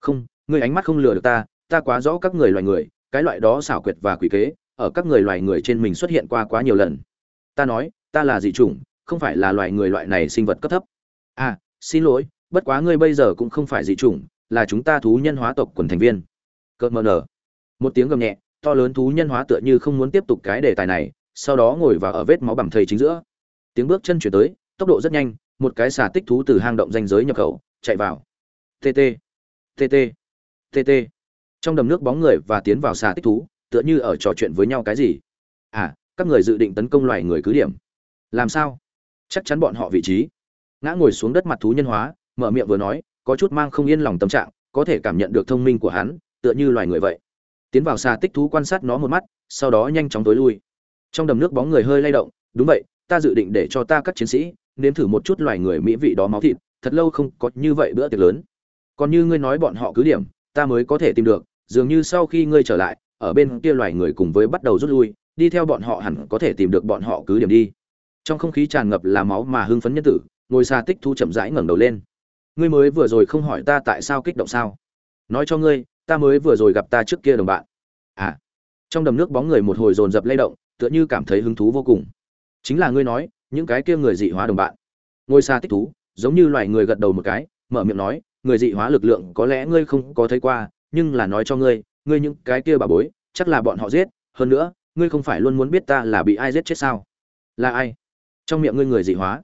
không, ngươi ánh mắt không lừa được ta ta quá rõ các người loài người, cái loại đó xảo quyệt và quỷ kế, ở các người loài người trên mình xuất hiện qua quá nhiều lần. Ta nói, ta là dị chủng, không phải là loài người loại này sinh vật cấp thấp. À xin lỗi, bất quá ngươi bây giờ cũng không phải dị chủng, là chúng ta thú nhân hóa tộc quần thành viên. Cợt mờ nở. Một tiếng gầm nhẹ, to lớn thú nhân hóa tựa như không muốn tiếp tục cái đề tài này, sau đó ngồi vào ở vết máu bầm thầy chính giữa. Tiếng bước chân chuyển tới, tốc độ rất nhanh, một cái xà tích thú từ hang động danh giới nhập khẩu, chạy vào. Tt tt tt trong đầm nước bóng người và tiến vào xà tích thú, tựa như ở trò chuyện với nhau cái gì? À các người dự định tấn công loài người cứ điểm. Làm sao? Chắc chắn bọn họ vị trí. Ngã ngồi xuống đất mặt thú nhân hóa, mở miệng vừa nói, có chút mang không yên lòng tâm trạng, có thể cảm nhận được thông minh của hắn, tựa như loài người vậy. Tiến vào xà tích thú quan sát nó một mắt, sau đó nhanh chóng tối lui. Trong đầm nước bóng người hơi lay động, đúng vậy, ta dự định để cho ta các chiến sĩ nếm thử một chút loài người mỹ vị đó máu thịt, thật lâu không có như vậy bữa tiệc lớn còn như ngươi nói bọn họ cứ điểm, ta mới có thể tìm được, dường như sau khi ngươi trở lại, ở bên kia loài người cùng với bắt đầu rút lui, đi theo bọn họ hẳn có thể tìm được bọn họ cứ điểm đi. Trong không khí tràn ngập là máu mà hưng phấn nhân tử ngồi xa tích thu chậm rãi ngẩng đầu lên. Ngươi mới vừa rồi không hỏi ta tại sao kích động sao? Nói cho ngươi, ta mới vừa rồi gặp ta trước kia đồng bạn. À. Trong đầm nước bóng người một hồi dồn dập lay động, tựa như cảm thấy hứng thú vô cùng. Chính là ngươi nói, những cái kia người dị hóa đồng bạn. Ngôi xa tích thú, giống như loài người gật đầu một cái, mở miệng nói người dị hóa lực lượng có lẽ ngươi không có thấy qua, nhưng là nói cho ngươi ngươi những cái kia bà bối, chắc là bọn họ giết. Hơn nữa, ngươi không phải luôn muốn biết ta là bị ai giết chết sao? Là ai? Trong miệng ngươi người dị hóa?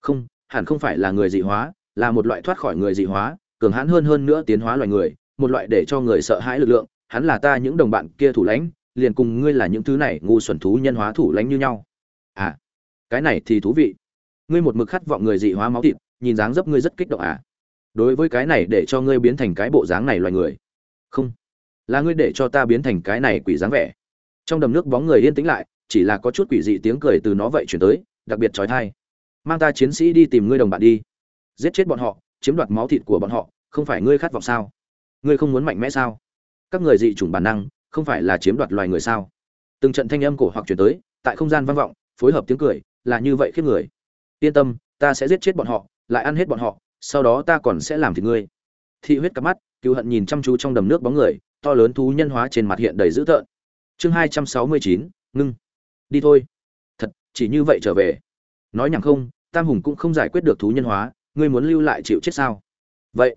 Không, hẳn không phải là người dị hóa, là một loại thoát khỏi người dị hóa, cường hãn hơn hơn nữa tiến hóa loài người, một loại để cho người sợ hãi lực lượng. Hắn là ta những đồng bạn kia thủ lãnh, liền cùng ngươi là những thứ này ngu xuẩn thú nhân hóa thủ lãnh như nhau. À cái này thì thú vị. Ngươi một mực khát vọng người dị hóa máu thịt, nhìn dáng dấp ngươi rất kích động à? Đối với cái này để cho ngươi biến thành cái bộ dáng này loài người. Không. Là ngươi để cho ta biến thành cái này quỷ dáng vẻ. Trong đầm nước bóng người yên tĩnh lại, chỉ là có chút quỷ dị tiếng cười từ nó vậy chuyển tới, đặc biệt trói thai. Mang ta chiến sĩ đi tìm ngươi đồng bạn đi. Giết chết bọn họ, chiếm đoạt máu thịt của bọn họ, không phải ngươi khát vọng sao? Ngươi không muốn mạnh mẽ sao? Các người dị chủng bản năng, không phải là chiếm đoạt loài người sao? Từng trận thanh âm cổ hoặc chuyển tới, tại không gian vang vọng, phối hợp tiếng cười, là như vậy khiếp người. Yên tâm, ta sẽ giết chết bọn họ, lại ăn hết bọn họ sau đó ta còn sẽ làm thịt ngươi. Thị huyết cặp mắt, cứu hận nhìn chăm chú trong đầm nước bóng người, to lớn thú nhân hóa trên mặt hiện đầy dữ tợn. Chương hai trăm sáu mươi chín, ngưng. Đi thôi. Thật, chỉ như vậy trở về. Nói nhằng không, tam hùng cũng không giải quyết được thú nhân hóa, ngươi muốn lưu lại chịu chết sao? Vậy,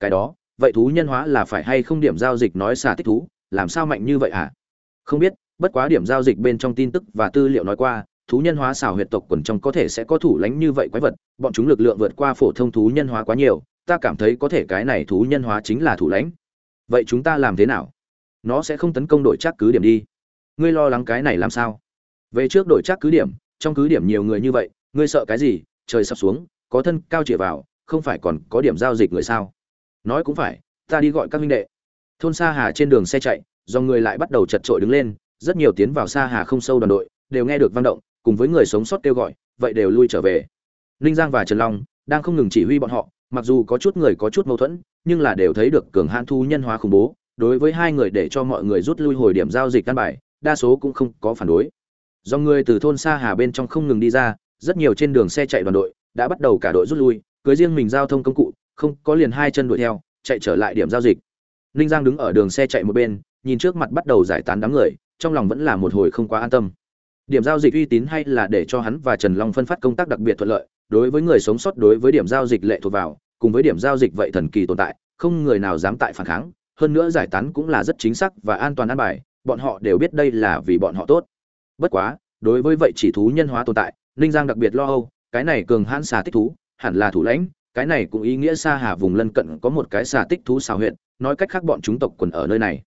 cái đó, vậy thú nhân hóa là phải hay không điểm giao dịch nói xả tích thú, làm sao mạnh như vậy hả? Không biết, bất quá điểm giao dịch bên trong tin tức và tư liệu nói qua thú nhân hóa xảo huyệt tộc quần trong có thể sẽ có thủ lánh như vậy quái vật, bọn chúng lực lượng vượt qua phổ thông thú nhân hóa quá nhiều, ta cảm thấy có thể cái này thú nhân hóa chính là thủ lãnh. Vậy chúng ta làm thế nào? Nó sẽ không tấn công đội chắc cứ điểm đi. Ngươi lo lắng cái này làm sao? Về trước đội chắc cứ điểm, trong cứ điểm nhiều người như vậy, ngươi sợ cái gì? Trời sắp xuống, có thân cao chĩa vào, không phải còn có điểm giao dịch người sao? Nói cũng phải, ta đi gọi các minh đệ. Thôn sa hà trên đường xe chạy do người lại bắt đầu chật trội đứng lên, rất nhiều tiến vào sa hà không sâu đoàn đội, đều nghe được vang động cùng với người sống sót kêu gọi, vậy đều lui trở về. Ninh giang và trần long đang không ngừng chỉ huy bọn họ, mặc dù có chút người có chút mâu thuẫn, nhưng là đều thấy được cường hãn thu nhân hóa khủng bố, đối với hai người để cho mọi người rút lui hồi điểm giao dịch căn bài, đa số cũng không có phản đối. Do người từ thôn xa hà bên trong không ngừng đi ra, rất nhiều trên đường xe chạy đoàn đội đã bắt đầu cả đội rút lui, cưới riêng mình giao thông công cụ, không có liền hai chân đuổi theo, chạy trở lại điểm giao dịch. Ninh giang đứng ở đường xe chạy một bên, nhìn trước mặt bắt đầu giải tán đám người, trong lòng vẫn là một hồi không quá an tâm điểm giao dịch uy tín hay là để cho hắn và trần long phân phát công tác đặc biệt thuận lợi, đối với người sống sót, đối với điểm giao dịch lệ thuộc vào, cùng với điểm giao dịch vậy thần kỳ tồn tại, không người nào dám tại phản kháng. Hơn nữa giải tán cũng là rất chính xác và an toàn an bài, bọn họ đều biết đây là vì bọn họ tốt. Bất quá, đối với vậy chỉ thú nhân hóa tồn tại, ninh giang đặc biệt lo âu, cái này cường hãn xà tích thú, hẳn là thủ lãnh, cái này cũng ý nghĩa xa hà vùng lân cận có một cái xà tích thú xào huyện nói cách khác bọn chúng tộc quần ở nơi này.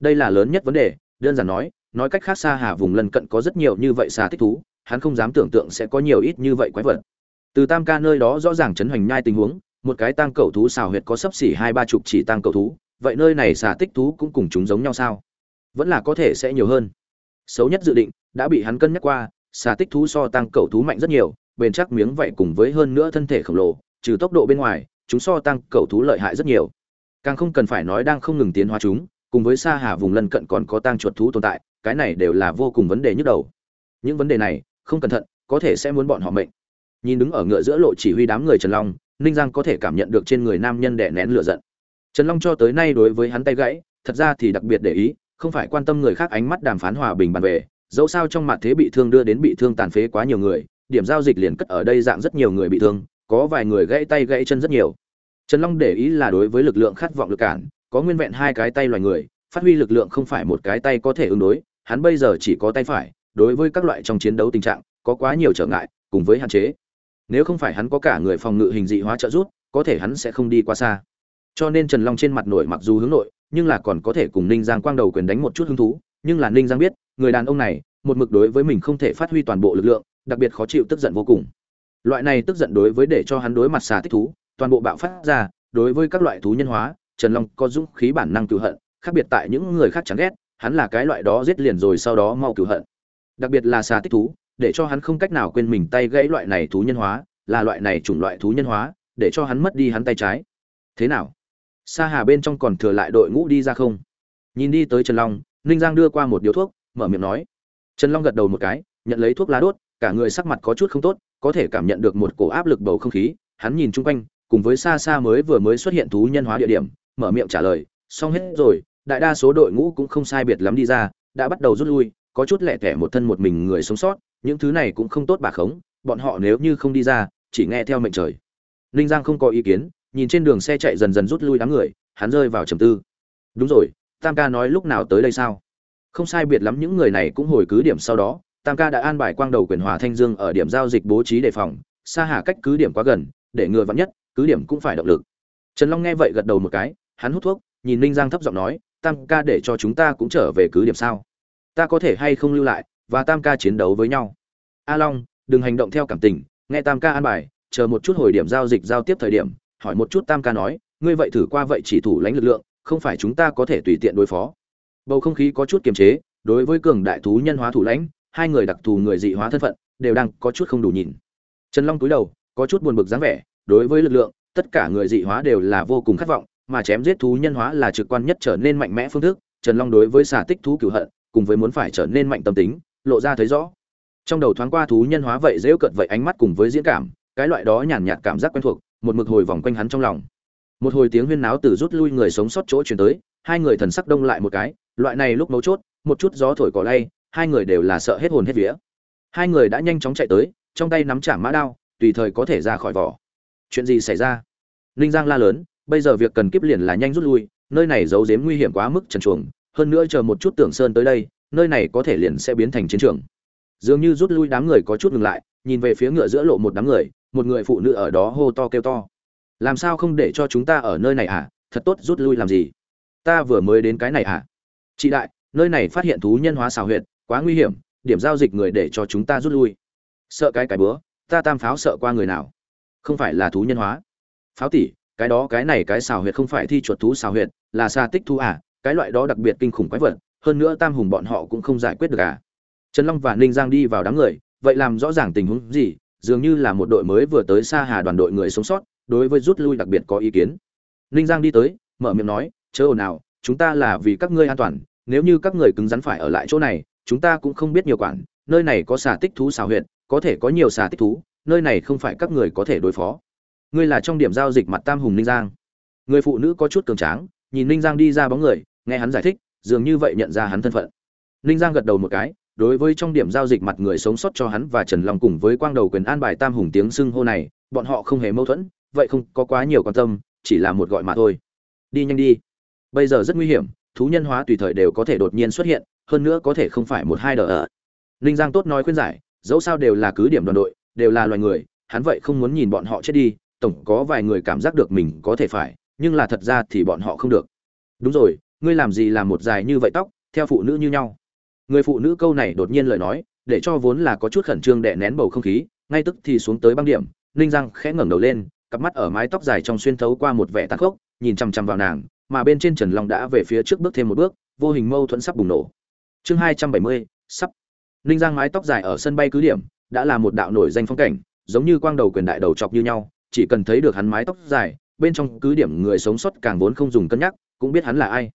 Đây là lớn nhất vấn đề, đơn giản nói nói cách khác xa hà vùng lân cận có rất nhiều như vậy xà tích thú, hắn không dám tưởng tượng sẽ có nhiều ít như vậy quái vật. Từ tam ca nơi đó rõ ràng chấn hoành nhai tình huống, một cái tăng cầu thú xào huyệt có sấp xỉ hai ba chục chỉ tăng cầu thú, vậy nơi này xà tích thú cũng cùng chúng giống nhau sao? Vẫn là có thể sẽ nhiều hơn. Xấu nhất dự định, đã bị hắn cân nhắc qua, xà tích thú so tăng cầu thú mạnh rất nhiều, bền chắc miếng vậy cùng với hơn nữa thân thể khổng lồ, trừ tốc độ bên ngoài, chúng so tăng cầu thú lợi hại rất nhiều. Càng không cần phải nói đang không ngừng tiến hóa chúng, cùng với xa hà vùng lân cận còn có tăng chuột thú tồn tại cái này đều là vô cùng vấn đề nhức đầu. Những vấn đề này, không cẩn thận, có thể sẽ muốn bọn họ mệnh. Nhìn đứng ở ngựa giữa lộ chỉ huy đám người trần long, ninh giang có thể cảm nhận được trên người nam nhân đè nén lửa giận. Trần long cho tới nay đối với hắn tay gãy, thật ra thì đặc biệt để ý, không phải quan tâm người khác ánh mắt đàm phán hòa bình bàn về, dẫu sao trong mặt thế bị thương đưa đến bị thương tàn phế quá nhiều người, điểm giao dịch liền cất ở đây dạng rất nhiều người bị thương, có vài người gãy tay gãy chân rất nhiều. Trần long để ý là đối với lực lượng khát vọng lực cản, có nguyên vẹn hai cái tay loài người, phát huy lực lượng không phải một cái tay có thể ứng đối hắn bây giờ chỉ có tay phải, đối với các loại trong chiến đấu tình trạng, có quá nhiều trở ngại, cùng với hạn chế. Nếu không phải hắn có cả người phòng ngự hình dị hóa trợ giúp, có thể hắn sẽ không đi quá xa. Cho nên trần long trên mặt nổi mặc dù hướng nội, nhưng là còn có thể cùng ninh giang quang đầu quyền đánh một chút hứng thú. Nhưng là ninh giang biết, người đàn ông này, một mực đối với mình không thể phát huy toàn bộ lực lượng, đặc biệt khó chịu tức giận vô cùng. Loại này tức giận đối với để cho hắn đối mặt xà thích thú, toàn bộ bạo phát ra, đối với các loại thú nhân hóa, trần long có dũng khí bản năng tự hận, khác biệt tại những người khác chẳng ghét hắn là cái loại đó giết liền rồi sau đó mau cửu hận. Đặc biệt là xà tích thú, để cho hắn không cách nào quên mình tay gãy loại này thú nhân hóa, là loại này chủng loại thú nhân hóa, để cho hắn mất đi hắn tay trái. Thế nào? Sa hà bên trong còn thừa lại đội ngũ đi ra không? Nhìn đi tới trần long, ninh giang đưa qua một điếu thuốc, mở miệng nói. Trần long gật đầu một cái, nhận lấy thuốc lá đốt, cả người sắc mặt có chút không tốt, có thể cảm nhận được một cổ áp lực bầu không khí, hắn nhìn chung quanh, cùng với xa xa mới vừa mới xuất hiện thú nhân hóa địa điểm, mở miệng trả lời, xong hết rồi đại đa số đội ngũ cũng không sai biệt lắm đi ra, đã bắt đầu rút lui, có chút lẹ tẻ một thân một mình người sống sót, những thứ này cũng không tốt bà khống, bọn họ nếu như không đi ra, chỉ nghe theo mệnh trời. Ninh giang không có ý kiến, nhìn trên đường xe chạy dần dần rút lui đám người, hắn rơi vào trầm tư. Đúng rồi, tam ca nói lúc nào tới đây sao? Không sai biệt lắm những người này cũng hồi cứ điểm sau đó, tam ca đã an bài quang đầu quyền hòa thanh dương ở điểm giao dịch bố trí đề phòng, xa hà cách cứ điểm quá gần, để ngừa vắn nhất, cứ điểm cũng phải động lực. Trần long nghe vậy gật đầu một cái, hắn hút thuốc, nhìn ninh giang thấp giọng nói tam ca để cho chúng ta cũng trở về cứ điểm sao? Ta có thể hay không lưu lại và tam ca chiến đấu với nhau? A long, đừng hành động theo cảm tình, nghe tam ca an bài, chờ một chút hồi điểm giao dịch giao tiếp thời điểm, hỏi một chút tam ca nói, ngươi vậy thử qua vậy chỉ thủ lãnh lực lượng, không phải chúng ta có thể tùy tiện đối phó. Bầu không khí có chút kiềm chế, đối với cường đại thú nhân hóa thủ lãnh, hai người đặc thù người dị hóa thân phận, đều đang có chút không đủ nhìn. Trần long cúi đầu, có chút buồn bực dáng vẻ, đối với lực lượng, tất cả người dị hóa đều là vô cùng khát vọng mà chém giết thú nhân hóa là trực quan nhất trở nên mạnh mẽ phương thức, trần long đối với xà tích thú cửu hận, cùng với muốn phải trở nên mạnh tâm tính, lộ ra thấy rõ. Trong đầu thoáng qua thú nhân hóa vậy dễu cận vậy ánh mắt cùng với diễn cảm, cái loại đó nhàn nhạt cảm giác quen thuộc, một mực hồi vòng quanh hắn trong lòng. Một hồi tiếng huyên náo từ rút lui người sống sót chỗ chuyển tới, hai người thần sắc đông lại một cái, loại này lúc mấu chốt, một chút gió thổi cỏ lay, hai người đều là sợ hết hồn hết vía. Hai người đã nhanh chóng chạy tới, trong tay nắm chả mã đao, tùy thời có thể ra khỏi vỏ. Chuyện gì xảy ra? Ninh giang la lớn bây giờ việc cần kiếp liền là nhanh rút lui, nơi này giấu giếm nguy hiểm quá mức trần chuồng hơn nữa chờ một chút tưởng sơn tới đây, nơi này có thể liền sẽ biến thành chiến trường. Dường như rút lui đám người có chút ngừng lại, nhìn về phía ngựa giữa lộ một đám người, một người phụ nữ ở đó hô to kêu to. Làm sao không để cho chúng ta ở nơi này à thật tốt, rút lui làm gì? Ta vừa mới đến cái này à chị đại, nơi này phát hiện thú nhân hóa xào huyệt, quá nguy hiểm, điểm giao dịch người để cho chúng ta rút lui. Sợ cái cái bữa, ta tam pháo sợ qua người nào? Không phải là thú nhân hóa. Pháo tỷ cái đó, cái này, cái xào huyệt không phải thi chuột thú xào huyệt, là xa tích thú à cái loại đó đặc biệt kinh khủng quái vật, hơn nữa tam hùng bọn họ cũng không giải quyết được à. Trần long và ninh giang đi vào đám người, vậy làm rõ ràng tình huống gì, dường như là một đội mới vừa tới xa hà đoàn đội người sống sót, đối với rút lui đặc biệt có ý kiến. Ninh giang đi tới, mở miệng nói, chớ ồn nào chúng ta là vì các ngươi an toàn, nếu như các người cứng rắn phải ở lại chỗ này, chúng ta cũng không biết nhiều quản, nơi này có xà tích thú xào huyệt, có thể có nhiều xà tích thú, nơi này không phải các người có thể đối phó ngươi là trong điểm giao dịch mặt tam hùng ninh giang. Người phụ nữ có chút cường tráng, nhìn ninh giang đi ra bóng người, nghe hắn giải thích, dường như vậy nhận ra hắn thân phận. Ninh giang gật đầu một cái, đối với trong điểm giao dịch mặt người sống sót cho hắn và trần long cùng với quang đầu quyền an bài tam hùng tiếng xưng hô này, bọn họ không hề mâu thuẫn, vậy không có quá nhiều quan tâm, chỉ là một gọi mà thôi. Đi nhanh đi. Bây giờ rất nguy hiểm, thú nhân hóa tùy thời đều có thể đột nhiên xuất hiện, hơn nữa có thể không phải một hai đờ ở ninh giang tốt nói khuyên giải, dẫu sao đều là cứ điểm đoàn đội, đều là loài người, hắn vậy không muốn nhìn bọn họ chết đi tổng có vài người cảm giác được mình có thể phải, nhưng là thật ra thì bọn họ không được. Đúng rồi, ngươi làm gì làm một dài như vậy tóc, theo phụ nữ như nhau? Người phụ nữ câu này đột nhiên lời nói, để cho vốn là có chút khẩn trương đè nén bầu không khí, ngay tức thì xuống tới băng điểm, ninh giang khẽ ngẩng đầu lên, cặp mắt ở mái tóc dài trong xuyên thấu qua một vẻ tắc khốc, nhìn chằm chằm vào nàng, mà bên trên trần long đã về phía trước bước thêm một bước, vô hình mâu thuẫn sắp bùng nổ. Chương hai trăm bảy mươi, sắp. Ninh giang mái tóc dài ở sân bay cứ điểm, đã là một đạo nổi danh phong cảnh, giống như quang đầu quyền đại đầu chọc như nhau chỉ cần thấy được hắn mái tóc dài, bên trong cứ điểm người sống sót càng vốn không dùng cân nhắc, cũng biết hắn là ai.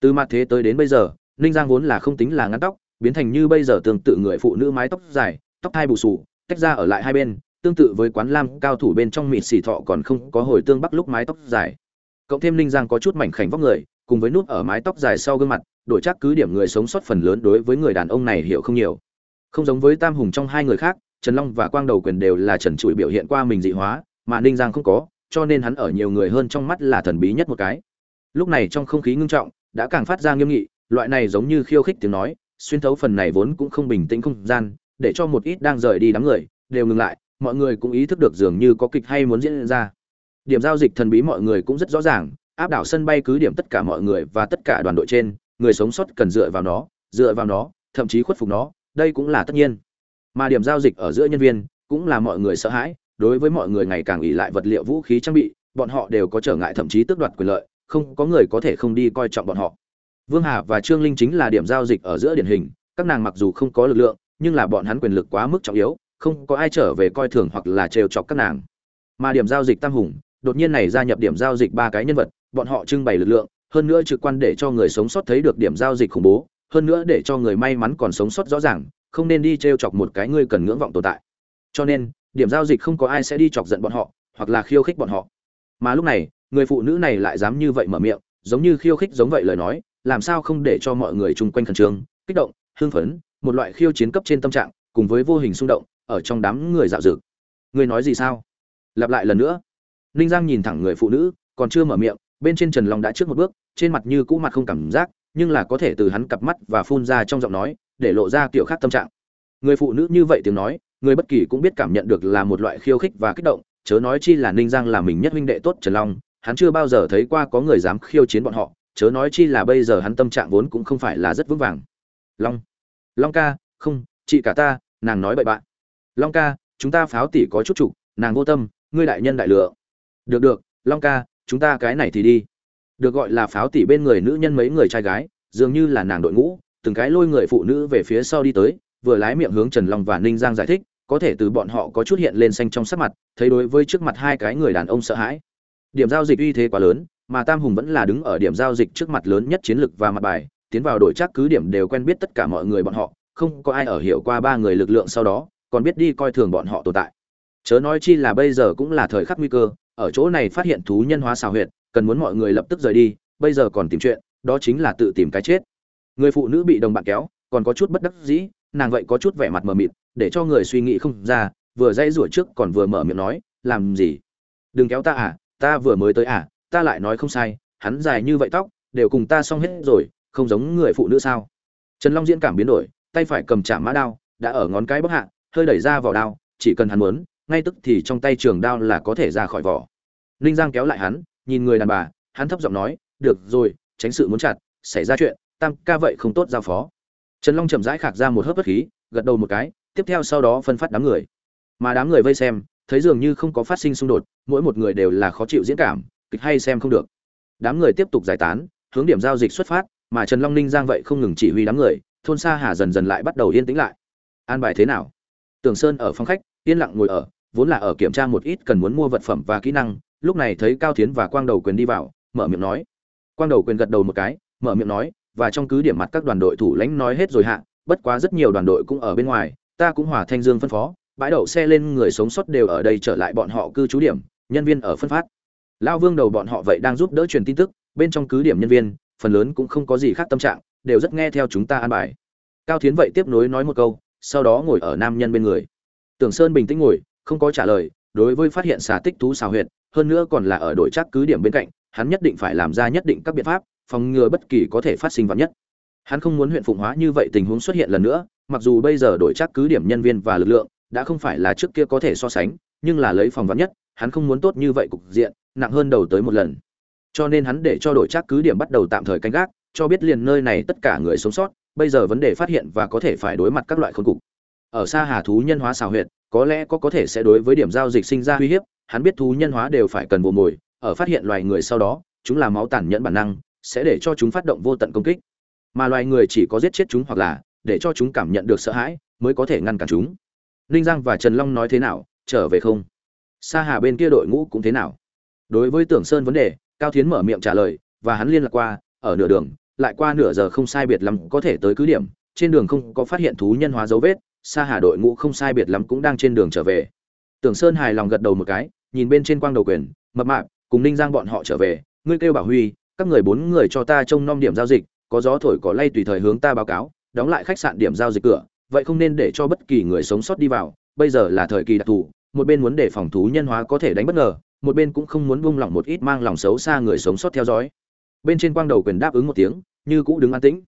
Từ mặt thế tới đến bây giờ, ninh giang vốn là không tính là ngắn tóc, biến thành như bây giờ tương tự người phụ nữ mái tóc dài, tóc hai bù sù, tách ra ở lại hai bên, tương tự với quán lam cao thủ bên trong mịt xì thọ còn không có hồi tương bắc lúc mái tóc dài. Cộng thêm ninh giang có chút mảnh khảnh vóc người, cùng với nút ở mái tóc dài sau gương mặt, đổi chắc cứ điểm người sống sót phần lớn đối với người đàn ông này hiểu không nhiều. Không giống với tam hùng trong hai người khác, trần long và quang đầu quyền đều là trần trụi biểu hiện qua mình dị hóa mà ninh giang không có, cho nên hắn ở nhiều người hơn trong mắt là thần bí nhất một cái. Lúc này trong không khí ngưng trọng, đã càng phát ra nghiêm nghị, loại này giống như khiêu khích tiếng nói, xuyên thấu phần này vốn cũng không bình tĩnh không gian, để cho một ít đang rời đi đám người, đều ngừng lại, mọi người cũng ý thức được dường như có kịch hay muốn diễn ra. Điểm giao dịch thần bí mọi người cũng rất rõ ràng, áp đảo sân bay cứ điểm tất cả mọi người và tất cả đoàn đội trên, người sống sót cần dựa vào nó, dựa vào nó, thậm chí khuất phục nó, đây cũng là tất nhiên. Mà điểm giao dịch ở giữa nhân viên cũng là mọi người sợ hãi đối với mọi người ngày càng ỉ lại vật liệu vũ khí trang bị, bọn họ đều có trở ngại thậm chí tước đoạt quyền lợi, không có người có thể không đi coi trọng bọn họ. Vương hà và trương linh chính là điểm giao dịch ở giữa điển hình, các nàng mặc dù không có lực lượng, nhưng là bọn hắn quyền lực quá mức trọng yếu, không có ai trở về coi thường hoặc là trêu chọc các nàng. Mà điểm giao dịch tam hùng, đột nhiên này gia nhập điểm giao dịch ba cái nhân vật, bọn họ trưng bày lực lượng, hơn nữa trực quan để cho người sống sót thấy được điểm giao dịch khủng bố, hơn nữa để cho người may mắn còn sống sót rõ ràng, không nên đi trêu chọc một cái người cần ngưỡng vọng tồn tại. Cho nên điểm giao dịch không có ai sẽ đi chọc giận bọn họ, hoặc là khiêu khích bọn họ. Mà lúc này, người phụ nữ này lại dám như vậy mở miệng, giống như khiêu khích giống vậy lời nói, làm sao không để cho mọi người chung quanh khẩn trương, kích động, hưng phấn, một loại khiêu chiến cấp trên tâm trạng, cùng với vô hình xung động, ở trong đám người dạo dực. Người nói gì sao? Lặp lại lần nữa. Ninh giang nhìn thẳng người phụ nữ, còn chưa mở miệng, bên trên trần long đã trước một bước, trên mặt như cũ mặt không cảm giác, nhưng là có thể từ hắn cặp mắt và phun ra trong giọng nói, để lộ ra kiểu khác tâm trạng. Người phụ nữ như vậy tiếng nói người bất kỳ cũng biết cảm nhận được là một loại khiêu khích và kích động, chớ nói chi là ninh giang là mình nhất huynh đệ tốt trần long, hắn chưa bao giờ thấy qua có người dám khiêu chiến bọn họ, chớ nói chi là bây giờ hắn tâm trạng vốn cũng không phải là rất vững vàng. Long long ca, không, chị cả ta, nàng nói bậy bạn. Long ca, chúng ta pháo tỷ có chút trục nàng vô tâm, ngươi đại nhân đại lựa. Được được, long ca, chúng ta cái này thì đi. Được gọi là pháo tỷ bên người nữ nhân mấy người trai gái, dường như là nàng đội ngũ, từng cái lôi người phụ nữ về phía sau đi tới vừa lái miệng hướng trần long và ninh giang giải thích, có thể từ bọn họ có chút hiện lên xanh trong sắc mặt, thấy đối với trước mặt hai cái người đàn ông sợ hãi. Điểm giao dịch uy thế quá lớn, mà tam hùng vẫn là đứng ở điểm giao dịch trước mặt lớn nhất chiến lược và mặt bài, tiến vào đổi chắc cứ điểm đều quen biết tất cả mọi người bọn họ, không có ai ở hiểu qua ba người lực lượng sau đó, còn biết đi coi thường bọn họ tồn tại. Chớ nói chi là bây giờ cũng là thời khắc nguy cơ, ở chỗ này phát hiện thú nhân hóa xào huyệt, cần muốn mọi người lập tức rời đi, bây giờ còn tìm chuyện, đó chính là tự tìm cái chết. Người phụ nữ bị đồng bạn kéo, còn có chút bất đắc dĩ nàng vậy có chút vẻ mặt mờ mịt, để cho người suy nghĩ không ra, vừa dãy rủa trước còn vừa mở miệng nói, làm gì? Đừng kéo ta à ta vừa mới tới à ta lại nói không sai, hắn dài như vậy tóc, đều cùng ta xong hết rồi, không giống người phụ nữ sao? Trần long diễn cảm biến đổi, tay phải cầm chạm mã đao, đã ở ngón cái bóc hạ, hơi đẩy ra vỏ đao, chỉ cần hắn muốn, ngay tức thì trong tay trường đao là có thể ra khỏi vỏ. Ninh giang kéo lại hắn, nhìn người đàn bà, hắn thấp giọng nói, được rồi, tránh sự muốn chặt, xảy ra chuyện, tam ca vậy không tốt giao phó trần long chậm rãi khạc ra một hớp bất khí, gật đầu một cái, tiếp theo sau đó phân phát đám người. Mà đám người vây xem, thấy dường như không có phát sinh xung đột, mỗi một người đều là khó chịu diễn cảm, kịch hay xem không được. Đám người tiếp tục giải tán, hướng điểm giao dịch xuất phát, mà trần long ninh giang vậy không ngừng chỉ huy đám người, thôn xa hà dần dần lại bắt đầu yên tĩnh lại. An bài thế nào? Tường sơn ở phòng khách, yên lặng ngồi ở, vốn là ở kiểm tra một ít cần muốn mua vật phẩm và kỹ năng, lúc này thấy cao tiến và quang đầu quyền đi vào, mở miệng nói. Quang đầu quyền gật đầu một cái, mở miệng nói và trong cứ điểm mặt các đoàn đội thủ lãnh nói hết rồi hạ, bất quá rất nhiều đoàn đội cũng ở bên ngoài, ta cũng hòa thanh dương phân phó, bãi đậu xe lên người sống sót đều ở đây trở lại bọn họ cư trú điểm, nhân viên ở phân phát. Lão vương đầu bọn họ vậy đang giúp đỡ truyền tin tức, bên trong cứ điểm nhân viên, phần lớn cũng không có gì khác tâm trạng, đều rất nghe theo chúng ta an bài. Cao tiến vậy tiếp nối nói một câu, sau đó ngồi ở nam nhân bên người. Tưởng sơn bình tĩnh ngồi, không có trả lời, đối với phát hiện xà tích thú xào huyệt, hơn nữa còn là ở đội chắc cứ điểm bên cạnh, hắn nhất định phải làm ra nhất định các biện pháp phòng ngừa bất kỳ có thể phát sinh vạn nhất. Hắn không muốn huyện phụng hóa như vậy tình huống xuất hiện lần nữa, mặc dù bây giờ đổi chắc cứ điểm nhân viên và lực lượng, đã không phải là trước kia có thể so sánh, nhưng là lấy phòng vắn nhất, hắn không muốn tốt như vậy cục diện, nặng hơn đầu tới một lần. Cho nên hắn để cho đổi chắc cứ điểm bắt đầu tạm thời canh gác, cho biết liền nơi này tất cả người sống sót, bây giờ vấn đề phát hiện và có thể phải đối mặt các loại khốn cục. Ở xa hà thú nhân hóa xào huyệt, có lẽ có có thể sẽ đối với điểm giao dịch sinh ra uy hiếp, hắn biết thú nhân hóa đều phải cần bộ mồi, ở phát hiện loài người sau đó, chúng là máu tàn nhẫn bản năng sẽ để cho chúng phát động vô tận công kích. Mà loài người chỉ có giết chết chúng hoặc là để cho chúng cảm nhận được sợ hãi mới có thể ngăn cản chúng. Ninh giang và trần long nói thế nào, trở về không? Sa hà bên kia đội ngũ cũng thế nào? Đối với tưởng sơn vấn đề, cao thiến mở miệng trả lời, và hắn liên lạc qua, ở nửa đường, lại qua nửa giờ không sai biệt lắm có thể tới cứ điểm, trên đường không có phát hiện thú nhân hóa dấu vết, sa hà đội ngũ không sai biệt lắm cũng đang trên đường trở về. Tưởng sơn hài lòng gật đầu một cái, nhìn bên trên quang đầu quyền, mập mạp, cùng ninh giang bọn họ trở về, ngươi kêu bảo huy các người bốn người cho ta trông nom điểm giao dịch, có gió thổi cỏ lay tùy thời hướng ta báo cáo, đóng lại khách sạn điểm giao dịch cửa, vậy không nên để cho bất kỳ người sống sót đi vào, bây giờ là thời kỳ đặc thù, một bên muốn để phòng thú nhân hóa có thể đánh bất ngờ, một bên cũng không muốn buông lỏng một ít mang lòng xấu xa người sống sót theo dõi. Bên trên quang đầu quyền đáp ứng một tiếng, như cũ đứng an tĩnh.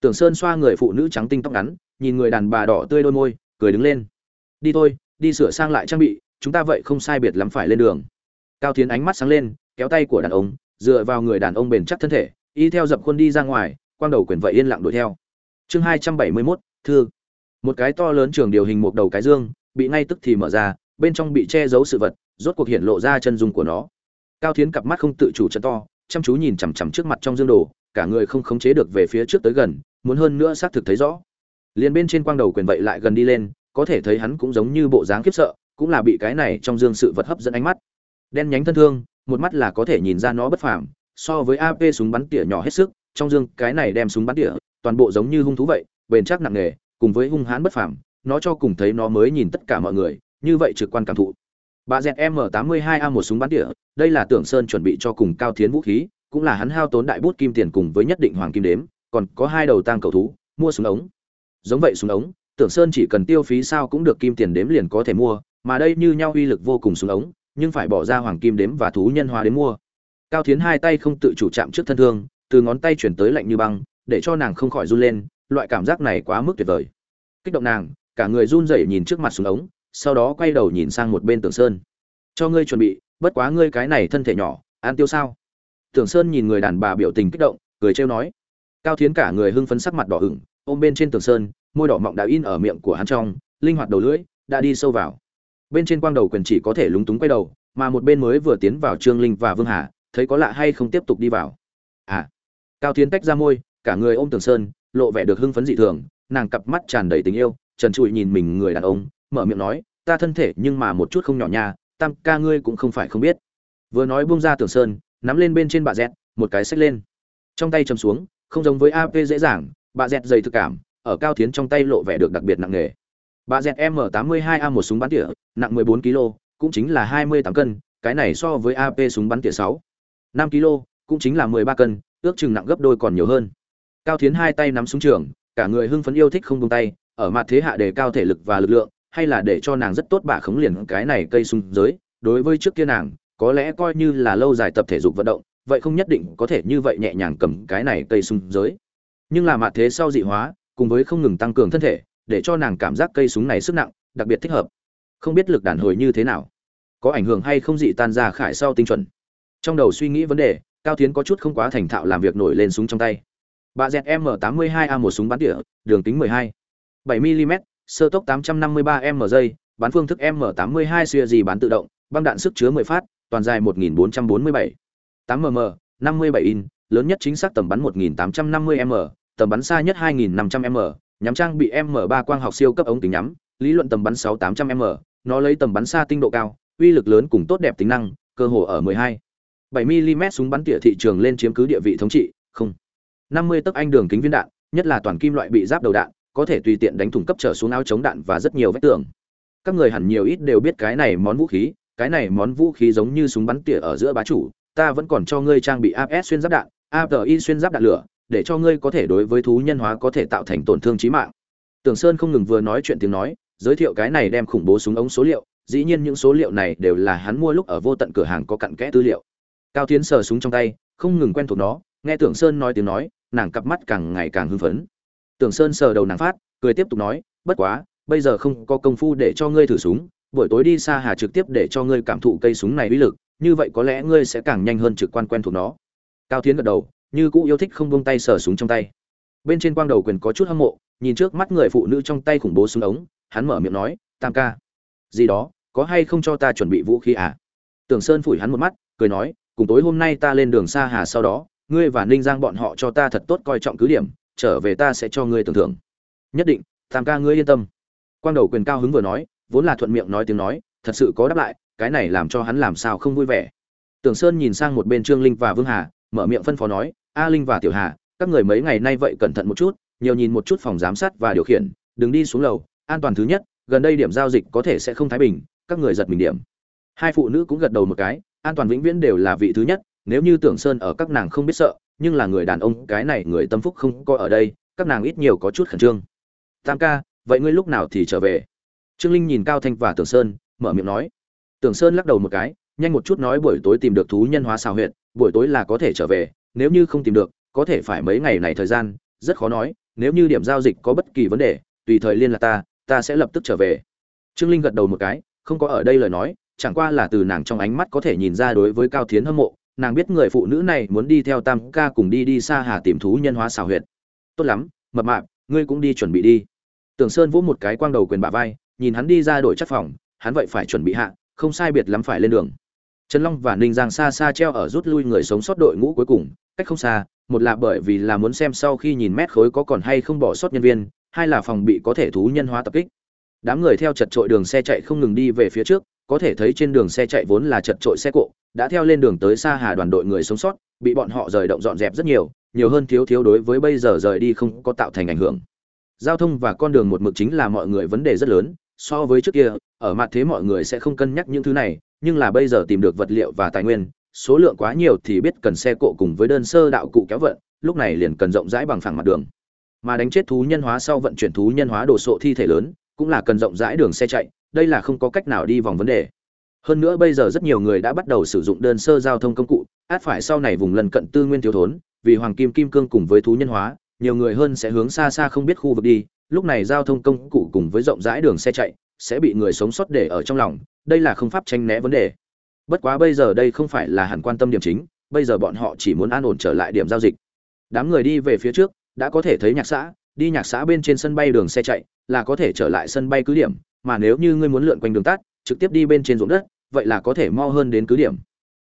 Tưởng sơn xoa người phụ nữ trắng tinh tóc ngắn, nhìn người đàn bà đỏ tươi đôi môi, cười đứng lên. Đi thôi, đi sửa sang lại trang bị, chúng ta vậy không sai biệt lắm phải lên đường. Cao tiến ánh mắt sáng lên, kéo tay của đàn ông dựa vào người đàn ông bền chắc thân thể y theo dập khuôn đi ra ngoài quang đầu quyền vậy yên lặng đuổi theo. Chương hai trăm bảy mươi 271, thư. Một cái to lớn trường điều hình một đầu cái dương bị ngay tức thì mở ra bên trong bị che giấu sự vật rốt cuộc hiện lộ ra chân dung của nó. Cao thiến cặp mắt không tự chủ chân to chăm chú nhìn chằm chằm trước mặt trong dương đồ cả người không khống chế được về phía trước tới gần muốn hơn nữa xác thực thấy rõ. Liền bên trên quang đầu quyền vậy lại gần đi lên có thể thấy hắn cũng giống như bộ dáng khiếp sợ cũng là bị cái này trong dương sự vật hấp dẫn ánh mắt. Đen nhánh thân thương một mắt là có thể nhìn ra nó bất phàm so với ap súng bắn tỉa nhỏ hết sức trong dương cái này đem súng bắn tỉa toàn bộ giống như hung thú vậy bền chắc nặng nghề, cùng với hung hãn bất phàm nó cho cùng thấy nó mới nhìn tất cả mọi người như vậy trực quan cảm thụ. Bà dẹt m 82 a một súng bắn tỉa đây là tưởng sơn chuẩn bị cho cùng cao thiến vũ khí cũng là hắn hao tốn đại bút kim tiền cùng với nhất định hoàng kim đếm còn có hai đầu tang cầu thú mua súng ống. Giống vậy súng ống tưởng sơn chỉ cần tiêu phí sao cũng được kim tiền đếm liền có thể mua mà đây như nhau uy lực vô cùng súng ống nhưng phải bỏ ra hoàng kim đếm và thú nhân hóa đến mua. Cao thiến hai tay không tự chủ chạm trước thân thương, từ ngón tay chuyển tới lạnh như băng, để cho nàng không khỏi run lên, loại cảm giác này quá mức tuyệt vời. Kích động nàng, cả người run rẩy nhìn trước mặt súng ống, sau đó quay đầu nhìn sang một bên tưởng sơn. Cho ngươi chuẩn bị, bất quá ngươi cái này thân thể nhỏ, ăn tiêu sao? Tưởng sơn nhìn người đàn bà biểu tình kích động, cười trêu nói. Cao thiến cả người hưng phấn sắc mặt đỏ ửng, ôm bên trên tường sơn, môi đỏ mọng đã in ở miệng của hắn trong, linh hoạt đầu lưỡi, đã đi sâu vào bên trên quang đầu quyền chỉ có thể lúng túng quay đầu, mà một bên mới vừa tiến vào trương linh và vương hà, thấy có lạ hay không tiếp tục đi vào. À cao tiến tách ra môi, cả người ôm tường sơn, lộ vẻ được hưng phấn dị thường, nàng cặp mắt tràn đầy tình yêu, trần trụi nhìn mình người đàn ông, mở miệng nói, ta thân thể, nhưng mà một chút không nhỏ nha, tam ca ngươi cũng không phải không biết. Vừa nói buông ra tường sơn, nắm lên bên trên bà dẹt, một cái xách lên. Trong tay chầm xuống, không giống với ap dễ dàng bà dẹt dày thực cảm, ở cao tiến trong tay lộ vẻ được đặc biệt nặng nề bà dẹt m 82 a một súng bắn tỉa, nặng 14 kg cũng chính là 28 cân, cái này so với ap súng bắn tỉa 6 5 kg cũng chính là 13 cân, ước chừng nặng gấp đôi còn nhiều hơn. Cao Thiến hai tay nắm súng trường, cả người hưng phấn yêu thích không buông tay, ở mặt thế hạ đề cao thể lực và lực lượng, hay là để cho nàng rất tốt bà khống liền cái này cây súng giới. Đối với trước kia nàng, có lẽ coi như là lâu dài tập thể dục vận động, vậy không nhất định có thể như vậy nhẹ nhàng cầm cái này cây súng giới. Nhưng là mặt thế sau dị hóa, cùng với không ngừng tăng cường thân thể để cho nàng cảm giác cây súng này sức nặng, đặc biệt thích hợp. Không biết lực đàn hồi như thế nào. Có ảnh hưởng hay không dị tan ra khải sau tinh chuẩn. Trong đầu suy nghĩ vấn đề, cao tiến có chút không quá thành thạo làm việc nổi lên súng trong tay. Bà dẹt m 82 a một súng bắn tỉa, đường kính 12 7 mm sơ tốc 853 m giây, bắn phương thức m 82 xuyên gì bán tự động, băng đạn sức chứa 10 phát, toàn dài 1447 8 mm 57 in, lớn nhất chính xác tầm bắn 1850 m tầm bắn xa nhất 2500 m nhắm trang bị M3 quang học siêu cấp ống kính nhắm, lý luận tầm bắn 6800m, nó lấy tầm bắn xa tinh độ cao, uy lực lớn cùng tốt đẹp tính năng, cơ hồ ở 12 7mm súng bắn tỉa thị trường lên chiếm cứ địa vị thống trị, không. 50 tấc anh đường kính viên đạn, nhất là toàn kim loại bị giáp đầu đạn, có thể tùy tiện đánh thủng cấp trở xuống áo chống đạn và rất nhiều vết tường. Các người hẳn nhiều ít đều biết cái này món vũ khí, cái này món vũ khí giống như súng bắn tỉa ở giữa bá chủ, ta vẫn còn cho ngươi trang bị APS xuyên giáp đạn, API xuyên giáp đạn lửa, để cho ngươi có thể đối với thú nhân hóa có thể tạo thành tổn thương chí mạng. Tưởng Sơn không ngừng vừa nói chuyện tiếng nói, giới thiệu cái này đem khủng bố súng ống số liệu, dĩ nhiên những số liệu này đều là hắn mua lúc ở vô tận cửa hàng có cặn kẽ tư liệu. Cao Tiến sờ súng trong tay, không ngừng quen thuộc nó, nghe Tưởng Sơn nói tiếng nói, nàng cặp mắt càng ngày càng hưng phấn. Tưởng Sơn sờ đầu nàng phát, cười tiếp tục nói, bất quá, bây giờ không có công phu để cho ngươi thử súng, buổi tối đi xa hà trực tiếp để cho ngươi cảm thụ cây súng này uy lực, như vậy có lẽ ngươi sẽ càng nhanh hơn trực quan quen thuộc nó. Cao Tiến gật đầu, như cũ yêu thích không buông tay sờ súng trong tay. Bên trên quang đầu quyền có chút hâm mộ, nhìn trước mắt người phụ nữ trong tay khủng bố súng ống, hắn mở miệng nói, tam ca, gì đó, có hay không cho ta chuẩn bị vũ khí à? Tưởng sơn phủi hắn một mắt, cười nói, cùng tối hôm nay ta lên đường xa hà sau đó, ngươi và ninh giang bọn họ cho ta thật tốt coi trọng cứ điểm, trở về ta sẽ cho ngươi tưởng thưởng. Nhất định, tam ca ngươi yên tâm. Quang đầu quyền cao hứng vừa nói, vốn là thuận miệng nói tiếng nói, thật sự có đáp lại, cái này làm cho hắn làm sao không vui vẻ. Tưởng sơn nhìn sang một bên trương linh và vương hà, mở miệng phân phó nói a linh và tiểu hà, các người mấy ngày nay vậy cẩn thận một chút, nhiều nhìn một chút phòng giám sát và điều khiển, đừng đi xuống lầu. An toàn thứ nhất, gần đây điểm giao dịch có thể sẽ không thái bình, các người giật mình điểm. Hai phụ nữ cũng gật đầu một cái, an toàn vĩnh viễn đều là vị thứ nhất, nếu như tưởng sơn ở các nàng không biết sợ, nhưng là người đàn ông, cái này người tâm phúc không có ở đây, các nàng ít nhiều có chút khẩn trương. Tam ca, vậy ngươi lúc nào thì trở về? Trương linh nhìn cao thanh và tưởng sơn, mở miệng nói. Tưởng sơn lắc đầu một cái, nhanh một chút nói buổi tối tìm được thú nhân hóa xào huyện buổi tối là có thể trở về nếu như không tìm được, có thể phải mấy ngày này thời gian, rất khó nói, nếu như điểm giao dịch có bất kỳ vấn đề, tùy thời liên lạc ta ta sẽ lập tức trở về. Trương linh gật đầu một cái, không có ở đây lời nói, chẳng qua là từ nàng trong ánh mắt có thể nhìn ra đối với cao thiến hâm mộ, nàng biết người phụ nữ này muốn đi theo tam ca cùng đi đi xa hà tìm thú nhân hóa xào huyệt. Tốt lắm, mập mạp, ngươi cũng đi chuẩn bị đi. Tưởng sơn vỗ một cái quang đầu quyền bả vai, nhìn hắn đi ra đổi chất phòng, hắn vậy phải chuẩn bị hạ, không sai biệt lắm phải lên đường. Trần long và ninh giang xa xa treo ở rút lui người sống sót đội ngũ cuối cùng cách không xa, một là bởi vì là muốn xem sau khi nhìn mét khối có còn hay không bỏ sót nhân viên, hai là phòng bị có thể thú nhân hóa tập kích. Đám người theo chật trội đường xe chạy không ngừng đi về phía trước, có thể thấy trên đường xe chạy vốn là chật trội xe cộ, đã theo lên đường tới xa hà đoàn đội người sống sót, bị bọn họ rời động dọn dẹp rất nhiều nhiều hơn thiếu thiếu đối với bây giờ rời đi không có tạo thành ảnh hưởng. Giao thông và con đường một mực chính là mọi người vấn đề rất lớn, so với trước kia, ở mặt thế mọi người sẽ không cân nhắc những thứ này, nhưng là bây giờ tìm được vật liệu và tài nguyên số lượng quá nhiều thì biết cần xe cộ cùng với đơn sơ đạo cụ kéo vận, lúc này liền cần rộng rãi bằng phẳng mặt đường. Mà đánh chết thú nhân hóa sau vận chuyển thú nhân hóa đồ sộ thi thể lớn, cũng là cần rộng rãi đường xe chạy, đây là không có cách nào đi vòng vấn đề. Hơn nữa bây giờ rất nhiều người đã bắt đầu sử dụng đơn sơ giao thông công cụ, át phải sau này vùng lân cận tư nguyên thiếu thốn, vì hoàng kim kim cương cùng với thú nhân hóa, nhiều người hơn sẽ hướng xa xa không biết khu vực đi, lúc này giao thông công cụ cùng với rộng rãi đường xe chạy, sẽ bị người sống sót để ở trong lòng, đây là không pháp tranh né vấn đề bất quá bây giờ đây không phải là hẳn quan tâm điểm chính, bây giờ bọn họ chỉ muốn an ổn trở lại điểm giao dịch. Đám người đi về phía trước, đã có thể thấy nhạc xã, đi nhạc xã bên trên sân bay đường xe chạy, là có thể trở lại sân bay cứ điểm, mà nếu như ngươi muốn lượn quanh đường tắt, trực tiếp đi bên trên ruộng đất, vậy là có thể mo hơn đến cứ điểm.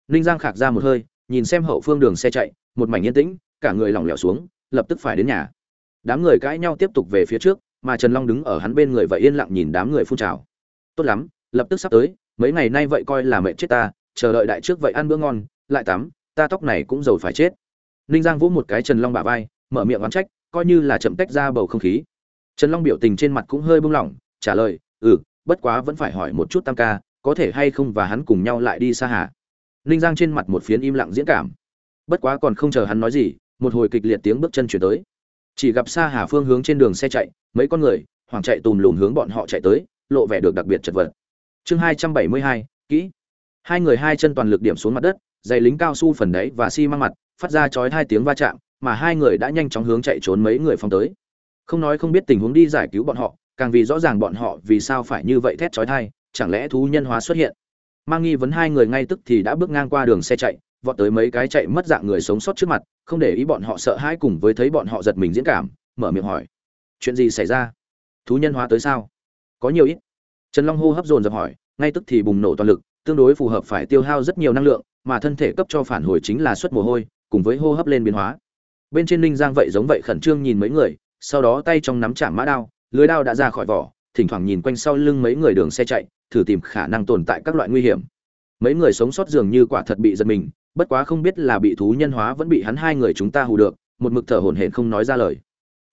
Ninh giang khạc ra một hơi, nhìn xem hậu phương đường xe chạy, một mảnh yên tĩnh, cả người lỏng lẻo xuống, lập tức phải đến nhà. Đám người cãi nhau tiếp tục về phía trước, mà trần long đứng ở hắn bên người và yên lặng nhìn đám người phun trào. Tốt lắm, lập tức sắp tới mấy ngày nay vậy coi là mệt chết ta, chờ đợi đại trước vậy ăn bữa ngon, lại tắm, ta tóc này cũng giàu phải chết. Ninh giang vỗ một cái trần long bả vai, mở miệng oán trách, coi như là chậm tách ra bầu không khí. Trần long biểu tình trên mặt cũng hơi bung lỏng, trả lời ừ bất quá vẫn phải hỏi một chút tam ca, có thể hay không và hắn cùng nhau lại đi xa hà? Ninh giang trên mặt một phiến im lặng diễn cảm. Bất quá còn không chờ hắn nói gì, một hồi kịch liệt tiếng bước chân chuyển tới. Chỉ gặp xa hà phương hướng trên đường xe chạy, mấy con người hoàng chạy tùm lùm hướng bọn họ chạy tới, lộ vẻ được đặc biệt chật vật chương hai trăm bảy mươi hai, kỹ. Hai người hai chân toàn lực điểm xuống mặt đất giày lính cao su phần đấy và xi、si、măng mặt, phát ra chói hai tiếng va chạm, mà hai người đã nhanh chóng hướng chạy trốn mấy người phóng tới. Không nói không biết tình huống đi giải cứu bọn họ, càng vì rõ ràng bọn họ vì sao phải như vậy thét chói thai chẳng lẽ thú nhân hóa xuất hiện. Mang nghi vấn hai người ngay tức thì đã bước ngang qua đường xe chạy, vọt tới mấy cái chạy mất dạng người sống sót trước mặt, không để ý bọn họ sợ hãi cùng với thấy bọn họ giật mình diễn cảm, mở miệng hỏi. Chuyện gì xảy ra? Thú nhân hóa tới sao? Có nhiều ít? Trần long hô hấp dồn dập hỏi, ngay tức thì bùng nổ toàn lực, tương đối phù hợp phải tiêu hao rất nhiều năng lượng, mà thân thể cấp cho phản hồi chính là suất mồ hôi, cùng với hô hấp lên biến hóa. Bên trên ninh giang vậy giống vậy khẩn trương nhìn mấy người, sau đó tay trong nắm chạm mã đao, lưới đao đã ra khỏi vỏ, thỉnh thoảng nhìn quanh sau lưng mấy người đường xe chạy, thử tìm khả năng tồn tại các loại nguy hiểm. Mấy người sống sót dường như quả thật bị giật mình, bất quá không biết là bị thú nhân hóa vẫn bị hắn hai người chúng ta hù được, một mực thở hổn hển không nói ra lời.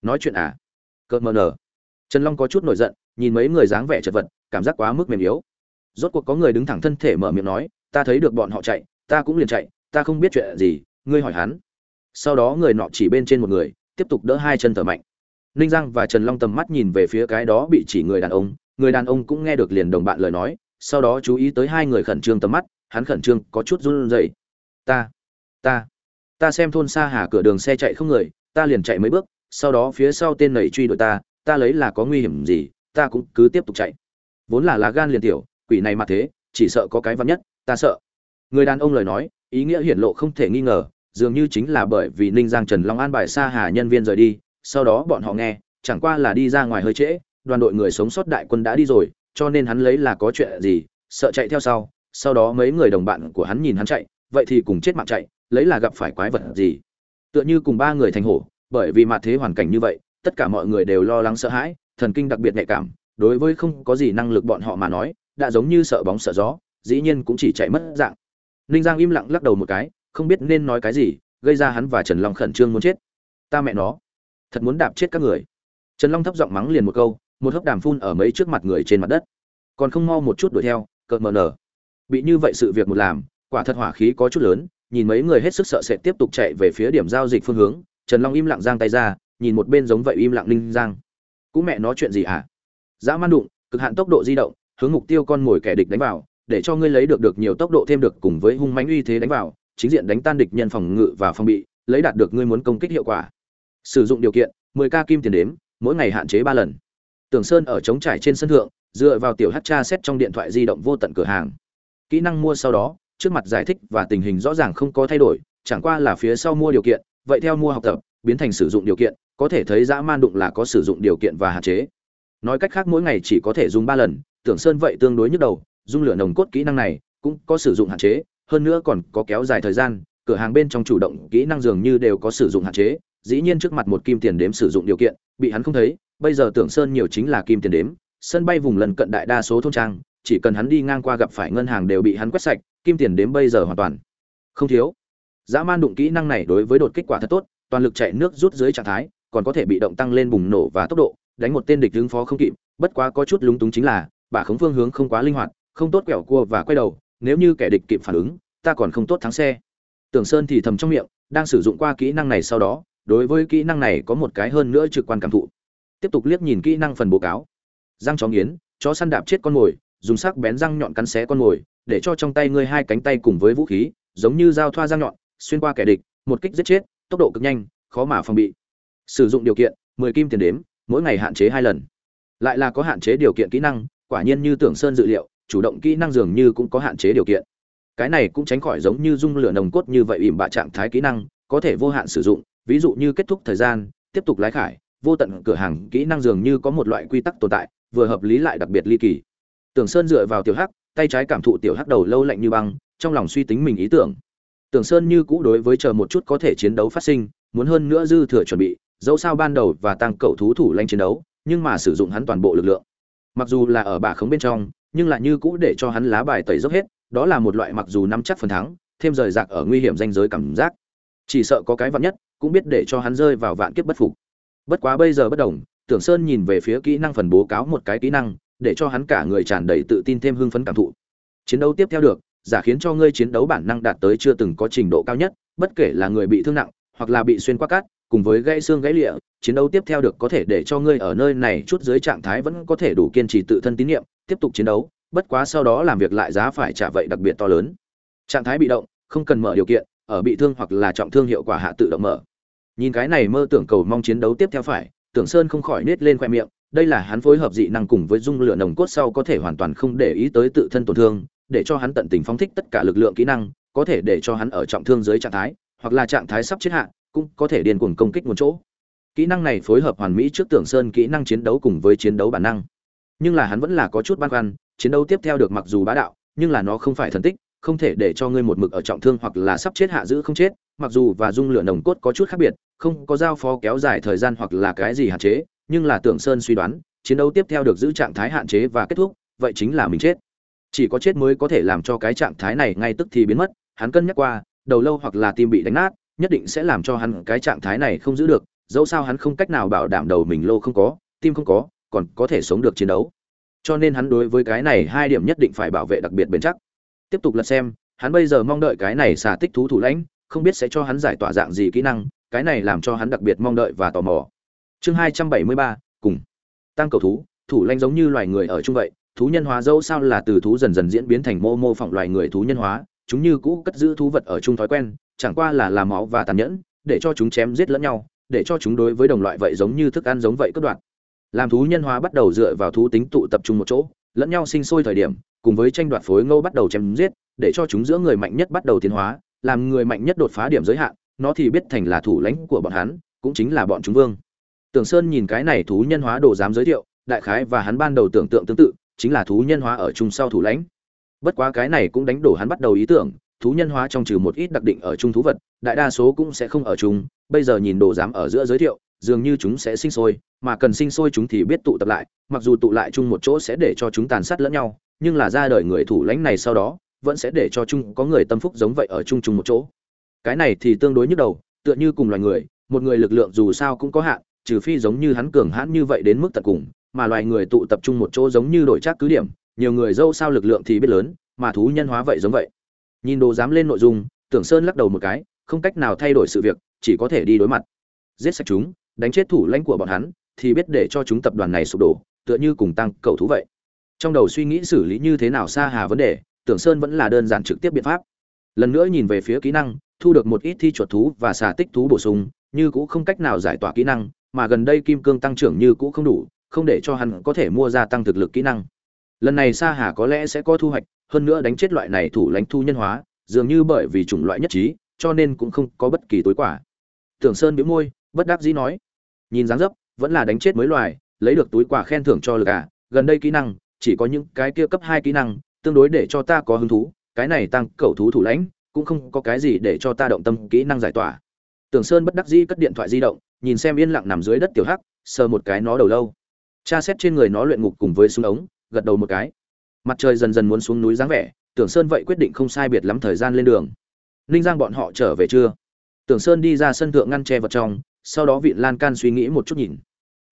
Nói chuyện à? Cợt mờ nở. Trần long có chút nổi giận nhìn mấy người dáng vẻ chật vật, cảm giác quá mức mềm yếu. Rốt cuộc có người đứng thẳng thân thể mở miệng nói, ta thấy được bọn họ chạy, ta cũng liền chạy, ta không biết chuyện gì, ngươi hỏi hắn. Sau đó người nọ chỉ bên trên một người, tiếp tục đỡ hai chân thở mạnh. Ninh giang và trần long tầm mắt nhìn về phía cái đó bị chỉ người đàn ông, người đàn ông cũng nghe được liền đồng bạn lời nói, sau đó chú ý tới hai người khẩn trương tầm mắt, hắn khẩn trương có chút run rẩy. Ta ta ta xem thôn xa hà cửa đường xe chạy không người, ta liền chạy mấy bước, sau đó phía sau tên nầy truy đuổi ta ta lấy là có nguy hiểm gì ta cũng cứ tiếp tục chạy. Vốn là lá gan liền tiểu, quỷ này mà thế, chỉ sợ có cái vắn nhất, ta sợ. Người đàn ông lời nói, ý nghĩa hiển lộ không thể nghi ngờ, dường như chính là bởi vì ninh giang trần long an bài xa hà nhân viên rời đi, sau đó bọn họ nghe, chẳng qua là đi ra ngoài hơi trễ, đoàn đội người sống sót đại quân đã đi rồi, cho nên hắn lấy là có chuyện gì, sợ chạy theo sau sau đó mấy người đồng bạn của hắn nhìn hắn chạy, vậy thì cùng chết mạng chạy, lấy là gặp phải quái vật gì. Tựa như cùng ba người thành hổ, bởi vì mặt thế hoàn cảnh như vậy, tất cả mọi người đều lo lắng sợ hãi thần kinh đặc biệt nhạy cảm, đối với không có gì năng lực bọn họ mà nói, đã giống như sợ bóng sợ gió, dĩ nhiên cũng chỉ chạy mất dạng. Ninh giang im lặng lắc đầu một cái, không biết nên nói cái gì, gây ra hắn và trần long khẩn trương muốn chết. Ta mẹ nó, thật muốn đạp chết các người. Trần long thấp giọng mắng liền một câu, một hớp đàm phun ở mấy trước mặt người trên mặt đất. Còn không mau một chút đuổi theo, cợt mờ nở. Bị như vậy sự việc một làm, quả thật hỏa khí có chút lớn, nhìn mấy người hết sức sợ sẽ tiếp tục chạy về phía điểm giao dịch phương hướng, trần long im lặng giang tay ra, nhìn một bên giống vậy im lặng ninh giang cũng mẹ nói chuyện gì hả à? dã man đụng, cực hạn tốc độ di động, hướng mục tiêu con mồi kẻ địch đánh vào, để cho ngươi lấy được được nhiều tốc độ thêm được cùng với hung mãnh uy thế đánh vào, chính diện đánh tan địch nhân phòng ngự và phòng bị, lấy đạt được ngươi muốn công kích hiệu quả. Sử dụng điều kiện 10 k kim tiền đếm, mỗi ngày hạn chế 3 lần. Tưởng sơn ở trống trải trên sân thượng, dựa vào tiểu hát tra xét trong điện thoại di động vô tận cửa hàng. Kỹ năng mua sau đó, trước mặt giải thích và tình hình rõ ràng không có thay đổi, chẳng qua là phía sau mua điều kiện, vậy theo mua học tập, biến thành sử dụng điều kiện có thể thấy dã man đụng là có sử dụng điều kiện và hạn chế. Nói cách khác, mỗi ngày chỉ có thể dùng ba lần, tưởng sơn vậy tương đối nhức đầu dung lửa nồng cốt kỹ năng này cũng có sử dụng hạn chế, hơn nữa còn có kéo dài thời gian, cửa hàng bên trong chủ động kỹ năng dường như đều có sử dụng hạn chế, dĩ nhiên trước mặt một kim tiền đếm sử dụng điều kiện, bị hắn không thấy, bây giờ tưởng sơn nhiều chính là kim tiền đếm, sân bay vùng lần cận đại đa số thôn trang, chỉ cần hắn đi ngang qua gặp phải ngân hàng đều bị hắn quét sạch, kim tiền đếm bây giờ hoàn toàn không thiếu. Dã man đụng kỹ năng này đối với đột kích quả thật tốt, toàn lực chạy nước rút dưới trạng thái còn có thể bị động tăng lên bùng nổ và tốc độ, đánh một tên địch ứng phó không kịp, bất quá có chút lúng túng chính là, bà khống phương hướng không quá linh hoạt, không tốt quẹo cua và quay đầu, nếu như kẻ địch kịp phản ứng, ta còn không tốt thắng xe. Tưởng sơn thì thầm trong miệng, đang sử dụng qua kỹ năng này sau đó, đối với kỹ năng này có một cái hơn nữa trực quan cảm thụ. Tiếp tục liếc nhìn kỹ năng phần bố cáo. Răng chó nghiến, chó săn đạp chết con mồi, dùng sắc bén răng nhọn cắn xé con mồi, để cho trong tay ngươi hai cánh tay cùng với vũ khí, giống như dao thoa răng nhọn, xuyên qua kẻ địch, một kích giết chết, tốc độ cực nhanh, khó mà phòng bị sử dụng điều kiện 10 kim tiền đếm, mỗi ngày hạn chế hai lần. Lại là có hạn chế điều kiện kỹ năng, quả nhiên như tưởng sơn dự liệu, chủ động kỹ năng dường như cũng có hạn chế điều kiện. Cái này cũng tránh khỏi giống như dung lửa nồng cốt như vậy ỉm bạ trạng thái kỹ năng, có thể vô hạn sử dụng, ví dụ như kết thúc thời gian, tiếp tục lái khải, vô tận cửa hàng kỹ năng dường như có một loại quy tắc tồn tại, vừa hợp lý lại đặc biệt ly kỳ. Tưởng sơn dựa vào tiểu hắc, tay trái cảm thụ tiểu hắc đầu lâu lạnh như băng, trong lòng suy tính mình ý tưởng. Tưởng sơn như cũ đối với chờ một chút có thể chiến đấu phát sinh, muốn hơn nữa dư thừa chuẩn bị dẫu sao ban đầu và tăng cậu thú thủ lanh chiến đấu, nhưng mà sử dụng hắn toàn bộ lực lượng. Mặc dù là ở bả khống bên trong, nhưng lại như cũ để cho hắn lá bài tẩy dốc hết, đó là một loại mặc dù nắm chắc phần thắng, thêm rời rạc ở nguy hiểm danh giới cảm giác. Chỉ sợ có cái vạn nhất, cũng biết để cho hắn rơi vào vạn kiếp bất phục. Bất quá bây giờ bất đồng, tưởng sơn nhìn về phía kỹ năng phần bố cáo một cái kỹ năng, để cho hắn cả người tràn đầy tự tin thêm hưng phấn cảm thụ. Chiến đấu tiếp theo được, giả khiến cho ngươi chiến đấu bản năng đạt tới chưa từng có trình độ cao nhất, bất kể là người bị thương nặng, hoặc là bị xuyên qua cát cùng với gãy xương gãy lịa, chiến đấu tiếp theo được có thể để cho ngươi ở nơi này chút dưới trạng thái vẫn có thể đủ kiên trì tự thân tín nhiệm, tiếp tục chiến đấu, bất quá sau đó làm việc lại giá phải trả vậy đặc biệt to lớn. Trạng thái bị động, không cần mở điều kiện, ở bị thương hoặc là trọng thương hiệu quả hạ tự động mở. Nhìn cái này mơ tưởng cầu mong chiến đấu tiếp theo phải, tưởng sơn không khỏi nết lên khoe miệng, đây là hắn phối hợp dị năng cùng với dung lửa nồng cốt sau có thể hoàn toàn không để ý tới tự thân tổn thương, để cho hắn tận tình phóng thích tất cả lực lượng kỹ năng, có thể để cho hắn ở trọng thương dưới trạng thái, hoặc là trạng thái sắp chết hạ cũng có thể điên cuồng công kích một chỗ. Kỹ năng này phối hợp hoàn mỹ trước tưởng sơn kỹ năng chiến đấu cùng với chiến đấu bản năng. Nhưng là hắn vẫn là có chút băn khoăn, chiến đấu tiếp theo được mặc dù bá đạo, nhưng là nó không phải thần tích, không thể để cho ngươi một mực ở trọng thương hoặc là sắp chết hạ giữ không chết, mặc dù và dung lửa nồng cốt có chút khác biệt, không có giao phó kéo dài thời gian hoặc là cái gì hạn chế, nhưng là tưởng sơn suy đoán, chiến đấu tiếp theo được giữ trạng thái hạn chế và kết thúc, vậy chính là mình chết. Chỉ có chết mới có thể làm cho cái trạng thái này ngay tức thì biến mất, hắn cân nhắc qua, đầu lâu hoặc là tim bị đánh nát nhất định sẽ làm cho hắn cái trạng thái này không giữ được, dẫu sao hắn không cách nào bảo đảm đầu mình lô không có, tim không có, còn có thể sống được chiến đấu. Cho nên hắn đối với cái này hai điểm nhất định phải bảo vệ đặc biệt bền chắc. Tiếp tục lật xem, hắn bây giờ mong đợi cái này xả tích thú thủ lãnh, không biết sẽ cho hắn giải tỏa dạng gì kỹ năng, cái này làm cho hắn đặc biệt mong đợi và tò mò. Chương hai trăm bảy mươi ba, cùng. Tăng cầu thú, thủ lãnh giống như loài người ở chung vậy, thú nhân hóa dẫu sao là từ thú dần dần diễn biến thành mô mô phỏng loài người thú nhân hóa, chúng như cũ cất giữ thú vật ở chung thói quen chẳng qua là làm máu và tàn nhẫn, để cho chúng chém giết lẫn nhau, để cho chúng đối với đồng loại vậy giống như thức ăn giống vậy cất đoạn làm thú nhân hóa bắt đầu dựa vào thú tính tụ tập trung một chỗ, lẫn nhau sinh sôi thời điểm, cùng với tranh đoạt phối ngô bắt đầu chém giết, để cho chúng giữa người mạnh nhất bắt đầu tiến hóa, làm người mạnh nhất đột phá điểm giới hạn, nó thì biết thành là thủ lãnh của bọn hắn, cũng chính là bọn chúng vương. Tưởng sơn nhìn cái này thú nhân hóa đồ dám giới thiệu, đại khái và hắn ban đầu tưởng tượng tương tự, chính là thú nhân hóa ở chung sau thủ lãnh. Bất quá cái này cũng đánh đổ hắn bắt đầu ý tưởng thú nhân hóa trong trừ một ít đặc định ở chung thú vật, đại đa số cũng sẽ không ở chung, bây giờ nhìn đồ dám ở giữa giới thiệu, dường như chúng sẽ sinh sôi, mà cần sinh sôi chúng thì biết tụ tập lại, mặc dù tụ lại chung một chỗ sẽ để cho chúng tàn sát lẫn nhau, nhưng là ra đời người thủ lãnh này sau đó, vẫn sẽ để cho chung có người tâm phúc giống vậy ở chung chung một chỗ. Cái này thì tương đối nhức đầu, tựa như cùng loài người, một người lực lượng dù sao cũng có hạn, trừ phi giống như hắn cường hãn như vậy đến mức tận cùng, mà loài người tụ tập trung một chỗ giống như đổi trác cứ điểm, nhiều người dâu sao lực lượng thì biết lớn, mà thú nhân hóa vậy giống vậy nhìn đồ dám lên nội dung, tưởng sơn lắc đầu một cái, không cách nào thay đổi sự việc, chỉ có thể đi đối mặt. Giết sạch chúng, đánh chết thủ lãnh của bọn hắn, thì biết để cho chúng tập đoàn này sụp đổ, tựa như cùng tăng cầu thú vậy. Trong đầu suy nghĩ xử lý như thế nào xa hà vấn đề, tưởng sơn vẫn là đơn giản trực tiếp biện pháp. Lần nữa nhìn về phía kỹ năng, thu được một ít thi chuột thú và xà tích thú bổ sung, như cũng không cách nào giải tỏa kỹ năng, mà gần đây kim cương tăng trưởng như cũ không đủ, không để cho hắn có thể mua ra tăng thực lực kỹ năng. Lần này sa hà có lẽ sẽ có thu hoạch hơn nữa đánh chết loại này thủ lãnh thu nhân hóa, dường như bởi vì chủng loại nhất trí, cho nên cũng không có bất kỳ tối quả. Tưởng sơn bĩu môi, bất đắc dĩ nói, nhìn dáng dấp, vẫn là đánh chết mới loài, lấy được túi quả khen thưởng cho lực à gần đây kỹ năng, chỉ có những cái kia cấp hai kỹ năng, tương đối để cho ta có hứng thú, cái này tăng cầu thú thủ lãnh, cũng không có cái gì để cho ta động tâm kỹ năng giải tỏa. Tưởng sơn bất đắc dĩ cất điện thoại di động, nhìn xem yên lặng nằm dưới đất tiểu hắc, sờ một cái nó đầu lâu. Tra xét trên người nó luyện ngục cùng với súng ống, gật đầu một cái mặt trời dần dần muốn xuống núi dáng vẻ, tưởng sơn vậy quyết định không sai biệt lắm thời gian lên đường. Ninh giang bọn họ trở về chưa? Tưởng sơn đi ra sân thượng ngăn che vật trong, sau đó vị lan can suy nghĩ một chút nhìn.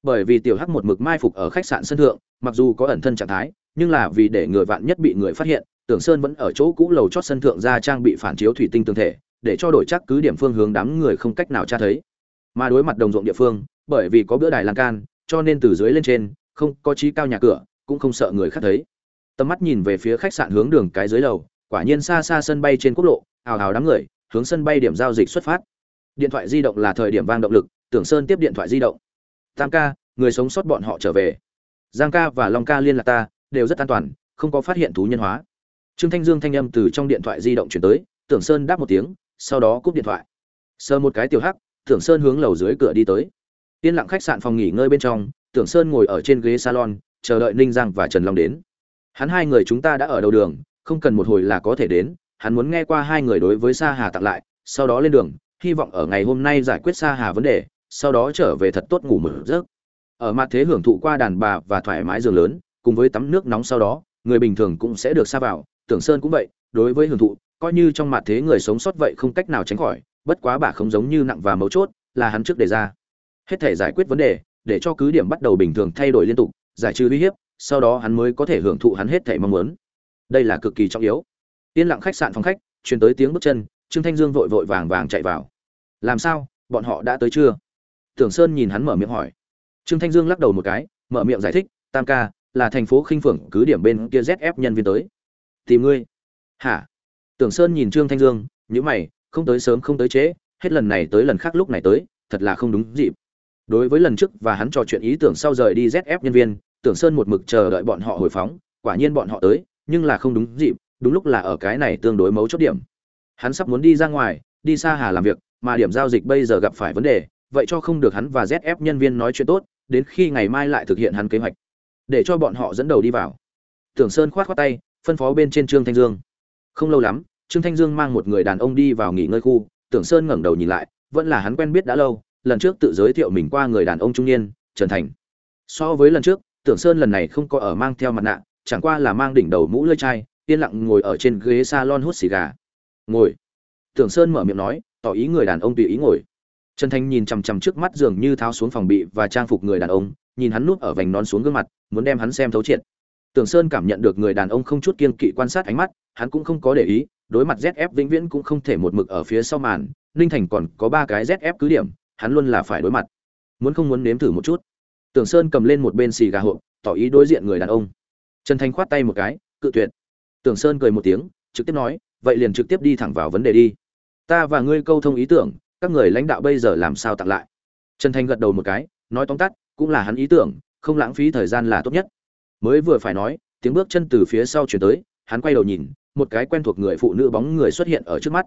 Bởi vì tiểu hắc một mực mai phục ở khách sạn sân thượng, mặc dù có ẩn thân trạng thái, nhưng là vì để người vạn nhất bị người phát hiện, tưởng sơn vẫn ở chỗ cũ lầu chót sân thượng ra trang bị phản chiếu thủy tinh tương thể, để cho đổi chắc cứ điểm phương hướng đám người không cách nào tra thấy. Mà đối mặt đồng ruộng địa phương, bởi vì có bữa đài lan can, cho nên từ dưới lên trên, không có trí cao nhà cửa, cũng không sợ người khác thấy tầm mắt nhìn về phía khách sạn hướng đường cái dưới lầu, quả nhiên xa xa sân bay trên quốc lộ hào hào đám người, hướng sân bay điểm giao dịch xuất phát. Điện thoại di động là thời điểm vang động lực, tưởng sơn tiếp điện thoại di động. Tam ca, người sống sót bọn họ trở về. Giang ca và long ca liên lạc ta, đều rất an toàn, không có phát hiện thú nhân hóa. Trương thanh dương thanh âm từ trong điện thoại di động chuyển tới, tưởng sơn đáp một tiếng, sau đó cúp điện thoại. Sờ một cái tiểu hắc, tưởng sơn hướng lầu dưới cửa đi tới. Yên lặng khách sạn phòng nghỉ ngơi bên trong, tưởng sơn ngồi ở trên ghế salon, chờ đợi ninh giang và trần long đến hắn hai người chúng ta đã ở đầu đường, không cần một hồi là có thể đến, hắn muốn nghe qua hai người đối với sa hà tặng lại, sau đó lên đường, hy vọng ở ngày hôm nay giải quyết sa hà vấn đề, sau đó trở về thật tốt ngủ mở rớt ở mặt thế hưởng thụ qua đàn bà và thoải mái giường lớn, cùng với tắm nước nóng sau đó, người bình thường cũng sẽ được xa vào, tưởng sơn cũng vậy, đối với hưởng thụ, coi như trong mặt thế người sống sót vậy không cách nào tránh khỏi, bất quá bà không giống như nặng và mấu chốt, là hắn trước đề ra. Hết thể giải quyết vấn đề, để cho cứ điểm bắt đầu bình thường thay đổi liên tục, giải trừ uy hiếp sau đó hắn mới có thể hưởng thụ hắn hết thảy mong muốn. Đây là cực kỳ trọng yếu. Yên lặng khách sạn phòng khách, truyền tới tiếng bước chân, trương thanh dương vội vội vàng vàng chạy vào. Làm sao? Bọn họ đã tới chưa? Tưởng sơn nhìn hắn mở miệng hỏi. Trương thanh dương lắc đầu một cái, mở miệng giải thích, tam ca, là thành phố khinh phượng, cứ điểm bên kia zf nhân viên tới. Tìm ngươi? Hả? Tưởng sơn nhìn trương thanh dương, nhíu mày, không tới sớm, không tới trễ, hết lần này tới lần khác lúc này tới, thật là không đúng dịp. Đối với lần trước và hắn trò chuyện ý tưởng sau rời đi zf nhân viên tưởng sơn một mực chờ đợi bọn họ hồi phóng, quả nhiên bọn họ tới, nhưng là không đúng dịp, đúng lúc là ở cái này tương đối mấu chốt điểm. Hắn sắp muốn đi ra ngoài, đi xa hà làm việc, mà điểm giao dịch bây giờ gặp phải vấn đề, vậy cho không được hắn và zf nhân viên nói chuyện tốt, đến khi ngày mai lại thực hiện hắn kế hoạch. Để cho bọn họ dẫn đầu đi vào. Tưởng sơn khoát khoát tay, phân phó bên trên trương thanh dương. Không lâu lắm, trương thanh dương mang một người đàn ông đi vào nghỉ ngơi khu, tưởng sơn ngẩng đầu nhìn lại, vẫn là hắn quen biết đã lâu, lần trước tự giới thiệu mình qua người đàn ông trung niên, trần thành. So với lần trước tưởng sơn lần này không có ở mang theo mặt nạ, chẳng qua là mang đỉnh đầu mũ lưỡi chai, yên lặng ngồi ở trên ghế salon hút xì gà. Ngồi. Tưởng sơn mở miệng nói, tỏ ý người đàn ông tùy ý ngồi. Trần Thanh nhìn chằm chằm trước mắt dường như tháo xuống phòng bị và trang phục người đàn ông, nhìn hắn núp ở vành nón xuống gương mặt, muốn đem hắn xem thấu triệt. Tưởng sơn cảm nhận được người đàn ông không chút kiên kỵ quan sát ánh mắt, hắn cũng không có để ý, đối mặt zf vĩnh viễn cũng không thể một mực ở phía sau màn, ninh thành còn có ba cái zf cứ điểm, hắn luôn là phải đối mặt. Muốn không muốn nếm thử một chút tưởng sơn cầm lên một bên xì gà hộp, tỏ ý đối diện người đàn ông. Trần thành khoát tay một cái, cự tuyệt. Tưởng sơn cười một tiếng, trực tiếp nói, vậy liền trực tiếp đi thẳng vào vấn đề đi. Ta và ngươi câu thông ý tưởng, các người lãnh đạo bây giờ làm sao tặng lại? Trần thành gật đầu một cái, nói tóm tắt, cũng là hắn ý tưởng, không lãng phí thời gian là tốt nhất. Mới vừa phải nói, tiếng bước chân từ phía sau chuyển tới, hắn quay đầu nhìn, một cái quen thuộc người phụ nữ bóng người xuất hiện ở trước mắt.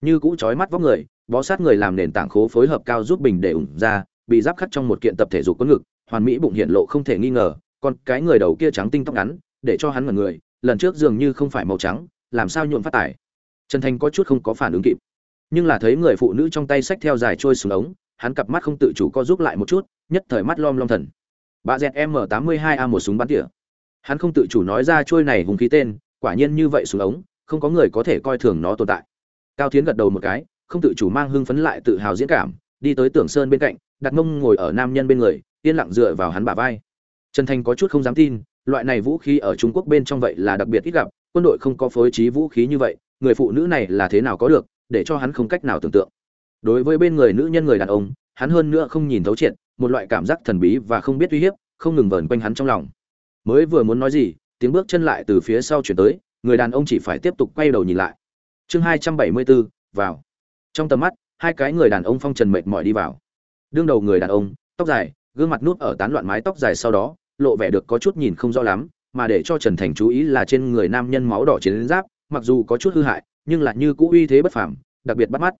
Như cũ chói mắt vóc người, bó sát người làm nền tảng khố phối hợp cao giúp bình để ủng ra, bị giáp khắc trong một kiện tập thể dục có ngực hoàn mỹ bụng hiện lộ không thể nghi ngờ, còn cái người đầu kia trắng tinh tóc ngắn, để cho hắn ngẩn người, lần trước dường như không phải màu trắng, làm sao nhuộm phát tải trần thành có chút không có phản ứng kịp. Nhưng là thấy người phụ nữ trong tay xách theo dài trôi xuống ống, hắn cặp mắt không tự chủ co giúp lại một chút, nhất thời mắt lom lom thần. Bà dẹt m 82 a một súng bắn tỉa. Hắn không tự chủ nói ra trôi này hùng khí tên, quả nhiên như vậy xuống ống, không có người có thể coi thường nó tồn tại. Cao tiến gật đầu một cái, không tự chủ mang hưng phấn lại tự hào diễn cảm, đi tới tưởng sơn bên cạnh, đặt mông ngồi ở nam nhân bên người yên lặng dựa vào hắn bả vai. Trần thành có chút không dám tin, loại này vũ khí ở trung quốc bên trong vậy là đặc biệt ít gặp, quân đội không có phối trí vũ khí như vậy, người phụ nữ này là thế nào có được, để cho hắn không cách nào tưởng tượng. Đối với bên người nữ nhân người đàn ông, hắn hơn nữa không nhìn thấu triệt, một loại cảm giác thần bí và không biết uy hiếp, không ngừng vờn quanh hắn trong lòng. Mới vừa muốn nói gì, tiếng bước chân lại từ phía sau chuyển tới, người đàn ông chỉ phải tiếp tục quay đầu nhìn lại. Chương hai trăm bảy mươi bốn vào. Trong tầm mắt, hai cái người đàn ông phong trần mệt mỏi đi vào. Đương đầu người đàn ông, tóc dài gương mặt nút ở tán loạn mái tóc dài sau đó, lộ vẻ được có chút nhìn không rõ lắm, mà để cho trần thành chú ý là trên người nam nhân máu đỏ chiến giáp, mặc dù có chút hư hại, nhưng là như cũ uy thế bất phàm, đặc biệt bắt mắt.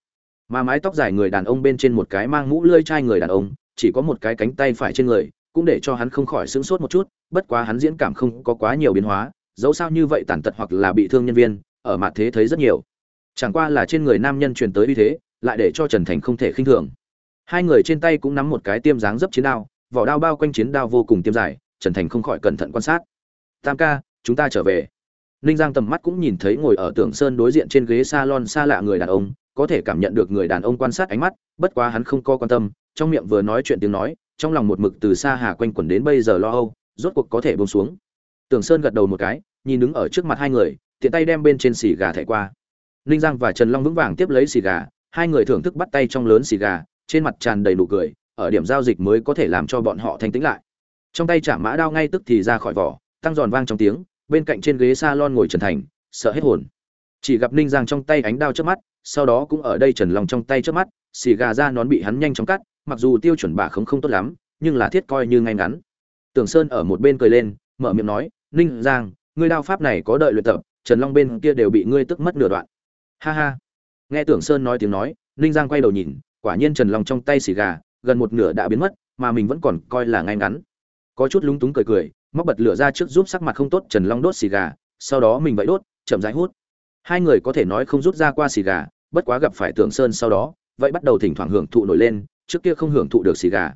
Mà mái tóc dài người đàn ông bên trên một cái mang mũ lưỡi chai người đàn ông, chỉ có một cái cánh tay phải trên người, cũng để cho hắn không khỏi sững sốt một chút, bất quá hắn diễn cảm không có quá nhiều biến hóa, dẫu sao như vậy tàn tật hoặc là bị thương nhân viên, ở mặt thế thấy rất nhiều. Chẳng qua là trên người nam nhân truyền tới uy thế, lại để cho trần thành không thể khinh thường hai người trên tay cũng nắm một cái tiêm dáng dấp chiến đao, vỏ đao bao quanh chiến đao vô cùng tiêm dài, trần thành không khỏi cẩn thận quan sát. Tam ca, chúng ta trở về. Ninh giang tầm mắt cũng nhìn thấy ngồi ở tường sơn đối diện trên ghế salon xa lạ người đàn ông, có thể cảm nhận được người đàn ông quan sát ánh mắt, bất quá hắn không có quan tâm, trong miệng vừa nói chuyện tiếng nói, trong lòng một mực từ xa hà quanh quẩn đến bây giờ lo âu, rốt cuộc có thể bông xuống. Tường sơn gật đầu một cái, nhìn đứng ở trước mặt hai người, tiện tay đem bên trên xì gà thẻ qua. Ninh giang và trần long vững vàng tiếp lấy xì gà, hai người thưởng thức bắt tay trong lớn xì gà trên mặt tràn đầy nụ cười, ở điểm giao dịch mới có thể làm cho bọn họ thanh tĩnh lại. Trong tay trả mã đao ngay tức thì ra khỏi vỏ, tăng giòn vang trong tiếng, bên cạnh trên ghế salon ngồi trần thành, sợ hết hồn. Chỉ gặp ninh giang trong tay ánh đao trước mắt, sau đó cũng ở đây trần long trong tay trước mắt, xì gà ra nón bị hắn nhanh chóng cắt, mặc dù tiêu chuẩn bà không không tốt lắm, nhưng là thiết coi như ngay ngắn. Tưởng sơn ở một bên cười lên, mở miệng nói, ninh giang, ngươi đao pháp này có đợi luyện tập, trần long bên kia đều bị ngươi tức mất nửa đoạn. Ha ha. Nghe tưởng sơn nói tiếng nói, ninh giang quay đầu nhìn quả nhiên trần long trong tay xì gà, gần một nửa đã biến mất, mà mình vẫn còn coi là ngay ngắn. Có chút lúng túng cười cười, móc bật lửa ra trước giúp sắc mặt không tốt trần long đốt xì gà, sau đó mình vậy đốt, chậm rãi hút. Hai người có thể nói không rút ra qua xì gà, bất quá gặp phải tưởng sơn sau đó, vậy bắt đầu thỉnh thoảng hưởng thụ nổi lên, trước kia không hưởng thụ được xì gà.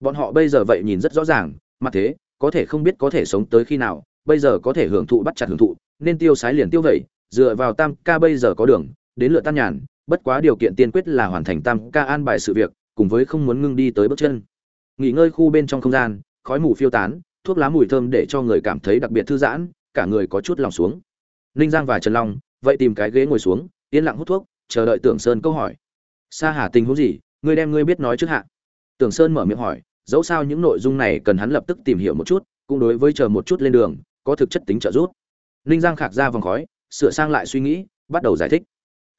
Bọn họ bây giờ vậy nhìn rất rõ ràng, mà thế, có thể không biết có thể sống tới khi nào, bây giờ có thể hưởng thụ bắt chặt hưởng thụ, nên tiêu sái liền tiêu vậy, dựa vào tam ca bây giờ có đường, đến lựa tan nhàn bất quá điều kiện tiên quyết là hoàn thành tam ca an bài sự việc, cùng với không muốn ngưng đi tới bước chân. Nghỉ ngơi khu bên trong không gian, khói mù phiêu tán, thuốc lá mùi thơm để cho người cảm thấy đặc biệt thư giãn, cả người có chút lòng xuống. Ninh giang và trần long, vậy tìm cái ghế ngồi xuống, yên lặng hút thuốc, chờ đợi tưởng sơn câu hỏi. Sa hà tình huống gì? Ngươi đem ngươi biết nói trước hạ. Tưởng sơn mở miệng hỏi, dẫu sao những nội dung này cần hắn lập tức tìm hiểu một chút, cũng đối với chờ một chút lên đường, có thực chất tính trợ giúp. Ninh giang khạc ra vòng khói, sửa sang lại suy nghĩ, bắt đầu giải thích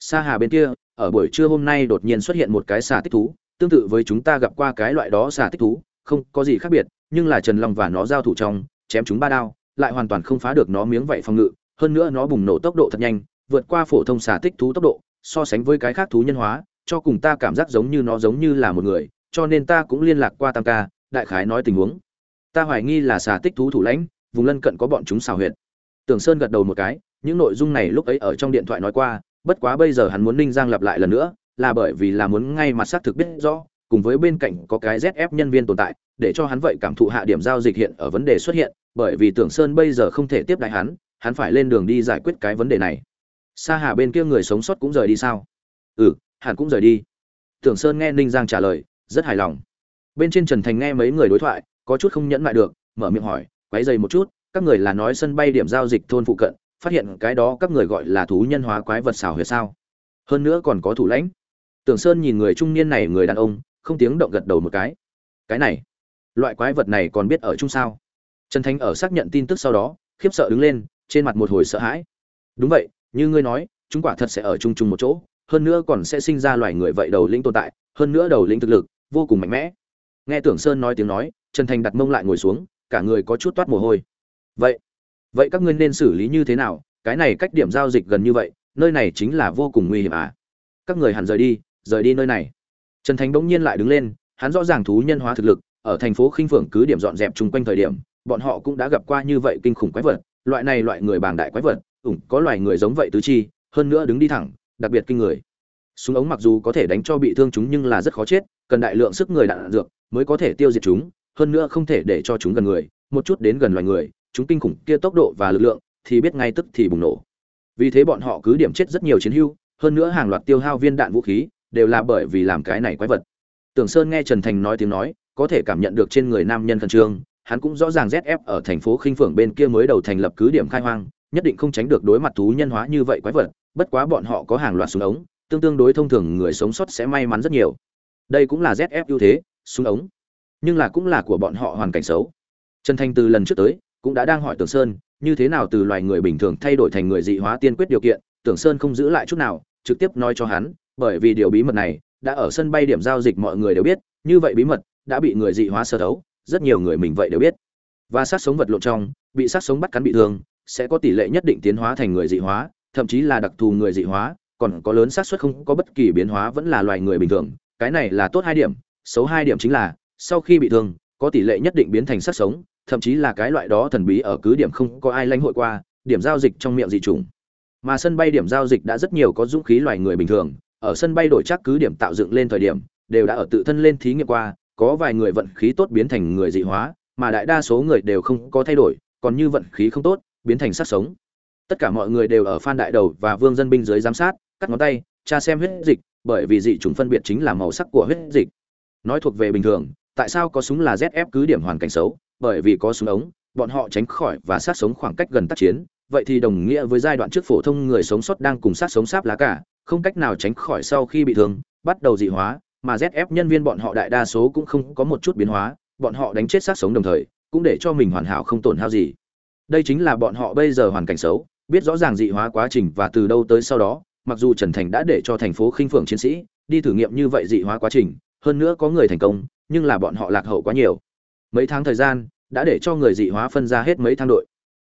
sa hà bên kia, ở buổi trưa hôm nay đột nhiên xuất hiện một cái xà tích thú, tương tự với chúng ta gặp qua cái loại đó xà tích thú, không có gì khác biệt, nhưng là trần long và nó giao thủ trong, chém chúng ba đao, lại hoàn toàn không phá được nó miếng vậy phòng ngự, hơn nữa nó bùng nổ tốc độ thật nhanh, vượt qua phổ thông xà tích thú tốc độ, so sánh với cái khác thú nhân hóa, cho cùng ta cảm giác giống như nó giống như là một người, cho nên ta cũng liên lạc qua tam ca, đại khái nói tình huống. Ta hoài nghi là xà tích thú thủ lãnh, vùng lân cận có bọn chúng xào huyệt. Tưởng sơn gật đầu một cái, những nội dung này lúc ấy ở trong điện thoại nói qua bất quá bây giờ hắn muốn ninh giang lặp lại lần nữa là bởi vì là muốn ngay mặt xác thực biết rõ cùng với bên cạnh có cái ZF nhân viên tồn tại, để cho hắn vậy cảm thụ hạ điểm giao dịch hiện ở vấn đề xuất hiện, bởi vì Tưởng Sơn bây giờ không thể tiếp đại hắn, hắn phải lên đường đi giải quyết cái vấn đề này. Sa Hà bên kia người sống sót cũng rời đi sao? Ừ, hẳn cũng rời đi. Tưởng Sơn nghe Ninh Giang trả lời, rất hài lòng. Bên trên Trần Thành nghe mấy người đối thoại, có chút không nhẫn lại được, mở miệng hỏi, quấy dày một chút, các người là nói sân bay điểm giao dịch thôn phụ cận, phát hiện cái đó các người gọi là thú nhân hóa quái vật xảo huyệt sao? Hơn nữa còn có thủ lãnh. Tưởng Sơn nhìn người trung niên này người đàn ông, không tiếng động gật đầu một cái. Cái này loại quái vật này còn biết ở chung sao? Trần thánh ở xác nhận tin tức sau đó khiếp sợ đứng lên trên mặt một hồi sợ hãi. Đúng vậy như ngươi nói chúng quả thật sẽ ở chung chung một chỗ hơn nữa còn sẽ sinh ra loài người vậy đầu lĩnh tồn tại hơn nữa đầu lĩnh thực lực vô cùng mạnh mẽ. Nghe tưởng sơn nói tiếng nói trần thành đặt mông lại ngồi xuống cả người có chút toát mồ hôi. Vậy vậy các ngươi nên xử lý như thế nào? Cái này cách điểm giao dịch gần như vậy nơi này chính là vô cùng nguy hiểm à? Các người hẳn rời đi rời đi nơi này. Trần thánh bỗng nhiên lại đứng lên, hắn rõ ràng thú nhân hóa thực lực, ở thành phố Khinh Phượng cứ điểm dọn dẹp chung quanh thời điểm, bọn họ cũng đã gặp qua như vậy kinh khủng quái vật, loại này loại người bàng đại quái vật, ủng có loài người giống vậy tứ chi, hơn nữa đứng đi thẳng, đặc biệt kinh người. Súng ống mặc dù có thể đánh cho bị thương chúng nhưng là rất khó chết, cần đại lượng sức người đạn dược mới có thể tiêu diệt chúng, hơn nữa không thể để cho chúng gần người, một chút đến gần loài người, chúng kinh khủng kia tốc độ và lực lượng thì biết ngay tức thì bùng nổ. Vì thế bọn họ cứ điểm chết rất nhiều chiến hữu, hơn nữa hàng loạt tiêu hao viên đạn vũ khí, đều là bởi vì làm cái này quái vật. Tưởng sơn nghe trần thành nói tiếng nói có thể cảm nhận được trên người nam nhân khẩn trương hắn cũng rõ ràng zf ở thành phố khinh phượng bên kia mới đầu thành lập cứ điểm khai hoang nhất định không tránh được đối mặt thú nhân hóa như vậy quái vật bất quá bọn họ có hàng loạt súng ống tương tương đối thông thường người sống sót sẽ may mắn rất nhiều. Đây cũng là zf ưu thế súng ống. Nhưng là cũng là của bọn họ hoàn cảnh xấu. Trần thanh từ lần trước tới cũng đã đang hỏi tưởng sơn, như thế nào từ loài người bình thường thay đổi thành người dị hóa tiên quyết điều kiện, tưởng sơn không giữ lại chút nào, trực tiếp nói cho hắn, bởi vì điều bí mật này đã ở sân bay điểm giao dịch mọi người đều biết, như vậy bí mật đã bị người dị hóa sơ thấu, rất nhiều người mình vậy đều biết. Và sát sống vật lộn trong, bị sát sống bắt cắn bị thương, sẽ có tỷ lệ nhất định tiến hóa thành người dị hóa, thậm chí là đặc thù người dị hóa, còn có lớn xác suất không có bất kỳ biến hóa vẫn là loài người bình thường. Cái này là tốt hai điểm, xấu hai điểm chính là, sau khi bị thương, có tỷ lệ nhất định biến thành sát sống thậm chí là cái loại đó thần bí ở cứ điểm không có ai lãnh hội qua, điểm giao dịch trong miệng dị trùng mà sân bay điểm giao dịch đã rất nhiều có dũng khí loài người bình thường, ở sân bay đổi chắc cứ điểm tạo dựng lên thời điểm, đều đã ở tự thân lên thí nghiệm qua, có vài người vận khí tốt biến thành người dị hóa, mà đại đa số người đều không có thay đổi, còn như vận khí không tốt, biến thành sát sống. Tất cả mọi người đều ở phan đại đầu và vương dân binh dưới giám sát, cắt ngón tay, tra xem huyết dịch, bởi vì dị chủng phân biệt chính là màu sắc của huyết dịch. Nói thuộc về bình thường, tại sao có súng là zf cứ điểm hoàn cảnh xấu? Bởi vì có súng ống, bọn họ tránh khỏi và sát sống khoảng cách gần tác chiến. Vậy thì đồng nghĩa với giai đoạn trước phổ thông người sống sót đang cùng sát sống sáp lá cả, không cách nào tránh khỏi sau khi bị thương, bắt đầu dị hóa, mà zf nhân viên bọn họ đại đa số cũng không có một chút biến hóa, bọn họ đánh chết sát sống đồng thời, cũng để cho mình hoàn hảo không tổn hao gì. Đây chính là bọn họ bây giờ hoàn cảnh xấu, biết rõ ràng dị hóa quá trình và từ đâu tới sau đó, mặc dù trần thành đã để cho thành phố khinh phượng chiến sĩ, đi thử nghiệm như vậy dị hóa quá trình, hơn nữa có người thành công, nhưng là bọn họ lạc hậu quá nhiều. Mấy tháng thời gian đã để cho người dị hóa phân ra hết mấy thang đội.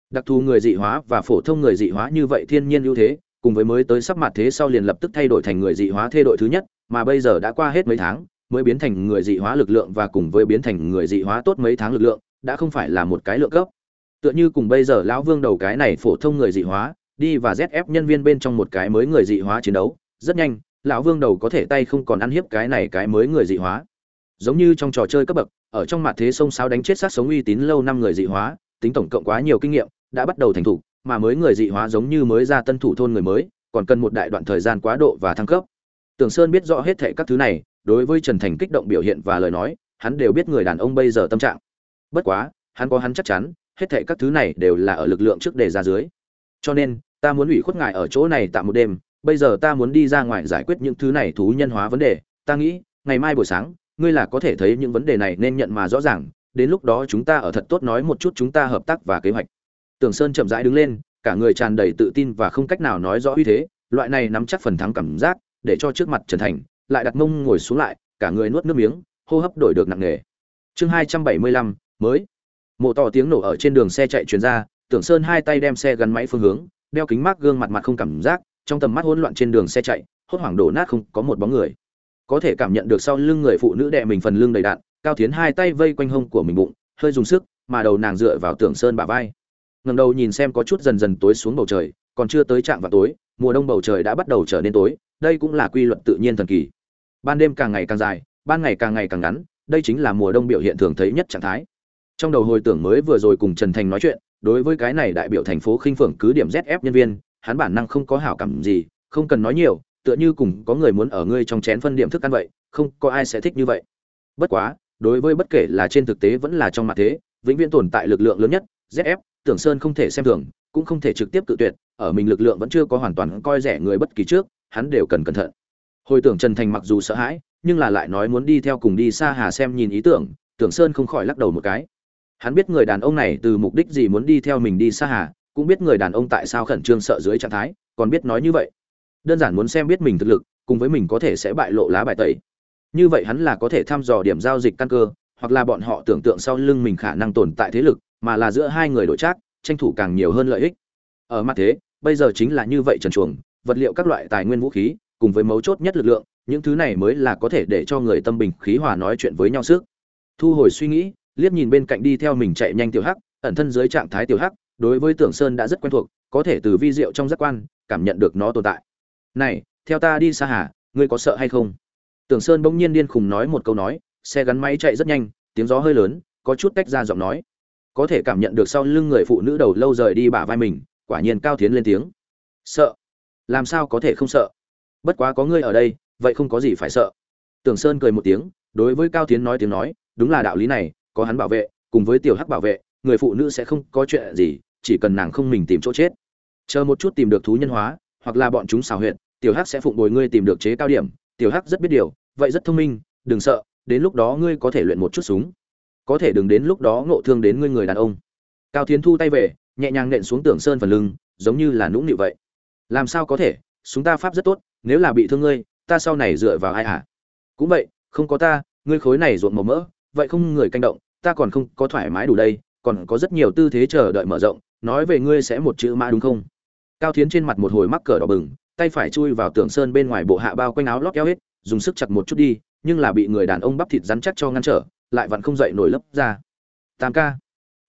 Đặc thù người dị hóa và phổ thông người dị hóa như vậy thiên nhiên ưu thế, cùng với mới tới sắp mặt thế sau liền lập tức thay đổi thành người dị hóa thê đội thứ nhất, mà bây giờ đã qua hết mấy tháng, mới biến thành người dị hóa lực lượng và cùng với biến thành người dị hóa tốt mấy tháng lực lượng, đã không phải là một cái lượng cấp. Tựa như cùng bây giờ lão vương đầu cái này phổ thông người dị hóa, đi và zf nhân viên bên trong một cái mới người dị hóa chiến đấu, rất nhanh, lão vương đầu có thể tay không còn ăn hiếp cái này cái mới người dị hóa. Giống như trong trò chơi cấp bậc ở trong mặt thế sông sáo đánh chết sát sống uy tín lâu năm người dị hóa, tính tổng cộng quá nhiều kinh nghiệm, đã bắt đầu thành thủ, mà mới người dị hóa giống như mới ra tân thủ thôn người mới, còn cần một đại đoạn thời gian quá độ và thăng cấp. Tưởng sơn biết rõ hết thệ các thứ này, đối với trần thành kích động biểu hiện và lời nói, hắn đều biết người đàn ông bây giờ tâm trạng. Bất quá, hắn có hắn chắc chắn, hết thệ các thứ này đều là ở lực lượng trước đề ra dưới. Cho nên, ta muốn ủy khuất ngài ở chỗ này tạm một đêm, bây giờ ta muốn đi ra ngoài giải quyết những thứ này thú nhân hóa vấn đề. Ta nghĩ, ngày mai buổi sáng ngươi là có thể thấy những vấn đề này nên nhận mà rõ ràng, đến lúc đó chúng ta ở thật tốt nói một chút chúng ta hợp tác và kế hoạch. Tưởng sơn chậm rãi đứng lên, cả người tràn đầy tự tin và không cách nào nói rõ uy thế, loại này nắm chắc phần thắng cảm giác, để cho trước mặt trần thành, lại đặt mông ngồi xuống lại, cả người nuốt nước miếng, hô hấp đổi được nặng nề. Chương hai trăm bảy mươi lăm, mới. Mộ to tiếng nổ ở trên đường xe chạy chuyển ra, tưởng sơn hai tay đem xe gắn máy phương hướng, đeo kính mát gương mặt mặt không cảm giác, trong tầm mắt hỗn loạn trên đường xe chạy, hốt hoảng đổ nát không có một bóng người có thể cảm nhận được sau lưng người phụ nữ đè mình phần lưng đầy đạn, cao tiến hai tay vây quanh hông của mình bụng, hơi dùng sức, mà đầu nàng dựa vào tường sơn bả vai. Ngầm đầu nhìn xem có chút dần dần tối xuống bầu trời, còn chưa tới trạm vào tối, mùa đông bầu trời đã bắt đầu trở nên tối, đây cũng là quy luật tự nhiên thần kỳ. Ban đêm càng ngày càng dài, ban ngày càng ngày càng ngắn, đây chính là mùa đông biểu hiện thường thấy nhất trạng thái. Trong đầu hồi tưởng mới vừa rồi cùng trần thành nói chuyện, đối với cái này đại biểu thành phố khinh phượng cứ điểm zf nhân viên, hắn bản năng không có hảo cảm gì, không cần nói nhiều tựa như cùng có người muốn ở ngươi trong chén phân điểm thức ăn vậy, không có ai sẽ thích như vậy. Bất quá, đối với bất kể là trên thực tế vẫn là trong mặt thế, vĩnh viễn tồn tại lực lượng lớn nhất zf tưởng sơn không thể xem thường, cũng không thể trực tiếp cự tuyệt, ở mình lực lượng vẫn chưa có hoàn toàn coi rẻ người bất kỳ trước, hắn đều cần cẩn thận. Hồi tưởng trần thành mặc dù sợ hãi, nhưng là lại nói muốn đi theo cùng đi xa hà xem nhìn ý tưởng tưởng sơn không khỏi lắc đầu một cái. Hắn biết người đàn ông này từ mục đích gì muốn đi theo mình đi xa hà, cũng biết người đàn ông tại sao khẩn trương sợ dưới trạng thái, còn biết nói như vậy đơn giản muốn xem biết mình thực lực, cùng với mình có thể sẽ bại lộ lá bài tẩy. Như vậy hắn là có thể thăm dò điểm giao dịch căn cơ, hoặc là bọn họ tưởng tượng sau lưng mình khả năng tồn tại thế lực, mà là giữa hai người đổi trác, tranh thủ càng nhiều hơn lợi ích. Ở mặt thế, bây giờ chính là như vậy trần chuồng, vật liệu các loại tài nguyên vũ khí, cùng với mấu chốt nhất lực lượng, những thứ này mới là có thể để cho người tâm bình khí hòa nói chuyện với nhau sức. Thu hồi suy nghĩ, liếc nhìn bên cạnh đi theo mình chạy nhanh tiểu hắc, ẩn thân dưới trạng thái tiểu hắc, đối với tưởng sơn đã rất quen thuộc, có thể từ vi diệu trong giác quan, cảm nhận được nó tồn tại này, theo ta đi xa hà, ngươi có sợ hay không? Tưởng sơn bỗng nhiên điên khùng nói một câu nói, xe gắn máy chạy rất nhanh, tiếng gió hơi lớn, có chút tách ra giọng nói. Có thể cảm nhận được sau lưng người phụ nữ đầu lâu rời đi bả vai mình, quả nhiên cao tiến lên tiếng. Sợ? Làm sao có thể không sợ? Bất quá có ngươi ở đây, vậy không có gì phải sợ. Tưởng sơn cười một tiếng, đối với cao tiến nói tiếng nói, đúng là đạo lý này, có hắn bảo vệ, cùng với tiểu hắc bảo vệ, người phụ nữ sẽ không có chuyện gì, chỉ cần nàng không mình tìm chỗ chết. Chờ một chút tìm được thú nhân hóa, hoặc là bọn chúng xào huyện tiểu hắc sẽ phụng bồi ngươi tìm được chế cao điểm. Tiểu hắc rất biết điều, vậy rất thông minh, đừng sợ, đến lúc đó ngươi có thể luyện một chút súng. Có thể đừng đến lúc đó ngộ thương đến ngươi người đàn ông. Cao tiến thu tay về, nhẹ nhàng nện xuống tưởng sơn phần lưng, giống như là nũng nịu vậy. Làm sao có thể? Súng ta pháp rất tốt, nếu là bị thương ngươi, ta sau này dựa vào ai hả? Cũng vậy, không có ta, ngươi khối này ruột màu mỡ, vậy không người canh động, ta còn không có thoải mái đủ đây, còn có rất nhiều tư thế chờ đợi mở rộng, nói về ngươi sẽ một chữ mã đúng không? Cao tiến trên mặt một hồi mắc cờ đỏ bừng tay phải chui vào tường sơn bên ngoài bộ hạ bao quanh áo lót eo hết, dùng sức chặt một chút đi, nhưng là bị người đàn ông bắp thịt rắn chắc cho ngăn trở, lại vẫn không dậy nổi lấp ra. Tam ca.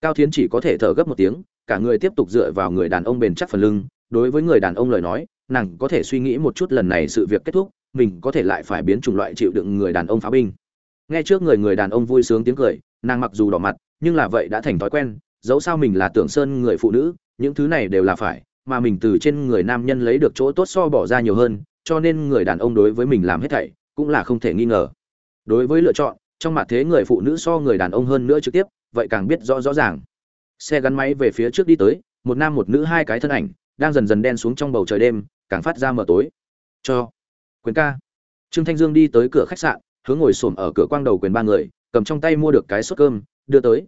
Cao Thiến chỉ có thể thở gấp một tiếng, cả người tiếp tục dựa vào người đàn ông bền chắc phần lưng, đối với người đàn ông lời nói, nàng có thể suy nghĩ một chút lần này sự việc kết thúc, mình có thể lại phải biến chủng loại chịu đựng người đàn ông phá binh. Nghe trước người người đàn ông vui sướng tiếng cười, nàng mặc dù đỏ mặt, nhưng là vậy đã thành thói quen, dẫu sao mình là tưởng sơn người phụ nữ, những thứ này đều là phải mà mình từ trên người nam nhân lấy được chỗ tốt so bỏ ra nhiều hơn, cho nên người đàn ông đối với mình làm hết thảy cũng là không thể nghi ngờ. Đối với lựa chọn, trong mặt thế người phụ nữ so người đàn ông hơn nữa trực tiếp, vậy càng biết rõ rõ ràng. Xe gắn máy về phía trước đi tới, một nam một nữ hai cái thân ảnh, đang dần dần đen xuống trong bầu trời đêm, càng phát ra mờ tối. Cho, quyền ca. Trương thanh dương đi tới cửa khách sạn, hướng ngồi xổm ở cửa quang đầu quyền ba người, cầm trong tay mua được cái suất cơm, đưa tới.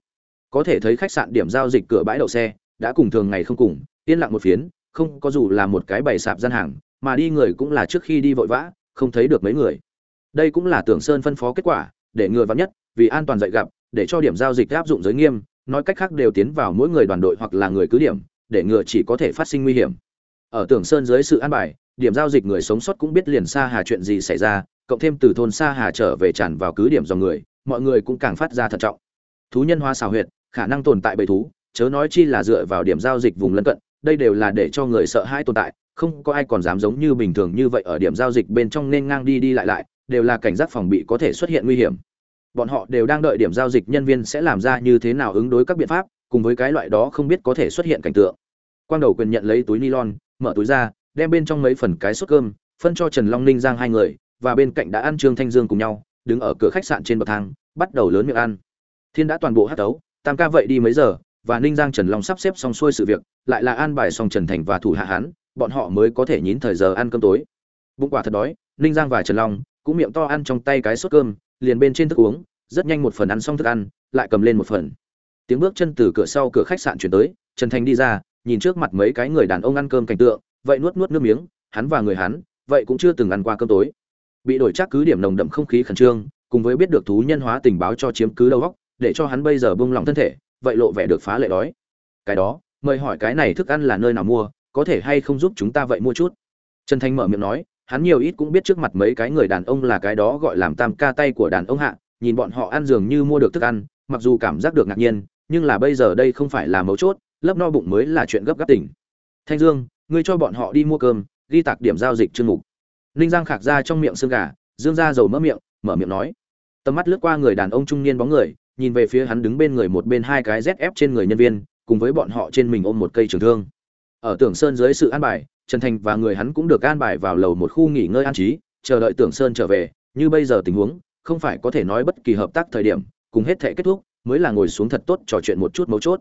Có thể thấy khách sạn điểm giao dịch cửa bãi đậu xe, đã cùng thường ngày không cùng yên lặng một phiến, không có dù là một cái bày sạp gian hàng, mà đi người cũng là trước khi đi vội vã, không thấy được mấy người. Đây cũng là tưởng sơn phân phó kết quả, để ngừa vắn nhất, vì an toàn dạy gặp, để cho điểm giao dịch áp dụng giới nghiêm, nói cách khác đều tiến vào mỗi người đoàn đội hoặc là người cứ điểm, để ngừa chỉ có thể phát sinh nguy hiểm. Ở tưởng sơn dưới sự an bài, điểm giao dịch người sống sót cũng biết liền xa hà chuyện gì xảy ra, cộng thêm từ thôn xa hà trở về tràn vào cứ điểm dòng người, mọi người cũng càng phát ra thận trọng. Thú nhân hoa xào huyệt, khả năng tồn tại bầy thú, chớ nói chi là dựa vào điểm giao dịch vùng lân cận đây đều là để cho người sợ hãi tồn tại, không có ai còn dám giống như bình thường như vậy ở điểm giao dịch bên trong nên ngang đi đi lại lại, đều là cảnh giác phòng bị có thể xuất hiện nguy hiểm. Bọn họ đều đang đợi điểm giao dịch nhân viên sẽ làm ra như thế nào ứng đối các biện pháp, cùng với cái loại đó không biết có thể xuất hiện cảnh tượng. Quang đầu quyền nhận lấy túi nylon, mở túi ra, đem bên trong mấy phần cái suất cơm, phân cho trần long ninh giang hai người, và bên cạnh đã ăn trương thanh dương cùng nhau, đứng ở cửa khách sạn trên bậc thang, bắt đầu lớn miệng ăn. Thiên đã toàn bộ hát tấu tam ca vậy đi mấy giờ và ninh giang trần long sắp xếp xong xuôi sự việc, lại là an bài xong trần thành và thủ hạ hán bọn họ mới có thể nhín thời giờ ăn cơm tối. Bụng quả thật đói, ninh giang và trần long cũng miệng to ăn trong tay cái suất cơm, liền bên trên thức uống, rất nhanh một phần ăn xong thức ăn, lại cầm lên một phần. Tiếng bước chân từ cửa sau cửa khách sạn chuyển tới, trần thành đi ra, nhìn trước mặt mấy cái người đàn ông ăn cơm cảnh tượng, vậy nuốt nuốt nước miếng, hắn và người hắn, vậy cũng chưa từng ăn qua cơm tối. Bị đổi chắc cứ điểm nồng đậm không khí khẩn trương, cùng với biết được thú nhân hóa tình báo cho chiếm cứ đầu góc để cho hắn bây giờ bung lòng thân thể vậy lộ vẻ được phá lệ đói. Cái đó, mời hỏi cái này thức ăn là nơi nào mua, có thể hay không giúp chúng ta vậy mua chút? Trần thanh mở miệng nói, hắn nhiều ít cũng biết trước mặt mấy cái người đàn ông là cái đó gọi làm tam ca tay của đàn ông hạ, nhìn bọn họ ăn dường như mua được thức ăn, mặc dù cảm giác được ngạc nhiên, nhưng là bây giờ đây không phải là mấu chốt, lấp no bụng mới là chuyện gấp gáp tỉnh thanh dương, ngươi cho bọn họ đi mua cơm, ghi tạc điểm giao dịch chương mục. Ninh giang khạc ra trong miệng xương gà, dương ra dầu mỡ miệng, mở miệng nói. Tầm mắt lướt qua người đàn ông trung niên bóng người nhìn về phía hắn đứng bên người một bên hai cái zf trên người nhân viên, cùng với bọn họ trên mình ôm một cây trường thương. Ở tưởng sơn dưới sự an bài, trần thành và người hắn cũng được an bài vào lầu một khu nghỉ ngơi an trí, chờ đợi tưởng sơn trở về. Như bây giờ tình huống, không phải có thể nói bất kỳ hợp tác thời điểm, cùng hết thể kết thúc, mới là ngồi xuống thật tốt trò chuyện một chút mấu chốt.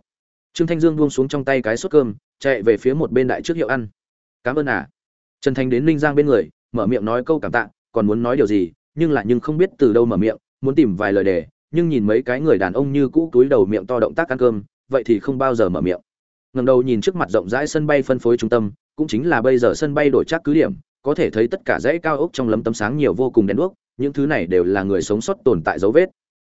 Trương thanh dương buông xuống trong tay cái suất cơm, chạy về phía một bên đại trước hiệu ăn. Cảm ơn à. Trần thành đến ninh giang bên người, mở miệng nói câu cảm tạ, còn muốn nói điều gì, nhưng lại nhưng không biết từ đâu mở miệng, muốn tìm vài lời để nhưng nhìn mấy cái người đàn ông như cũ túi đầu miệng to động tác ăn cơm, vậy thì không bao giờ mở miệng. Ngẩng đầu nhìn trước mặt rộng rãi sân bay phân phối trung tâm, cũng chính là bây giờ sân bay đổi chắc cứ điểm, có thể thấy tất cả dãy cao ốc trong lấm tấm sáng nhiều vô cùng đèn đuốc, những thứ này đều là người sống sót tồn tại dấu vết.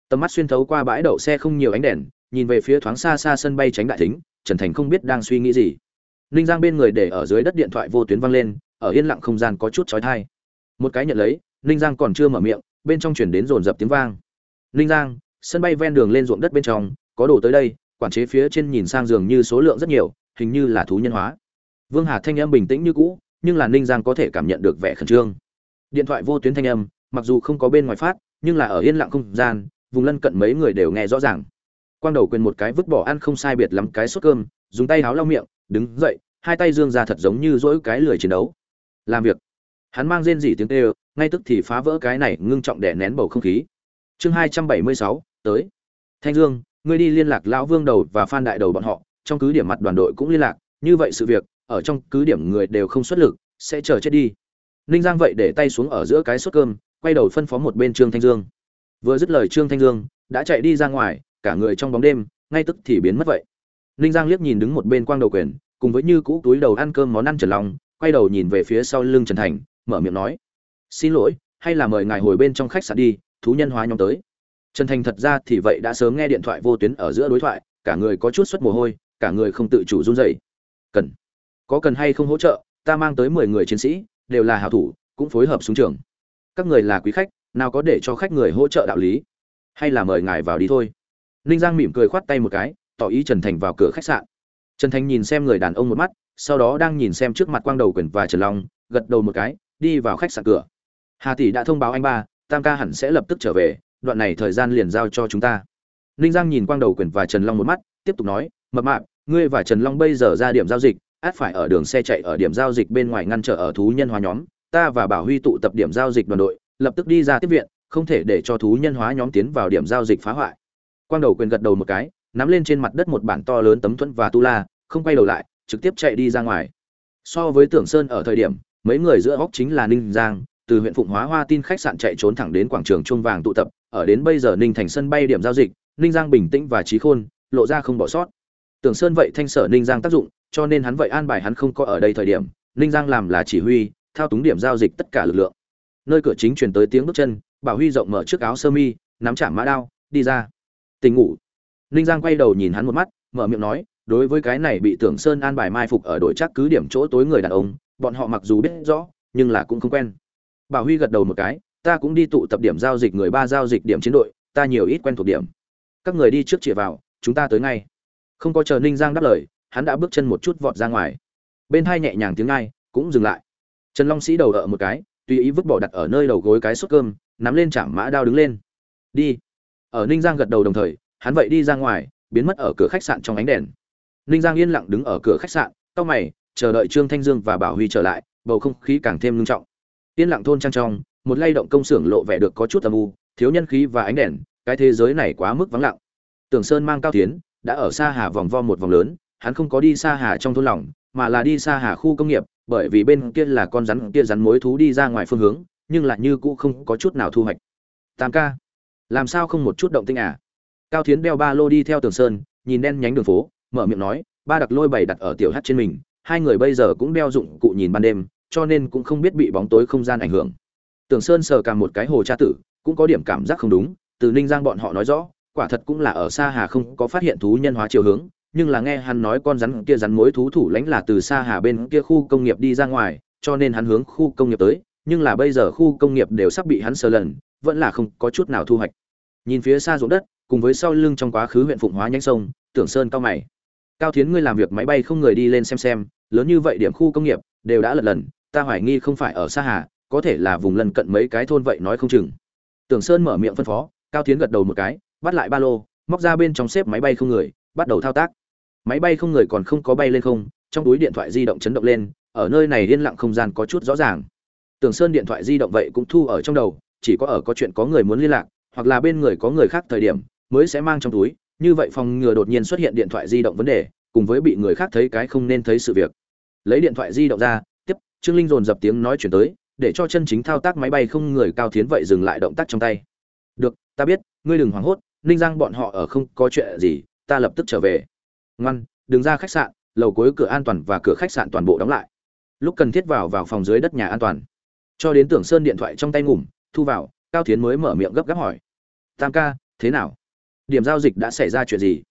Tầm mắt xuyên thấu qua bãi đậu xe không nhiều ánh đèn, nhìn về phía thoáng xa xa sân bay tránh đại thính, trần thành không biết đang suy nghĩ gì. Ninh giang bên người để ở dưới đất điện thoại vô tuyến vang lên, ở yên lặng không gian có chút trói thai một cái nhận lấy, ninh giang còn chưa mở miệng, bên trong chuyển đến rồn rập tiếng vang ninh giang, sân bay ven đường lên ruộng đất bên trong, có đồ tới đây, quản chế phía trên nhìn sang giường như số lượng rất nhiều, hình như là thú nhân hóa. Vương hà thanh âm bình tĩnh như cũ, nhưng là ninh giang có thể cảm nhận được vẻ khẩn trương. Điện thoại vô tuyến thanh âm, mặc dù không có bên ngoài phát, nhưng là ở yên lặng không gian, vùng lân cận mấy người đều nghe rõ ràng. Quang đầu quên một cái vứt bỏ ăn không sai biệt lắm cái suất cơm, dùng tay háo lau miệng, đứng dậy, hai tay dương ra thật giống như dỗi cái lười chiến đấu. Làm việc. Hắn mang rên rỉ tiếng tê ngay tức thì phá vỡ cái này ngưng trọng đè nén bầu không khí chương hai trăm bảy mươi sáu, tới. Thanh dương, ngươi đi liên lạc lão vương đầu và phan đại đầu bọn họ, trong cứ điểm mặt đoàn đội cũng liên lạc, như vậy sự việc, ở trong cứ điểm người đều không xuất lực, sẽ chờ chết đi. Ninh giang vậy để tay xuống ở giữa cái suất cơm, quay đầu phân phó một bên trương thanh dương. Vừa dứt lời trương thanh dương đã chạy đi ra ngoài, cả người trong bóng đêm, ngay tức thì biến mất vậy. Ninh giang liếc nhìn đứng một bên quang đầu quyền, cùng với như cũ túi đầu ăn cơm món ăn trần long, quay đầu nhìn về phía sau lưng trần thành, mở miệng nói, xin lỗi, hay là mời ngài hồi bên trong khách sạn đi thú nhân hóa nhóm tới. Trần thành thật ra thì vậy đã sớm nghe điện thoại vô tuyến ở giữa đối thoại, cả người có chút suất mồ hôi, cả người không tự chủ run rẩy. Cần, có cần hay không hỗ trợ, ta mang tới mười người chiến sĩ, đều là hảo thủ, cũng phối hợp xuống trường. Các người là quý khách, nào có để cho khách người hỗ trợ đạo lý? Hay là mời ngài vào đi thôi. Ninh giang mỉm cười khoát tay một cái, tỏ ý trần thành vào cửa khách sạn. Trần thành nhìn xem người đàn ông một mắt, sau đó đang nhìn xem trước mặt quang đầu quyền và trần long, gật đầu một cái, đi vào khách sạn cửa. Hà tỷ đã thông báo anh ba tam ca hẳn sẽ lập tức trở về, đoạn này thời gian liền giao cho chúng ta. Ninh giang nhìn quang đầu quyền và trần long một mắt, tiếp tục nói, mập mạp, ngươi và trần long bây giờ ra điểm giao dịch, át phải ở đường xe chạy ở điểm giao dịch bên ngoài ngăn trở ở thú nhân hóa nhóm. Ta và bảo huy tụ tập điểm giao dịch đoàn đội, lập tức đi ra tiếp viện, không thể để cho thú nhân hóa nhóm tiến vào điểm giao dịch phá hoại. Quang đầu quyền gật đầu một cái, nắm lên trên mặt đất một bản to lớn tấm thuẫn và tu la, không quay đầu lại, trực tiếp chạy đi ra ngoài. So với tưởng sơn ở thời điểm, mấy người giữa góc chính là ninh giang từ huyện phụng hóa hoa tin khách sạn chạy trốn thẳng đến quảng trường trung vàng tụ tập, ở đến bây giờ ninh thành sân bay điểm giao dịch, ninh giang bình tĩnh và trí khôn, lộ ra không bỏ sót. Tưởng sơn vậy thanh sở ninh giang tác dụng, cho nên hắn vậy an bài hắn không có ở đây thời điểm, ninh giang làm là chỉ huy, thao túng điểm giao dịch tất cả lực lượng. Nơi cửa chính truyền tới tiếng bước chân, bảo huy rộng mở trước áo sơ mi, nắm chạm mã đao, đi ra. Tình ngủ. Ninh giang quay đầu nhìn hắn một mắt, mở miệng nói, đối với cái này bị tưởng sơn an bài mai phục ở đội chắc cứ điểm chỗ tối người đàn ông, bọn họ mặc dù biết rõ, nhưng là cũng không quen bảo huy gật đầu một cái, ta cũng đi tụ tập điểm giao dịch người ba giao dịch điểm chiến đội, ta nhiều ít quen thuộc điểm. Các người đi trước chìa vào, chúng ta tới ngay. Không có chờ ninh giang đáp lời, hắn đã bước chân một chút vọt ra ngoài. Bên hai nhẹ nhàng tiếng ngay cũng dừng lại. Trần long sĩ đầu đỡ một cái, tùy ý vứt bỏ đặt ở nơi đầu gối cái suất cơm, nắm lên chạm mã đao đứng lên. Đi. Ở ninh giang gật đầu đồng thời, hắn vậy đi ra ngoài, biến mất ở cửa khách sạn trong ánh đèn. Ninh giang yên lặng đứng ở cửa khách sạn, cau mày, chờ đợi trương thanh dương và bảo huy trở lại, bầu không khí càng thêm nghiêm trọng. Tiên lặng thôn trang trong, một lay động công xưởng lộ vẻ được có chút âm u, thiếu nhân khí và ánh đèn, cái thế giới này quá mức vắng lặng. Tưởng sơn mang cao tiến, đã ở xa hà vòng vo một vòng lớn, hắn không có đi xa hà trong thôn lỏng mà là đi xa hà khu công nghiệp, bởi vì bên kia là con rắn kia rắn mối thú đi ra ngoài phương hướng, nhưng lại như cũ không có chút nào thu hoạch. Tam ca, làm sao không một chút động tĩnh à? Cao thiến đeo ba lô đi theo tường sơn, nhìn đen nhánh đường phố, mở miệng nói, ba đặc lôi bày đặt ở tiểu hắt trên mình, hai người bây giờ cũng đeo dụng cụ nhìn ban đêm cho nên cũng không biết bị bóng tối không gian ảnh hưởng. Tưởng sơn sờ cả một cái hồ tra tử, cũng có điểm cảm giác không đúng, từ ninh giang bọn họ nói rõ, quả thật cũng là ở xa hà không có phát hiện thú nhân hóa chiều hướng, nhưng là nghe hắn nói con rắn kia rắn mối thú thủ lãnh là từ xa hà bên kia khu công nghiệp đi ra ngoài, cho nên hắn hướng khu công nghiệp tới, nhưng là bây giờ khu công nghiệp đều sắp bị hắn sờ lần, vẫn là không có chút nào thu hoạch. Nhìn phía xa ruộng đất, cùng với sau lưng trong quá khứ huyện phụng hóa nhanh sông, tưởng sơn cao mày. Cao thiến, ngươi làm việc máy bay không người đi lên xem xem, lớn như vậy điểm khu công nghiệp, đều đã lật lần ta hoài nghi không phải ở xa hà, có thể là vùng lân cận mấy cái thôn vậy nói không chừng. Tưởng sơn mở miệng phân phó, cao thiến gật đầu một cái, bắt lại ba lô, móc ra bên trong xếp máy bay không người, bắt đầu thao tác. Máy bay không người còn không có bay lên không, trong túi điện thoại di động chấn động lên, ở nơi này yên lặng không gian có chút rõ ràng. Tưởng sơn điện thoại di động vậy cũng thu ở trong đầu, chỉ có ở có chuyện có người muốn liên lạc, hoặc là bên người có người khác thời điểm, mới sẽ mang trong túi, như vậy phòng ngừa đột nhiên xuất hiện điện thoại di động vấn đề, cùng với bị người khác thấy cái không nên thấy sự việc. Lấy điện thoại di động ra trương linh dồn dập tiếng nói chuyển tới, để cho chân chính thao tác máy bay không người cao thiến vậy dừng lại động tác trong tay. Được, ta biết, ngươi đừng hoảng hốt, ninh giang bọn họ ở không có chuyện gì, ta lập tức trở về. Ngoan, đừng ra khách sạn, lầu cuối cửa an toàn và cửa khách sạn toàn bộ đóng lại. Lúc cần thiết vào vào phòng dưới đất nhà an toàn. Cho đến tưởng sơn điện thoại trong tay ngủm, thu vào, cao thiến mới mở miệng gấp gáp hỏi. Tam ca, thế nào? Điểm giao dịch đã xảy ra chuyện gì?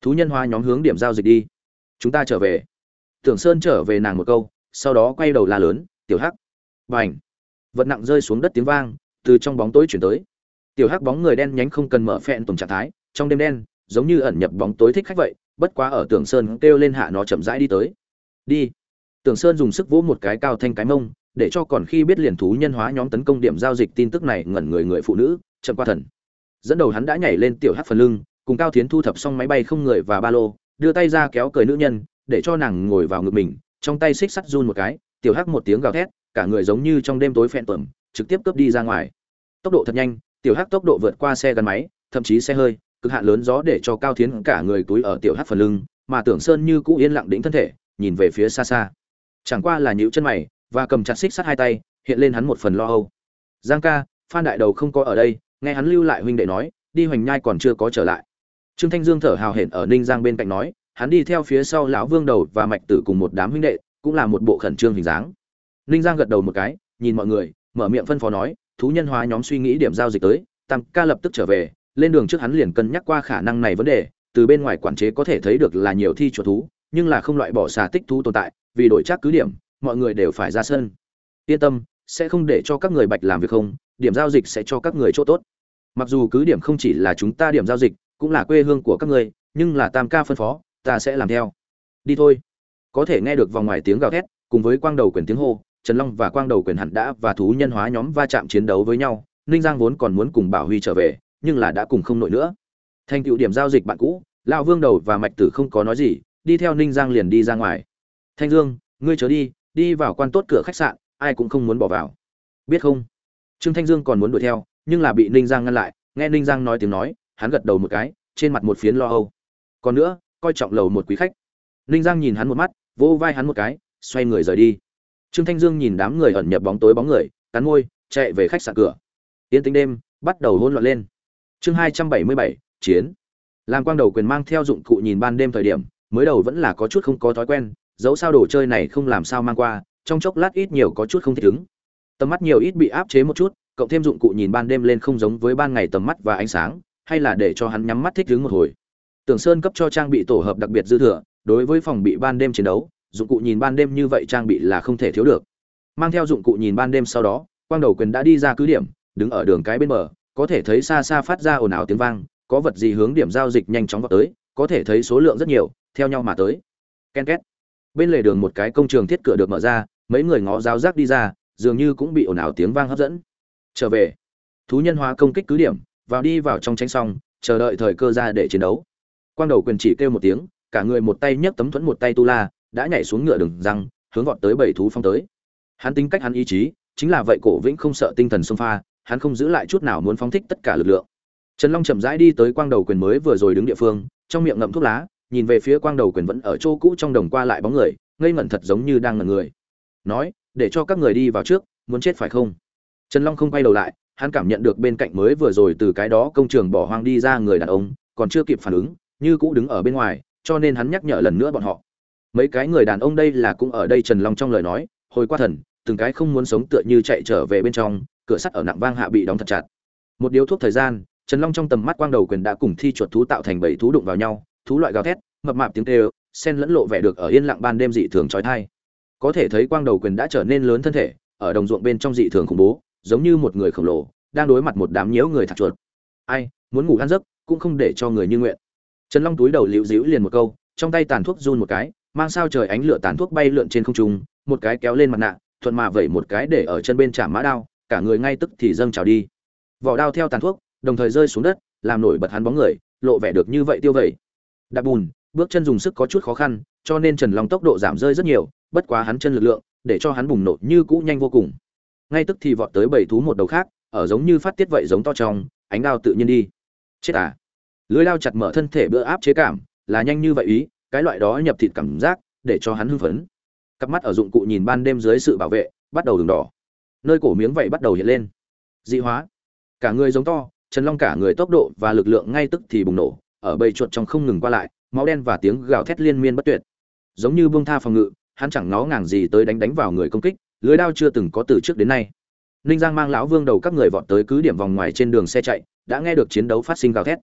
Thú nhân hoa nhóm hướng điểm giao dịch đi. Chúng ta trở về. Tưởng sơn trở về nàng một câu sau đó quay đầu la lớn, tiểu hắc. B à n h vật nặng rơi xuống đất tiếng vang, từ trong bóng tối chuyển tới. Tiểu hắc bóng người đen nhánh không cần mở phẹn tùng trạng thái, trong đêm đen, giống như ẩn nhập bóng tối thích khách vậy, bất quá ở tưởng sơn kêu lên hạ nó chậm rãi đi tới. Đi! Tưởng sơn dùng sức vỗ một cái cao thanh cái mông, để cho còn khi biết liền thú nhân hóa nhóm tấn công điểm giao dịch tin tức này ngẩn người người phụ nữ, chậm qua thần. Dẫn đầu hắn đã nhảy lên tiểu Hắc phần lưng, cùng cao tiến thu thập xong máy bay không người và ba lô, đưa tay ra kéo cười nữ nhân, để cho nàng ngồi vào ngực mình trong tay xích sắt run một cái, tiểu hắc một tiếng gào thét, cả người giống như trong đêm tối phẹn tuẩm, trực tiếp cướp đi ra ngoài. Tốc độ thật nhanh, tiểu hắc tốc độ vượt qua xe gắn máy, thậm chí xe hơi, cực hạn lớn gió để cho cao thiến cả người túi ở tiểu hắc phần lưng, mà tưởng sơn như cũ yên lặng đĩnh thân thể, nhìn về phía xa xa. Chẳng qua là nhíu chân mày, và cầm chặt xích sắt hai tay, hiện lên hắn một phần lo âu. Giang ca, phan đại đầu không có ở đây, nghe hắn lưu lại huynh đệ nói, đi hoành nhai còn chưa có trở lại. Trương thanh dương thở hào hển ở ninh giang bên cạnh nói hắn đi theo phía sau lão vương đầu và mạch tử cùng một đám huynh đệ, cũng là một bộ khẩn trương hình dáng. Ninh giang gật đầu một cái, nhìn mọi người, mở miệng phân phó nói, thú nhân hóa nhóm suy nghĩ điểm giao dịch tới tam ca lập tức trở về, lên đường trước hắn liền cân nhắc qua khả năng này vấn đề, từ bên ngoài quản chế có thể thấy được là nhiều thi chuột thú, nhưng là không loại bỏ xà tích thú tồn tại, vì đổi chắc cứ điểm, mọi người đều phải ra sân. Yên tâm, sẽ không để cho các người bạch làm việc không, điểm giao dịch sẽ cho các người chỗ tốt. Mặc dù cứ điểm không chỉ là chúng ta điểm giao dịch, cũng là quê hương của các người, nhưng là tam ca phân phó ta sẽ làm theo. Đi thôi. Có thể nghe được vòng ngoài tiếng gào thét, cùng với quang đầu quyền tiếng hô, trần long và quang đầu quyền hẳn đã và thú nhân hóa nhóm va chạm chiến đấu với nhau, ninh giang vốn còn muốn cùng bảo huy trở về, nhưng là đã cùng không nổi nữa. Thành tựu điểm giao dịch bạn cũ, lão vương đầu và mạch tử không có nói gì, đi theo ninh giang liền đi ra ngoài. Thanh dương, ngươi chớ đi đi vào quan tốt cửa khách sạn, ai cũng không muốn bỏ vào. Biết không? Trương thanh dương còn muốn đuổi theo, nhưng là bị ninh giang ngăn lại, nghe ninh giang nói tiếng nói, hắn gật đầu một cái, trên mặt một phiến lo âu. Còn nữa coi trọng lầu một quý khách. Ninh giang nhìn hắn một mắt, vỗ vai hắn một cái, xoay người rời đi. Trương thanh dương nhìn đám người ẩn nhập bóng tối bóng người, cắn môi, chạy về khách sạn cửa. Yên tĩnh đêm, bắt đầu hôn loạn lên. Chương hai trăm bảy mươi bảy, chiến. Làm quang đầu quyền mang theo dụng cụ nhìn ban đêm thời điểm, mới đầu vẫn là có chút không có thói quen, dẫu sao đồ chơi này không làm sao mang qua, trong chốc lát ít nhiều có chút không thể ứng. Tầm mắt nhiều ít bị áp chế một chút, cộng thêm dụng cụ nhìn ban đêm lên không giống với ban ngày tầm mắt và ánh sáng, hay là để cho hắn nhắm mắt thích ứng một hồi tưởng sơn cấp cho trang bị tổ hợp đặc biệt dư thừa, đối với phòng bị ban đêm chiến đấu, dụng cụ nhìn ban đêm như vậy trang bị là không thể thiếu được. Mang theo dụng cụ nhìn ban đêm sau đó, quang đầu quyền đã đi ra cứ điểm, đứng ở đường cái bên bờ, có thể thấy xa xa phát ra ồn ào tiếng vang, có vật gì hướng điểm giao dịch nhanh chóng vào tới, có thể thấy số lượng rất nhiều, theo nhau mà tới. Ken két. Bên lề đường một cái công trường thiết cửa được mở ra, mấy người ngó giáo giác đi ra, dường như cũng bị ồn ào tiếng vang hấp dẫn. Trở về. Thú nhân hóa công kích cứ điểm, vào đi vào trong tranh xong chờ đợi thời cơ ra để chiến đấu quang đầu quyền chỉ kêu một tiếng, cả người một tay nhấc tấm thuẫn một tay tu la, đã nhảy xuống ngựa đường răng, hướng vọt tới bảy thú phong tới. Hắn tính cách hắn ý chí, chính là vậy cổ vĩnh không sợ tinh thần xông pha, hắn không giữ lại chút nào muốn phóng thích tất cả lực lượng. Trần long chậm rãi đi tới quang đầu quyền mới vừa rồi đứng địa phương, trong miệng ngậm thuốc lá, nhìn về phía quang đầu quyền vẫn ở chỗ cũ trong đồng qua lại bóng người, ngây ngẩn thật giống như đang ngẩn người. Nói, để cho các người đi vào trước, muốn chết phải không? Trần long không quay đầu lại, hắn cảm nhận được bên cạnh mới vừa rồi từ cái đó công trường bỏ hoang đi ra người đàn ông, còn chưa kịp phản ứng như cũ đứng ở bên ngoài, cho nên hắn nhắc nhở lần nữa bọn họ. Mấy cái người đàn ông đây là cũng ở đây trần long trong lời nói, hồi qua thần, từng cái không muốn sống tựa như chạy trở về bên trong, cửa sắt ở nặng vang hạ bị đóng thật chặt. Một điếu thuốc thời gian, trần long trong tầm mắt quang đầu quyền đã cùng thi chuột thú tạo thành bảy thú đụng vào nhau, thú loại gào thét, mập mạp tiếng tê sen lẫn lộ vẻ được ở yên lặng ban đêm dị thường trói thai. Có thể thấy quang đầu quyền đã trở nên lớn thân thể, ở đồng ruộng bên trong dị thường khủng bố, giống như một người khổng lồ, đang đối mặt một đám nhiễu người thạc chuột. Ai, muốn ngủ ăn giấc, cũng không để cho người như nguyện trần long túi đầu liễu dĩu liền một câu, trong tay tàn thuốc run một cái, mang sao trời ánh lửa tàn thuốc bay lượn trên không trung, một cái kéo lên mặt nạ, thuận mà vẩy một cái để ở chân bên chạm mã đao, cả người ngay tức thì dâng trào đi. Vỏ đao theo tàn thuốc, đồng thời rơi xuống đất, làm nổi bật hắn bóng người, lộ vẻ được như vậy tiêu vẩy. Đạp bùn, bước chân dùng sức có chút khó khăn, cho nên trần long tốc độ giảm rơi rất nhiều, bất quá hắn chân lực lượng, để cho hắn bùng nổ như cũ nhanh vô cùng. Ngay tức thì vọt tới bảy thú một đầu khác, ở giống như phát tiết vậy giống to trong, ánh đao tự nhiên đi. Chết à? Lưới đao chặt mở thân thể bữa áp chế cảm, là nhanh như vậy ý, cái loại đó nhập thịt cảm giác, để cho hắn hưng phấn. Cặp mắt ở dụng cụ nhìn ban đêm dưới sự bảo vệ, bắt đầu đường đỏ. Nơi cổ miếng vậy bắt đầu hiện lên. Dị hóa. Cả người giống to trần long cả người tốc độ và lực lượng ngay tức thì bùng nổ, ở bầy chuột trong không ngừng qua lại, máu đen và tiếng gào thét liên miên bất tuyệt. Giống như bông tha phòng ngự, hắn chẳng nó ngàng gì tới đánh đánh vào người công kích, lưới đao chưa từng có từ trước đến nay. Ninh giang mang lão vương đầu các người vọt tới cứ điểm vòng ngoài trên đường xe chạy, đã nghe được chiến đấu phát sinh gào thét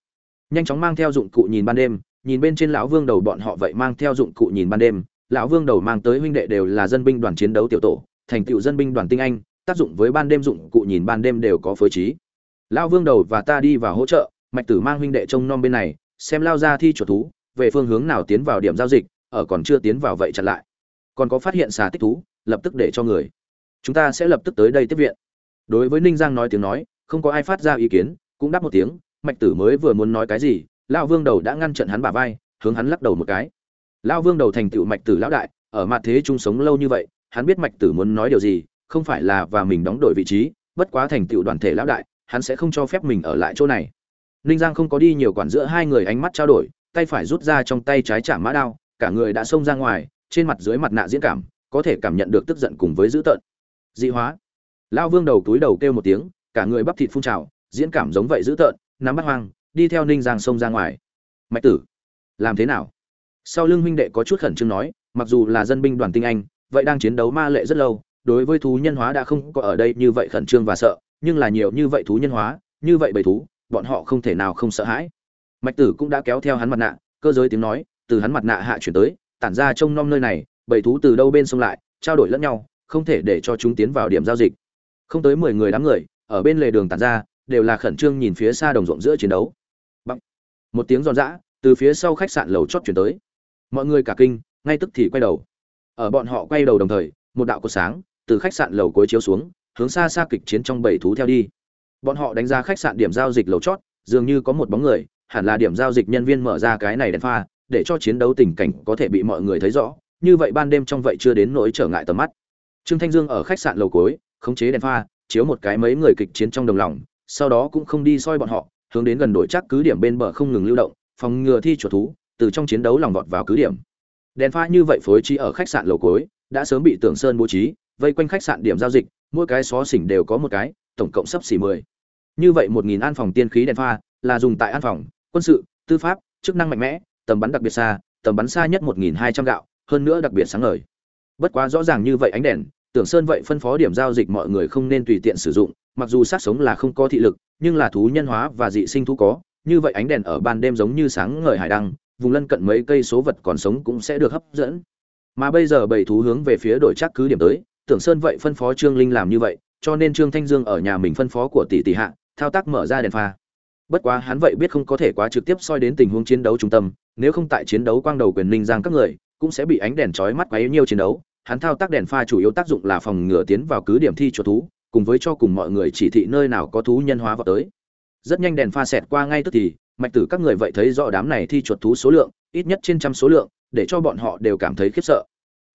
nhanh chóng mang theo dụng cụ nhìn ban đêm, nhìn bên trên lão vương đầu bọn họ vậy mang theo dụng cụ nhìn ban đêm, lão vương đầu mang tới huynh đệ đều là dân binh đoàn chiến đấu tiểu tổ, thành tựu dân binh đoàn tinh anh, tác dụng với ban đêm dụng cụ nhìn ban đêm đều có phối trí. Lão vương đầu và ta đi vào hỗ trợ, mạch tử mang huynh đệ trông nom bên này, xem lao ra thi chuột thú, về phương hướng nào tiến vào điểm giao dịch, ở còn chưa tiến vào vậy chặn lại. Còn có phát hiện xà tích thú, lập tức để cho người. Chúng ta sẽ lập tức tới đây tiếp viện. Đối với ninh giang nói tiếng nói, không có ai phát ra ý kiến, cũng đáp một tiếng mạch tử mới vừa muốn nói cái gì, lão vương đầu đã ngăn trận hắn bả vai, hướng hắn lắc đầu một cái. Lão vương đầu thành tựu mạch tử lão đại, ở mặt thế chung sống lâu như vậy, hắn biết mạch tử muốn nói điều gì, không phải là và mình đóng đổi vị trí, bất quá thành tựu đoàn thể lão đại, hắn sẽ không cho phép mình ở lại chỗ này. Ninh giang không có đi nhiều quản giữa hai người ánh mắt trao đổi, tay phải rút ra trong tay trái chạm mã đao, cả người đã xông ra ngoài, trên mặt dưới mặt nạ diễn cảm, có thể cảm nhận được tức giận cùng với dữ tợn. Dị hóa. Lão vương đầu túi đầu kêu một tiếng, cả người bắp thịt phun trào, diễn cảm giống vậy dữ tợn nắm bắt hoang, đi theo ninh giang sông ra ngoài. Mạch tử, làm thế nào? Sau lưng huynh đệ có chút khẩn trương nói, mặc dù là dân binh đoàn tinh anh, vậy đang chiến đấu ma lệ rất lâu, đối với thú nhân hóa đã không có ở đây như vậy khẩn trương và sợ, nhưng là nhiều như vậy thú nhân hóa, như vậy bầy thú, bọn họ không thể nào không sợ hãi. Mạch tử cũng đã kéo theo hắn mặt nạ, cơ giới tiếng nói, từ hắn mặt nạ hạ chuyển tới, tản ra trông nom nơi này, bầy thú từ đâu bên sông lại, trao đổi lẫn nhau, không thể để cho chúng tiến vào điểm giao dịch. Không tới mười người đám người, ở bên lề đường tản ra đều là khẩn trương nhìn phía xa đồng ruộng giữa chiến đấu. Bằng. một tiếng giòn giã từ phía sau khách sạn lầu chót chuyển tới. Mọi người cả kinh, ngay tức thì quay đầu. Ở bọn họ quay đầu đồng thời, một đạo cột sáng từ khách sạn lầu cuối chiếu xuống, hướng xa xa kịch chiến trong bầy thú theo đi. Bọn họ đánh ra khách sạn điểm giao dịch lầu chót, dường như có một bóng người, hẳn là điểm giao dịch nhân viên mở ra cái này đèn pha, để cho chiến đấu tình cảnh có thể bị mọi người thấy rõ. Như vậy ban đêm trong vậy chưa đến nỗi trở ngại tầm mắt. Trương thanh dương ở khách sạn lầu cuối, khống chế đèn pha, chiếu một cái mấy người kịch chiến trong đồng lòng sau đó cũng không đi soi bọn họ, hướng đến gần đổi chắc cứ điểm bên bờ không ngừng lưu động, phòng ngừa thi chuột thú, từ trong chiến đấu lòng vọt vào cứ điểm. Đèn pha như vậy phối trí ở khách sạn lầu cuối, đã sớm bị tưởng sơn bố trí, vây quanh khách sạn điểm giao dịch, mỗi cái xó xỉnh đều có một cái, tổng cộng sấp xỉ mười. Như vậy một nghìn an phòng tiên khí đèn pha là dùng tại an phòng, quân sự, tư pháp, chức năng mạnh mẽ, tầm bắn đặc biệt xa, tầm bắn xa nhất một nghìn hai trăm gạo, hơn nữa đặc biệt sáng ngời. Bất quá rõ ràng như vậy ánh đèn tưởng sơn vậy phân phó điểm giao dịch mọi người không nên tùy tiện sử dụng mặc dù sát sống là không có thị lực, nhưng là thú nhân hóa và dị sinh thú có, như vậy ánh đèn ở ban đêm giống như sáng ngời hải đăng, vùng lân cận mấy cây số vật còn sống cũng sẽ được hấp dẫn. Mà bây giờ bảy thú hướng về phía đổi chắc cứ điểm tới, tưởng sơn vậy phân phó trương linh làm như vậy, cho nên trương thanh dương ở nhà mình phân phó của tỷ tỷ hạ, thao tác mở ra đèn pha. Bất quá hắn vậy biết không có thể quá trực tiếp soi đến tình huống chiến đấu trung tâm, nếu không tại chiến đấu quang đầu quyền ninh giang các người, cũng sẽ bị ánh đèn chói mắt quá yếu nhiều chiến đấu. Hắn thao tác đèn pha chủ yếu tác dụng là phòng ngừa tiến vào cứ điểm thi chuột thú cùng với cho cùng mọi người chỉ thị nơi nào có thú nhân hóa vào tới. Rất nhanh đèn pha xẹt qua ngay tức thì, mạch tử các người vậy thấy rõ đám này thi chuột thú số lượng, ít nhất trên trăm số lượng, để cho bọn họ đều cảm thấy khiếp sợ.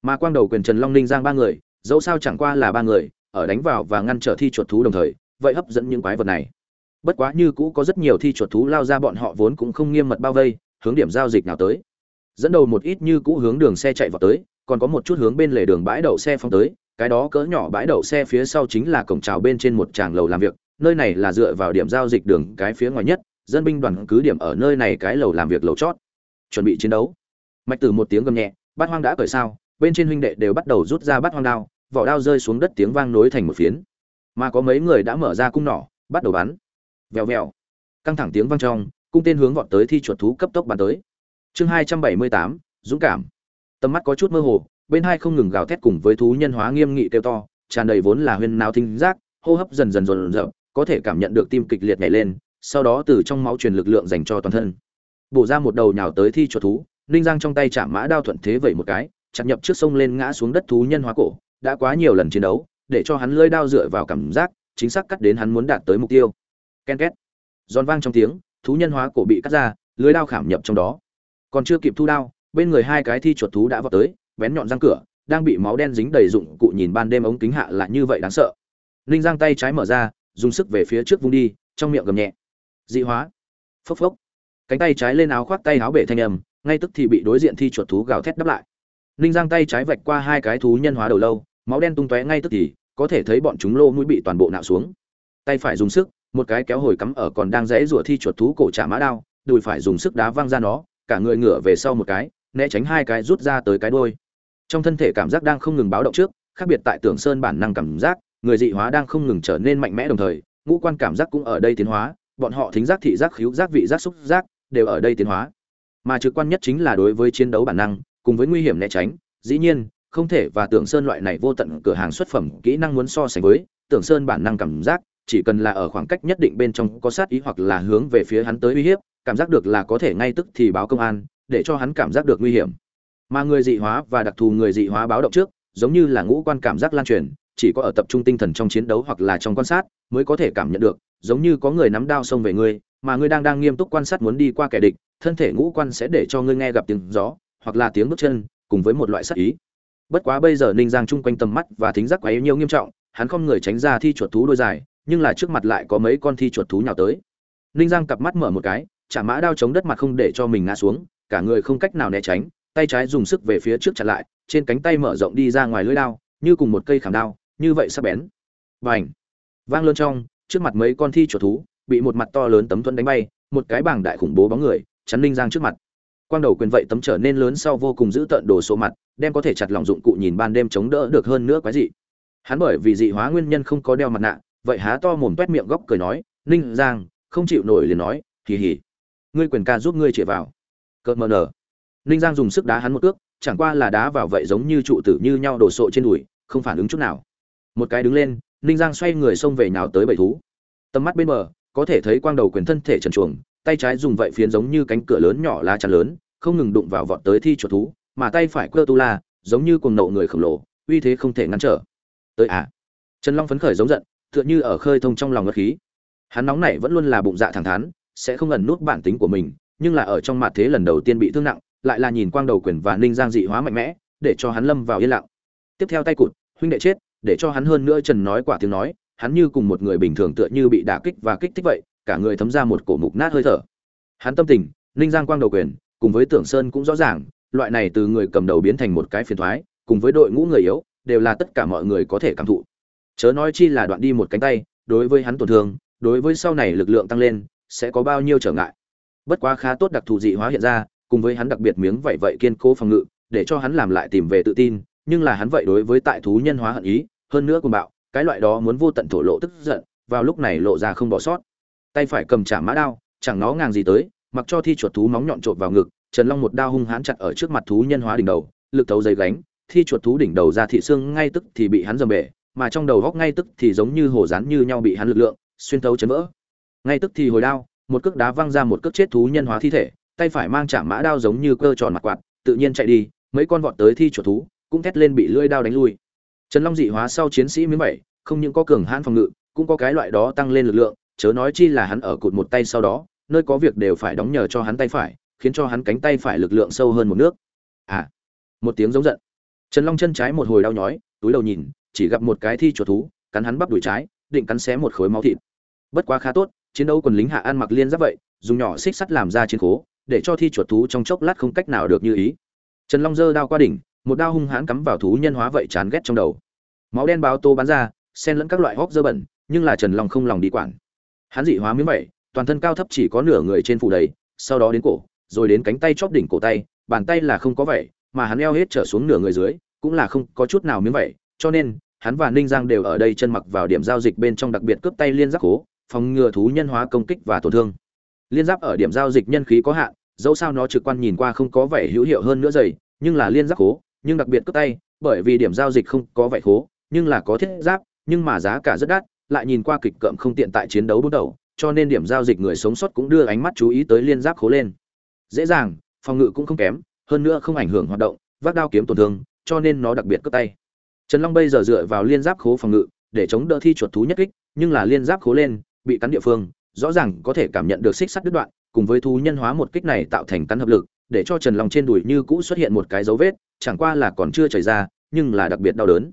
Mà quang đầu quyền trần long ninh giang ba người, dẫu sao chẳng qua là ba người, ở đánh vào và ngăn trở thi chuột thú đồng thời, vậy hấp dẫn những quái vật này. Bất quá như cũ có rất nhiều thi chuột thú lao ra bọn họ vốn cũng không nghiêm mật bao vây, hướng điểm giao dịch nào tới. Dẫn đầu một ít như cũ hướng đường xe chạy vào tới, còn có một chút hướng bên lề đường bãi đậu xe phóng tới cái đó cỡ nhỏ bãi đậu xe phía sau chính là cổng trào bên trên một tràng lầu làm việc, nơi này là dựa vào điểm giao dịch đường cái phía ngoài nhất, dân binh đoàn cứ điểm ở nơi này cái lầu làm việc lầu chót. Chuẩn bị chiến đấu. Mạch từ một tiếng gầm nhẹ, bát hoang đã cởi sao, bên trên huynh đệ đều bắt đầu rút ra bát hoang đao, vỏ đao rơi xuống đất tiếng vang nối thành một phiến. Mà có mấy người đã mở ra cung nỏ, bắt đầu bắn. Vèo vèo. Căng thẳng tiếng vang trong, cung tên hướng vọt tới thi chuột thú cấp tốc bắn tới. Chương hai trăm bảy mươi tám, dũng cảm. Tầm mắt có chút mơ hồ bên hai không ngừng gào thét cùng với thú nhân hóa nghiêm nghị kêu to, tràn đầy vốn là huyên nao thính giác, hô hấp dần dần dồn dập, có thể cảm nhận được tim kịch liệt nhảy lên, sau đó từ trong máu truyền lực lượng dành cho toàn thân. Bổ ra một đầu nhào tới thi chuột thú, ninh giang trong tay chạm mã đao thuận thế vẩy một cái, chặt nhập trước sông lên ngã xuống đất thú nhân hóa cổ, đã quá nhiều lần chiến đấu, để cho hắn lưỡi đao dựa vào cảm giác, chính xác cắt đến hắn muốn đạt tới mục tiêu. Ken két. Giòn vang trong tiếng, thú nhân hóa cổ bị cắt ra lưới đao khảm nhập trong đó. Còn chưa kịp thu đao, bên người hai cái thi chuột thú đã vào tới bén nhọn răng cửa, đang bị máu đen dính đầy dụng cụ nhìn ban đêm ống kính hạ là như vậy đáng sợ. Ninh giang tay trái mở ra, dùng sức về phía trước vung đi, trong miệng gầm nhẹ. Dị hóa. Phốc phốc. Cánh tay trái lên áo khoác tay áo bể thanh âm, ngay tức thì bị đối diện thi chuột thú gào thét đáp lại. Ninh giang tay trái vạch qua hai cái thú nhân hóa đầu lâu, máu đen tung tóe ngay tức thì, có thể thấy bọn chúng lô mũi bị toàn bộ nạo xuống. Tay phải dùng sức, một cái kéo hồi cắm ở còn đang rẽ rủa thi chuột thú cổ trả mã đao, đùi phải dùng sức đá văng ra nó, cả người ngửa về sau một cái, né tránh hai cái rút ra tới cái đôi trong thân thể cảm giác đang không ngừng báo động trước, khác biệt tại tưởng sơn bản năng cảm giác, người dị hóa đang không ngừng trở nên mạnh mẽ đồng thời, ngũ quan cảm giác cũng ở đây tiến hóa, bọn họ thính giác, thị giác, khíu giác, vị giác, xúc giác đều ở đây tiến hóa. Mà trực quan nhất chính là đối với chiến đấu bản năng, cùng với nguy hiểm né tránh, dĩ nhiên, không thể và tưởng sơn loại này vô tận cửa hàng xuất phẩm kỹ năng muốn so sánh với tưởng sơn bản năng cảm giác, chỉ cần là ở khoảng cách nhất định bên trong có sát ý hoặc là hướng về phía hắn tới uy hiếp, cảm giác được là có thể ngay tức thì báo công an, để cho hắn cảm giác được nguy hiểm mà người dị hóa và đặc thù người dị hóa báo động trước, giống như là ngũ quan cảm giác lan truyền, chỉ có ở tập trung tinh thần trong chiến đấu hoặc là trong quan sát mới có thể cảm nhận được, giống như có người nắm đao xông về ngươi, mà ngươi đang đang nghiêm túc quan sát muốn đi qua kẻ địch, thân thể ngũ quan sẽ để cho ngươi nghe gặp tiếng gió, hoặc là tiếng bước chân, cùng với một loại sắc ý. Bất quá bây giờ ninh giang chung quanh tầm mắt và thính giác quá yếu nhiều nghiêm trọng, hắn không người tránh ra thi chuột thú đôi dài, nhưng là trước mặt lại có mấy con thi chuột thú nhào tới. Ninh giang cặp mắt mở một cái, chả mã đao chống đất mặt không để cho mình ngã xuống, cả người không cách nào né tránh tay trái dùng sức về phía trước chặn lại trên cánh tay mở rộng đi ra ngoài lưỡi đao như cùng một cây khảm đao như vậy sắp bén Bành! Vang lớn trong, trước mặt mấy con thi chuột thú, bị một mặt to lớn tấm thuẫn đánh bay, một cái bảng đại khủng bố bóng người, chắn Ninh Giang trước mặt. Quang đầu quyền vậy tấm trở nên lớn sau vô cùng giữ tận đồ số mặt, đem có thể chặt lòng dụng cụ nhìn ban đêm chống đỡ được hơn nữa quái gì. Hắn bởi vì dị hóa nguyên nhân không có đeo mặt nạ, vậy há to mồm toét miệng góc cười nói, "Ninh Giang, không chịu nổi liền nói, hì hì. Ngươi quyền ca giúp ngươi chạy vào." Cợt mờ nở. Ninh Giang dùng sức đá hắn một cước, chẳng qua là đá vào vậy giống như trụ tử như nhau đổ sộ trên đùi, không phản ứng chút nào. Một cái đứng lên, Ninh Giang xoay người xông về nào tới bảy thú. Tầm mắt bên bờ, có thể thấy quang đầu quyền thân thể trần truồng, tay trái dùng vậy phiến giống như cánh cửa lớn nhỏ lá chắn lớn, không ngừng đụng vào vọt tới thi chuột thú, mà tay phải cơ tu la, giống như cuồng nộ người khổng lồ, uy thế không thể ngăn trở. Tới à? Trần Long phấn khởi giống giận, tựa như ở khơi thông trong lòng ngất khí. Hắn nóng này vẫn luôn là bụng dạ thẳng thắn, sẽ không ẩn nút bản tính của mình, nhưng là ở trong mặt thế lần đầu tiên bị thương nặng, lại là nhìn quang đầu quyền và ninh giang dị hóa mạnh mẽ, để cho hắn lâm vào yên lặng. Tiếp theo tay cụt, huynh đệ chết, để cho hắn hơn nữa Trần nói quả tiếng nói, hắn như cùng một người bình thường tựa như bị đả kích và kích thích vậy, cả người thấm ra một cổ mục nát hơi thở. Hắn tâm tình, Ninh Giang Quang đầu quyền, cùng với Tưởng Sơn cũng rõ ràng, loại này từ người cầm đầu biến thành một cái phiền thoái cùng với đội ngũ người yếu, đều là tất cả mọi người có thể cảm thụ. Chớ nói chi là đoạn đi một cánh tay, đối với hắn tổn thương, đối với sau này lực lượng tăng lên, sẽ có bao nhiêu trở ngại. Bất quá khá tốt đặc thù dị hóa hiện ra, cùng với hắn đặc biệt miếng vậy vậy kiên cố phòng ngự, để cho hắn làm lại tìm về tự tin, nhưng là hắn vậy đối với tại thú nhân hóa hận ý, hơn nữa cuồng bạo, cái loại đó muốn vô tận thổ lộ tức giận, vào lúc này lộ ra không bỏ sót. Tay phải cầm trả mã đao, chẳng nó ngàng gì tới, mặc cho thi chuột thú móng nhọn chộp vào ngực, Trần Long một đao hung hãn chặt ở trước mặt thú nhân hóa đỉnh đầu, lực thấu dây gánh, thi chuột thú đỉnh đầu ra thị xương ngay tức thì bị hắn dầm bể, mà trong đầu góc ngay tức thì giống như hổ rán như nhau bị hắn lực lượng xuyên thấu chấn vỡ. Ngay tức thì hồi đao, một cước đá văng ra một cước chết thú nhân hóa thi thể, tay phải mang chạm mã đao giống như cơ tròn mặt quạt, tự nhiên chạy đi, mấy con vọt tới thi chuột thú, cũng thét lên bị lưỡi đao đánh lui. Trần Long dị hóa sau chiến sĩ miếng bảy, không những có cường hãn phòng ngự, cũng có cái loại đó tăng lên lực lượng, chớ nói chi là hắn ở cụt một tay sau đó, nơi có việc đều phải đóng nhờ cho hắn tay phải, khiến cho hắn cánh tay phải lực lượng sâu hơn một nước. À! Một tiếng giống giận. Trần Long chân trái một hồi đau nhói, túi đầu nhìn, chỉ gặp một cái thi chuột thú, cắn hắn bắp đùi trái, định cắn xé một khối máu thịt. Bất quá khá tốt, chiến đấu quần lính hạ ăn mặc liên giáp vậy, dùng nhỏ xích sắt làm ra chiến khố, để cho thi chuột thú trong chốc lát không cách nào được như ý. Trần Long giơ đao qua đỉnh, một đao hung hãn cắm vào thú nhân hóa vậy chán ghét trong đầu. Máu đen báo tô bắn ra, xen lẫn các loại hốc dơ bẩn, nhưng là Trần Long không lòng đi quản. Hắn dị hóa miếng vậy, toàn thân cao thấp chỉ có nửa người trên phủ đầy, sau đó đến cổ, rồi đến cánh tay chóp đỉnh cổ tay, bàn tay là không có vậy, mà hắn eo hết trở xuống nửa người dưới, cũng là không có chút nào miếng vậy, cho nên hắn và Ninh Giang đều ở đây chân mặc vào điểm giao dịch bên trong đặc biệt cướp tay liên giáp cố, phòng ngừa thú nhân hóa công kích và tổn thương. Liên giáp ở điểm giao dịch nhân khí có hạn, dẫu sao nó trực quan nhìn qua không có vẻ hữu hiệu hơn nữa dày, nhưng là liên giáp khố nhưng đặc biệt cướp tay, bởi vì điểm giao dịch không có vẻ khố, nhưng là có thiết giáp, nhưng mà giá cả rất đắt, lại nhìn qua kịch cợm không tiện tại chiến đấu bốn đầu, cho nên điểm giao dịch người sống sót cũng đưa ánh mắt chú ý tới liên giáp khố lên. Dễ dàng, phòng ngự cũng không kém, hơn nữa không ảnh hưởng hoạt động, vác đao kiếm tổn thương, cho nên nó đặc biệt cướp tay. Trần Long bây giờ dựa vào liên giáp khố phòng ngự để chống đỡ thi chuột thú nhất kích, nhưng là liên giáp khố lên, bị cắn địa phương, rõ ràng có thể cảm nhận được xích sắt đứt đoạn, cùng với thú nhân hóa một kích này tạo thành cắn hợp lực, để cho Trần Long trên đùi như cũ xuất hiện một cái dấu vết, chẳng qua là còn chưa chảy ra, nhưng là đặc biệt đau đớn.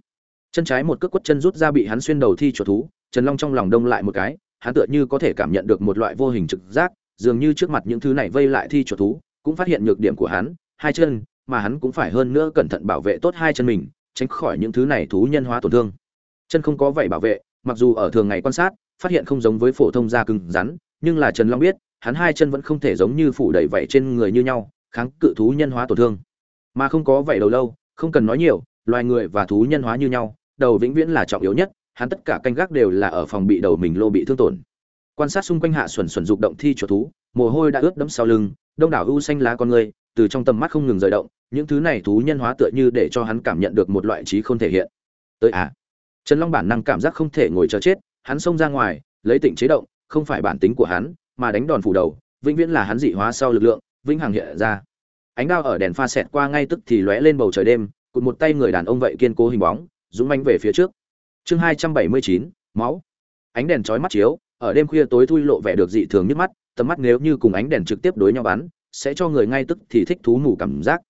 Chân trái một cước quất chân rút ra bị hắn xuyên đầu thi chuột thú, Trần Long trong lòng đông lại một cái, hắn tựa như có thể cảm nhận được một loại vô hình trực giác, dường như trước mặt những thứ này vây lại thi chuột thú, cũng phát hiện nhược điểm của hắn, hai chân, mà hắn cũng phải hơn nữa cẩn thận bảo vệ tốt hai chân mình, tránh khỏi những thứ này thú nhân hóa tổn thương. Chân không có vậy bảo vệ, mặc dù ở thường ngày quan sát, phát hiện không giống với phổ thông da cứng rắn, nhưng là Trần Long biết, hắn hai chân vẫn không thể giống như phủ đầy vảy trên người như nhau, kháng cự thú nhân hóa tổn thương. Mà không có vảy đầu lâu, không cần nói nhiều, loài người và thú nhân hóa như nhau, đầu vĩnh viễn là trọng yếu nhất, hắn tất cả canh gác đều là ở phòng bị đầu mình lô bị thương tổn. Quan sát xung quanh hạ xuẩn xuẩn dục động thi chuột thú, mồ hôi đã ướt đẫm sau lưng, đông đảo u xanh lá con người, từ trong tầm mắt không ngừng rời động, những thứ này thú nhân hóa tựa như để cho hắn cảm nhận được một loại trí không thể hiện. Tới à. Trần Long bản năng cảm giác không thể ngồi chờ chết, hắn xông ra ngoài, lấy tịnh chế động, không phải bản tính của hắn, mà đánh đòn phủ đầu, vĩnh viễn là hắn dị hóa sau lực lượng, vĩnh hằng hiện ra. Ánh đao ở đèn pha xẹt qua ngay tức thì lóe lên bầu trời đêm, cụt một tay người đàn ông vậy kiên cố hình bóng, dũng mãnh về phía trước. Chương hai trăm bảy mươi chín máu. Ánh đèn chói mắt chiếu, ở đêm khuya tối thui lộ vẻ được dị thường nhức mắt, tầm mắt nếu như cùng ánh đèn trực tiếp đối nhau bắn, sẽ cho người ngay tức thì thích thú mù cảm giác.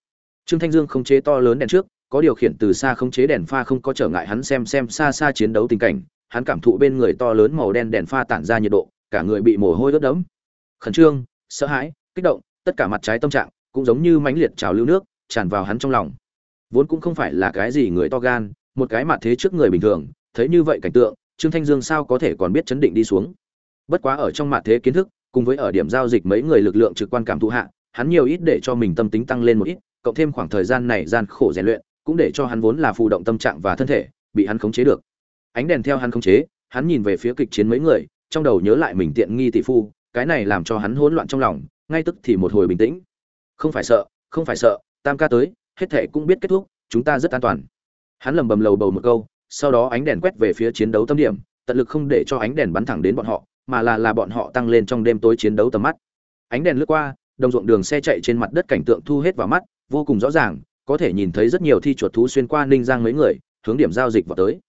Trương Thanh Dương không chế to lớn đèn trước, có điều khiển từ xa không chế đèn pha không có trở ngại hắn xem xem xa xa chiến đấu tình cảnh, hắn cảm thụ bên người to lớn màu đen đèn pha tản ra nhiệt độ, cả người bị mồ hôi ướt đẫm. Khẩn trương, sợ hãi, kích động, tất cả mặt trái tâm trạng, cũng giống như mãnh liệt trào lưu nước, tràn vào hắn trong lòng. Vốn cũng không phải là cái gì người to gan, một cái mặt thế trước người bình thường, thấy như vậy cảnh tượng, trương thanh dương sao có thể còn biết chấn định đi xuống bất quá ở trong mặt thế kiến thức cùng với ở điểm giao dịch mấy người lực lượng trực quan cảm thụ hạ hắn nhiều ít để cho mình tâm tính tăng lên một ít cộng thêm khoảng thời gian này gian khổ rèn luyện cũng để cho hắn vốn là phù động tâm trạng và thân thể bị hắn khống chế được ánh đèn theo hắn khống chế hắn nhìn về phía kịch chiến mấy người trong đầu nhớ lại mình tiện nghi tỷ phu, cái này làm cho hắn hỗn loạn trong lòng, ngay tức thì một hồi bình tĩnh. Không phải sợ, không phải sợ, tam ca tới, hết thệ cũng biết kết thúc, chúng ta rất an toàn. Hắn lầm bầm lầu bầu một câu, sau đó ánh đèn quét về phía chiến đấu tâm điểm, tận lực không để cho ánh đèn bắn thẳng đến bọn họ, mà là là bọn họ tăng lên trong đêm tối chiến đấu tầm mắt. Ánh đèn lướt qua, đồng ruộng đường xe chạy trên mặt đất cảnh tượng thu hết vào mắt, vô cùng rõ ràng, có thể nhìn thấy rất nhiều thi chuột thú xuyên qua ninh giang mấy người, hướng điểm giao dịch vào tới.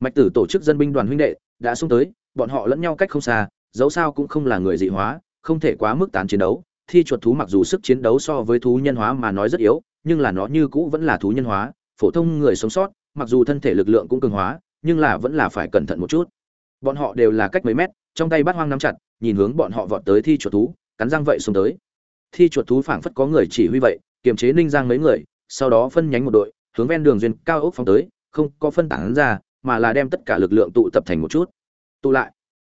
Mạch tử tổ chức dân binh đoàn huynh đệ, đã xuống tới bọn họ lẫn nhau cách không xa, dẫu sao cũng không là người dị hóa, không thể quá mức tán chiến đấu. Thi chuột thú mặc dù sức chiến đấu so với thú nhân hóa mà nói rất yếu, nhưng là nó như cũ vẫn là thú nhân hóa. Phổ thông người sống sót, mặc dù thân thể lực lượng cũng cường hóa, nhưng là vẫn là phải cẩn thận một chút. Bọn họ đều là cách mấy mét, trong tay bắt hoang nắm chặt, nhìn hướng bọn họ vọt tới thi chuột thú, cắn răng vậy xuống tới. Thi chuột thú phảng phất có người chỉ huy vậy, kiềm chế ninh giang mấy người, sau đó phân nhánh một đội, hướng ven đường duyên cao ốc phóng tới, không có phân tán ra, mà là đem tất cả lực lượng tụ tập thành một chút tụ lại.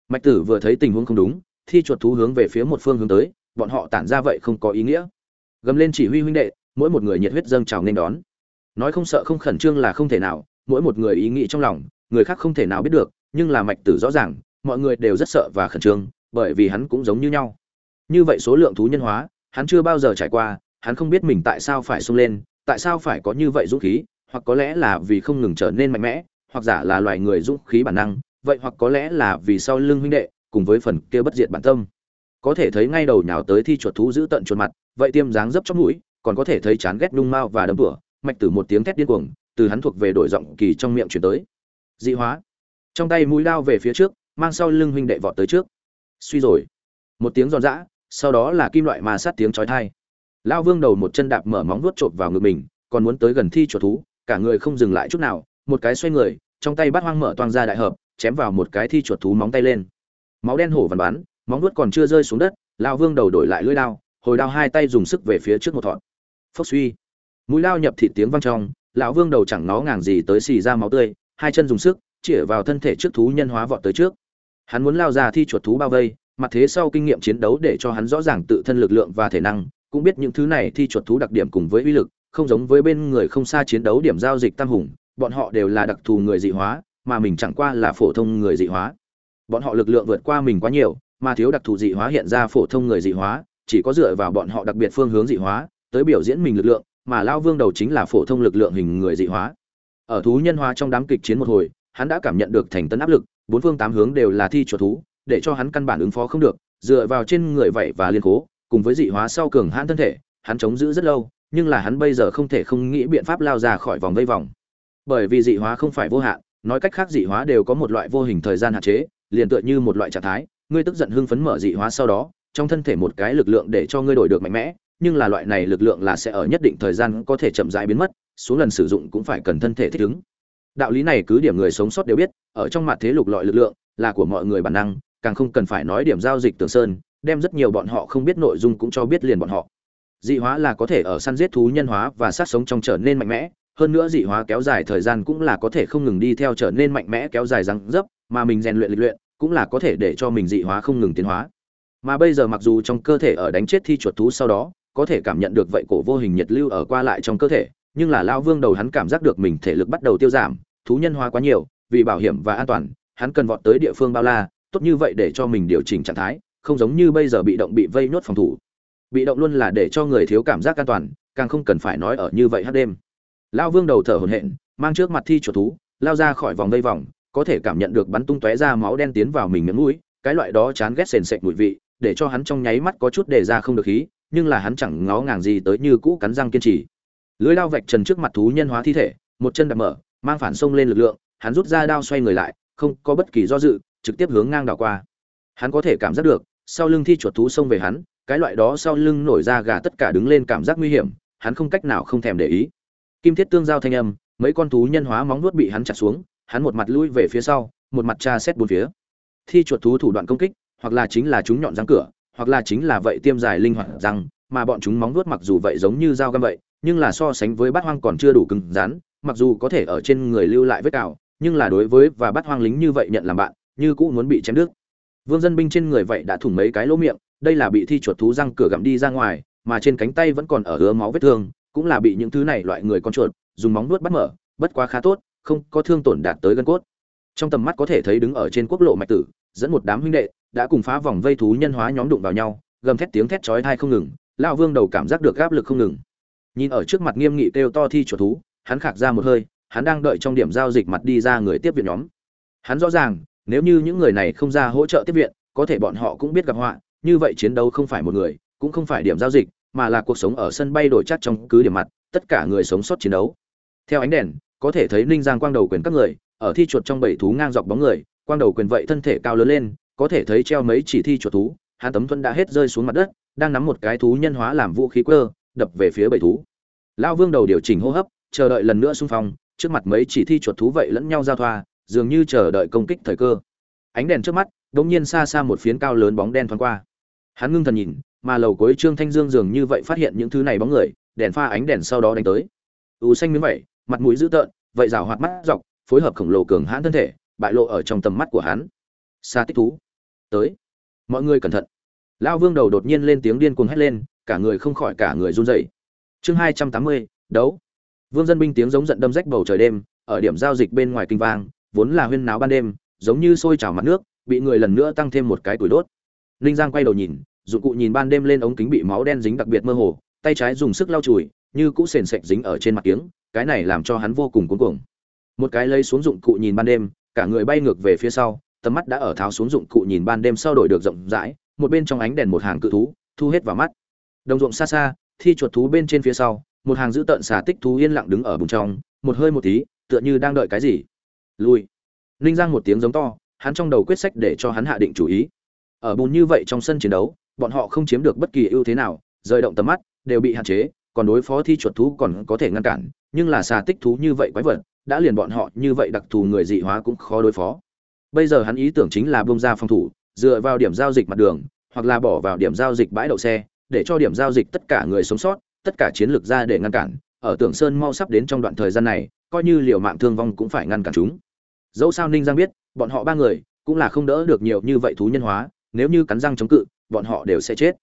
Mạch tử vừa thấy tình huống không đúng, thi chuột thú hướng về phía một phương hướng tới, bọn họ tản ra vậy không có ý nghĩa. Gầm lên chỉ huy huynh đệ, mỗi một người nhiệt huyết dâng trào nên đón. Nói không sợ không khẩn trương là không thể nào, mỗi một người ý nghĩ trong lòng, người khác không thể nào biết được, nhưng là mạch tử rõ ràng, mọi người đều rất sợ và khẩn trương, bởi vì hắn cũng giống như nhau. Như vậy số lượng thú nhân hóa, hắn chưa bao giờ trải qua, hắn không biết mình tại sao phải sung lên, tại sao phải có như vậy dũng khí, hoặc có lẽ là vì không ngừng trở nên mạnh mẽ, hoặc giả là loài người dũng khí bản năng vậy hoặc có lẽ là vì sau lưng huynh đệ, cùng với phần kia bất diệt bản tâm. Có thể thấy ngay đầu nhào tới thi chuột thú giữ tận chuột mặt, vậy tiêm dáng dấp trong mũi, còn có thể thấy chán ghét nung mao và đấm tủa mạch tử một tiếng thét điên cuồng, từ hắn thuộc về đổi giọng kỳ trong miệng chuyển tới. Dị hóa. Trong tay mũi đao về phía trước, mang sau lưng huynh đệ vọt tới trước. Suy rồi. Một tiếng giòn giã, sau đó là kim loại ma sát tiếng chói tai. Lao vương đầu một chân đạp mở móng vuốt chộp vào ngực mình, còn muốn tới gần thi chuột thú, cả người không dừng lại chút nào, một cái xoay người, trong tay bắt hoang mở toang ra đại hợp chém vào một cái thi chuột thú móng tay lên. Máu đen hổ vằn bắn móng vuốt còn chưa rơi xuống đất, lao vương đầu đổi lại lưỡi đao, hồi đao hai tay dùng sức về phía trước một thọn. Phốc suy. Mũi lao nhập thịt tiếng vang trong, lão vương đầu chẳng nó ngàng gì tới xì ra máu tươi, hai chân dùng sức, chĩa vào thân thể trước thú nhân hóa vọt tới trước. Hắn muốn lao ra thi chuột thú bao vây mặt thế sau kinh nghiệm chiến đấu để cho hắn rõ ràng tự thân lực lượng và thể năng, cũng biết những thứ này thi chuột thú đặc điểm cùng với uy lực, không giống với bên người không xa chiến đấu điểm giao dịch tam hùng, bọn họ đều là đặc thù người dị hóa mà mình chẳng qua là phổ thông người dị hóa. Bọn họ lực lượng vượt qua mình quá nhiều, mà thiếu đặc thù dị hóa hiện ra phổ thông người dị hóa, chỉ có dựa vào bọn họ đặc biệt phương hướng dị hóa, tới biểu diễn mình lực lượng, mà lao vương đầu chính là phổ thông lực lượng hình người dị hóa. Ở thú nhân hóa trong đám kịch chiến một hồi, hắn đã cảm nhận được thành tấn áp lực, bốn phương tám hướng đều là thi chuột thú, để cho hắn căn bản ứng phó không được, dựa vào trên người vậy và liên cố cùng với dị hóa sau cường hãn thân thể, hắn chống giữ rất lâu, nhưng là hắn bây giờ không thể không nghĩ biện pháp lao ra khỏi vòng vây vòng. Bởi vì dị hóa không phải vô hạn nói cách khác dị hóa đều có một loại vô hình thời gian hạn chế, liền tựa như một loại trạng thái, ngươi tức giận hưng phấn mở dị hóa sau đó, trong thân thể một cái lực lượng để cho ngươi đổi được mạnh mẽ, nhưng là loại này lực lượng là sẽ ở nhất định thời gian có thể chậm rãi biến mất số lần sử dụng cũng phải cần thân thể thích ứng. Đạo lý này cứ điểm người sống sót đều biết, ở trong mặt thế lục lọi lực lượng, là của mọi người bản năng, càng không cần phải nói điểm giao dịch tường sơn, đem rất nhiều bọn họ không biết nội dung cũng cho biết liền bọn họ. Dị hóa là có thể ở săn giết thú nhân hóa và sát sống trong trở nên mạnh mẽ hơn nữa dị hóa kéo dài thời gian cũng là có thể không ngừng đi theo trở nên mạnh mẽ kéo dài răng dấp, mà mình rèn luyện lịch luyện cũng là có thể để cho mình dị hóa không ngừng tiến hóa. Mà bây giờ mặc dù trong cơ thể ở đánh chết thi chuột thú sau đó, có thể cảm nhận được vậy cổ vô hình nhiệt lưu ở qua lại trong cơ thể, nhưng là lao vương đầu hắn cảm giác được mình thể lực bắt đầu tiêu giảm, thú nhân hóa quá nhiều, vì bảo hiểm và an toàn, hắn cần vọt tới địa phương bao la, tốt như vậy để cho mình điều chỉnh trạng thái, không giống như bây giờ bị động bị vây nhốt phòng thủ. Bị động luôn là để cho người thiếu cảm giác an toàn, càng không cần phải nói ở như vậy hát đêm lao vương đầu thở hổn hển, mang trước mặt thi chuột thú, lao ra khỏi vòng vây vòng, có thể cảm nhận được bắn tung tóe ra máu đen tiến vào mình miếng mũi, cái loại đó chán ghét sền sệt mùi vị, để cho hắn trong nháy mắt có chút đề ra không được khí, nhưng là hắn chẳng ngó ngàng gì tới như cũ cắn răng kiên trì. Lưới lao vạch trần trước mặt thú nhân hóa thi thể, một chân đạp mở, mang phản xông lên lực lượng, hắn rút ra đao xoay người lại, không có bất kỳ do dự, trực tiếp hướng ngang đảo qua. Hắn có thể cảm giác được, sau lưng thi chuột thú xông về hắn, cái loại đó sau lưng nổi ra gà tất cả đứng lên cảm giác nguy hiểm, hắn không cách nào không thèm để ý kim thiết tương giao thanh âm, mấy con thú nhân hóa móng nuốt bị hắn chặt xuống, hắn một mặt lui về phía sau, một mặt tra xét bốn phía. Thi chuột thú thủ đoạn công kích, hoặc là chính là chúng nhọn răng cửa, hoặc là chính là vậy tiêm dài linh hoạt răng, mà bọn chúng móng nuốt mặc dù vậy giống như dao găm vậy, nhưng là so sánh với bát hoang còn chưa đủ cứng rắn, mặc dù có thể ở trên người lưu lại vết cào, nhưng là đối với và Bát hoang lính như vậy nhận làm bạn, như cũ muốn bị chém đứt. Vương dân binh trên người vậy đã thủng mấy cái lỗ miệng, đây là bị thi chuột thú răng cửa gặm đi ra ngoài, mà trên cánh tay vẫn còn ở hứa máu vết thương cũng là bị những thứ này loại người con chuột dùng móng nuốt bắt mở, bất quá khá tốt, không có thương tổn đạt tới gân cốt. Trong tầm mắt có thể thấy đứng ở trên quốc lộ mạch tử, dẫn một đám huynh đệ, đã cùng phá vòng vây thú nhân hóa nhóm đụng vào nhau, gầm thét tiếng thét chói tai không ngừng, lão vương đầu cảm giác được áp lực không ngừng. Nhìn ở trước mặt nghiêm nghị kêu to thi chuột thú, hắn khạc ra một hơi, hắn đang đợi trong điểm giao dịch mặt đi ra người tiếp viện nhóm. Hắn rõ ràng, nếu như những người này không ra hỗ trợ tiếp viện, có thể bọn họ cũng biết gặp họa, như vậy chiến đấu không phải một người, cũng không phải điểm giao dịch mà là cuộc sống ở sân bay đổi chắc trong cứ điểm mặt, tất cả người sống sót chiến đấu. Theo ánh đèn, có thể thấy ninh giang quang đầu quyền các người, ở thi chuột trong bảy thú ngang dọc bóng người, quang đầu quyền vậy thân thể cao lớn lên, có thể thấy treo mấy chỉ thi chuột thú hắn tấm thuần đã hết rơi xuống mặt đất, đang nắm một cái thú nhân hóa làm vũ khí quơ, đập về phía bảy thú. Lão vương đầu điều chỉnh hô hấp, chờ đợi lần nữa xung phong, trước mặt mấy chỉ thi chuột thú vậy lẫn nhau giao thoa, dường như chờ đợi công kích thời cơ. Ánh đèn trước mắt, đột nhiên xa xa một phiến cao lớn bóng đen thoáng qua. Hắn ngưng thần nhìn mà lầu cuối trương thanh dương dường như vậy phát hiện những thứ này bóng người, đèn pha ánh đèn sau đó đánh tới. Ưu xanh miếng vậy mặt mũi dữ tợn, vậy rào hoạt mắt dọc, phối hợp khổng lồ cường hãn thân thể, bại lộ ở trong tầm mắt của hắn. Xa tích thú. Tới. Mọi người cẩn thận. Lão vương đầu đột nhiên lên tiếng điên cuồng hét lên, cả người không khỏi cả người run rẩy. Chương hai trăm tám mươi, đấu. Vương dân binh tiếng giống giận đâm rách bầu trời đêm, ở điểm giao dịch bên ngoài kinh vang, vốn là huyên náo ban đêm, giống như sôi trào mặt nước, bị người lần nữa tăng thêm một cái tuổi đốt. Ninh giang quay đầu nhìn dụng cụ nhìn ban đêm lên ống kính bị máu đen dính đặc biệt mơ hồ, tay trái dùng sức lau chùi, như cũ sền sệt dính ở trên mặt kiếng, cái này làm cho hắn vô cùng cuống cuồng. Một cái lấy xuống dụng cụ nhìn ban đêm, cả người bay ngược về phía sau, tầm mắt đã ở tháo xuống dụng cụ nhìn ban đêm sau đổi được rộng rãi, một bên trong ánh đèn một hàng cự thú, thu hết vào mắt. Đồng ruộng xa xa, thi chuột thú bên trên phía sau, một hàng giữ tợn xà tích thú yên lặng đứng ở vùng trong, một hơi một tí, tựa như đang đợi cái gì. Lui. Ninh giang một tiếng giống to, hắn trong đầu quyết sách để cho hắn hạ định chủ ý. Ở bùn như vậy trong sân chiến đấu bọn họ không chiếm được bất kỳ ưu thế nào, rời động tầm mắt, đều bị hạn chế, còn đối phó thi chuột thú còn có thể ngăn cản, nhưng là xà tích thú như vậy quái vật, đã liền bọn họ như vậy đặc thù người dị hóa cũng khó đối phó. Bây giờ hắn ý tưởng chính là bông ra phòng thủ, dựa vào điểm giao dịch mặt đường, hoặc là bỏ vào điểm giao dịch bãi đậu xe, để cho điểm giao dịch tất cả người sống sót, tất cả chiến lược ra để ngăn cản. Ở tưởng sơn mau sắp đến trong đoạn thời gian này, coi như liều mạng thương vong cũng phải ngăn cản chúng. Dẫu sao ninh giang biết, bọn họ ba người cũng là không đỡ được nhiều như vậy thú nhân hóa, nếu như cắn răng chống cự bọn họ đều sẽ chết.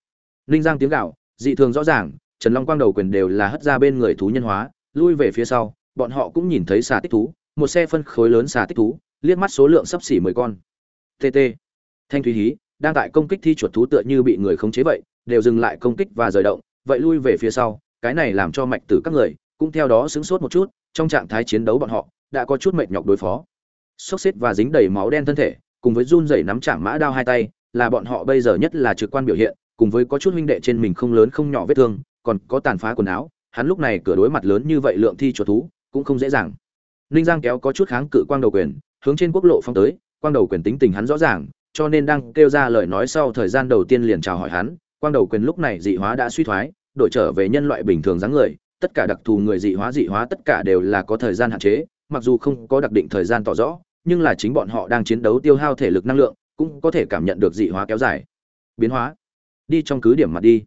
Ninh giang tiếng gạo dị thường rõ ràng, trần long quang đầu quyền đều là hất ra bên người thú nhân hóa, lui về phía sau, bọn họ cũng nhìn thấy xà tích thú, một xe phân khối lớn xà tích thú, liếc mắt số lượng sắp xỉ mười con. Tt thanh thúy hí, đang tại công kích thi chuột thú tựa như bị người khống chế vậy, đều dừng lại công kích và rời động, vậy lui về phía sau, cái này làm cho mạch tử các người cũng theo đó sững sốt một chút, trong trạng thái chiến đấu bọn họ đã có chút mệt nhọc đối phó. Xốc xếp và dính đầy máu đen thân thể, cùng với run rẩy nắm chạm mã đao hai tay là bọn họ bây giờ nhất là trực quan biểu hiện, cùng với có chút huynh đệ trên mình không lớn không nhỏ vết thương, còn có tàn phá quần áo, hắn lúc này cửa đối mặt lớn như vậy lượng thi chuột thú, cũng không dễ dàng. Ninh giang kéo có chút kháng cự quang đầu quyền, hướng trên quốc lộ phong tới, quang đầu quyền tính tình hắn rõ ràng, cho nên đang kêu ra lời nói sau thời gian đầu tiên liền chào hỏi hắn, quang đầu quyền lúc này dị hóa đã suy thoái, đổi trở về nhân loại bình thường dáng người, tất cả đặc thù người dị hóa dị hóa tất cả đều là có thời gian hạn chế, mặc dù không có đặc định thời gian tỏ rõ, nhưng là chính bọn họ đang chiến đấu tiêu hao thể lực năng lượng cũng có thể cảm nhận được dị hóa kéo dài. Biến hóa. Đi trong cứ điểm mặt đi.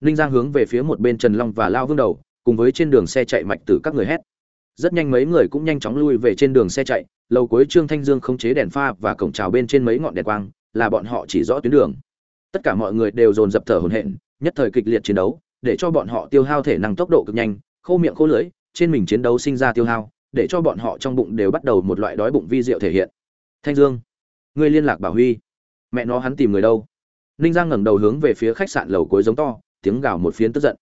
Ninh giang hướng về phía một bên trần long và lao vương đầu, cùng với trên đường xe chạy mạch từ các người hét. Rất nhanh mấy người cũng nhanh chóng lui về trên đường xe chạy, lầu cuối trương thanh dương không chế đèn pha và cổng trào bên trên mấy ngọn đèn quang, là bọn họ chỉ rõ tuyến đường. Tất cả mọi người đều dồn dập thở hổn hển, nhất thời kịch liệt chiến đấu, để cho bọn họ tiêu hao thể năng tốc độ cực nhanh, khô miệng khô lưỡi, trên mình chiến đấu sinh ra tiêu hao, để cho bọn họ trong bụng đều bắt đầu một loại đói bụng vi diệu thể hiện. Thanh dương ngươi liên lạc bảo huy. Mẹ nó hắn tìm người đâu? Ninh giang ngẩng đầu hướng về phía khách sạn lầu cuối giống to, tiếng gào một phiến tức giận.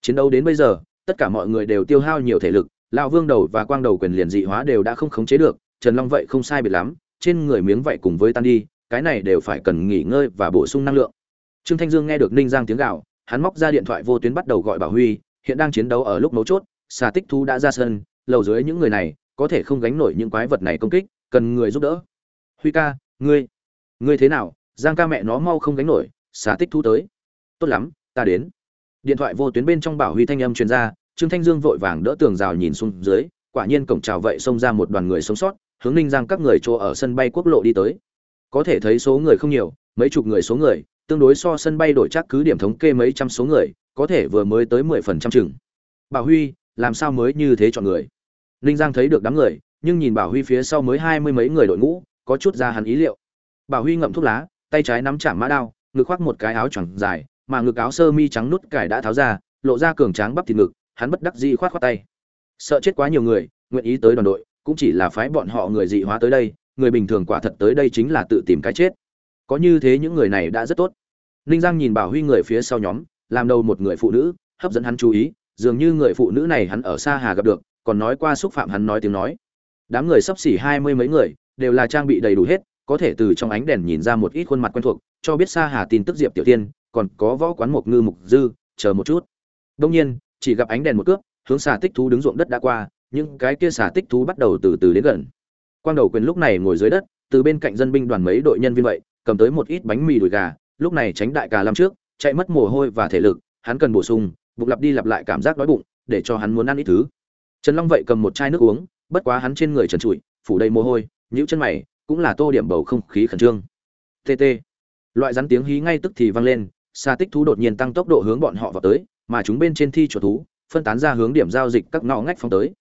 Chiến đấu đến bây giờ, tất cả mọi người đều tiêu hao nhiều thể lực, lão vương đầu và quang đầu quyền liền dị hóa đều đã không khống chế được, trần long vậy không sai biệt lắm, trên người miếng vậy cùng với tan đi, cái này đều phải cần nghỉ ngơi và bổ sung năng lượng. Trương thanh dương nghe được ninh giang tiếng gào, hắn móc ra điện thoại vô tuyến bắt đầu gọi bảo huy, hiện đang chiến đấu ở lúc mấu chốt, xà tích thú đã ra sân, lầu dưới những người này, có thể không gánh nổi những quái vật này công kích, cần người giúp đỡ. Huy ca ngươi ngươi thế nào? Giang ca mẹ nó mau không gánh nổi, xà tích thu tới. Tốt lắm, ta đến. Điện thoại vô tuyến bên trong bảo huy thanh âm truyền ra, trương thanh dương vội vàng đỡ tường rào nhìn xuống dưới, quả nhiên cổng chào vậy xông ra một đoàn người sống sót, hướng ninh giang các người chỗ ở sân bay quốc lộ đi tới. Có thể thấy số người không nhiều, mấy chục người số người, tương đối so sân bay đổi chắc cứ điểm thống kê mấy trăm số người, có thể vừa mới tới mười phần trăm chừng. Bảo huy, làm sao mới như thế chọn người? Ninh giang thấy được đám người, nhưng nhìn bảo huy phía sau mới hai mươi mấy người đội ngũ có chút ra hắn ý liệu. Bảo huy ngậm thuốc lá, tay trái nắm chạm mã đao, ngực khoác một cái áo choàng dài, mà ngực áo sơ mi trắng nút cải đã tháo ra, lộ ra cường tráng bắp thịt ngực, hắn bất đắc dĩ khoát khoát tay. Sợ chết quá nhiều người, nguyện ý tới đoàn đội, cũng chỉ là phái bọn họ người dị hóa tới đây, người bình thường quả thật tới đây chính là tự tìm cái chết. Có như thế những người này đã rất tốt. Ninh giang nhìn bảo huy người phía sau nhóm, làm đầu một người phụ nữ, hấp dẫn hắn chú ý, dường như người phụ nữ này hắn ở xa hà gặp được, còn nói qua xúc phạm hắn nói tiếng nói. Đám người sắp xỉ hai mươi mấy người đều là trang bị đầy đủ hết, có thể từ trong ánh đèn nhìn ra một ít khuôn mặt quen thuộc, cho biết xa hà tin tức diệp tiểu tiên còn có võ quán mộc ngư mục dư, chờ một chút. Đông nhiên, chỉ gặp ánh đèn một cướp hướng xà tích thú đứng ruộng đất đã qua, những cái kia xà tích thú bắt đầu từ từ đến gần. Quang đầu quyền lúc này ngồi dưới đất, từ bên cạnh dân binh đoàn mấy đội nhân viên vậy, cầm tới một ít bánh mì đùi gà, lúc này tránh đại cà làm trước, chạy mất mồ hôi và thể lực, hắn cần bổ sung, bụng lặp đi lặp lại cảm giác đói bụng, để cho hắn muốn ăn ít thứ. Trần long vậy cầm một chai nước uống, bất quá hắn trên người trần trụi, phủ đầy mồ hôi nhíu chân mày, cũng là tô điểm bầu không khí khẩn trương. Tt loại rắn tiếng hí ngay tức thì vang lên, xa tích thú đột nhiên tăng tốc độ hướng bọn họ vào tới, mà chúng bên trên thi chuột thú, phân tán ra hướng điểm giao dịch các ngõ ngách phong tới.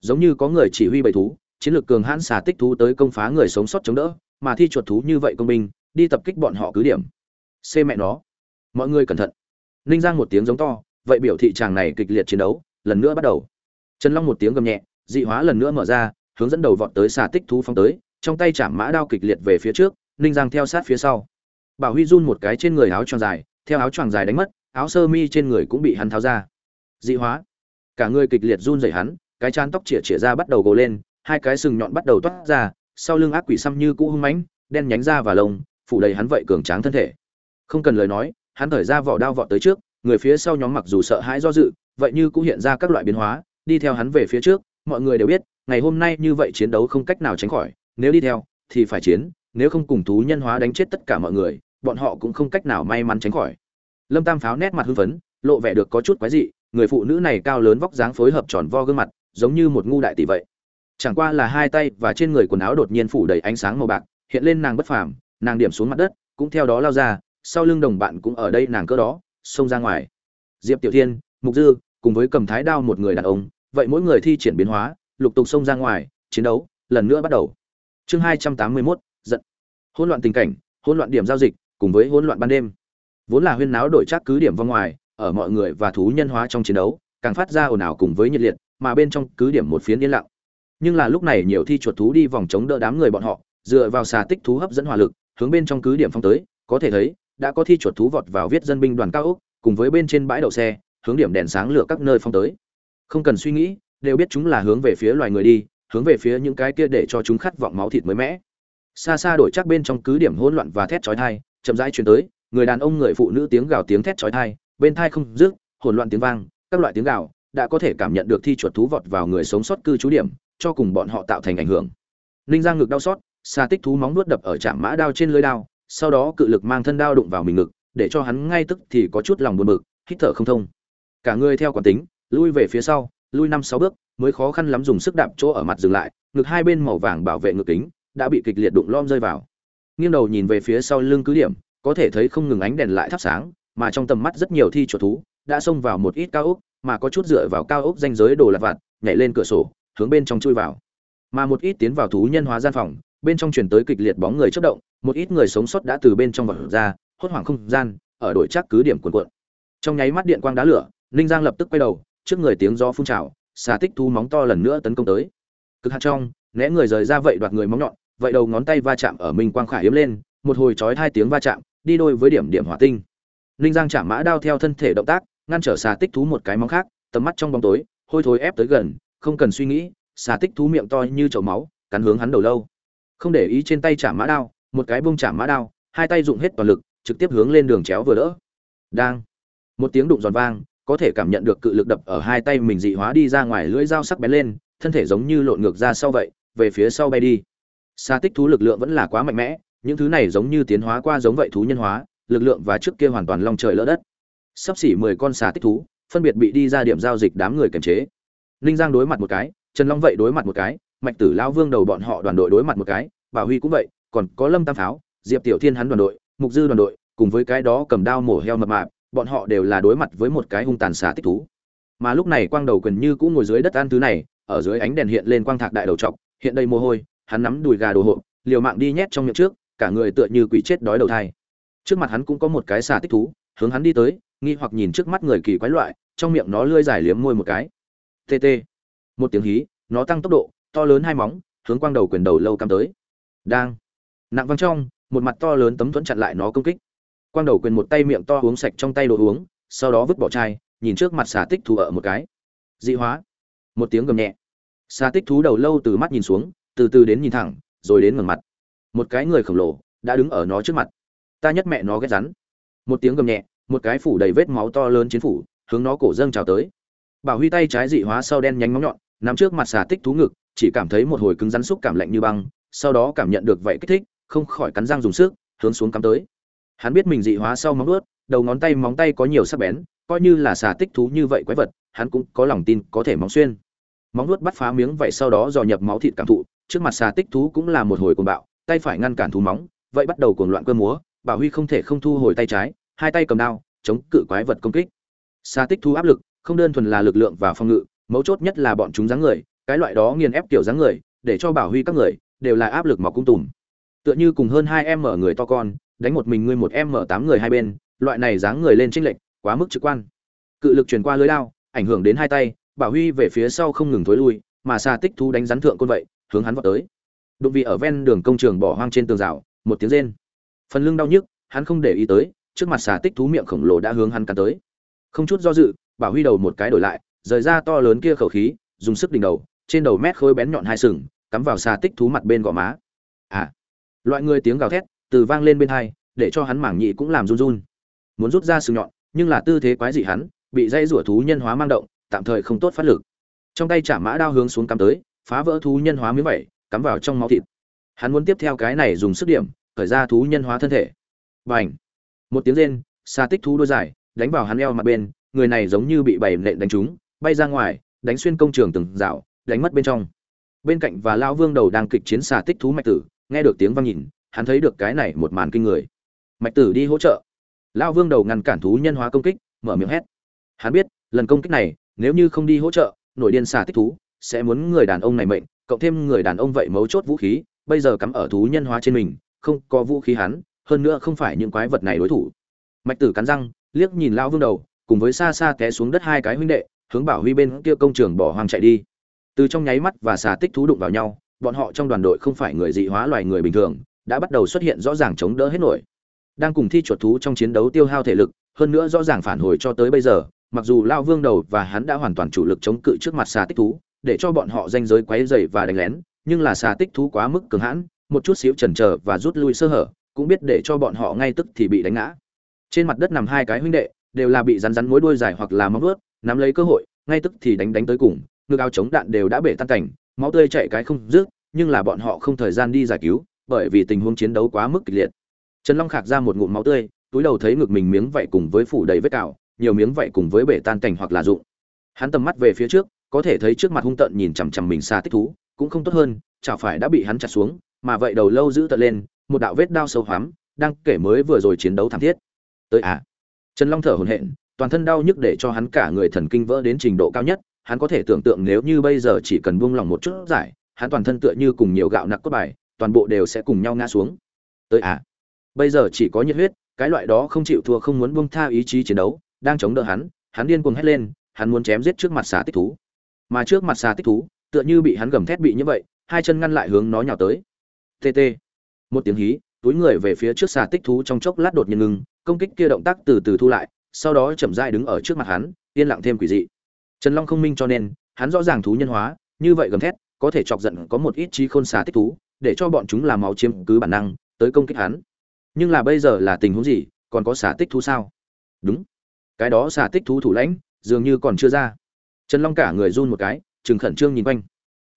Giống như có người chỉ huy bầy thú, chiến lược cường hãn xà tích thú tới công phá người sống sót chống đỡ, mà thi chuột thú như vậy công binh, đi tập kích bọn họ cứ điểm. Xê mẹ nó. Mọi người cẩn thận. Ninh giang một tiếng giống to, vậy biểu thị chàng này kịch liệt chiến đấu, lần nữa bắt đầu. Trần long một tiếng gầm nhẹ, dị hóa lần nữa mở ra hướng dẫn đầu vọt tới xà tích thú phong tới, trong tay chạm mã đao kịch liệt về phía trước, ninh giang theo sát phía sau. Bảo huy run một cái trên người áo choàng dài, theo áo choàng dài đánh mất, áo sơ mi trên người cũng bị hắn tháo ra. Dị hóa. Cả người kịch liệt run dậy hắn, cái chán tóc chĩa chĩa ra bắt đầu gồ lên, hai cái sừng nhọn bắt đầu toát ra, sau lưng ác quỷ xăm như cũ hung mãnh, đen nhánh ra và lông, phủ đầy hắn vậy cường tráng thân thể. Không cần lời nói, hắn thở ra vỏ đao vọt tới trước, người phía sau nhóm mặc dù sợ hãi do dự, vậy như cũng hiện ra các loại biến hóa, đi theo hắn về phía trước mọi người đều biết, ngày hôm nay như vậy chiến đấu không cách nào tránh khỏi, nếu đi theo, thì phải chiến, nếu không cùng thú nhân hóa đánh chết tất cả mọi người, bọn họ cũng không cách nào may mắn tránh khỏi. Lâm tam pháo nét mặt hưng phấn, lộ vẻ được có chút quái dị, người phụ nữ này cao lớn vóc dáng phối hợp tròn vo gương mặt, giống như một ngu đại tỷ vậy. Chẳng qua là hai tay và trên người quần áo đột nhiên phủ đầy ánh sáng màu bạc, hiện lên nàng bất phàm, nàng điểm xuống mặt đất, cũng theo đó lao ra, sau lưng đồng bạn cũng ở đây nàng cỡ đó, xông ra ngoài. Diệp tiểu thiên, mục dư, cùng với cầm thái đao một người đàn ông vậy mỗi người thi triển biến hóa lục tục xông ra ngoài chiến đấu lần nữa bắt đầu. Chương hai trăm tám mươi 281, giận. Hỗn loạn tình cảnh hỗn loạn điểm giao dịch cùng với hỗn loạn ban đêm. Vốn là huyên náo đổi chắc cứ điểm vong ngoài ở mọi người và thú nhân hóa trong chiến đấu càng phát ra ồn ào cùng với nhiệt liệt mà bên trong cứ điểm một phiến yên lặng. Nhưng là lúc này nhiều thi chuột thú đi vòng chống đỡ đám người bọn họ dựa vào xà tích thú hấp dẫn hỏa lực hướng bên trong cứ điểm phong tới có thể thấy đã có thi chuột thú vọt vào viết dân binh đoàn cao ốc cùng với bên trên bãi đậu xe hướng điểm đèn sáng lửa các nơi phong tới không cần suy nghĩ, đều biết chúng là hướng về phía loài người đi, hướng về phía những cái kia để cho chúng khát vọng máu thịt mới mẻ. Xa xa đổi chắc bên trong cứ điểm hỗn loạn và thét chói tai, chậm rãi truyền tới, người đàn ông người phụ nữ tiếng gào tiếng thét chói tai, bên tai không dứt, hỗn loạn tiếng vang, các loại tiếng gào đã có thể cảm nhận được thi chuột thú vọt vào người sống sót cư trú điểm, cho cùng bọn họ tạo thành ảnh hưởng. Ninh giang ngực đau xót, xa tích thú móng nuốt đập ở trạm mã đao trên lưới đao, sau đó cự lực mang thân đao đụng vào mình ngực, để cho hắn ngay tức thì có chút lòng buồn bực, hít thở không thông. Cả người theo quán tính lui về phía sau, lui năm sáu bước, mới khó khăn lắm dùng sức đạp chỗ ở mặt dừng lại, ngực hai bên màu vàng bảo vệ ngực kính, đã bị kịch liệt đụng lom rơi vào. Nghiêng đầu nhìn về phía sau lưng cứ điểm, có thể thấy không ngừng ánh đèn lại thắp sáng, mà trong tầm mắt rất nhiều thi chuột thú, đã xông vào một ít cao ốc, mà có chút dựa vào cao ốc danh giới đồ lặt vặt, nhảy lên cửa sổ, hướng bên trong chui vào. Mà một ít tiến vào thú nhân hóa gian phòng, bên trong chuyển tới kịch liệt bóng người chất động, một ít người sống sót đã từ bên trong vật ra, hốt hoảng không gian, ở đội chắc cứ điểm cuồn cuộn. Trong nháy mắt điện quang đá lửa, ninh giang lập tức quay đầu trước người tiếng gió phun trào, xà tích thu móng to lần nữa tấn công tới. Cực hạt trong, né người rời ra vậy đoạt người móng nhọn, vậy đầu ngón tay va chạm ở minh quang khải yếm lên, một hồi chói hai tiếng va chạm, đi đôi với điểm điểm hỏa tinh. Ninh giang chạm mã đao theo thân thể động tác, ngăn trở xà tích thú một cái móng khác, tầm mắt trong bóng tối, hôi thối ép tới gần, không cần suy nghĩ, xà tích thú miệng to như chậu máu, cắn hướng hắn đầu lâu. Không để ý trên tay chạm mã đao, một cái bông chạm mã đao, hai tay dụng hết toàn lực, trực tiếp hướng lên đường chéo vừa đỡ. Đang, một tiếng đụng giòn vang có thể cảm nhận được cự lực đập ở hai tay mình dị hóa đi ra ngoài lưỡi dao sắc bén lên, thân thể giống như lộn ngược ra sau vậy, về phía sau bay đi. Xa tích thú lực lượng vẫn là quá mạnh mẽ, những thứ này giống như tiến hóa qua giống vậy thú nhân hóa, lực lượng và trước kia hoàn toàn long trời lỡ đất. Sắp xỉ mười con xà tích thú, phân biệt bị đi ra điểm giao dịch đám người kiềm chế. Ninh giang đối mặt một cái, trần long vậy đối mặt một cái, mạch tử lao vương đầu bọn họ đoàn đội đối mặt một cái bảo huy cũng vậy, còn có lâm tam pháo diệp tiểu thiên hắn đoàn đội, mục dư đoàn đội, cùng với cái đó cầm đao mổ heo mập mạp bọn họ đều là đối mặt với một cái hung tàn xà tích thú. Mà lúc này quang đầu quyền như cũng ngồi dưới đất ăn thứ này ở dưới ánh đèn hiện lên quang thạc đại đầu trọc hiện đây mồ hôi hắn nắm đùi gà đồ hộ, liều mạng đi nhét trong miệng trước cả người tựa như quỷ chết đói đầu thai. Trước mặt hắn cũng có một cái xà tích thú hướng hắn đi tới nghi hoặc nhìn trước mắt người kỳ quái loại trong miệng nó lươi dài liếm môi một cái. Tt một tiếng hí nó tăng tốc độ to lớn hai móng hướng quang đầu quyền đầu lâu cắm tới. Đang. Nặng văng trong một mặt to lớn tấm thuẫn chặn lại nó công kích quang đầu quyền một tay miệng to uống sạch trong tay đồ uống, sau đó vứt bỏ chai, nhìn trước mặt xà tích thú ở một cái. Dị hóa. Một tiếng gầm nhẹ. Xà tích thú đầu lâu từ mắt nhìn xuống, từ từ đến nhìn thẳng, rồi đến ngẩng mặt. Một cái người khổng lồ đã đứng ở nó trước mặt. Ta nhất mẹ nó ghét rắn. Một tiếng gầm nhẹ, một cái phủ đầy vết máu to lớn chiến phủ, hướng nó cổ dâng trào tới. Bảo huy tay trái dị hóa sau đen nhánh móng nhọn, nắm trước mặt xà tích thú ngực, chỉ cảm thấy một hồi cứng rắn xúc cảm lạnh như băng, sau đó cảm nhận được vậy kích thích, không khỏi cắn răng dùng sức, hướng xuống cắm tới hắn biết mình dị hóa sau móng ướt đầu ngón tay móng tay có nhiều sắc bén, coi như là xà tích thú như vậy quái vật, hắn cũng có lòng tin có thể móng xuyên. Móng vuốt bắt phá miếng vậy sau đó dò nhập máu thịt cảm thụ, trước mặt xà tích thú cũng là một hồi cuồng bạo, tay phải ngăn cản thú móng, vậy bắt đầu cuồng loạn cơ múa, bảo huy không thể không thu hồi tay trái, hai tay cầm đao, chống cự quái vật công kích. Xà tích thú áp lực, không đơn thuần là lực lượng và phòng ngự, mấu chốt nhất là bọn chúng dáng người, cái loại đó nghiền ép kiểu dáng người, để cho bảo huy các người, đều là áp lực mọc cung tùm. Tựa như cùng hơn hai em mở người to con đánh một mình ngươi một em mở tám người hai bên, loại này dáng người lên trinh lệch, quá mức trực quan. Cự lực truyền qua lưới lao ảnh hưởng đến hai tay, bảo huy về phía sau không ngừng thối lui, mà xà tích thú đánh rắn thượng côn vậy, hướng hắn vào tới. Đụng vị ở ven đường công trường bỏ hoang trên tường rào, một tiếng rên. Phần lưng đau nhức, hắn không để ý tới, trước mặt xà tích thú miệng khổng lồ đã hướng hắn cắn tới. Không chút do dự, bảo huy đầu một cái đổi lại, rời ra to lớn kia khẩu khí, dùng sức đỉnh đầu, trên đầu mét khối bén nhọn hai sừng, cắm vào xà tích thú mặt bên gò má. À. Loại người tiếng gào thét từ vang lên bên hai để cho hắn mảng nhị cũng làm run run. Muốn rút ra sừng nhọn nhưng là tư thế quái dị hắn bị dây rủa thú nhân hóa mang động tạm thời không tốt phát lực. Trong tay chả mã đao hướng xuống cắm tới phá vỡ thú nhân hóa miếng vẩy cắm vào trong máu thịt. Hắn muốn tiếp theo cái này dùng sức điểm khởi ra thú nhân hóa thân thể. Bành, một tiếng rên xa tích thú đôi dài đánh vào hắn eo mặt bên người này giống như bị bày nện đánh trúng bay ra ngoài đánh xuyên công trường từng rào đánh mất bên trong. Bên cạnh và lao vương đầu đang kịch chiến xà tích thú mạch tử nghe được tiếng vang nhìn hắn thấy được cái này một màn kinh người. Mạch tử đi hỗ trợ. Lao vương đầu ngăn cản thú nhân hóa công kích, mở miệng hét. Hắn biết, lần công kích này, nếu như không đi hỗ trợ nội điên xà tích thú, sẽ muốn người đàn ông này mệnh, cộng thêm người đàn ông vậy mấu chốt vũ khí, bây giờ cắm ở thú nhân hóa trên mình, không có vũ khí hắn, hơn nữa không phải những quái vật này đối thủ. Mạch tử cắn răng, liếc nhìn lao vương đầu, cùng với xa xa té xuống đất hai cái huynh đệ, hướng bảo huy bên kia công trường bỏ hoang chạy đi. Từ trong nháy mắt và xà tích thú đụng vào nhau, bọn họ trong đoàn đội không phải người dị hóa loài người bình thường đã bắt đầu xuất hiện rõ ràng chống đỡ hết nổi. Đang cùng thi chuột thú trong chiến đấu tiêu hao thể lực, hơn nữa rõ ràng phản hồi cho tới bây giờ, mặc dù lao vương đầu và hắn đã hoàn toàn chủ lực chống cự trước mặt xà tích thú, để cho bọn họ danh giới quấy dày và đánh lén, nhưng là xà tích thú quá mức cường hãn, một chút xíu chần chờ và rút lui sơ hở, cũng biết để cho bọn họ ngay tức thì bị đánh ngã. Trên mặt đất nằm hai cái huynh đệ, đều là bị rắn rắn mối đuôi dài hoặc là móng ướt nắm lấy cơ hội, ngay tức thì đánh đánh tới cùng, ngực áo chống đạn đều đã bể tan cảnh, máu tươi chạy cái không dứt, nhưng là bọn họ không thời gian đi giải cứu bởi vì tình huống chiến đấu quá mức kịch liệt. Trần long khạc ra một ngụm máu tươi, túi đầu thấy ngực mình miếng vậy cùng với phủ đầy vết cào, nhiều miếng vậy cùng với bể tan cảnh hoặc là dụng hắn tầm mắt về phía trước, có thể thấy trước mặt hung tợn nhìn chằm chằm mình xa tích thú, cũng không tốt hơn, chả phải đã bị hắn chặt xuống, mà vậy đầu lâu giữ tận lên, một đạo vết đao sâu hoắm, đang kể mới vừa rồi chiến đấu thảm thiết. Tới à? Trần long thở hổn hển, toàn thân đau nhức để cho hắn cả người thần kinh vỡ đến trình độ cao nhất, hắn có thể tưởng tượng nếu như bây giờ chỉ cần buông lỏng một chút giải, hắn toàn thân tựa như cùng nhiều gạo nặng cốt bài toàn bộ đều sẽ cùng nhau ngã xuống. Tới à bây giờ chỉ có nhiệt huyết, cái loại đó không chịu thua không muốn buông tha ý chí chiến đấu, đang chống đỡ hắn hắn điên cuồng hét lên, hắn muốn chém giết trước mặt xà tích thú. Mà trước mặt xà tích thú, tựa như bị hắn gầm thét bị như vậy, hai chân ngăn lại hướng nó nhào tới. Tt một tiếng hí, túi người về phía trước xà tích thú trong chốc lát đột nhiên ngừng, công kích kia động tác từ từ thu lại, sau đó chậm rãi đứng ở trước mặt hắn, yên lặng thêm quỷ dị. Trần long không minh cho nên, hắn rõ ràng thú nhân hóa, như vậy gầm thét, có thể chọc giận có một ít trí khôn xà tích thú để cho bọn chúng làm máu chiếm cứ bản năng, tới công kích hắn. Nhưng là bây giờ là tình huống gì, còn có xà tích thú sao? Đúng. Cái đó xà tích thú thủ lãnh, dường như còn chưa ra. Trần long cả người run một cái chừng khẩn trương nhìn quanh.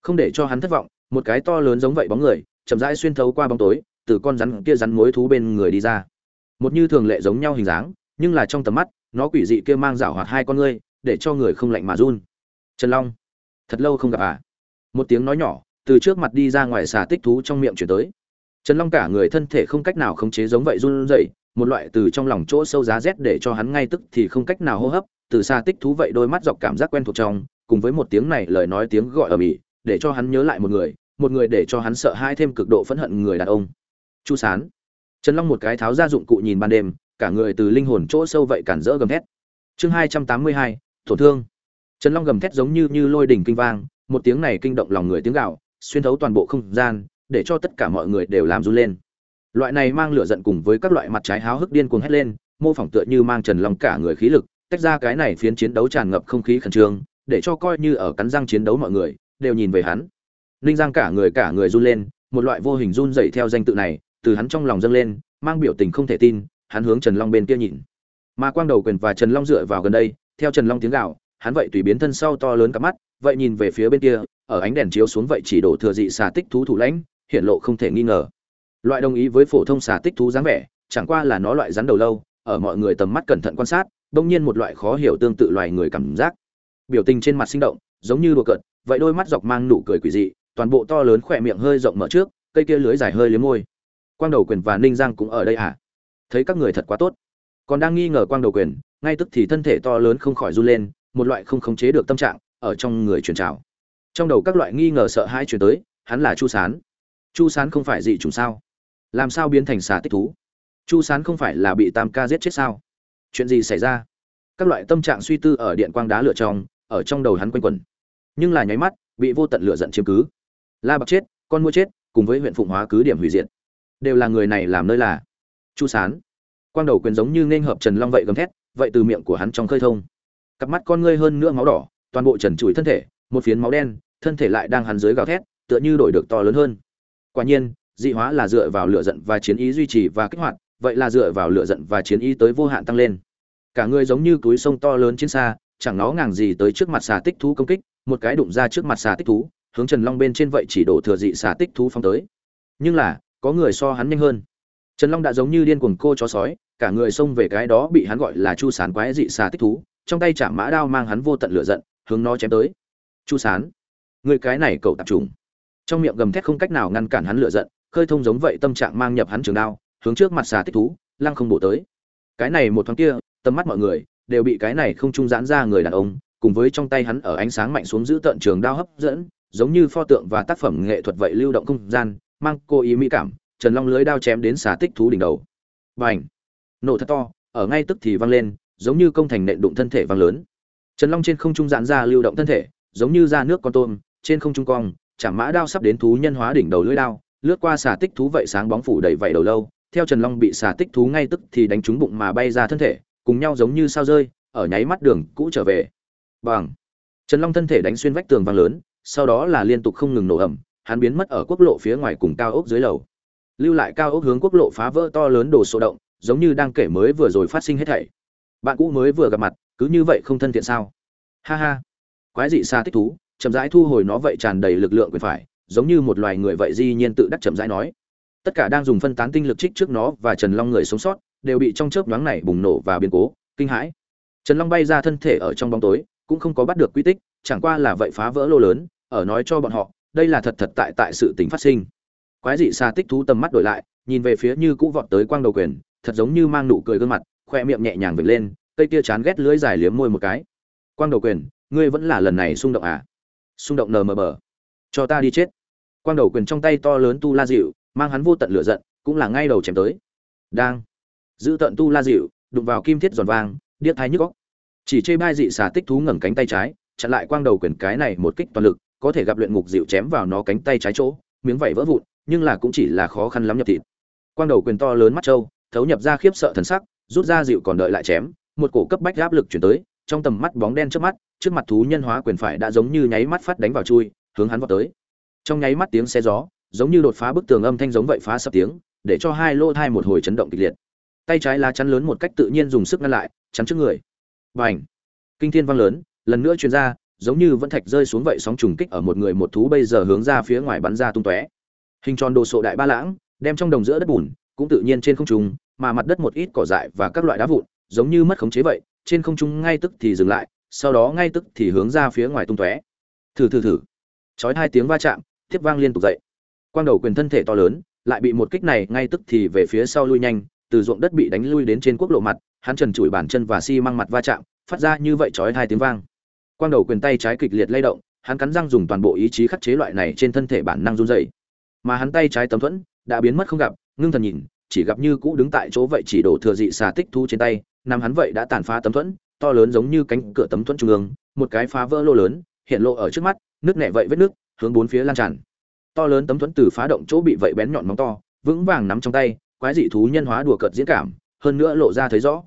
Không để cho hắn thất vọng, một cái to lớn giống vậy bóng người, chậm rãi xuyên thấu qua bóng tối, từ con rắn kia rắn mối thú bên người đi ra. Một như thường lệ giống nhau hình dáng, nhưng là trong tầm mắt, nó quỷ dị kia mang rảo hoạt hai con ngươi, để cho người không lạnh mà run. Trần long, thật lâu không gặp à? Một tiếng nói nhỏ từ trước mặt đi ra ngoài xà tích thú trong miệng chuyển tới. Trần long cả người thân thể không cách nào khống chế giống vậy run rẩy, một loại từ trong lòng chỗ sâu giá rét để cho hắn ngay tức thì không cách nào hô hấp, từ xa tích thú vậy đôi mắt dọc cảm giác quen thuộc trong, cùng với một tiếng này lời nói tiếng gọi ở mỹ để cho hắn nhớ lại một người một người để cho hắn sợ hai thêm cực độ phẫn hận người đàn ông. Chu sán. Trần long một cái tháo ra dụng cụ nhìn ban đêm, cả người từ linh hồn chỗ sâu vậy cản rỡ gầm thét. Chương hai trăm tám mươi hai, tổn thương. Trần long gầm thét giống như như lôi đỉnh kinh vang, một tiếng này kinh động lòng người tiếng gạo xuyên thấu toàn bộ không gian, để cho tất cả mọi người đều làm run lên. Loại này mang lửa giận cùng với các loại mặt trái háo hức điên cuồng hét lên, mô phỏng tựa như mang trần long cả người khí lực, tách ra cái này phiến chiến đấu tràn ngập không khí khẩn trương, để cho coi như ở cắn răng chiến đấu mọi người, đều nhìn về hắn. Ninh giang cả người cả người run lên, một loại vô hình run dậy theo danh tự này, từ hắn trong lòng dâng lên, mang biểu tình không thể tin, hắn hướng trần long bên kia nhìn. Mà quang đầu quyền và trần long dựa vào gần đây, theo trần long tiếng gạo hắn vậy tùy biến thân sau to lớn cả mắt vậy nhìn về phía bên kia, ở ánh đèn chiếu xuống vậy chỉ đổ thừa dị xà tích thú thủ lãnh hiện lộ không thể nghi ngờ. Loại đồng ý với phổ thông xà tích thú dáng vẻ, chẳng qua là nó loại rắn đầu lâu, ở mọi người tầm mắt cẩn thận quan sát, đông nhiên một loại khó hiểu tương tự loài người cảm giác. Biểu tình trên mặt sinh động, giống như đùa cợt, vậy đôi mắt dọc mang nụ cười quỷ dị, toàn bộ to lớn khỏe miệng hơi rộng mở trước, cây kia lưới dài hơi liếm môi. Quang đầu quyền và ninh giang cũng ở đây à? Thấy các người thật quá tốt. Còn đang nghi ngờ quang đầu quyền, ngay tức thì thân thể to lớn không khỏi run lên, một loại không khống chế được tâm trạng ở trong người truyền trào. Trong đầu các loại nghi ngờ sợ hãi truyền tới, hắn là chu sán. Chu sán không phải dị chủng sao? Làm sao biến thành xà tích thú? Chu sán không phải là bị tam ca giết chết sao? Chuyện gì xảy ra? Các loại tâm trạng suy tư ở điện quang đá lửa trong, ở trong đầu hắn quanh quẩn. Nhưng là nháy mắt, bị vô tận lửa giận chiếm cứ. La bạc chết, con mua chết, cùng với huyện phụng hóa cứ điểm hủy diệt. Đều là người này làm nơi là. Chu sán. Quang đầu quyền giống như nên hợp trần long vậy gầm thét, vậy từ miệng của hắn trong khơi thông. Cặp mắt con ngươi hơn nữa máu đỏ toàn bộ trần trụi thân thể, một phiến máu đen, thân thể lại đang hắn dưới gào thét, tựa như đổi được to lớn hơn. Quả nhiên, dị hóa là dựa vào lửa giận và chiến ý duy trì và kích hoạt, vậy là dựa vào lửa giận và chiến ý tới vô hạn tăng lên. Cả người giống như túi sông to lớn trên xa, chẳng nó ngàng gì tới trước mặt xà tích thú công kích, một cái đụng ra trước mặt xà tích thú, hướng trần long bên trên vậy chỉ đổ thừa dị xà tích thú phong tới. Nhưng là, có người so hắn nhanh hơn. Trần long đã giống như điên cuồng cô chó sói, cả người xông về cái đó bị hắn gọi là chu sán quái dị xà tích thú, trong tay chả mã đao mang hắn vô tận lửa giận hướng nó chém tới. Chu sán, người cái này cậu tạp trùng. Trong miệng gầm thét không cách nào ngăn cản hắn lửa giận, khơi thông giống vậy tâm trạng mang nhập hắn trường đao, hướng trước mặt xà tích thú, lăng không bổ tới. Cái này một thoáng kia, tầm mắt mọi người đều bị cái này không trung giãn ra người đàn ông, cùng với trong tay hắn ở ánh sáng mạnh xuống giữ tận trường đao hấp dẫn, giống như pho tượng và tác phẩm nghệ thuật vậy lưu động không gian, mang cô ý mỹ cảm, trần long lưới đao chém đến xà tích thú đỉnh đầu. Bành! Nổ thật to, ở ngay tức thì văng lên, giống như công thành nện đụng thân thể văng lớn trần long trên không trung giãn ra lưu động thân thể, giống như ra nước con tôm, trên không trung cong chạm mã đao sắp đến thú nhân hóa đỉnh đầu lưỡi đao, lướt qua xà tích thú vậy sáng bóng phủ đầy vậy đầu lâu, theo trần long bị xà tích thú ngay tức thì đánh trúng bụng mà bay ra thân thể, cùng nhau giống như sao rơi, ở nháy mắt đường cũ trở về. Bằng. Trần long thân thể đánh xuyên vách tường vang lớn, sau đó là liên tục không ngừng nổ ẩm hắn biến mất ở quốc lộ phía ngoài cùng cao ốc dưới lầu. Lưu lại cao ốc hướng quốc lộ phá vỡ to lớn đồ sộ động, giống như đang kể mới vừa rồi phát sinh hết thảy. Bạn cũ mới vừa gặp mặt cứ như vậy không thân thiện sao? Ha ha. Quái dị xa tích thú, chậm rãi thu hồi nó vậy tràn đầy lực lượng quyền phải, giống như một loài người vậy di nhiên tự đắc chậm rãi nói. Tất cả đang dùng phân tán tinh lực trích trước nó và trần long người sống sót, đều bị trong chớp nhoáng này bùng nổ và biến cố, kinh hãi. Trần long bay ra thân thể ở trong bóng tối, cũng không có bắt được quy tích, chẳng qua là vậy phá vỡ lô lớn, ở nói cho bọn họ, đây là thật thật tại tại sự tình phát sinh. Quái dị xa tích thú tầm mắt đổi lại, nhìn về phía như cũ vọt tới quang đầu quyền, thật giống như mang nụ cười gương mặt, khoe miệng nhẹ nhàng vệt lên cây kia chán ghét lưỡi dài liếm môi một cái. Quang đầu quyền, ngươi vẫn là lần này xung động à? Xung động nờ mờ bờ. Cho ta đi chết. Quang đầu quyền trong tay to lớn tu la dịu, mang hắn vô tận lửa giận, cũng là ngay đầu chém tới. Đang. Giữ tận tu la dịu, đụng vào kim thiết giòn vang điếc thái nhức góc chỉ chê bai dị xà tích thú ngẩng cánh tay trái, chặn lại quang đầu quyền cái này một kích toàn lực, có thể gặp luyện ngục dịu chém vào nó cánh tay trái chỗ, miếng vảy vỡ vụn, nhưng là cũng chỉ là khó khăn lắm nhập thịt. Quang đầu quyền to lớn mắt trâu, thấu nhập ra khiếp sợ thần sắc, rút ra dịu còn đợi lại chém một cổ cấp bách áp lực chuyển tới, trong tầm mắt bóng đen trước mắt, trước mặt thú nhân hóa quyền phải đã giống như nháy mắt phát đánh vào chui, hướng hắn vào tới. Trong nháy mắt tiếng xe gió, giống như đột phá bức tường âm thanh giống vậy phá sập tiếng, để cho hai lô thai một hồi chấn động kịch liệt. Tay trái lá chắn lớn một cách tự nhiên dùng sức ngăn lại, chắn trước người. Và kinh thiên vang lớn, lần nữa truyền ra, giống như vẫn thạch rơi xuống vậy sóng trùng kích ở một người một thú bây giờ hướng ra phía ngoài bắn ra tung tóe. Hình tròn đồ sộ đại ba lãng, đem trong đồng giữa đất bùn, cũng tự nhiên trên không trung, mà mặt đất một ít cỏ dại và các loại đá vụn giống như mất khống chế vậy, trên không trung ngay tức thì dừng lại, sau đó ngay tức thì hướng ra phía ngoài tung tóe. Thử thử thử. Chói hai tiếng va chạm tiếp vang liên tục dậy. Quang đầu quyền thân thể to lớn, lại bị một kích này ngay tức thì về phía sau lui nhanh, từ ruộng đất bị đánh lui đến trên quốc lộ mặt, hắn trần trụi bàn chân và xi si măng mặt va chạm, phát ra như vậy chói hai tiếng vang. Quang đầu quyền tay trái kịch liệt lay động, hắn cắn răng dùng toàn bộ ý chí khắc chế loại này trên thân thể bản năng run rẩy. Mà hắn tay trái tấm thuẫn đã biến mất không gặp, ngưng thần nhìn chỉ gặp như cũ đứng tại chỗ vậy chỉ đổ thừa dị xà tích thu trên tay, nằm hắn vậy đã tàn phá tấm thuẫn, to lớn giống như cánh cửa tấm thuẫn trung ương, một cái phá vỡ lô lớn, hiện lộ ở trước mắt, nước nẹ vậy vết nước, hướng bốn phía lan tràn. To lớn tấm thuẫn từ phá động chỗ bị vậy bén nhọn móng to, vững vàng nắm trong tay, quái dị thú nhân hóa đùa cợt diễn cảm, hơn nữa lộ ra thấy rõ.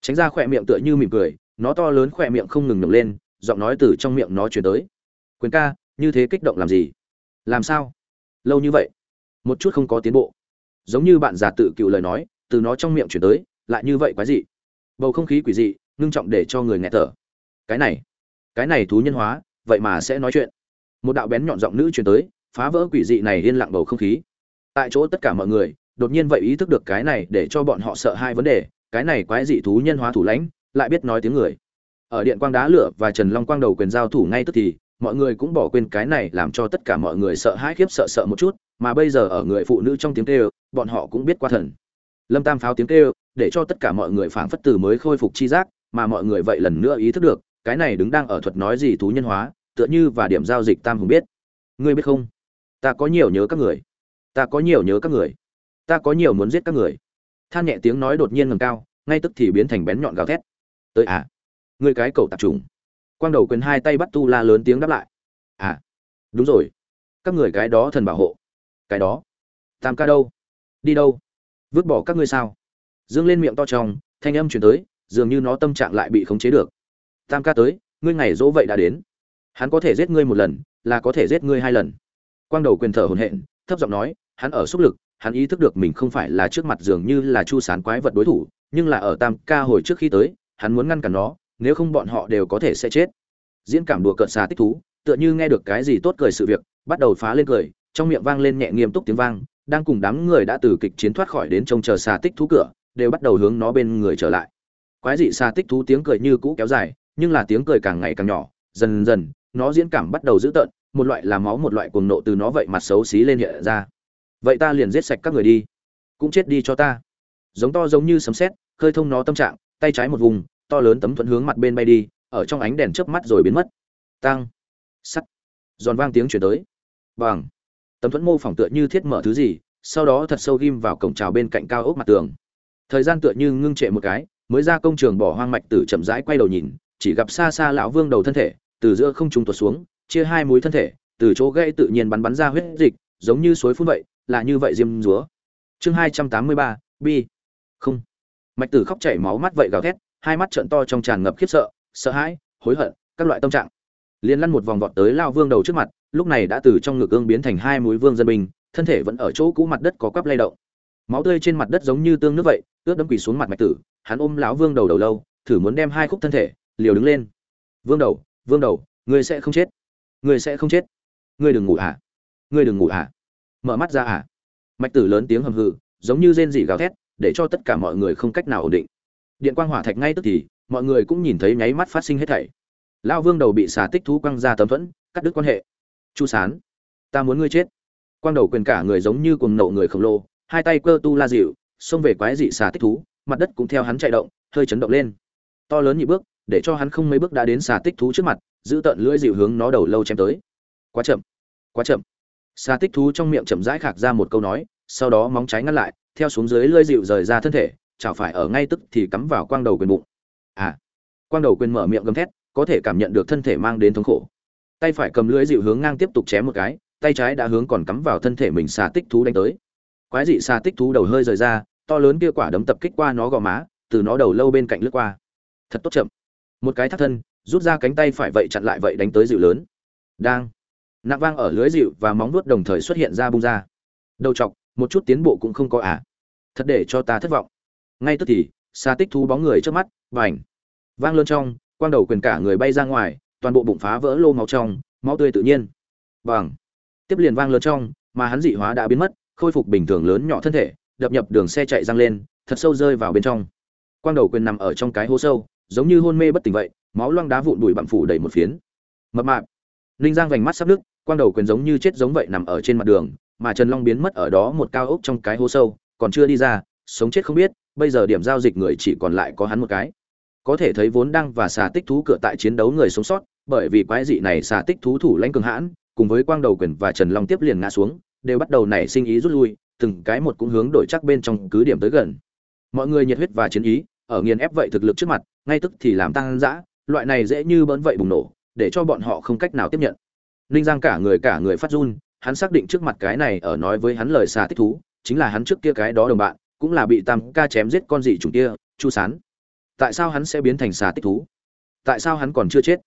Tránh ra khỏe miệng tựa như mỉm cười, nó to lớn khỏe miệng không ngừng nhổng lên, giọng nói từ trong miệng nó truyền tới. Quyền ca, như thế kích động làm gì? Làm sao? Lâu như vậy, một chút không có tiến bộ giống như bạn già tự cựu lời nói, từ nó trong miệng chuyển tới, lại như vậy quái dị. Bầu không khí quỷ dị, ngưng trọng để cho người nghe thở. Cái này cái này thú nhân hóa, vậy mà sẽ nói chuyện. Một đạo bén nhọn giọng nữ chuyển tới, phá vỡ quỷ dị này yên lặng bầu không khí. Tại chỗ tất cả mọi người, đột nhiên vậy ý thức được cái này để cho bọn họ sợ hai vấn đề, cái này quái dị thú nhân hóa thủ lãnh, lại biết nói tiếng người. Ở điện quang đá lửa và trần long quang đầu quyền giao thủ ngay tức thì, mọi người cũng bỏ quên cái này làm cho tất cả mọi người sợ hãi khiếp sợ sợ một chút, mà bây giờ ở người phụ nữ trong tiếng kêu bọn họ cũng biết qua thần. Lâm tam pháo tiếng kêu, để cho tất cả mọi người phảng phất từ mới khôi phục chi giác, mà mọi người vậy lần nữa ý thức được, cái này đứng đang ở thuật nói gì thú nhân hóa, tựa như và điểm giao dịch tam hùng biết. Ngươi biết không? Ta có nhiều nhớ các người. Ta có nhiều nhớ các người. Ta có nhiều muốn giết các người. Than nhẹ tiếng nói đột nhiên ngầm cao, ngay tức thì biến thành bén nhọn gào thét. Tới à? Ngươi cái cầu tạp trùng. Quang đầu quyền hai tay bắt tu la lớn tiếng đáp lại. À? Đúng rồi. Các người cái đó thần bảo hộ. Cái đó? Tam ca đâu? Đi đâu? Vứt bỏ các ngươi sao? Dương lên miệng to trong thanh âm chuyển tới, dường như nó tâm trạng lại bị khống chế được. Tam ca tới, ngươi ngày dỗ vậy đã đến. Hắn có thể giết ngươi một lần, là có thể giết ngươi hai lần. Quang đầu quyền thở hồn hện thấp giọng nói, hắn ở xúc lực, hắn ý thức được mình không phải là trước mặt dường như là chu sán quái vật đối thủ, nhưng là ở tam ca hồi trước khi tới, hắn muốn ngăn cản nó, nếu không bọn họ đều có thể sẽ chết. Diễn cảm đùa cợt xà tích thú, tựa như nghe được cái gì tốt cười sự việc, bắt đầu phá lên cười, trong miệng vang lên nhẹ nghiêm túc tiếng vang đang cùng đám người đã từ kịch chiến thoát khỏi đến trông chờ xà tích thú cửa, đều bắt đầu hướng nó bên người trở lại. Quái dị xà tích thú tiếng cười như cũ kéo dài, nhưng là tiếng cười càng ngày càng nhỏ, dần dần, nó diễn cảm bắt đầu dữ tợn, một loại là máu một loại cuồng nộ từ nó vậy mặt xấu xí lên hiện ra. Vậy ta liền giết sạch các người đi. Cũng chết đi cho ta. Giống to giống như sấm sét, khơi thông nó tâm trạng, tay trái một vùng, to lớn tấm thuẫn hướng mặt bên bay đi, ở trong ánh đèn chớp mắt rồi biến mất. Tăng sắt. Giòn vang tiếng chuyển tới. Bằng tấm thuẫn mô phỏng tựa như thiết mở thứ gì, sau đó thật sâu ghim vào cổng trào bên cạnh cao ốc mặt tường. Thời gian tựa như ngưng trệ một cái, mới ra công trường bỏ hoang mạch tử chậm rãi quay đầu nhìn, chỉ gặp xa xa lão vương đầu thân thể, từ giữa không trung tuột xuống, chia hai mũi thân thể, từ chỗ gây tự nhiên bắn bắn ra huyết dịch, giống như suối phun vậy, là như vậy diêm rúa chương hai trăm tám mươi ba, bi. Không. Mạch tử khóc chảy máu mắt vậy gào thét, hai mắt trợn to trong tràn ngập khiếp sợ sợ hãi, hối hận, các loại tâm trạng. Liền lăn một vòng vọt tới lao vương đầu trước mặt lúc này đã từ trong ngực ương biến thành hai mũi vương dân binh, thân thể vẫn ở chỗ cũ mặt đất có quắp lay động. Máu tươi trên mặt đất giống như tương nước vậy, ướt đẫm quỳ xuống mặt mạch tử, hắn ôm lão vương đầu đầu lâu, thử muốn đem hai khúc thân thể, liều đứng lên. Vương đầu vương đầu, ngươi sẽ không chết. Ngươi sẽ không chết. Ngươi đừng ngủ hả ngươi đừng ngủ hả mở mắt ra hả mạch tử lớn tiếng hầm hừ, giống như rên rỉ gào thét, để cho tất cả mọi người không cách nào ổn định. Điện quang hỏa thạch ngay tức thì, mọi người cũng nhìn thấy nháy mắt phát sinh hết thảy. Lao vương đầu bị xà tích thú quăng ra tấm thuẫn, cắt đứt quan hệ chu sán, ta muốn ngươi chết. Quang đầu quyền cả người giống như cuồng nộ người khổng lồ, hai tay cơ tu la dịu, xông về quái dị xà tích thú, mặt đất cũng theo hắn chạy động, hơi chấn động lên. To lớn nhị bước, để cho hắn không mấy bước đã đến xà tích thú trước mặt, giữ tận lưỡi dịu hướng nó đầu lâu chém tới. Quá chậm quá chậm. Xà tích thú trong miệng chậm rãi khạc ra một câu nói, sau đó móng trái ngăn lại, theo xuống dưới lưỡi dịu rời ra thân thể, chảo phải ở ngay tức thì cắm vào quang đầu quyền bụng. À quang đầu quyền mở miệng gầm thét, có thể cảm nhận được thân thể mang đến thống khổ tay phải cầm lưỡi dịu hướng ngang tiếp tục chém một cái, tay trái đã hướng còn cắm vào thân thể mình xà tích thú đánh tới. Quái dị xà tích thú đầu hơi rời ra, to lớn kia quả đấm tập kích qua nó gò má, từ nó đầu lâu bên cạnh lướt qua. Thật tốt chậm. Một cái thắt thân, rút ra cánh tay phải vậy chặn lại vậy đánh tới dịu lớn. Đang. Nặng vang ở lưới dịu và móng vuốt đồng thời xuất hiện ra bung ra. Đầu chọc, một chút tiến bộ cũng không có ả à. thật để cho ta thất vọng. Ngay tức thì xa tích thú bóng người trước mắt và ảnh vang lớn trong, quang đầu quyền cả người bay ra ngoài toàn bộ bụng phá vỡ lô máu trong, máu tươi tự nhiên. Bằng tiếp liền vang lớn trong, mà hắn dị hóa đã biến mất, khôi phục bình thường lớn nhỏ thân thể, đập nhập đường xe chạy răng lên, thật sâu rơi vào bên trong. Quang đầu quyền nằm ở trong cái hố sâu, giống như hôn mê bất tỉnh vậy, máu loang đá vụn bụi bặm phủ đầy một phiến. Mập mạp! Ninh giang vành mắt sắp nước quang đầu quyền giống như chết giống vậy nằm ở trên mặt đường, mà trần long biến mất ở đó một cao ốc trong cái hố sâu, còn chưa đi ra, sống chết không biết, bây giờ điểm giao dịch người chỉ còn lại có hắn một cái. Có thể thấy vốn đang và xà tích thú cửa tại chiến đấu người sống sót bởi vì quái dị này xà tích thú thủ lãnh cường hãn, cùng với quang đầu quyền và trần long tiếp liền ngã xuống, đều bắt đầu nảy sinh ý rút lui, từng cái một cũng hướng đổi chắc bên trong cứ điểm tới gần. Mọi người nhiệt huyết và chiến ý, ở nghiền ép vậy thực lực trước mặt, ngay tức thì làm tăng dã, loại này dễ như bỡn vậy bùng nổ, để cho bọn họ không cách nào tiếp nhận. Ninh giang cả người cả người phát run, hắn xác định trước mặt cái này ở nói với hắn lời xà tích thú, chính là hắn trước kia cái đó đồng bạn, cũng là bị tam ca chém giết con dị chủng kia, chu sán. Tại sao hắn sẽ biến thành xà tích thú? Tại sao hắn còn chưa chết?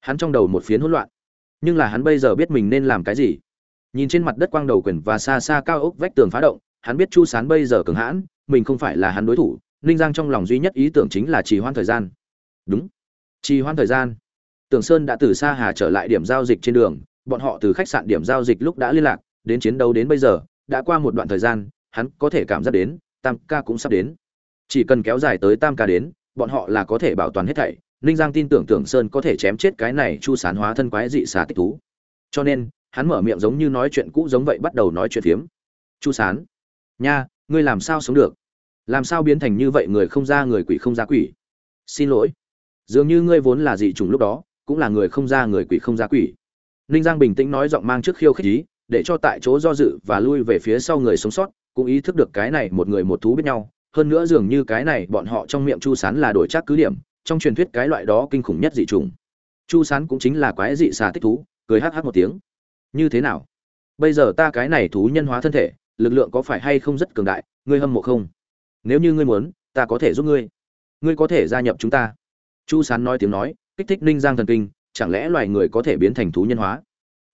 Hắn trong đầu một phiến hỗn loạn. Nhưng là hắn bây giờ biết mình nên làm cái gì. Nhìn trên mặt đất quang đầu quyền và xa xa cao ốc vách tường phá động, hắn biết chu sán bây giờ cường hãn, mình không phải là hắn đối thủ, ninh giang trong lòng duy nhất ý tưởng chính là trì hoãn thời gian. Đúng. Trì hoãn thời gian. Tưởng sơn đã từ xa hà trở lại điểm giao dịch trên đường, bọn họ từ khách sạn điểm giao dịch lúc đã liên lạc, đến chiến đấu đến bây giờ, đã qua một đoạn thời gian, hắn có thể cảm giác đến, tam ca cũng sắp đến. Chỉ cần kéo dài tới tam ca đến, bọn họ là có thể bảo toàn hết thảy ninh giang tin tưởng tưởng sơn có thể chém chết cái này chu sán hóa thân quái dị xà tích thú. Cho nên, hắn mở miệng giống như nói chuyện cũ giống vậy bắt đầu nói chuyện phiếm. Chu sán, nha, ngươi làm sao sống được? Làm sao biến thành như vậy người không ra người quỷ không ra quỷ? Xin lỗi. Dường như ngươi vốn là dị chủng lúc đó, cũng là người không ra người quỷ không ra quỷ. Ninh giang bình tĩnh nói giọng mang trước khiêu khích ý, để cho tại chỗ do dự và lui về phía sau người sống sót, cũng ý thức được cái này một người một thú biết nhau. Hơn nữa dường như cái này bọn họ trong miệng chu sán là đổi trác cứ điểm trong truyền thuyết cái loại đó kinh khủng nhất dị trùng. Chu sán cũng chính là quái dị xà tích thú, cười hắc hắc một tiếng. Như thế nào? Bây giờ ta cái này thú nhân hóa thân thể, lực lượng có phải hay không rất cường đại, ngươi hâm mộ không? Nếu như ngươi muốn, ta có thể giúp ngươi. Ngươi có thể gia nhập chúng ta. Chu sán nói tiếng nói, kích thích ninh giang thần kinh, chẳng lẽ loài người có thể biến thành thú nhân hóa?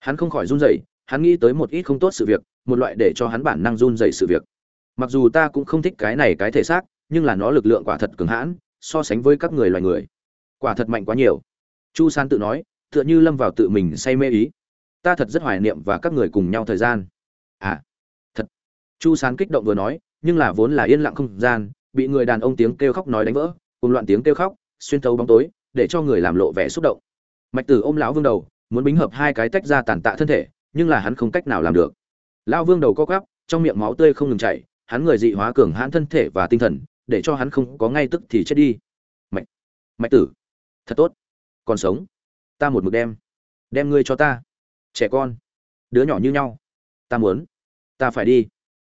Hắn không khỏi run rẩy, hắn nghĩ tới một ít không tốt sự việc, một loại để cho hắn bản năng run rẩy sự việc. Mặc dù ta cũng không thích cái này cái thể xác, nhưng là nó lực lượng quả thật cường hãn so sánh với các người loài người. Quả thật mạnh quá nhiều. Chu san tự nói, tựa như lâm vào tự mình say mê ý. Ta thật rất hoài niệm và các người cùng nhau thời gian. À thật. Chu san kích động vừa nói, nhưng là vốn là yên lặng không gian, bị người đàn ông tiếng kêu khóc nói đánh vỡ, cùng loạn tiếng kêu khóc, xuyên thấu bóng tối, để cho người làm lộ vẻ xúc động. Mạch tử ôm lão vương đầu, muốn bính hợp hai cái tách ra tàn tạ thân thể, nhưng là hắn không cách nào làm được. Lão vương đầu co cắp trong miệng máu tươi không ngừng chảy, hắn người dị hóa cường hãn thân thể và tinh thần để cho hắn không có ngay tức thì chết đi. Mạch mạch tử, thật tốt. Còn sống, ta một mực đem đem ngươi cho ta. Trẻ con, đứa nhỏ như nhau, ta muốn, ta phải đi.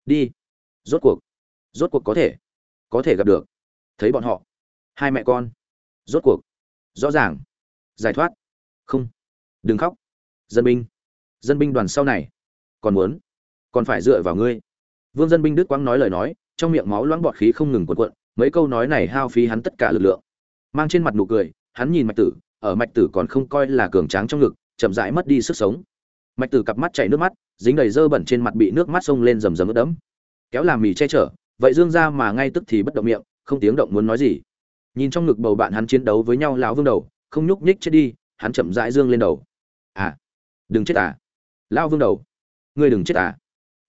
Đi. Rốt cuộc rốt cuộc có thể có thể gặp được. Thấy bọn họ, hai mẹ con. Rốt cuộc, rõ ràng, giải thoát. Không, đừng khóc. Dân binh dân binh đoàn sau này, còn muốn, còn phải dựa vào ngươi. Vương dân binh đức quang nói lời nói trong miệng máu loãng bọt khí không ngừng cuộn cuộn, mấy câu nói này hao phí hắn tất cả lực lượng. Mang trên mặt nụ cười, hắn nhìn mạch tử, ở mạch tử còn không coi là cường tráng trong ngực, chậm rãi mất đi sức sống. Mạch tử cặp mắt chảy nước mắt, dính đầy dơ bẩn trên mặt bị nước mắt sông lên rầm rầm ướt đẫm. Kéo làm mì che chở, vậy dương ra mà ngay tức thì bất động miệng, không tiếng động muốn nói gì. Nhìn trong ngực bầu bạn hắn chiến đấu với nhau lão vương đầu, không nhúc nhích chết đi, hắn chậm rãi dương lên đầu. À đừng chết à. Lão vương đầu, ngươi đừng chết à.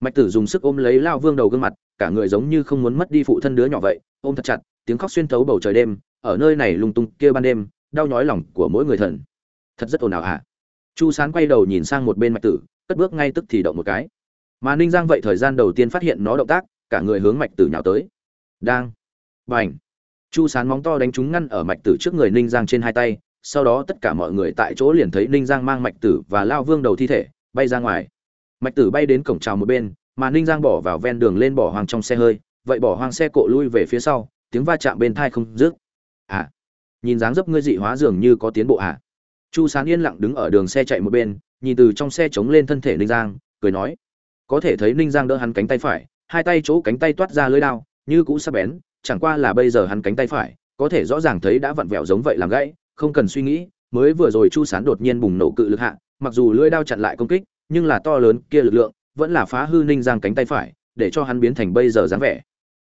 Mạch tử dùng sức ôm lấy lão vương đầu gương mặt cả người giống như không muốn mất đi phụ thân đứa nhỏ vậy, ôm thật chặt, tiếng khóc xuyên thấu bầu trời đêm, ở nơi này lung tung kia ban đêm, đau nhói lòng của mỗi người thần. Thật rất ồn ào à chu sán quay đầu nhìn sang một bên mạch tử, cất bước ngay tức thì động một cái. Mà ninh giang vậy thời gian đầu tiên phát hiện nó động tác, cả người hướng mạch tử nhào tới. Đang. B à n h chu sán móng to đánh trúng ngăn ở mạch tử trước người ninh giang trên hai tay, sau đó tất cả mọi người tại chỗ liền thấy ninh giang mang mạch tử và lao vương đầu thi thể, bay ra ngoài. Mạch tử bay đến cổng trào một bên mà ninh giang bỏ vào ven đường lên bỏ hoang trong xe hơi, vậy bỏ hoang xe cộ lui về phía sau, tiếng va chạm bên thai không dứt. à nhìn dáng dấp ngươi dị hóa dường như có tiến bộ à chu sán yên lặng đứng ở đường xe chạy một bên, nhìn từ trong xe chống lên thân thể ninh giang, cười nói, có thể thấy ninh giang đỡ hắn cánh tay phải, hai tay chỗ cánh tay toát ra lưới đao, như cũ sắp bén, chẳng qua là bây giờ hắn cánh tay phải, có thể rõ ràng thấy đã vặn vẹo giống vậy làm gãy, không cần suy nghĩ, mới vừa rồi chu sán đột nhiên bùng nổ cự lực hạ, mặc dù lưỡi đao chặn lại công kích, nhưng là to lớn kia lực lượng vẫn là phá hư ninh giang cánh tay phải, để cho hắn biến thành bây giờ dáng vẻ.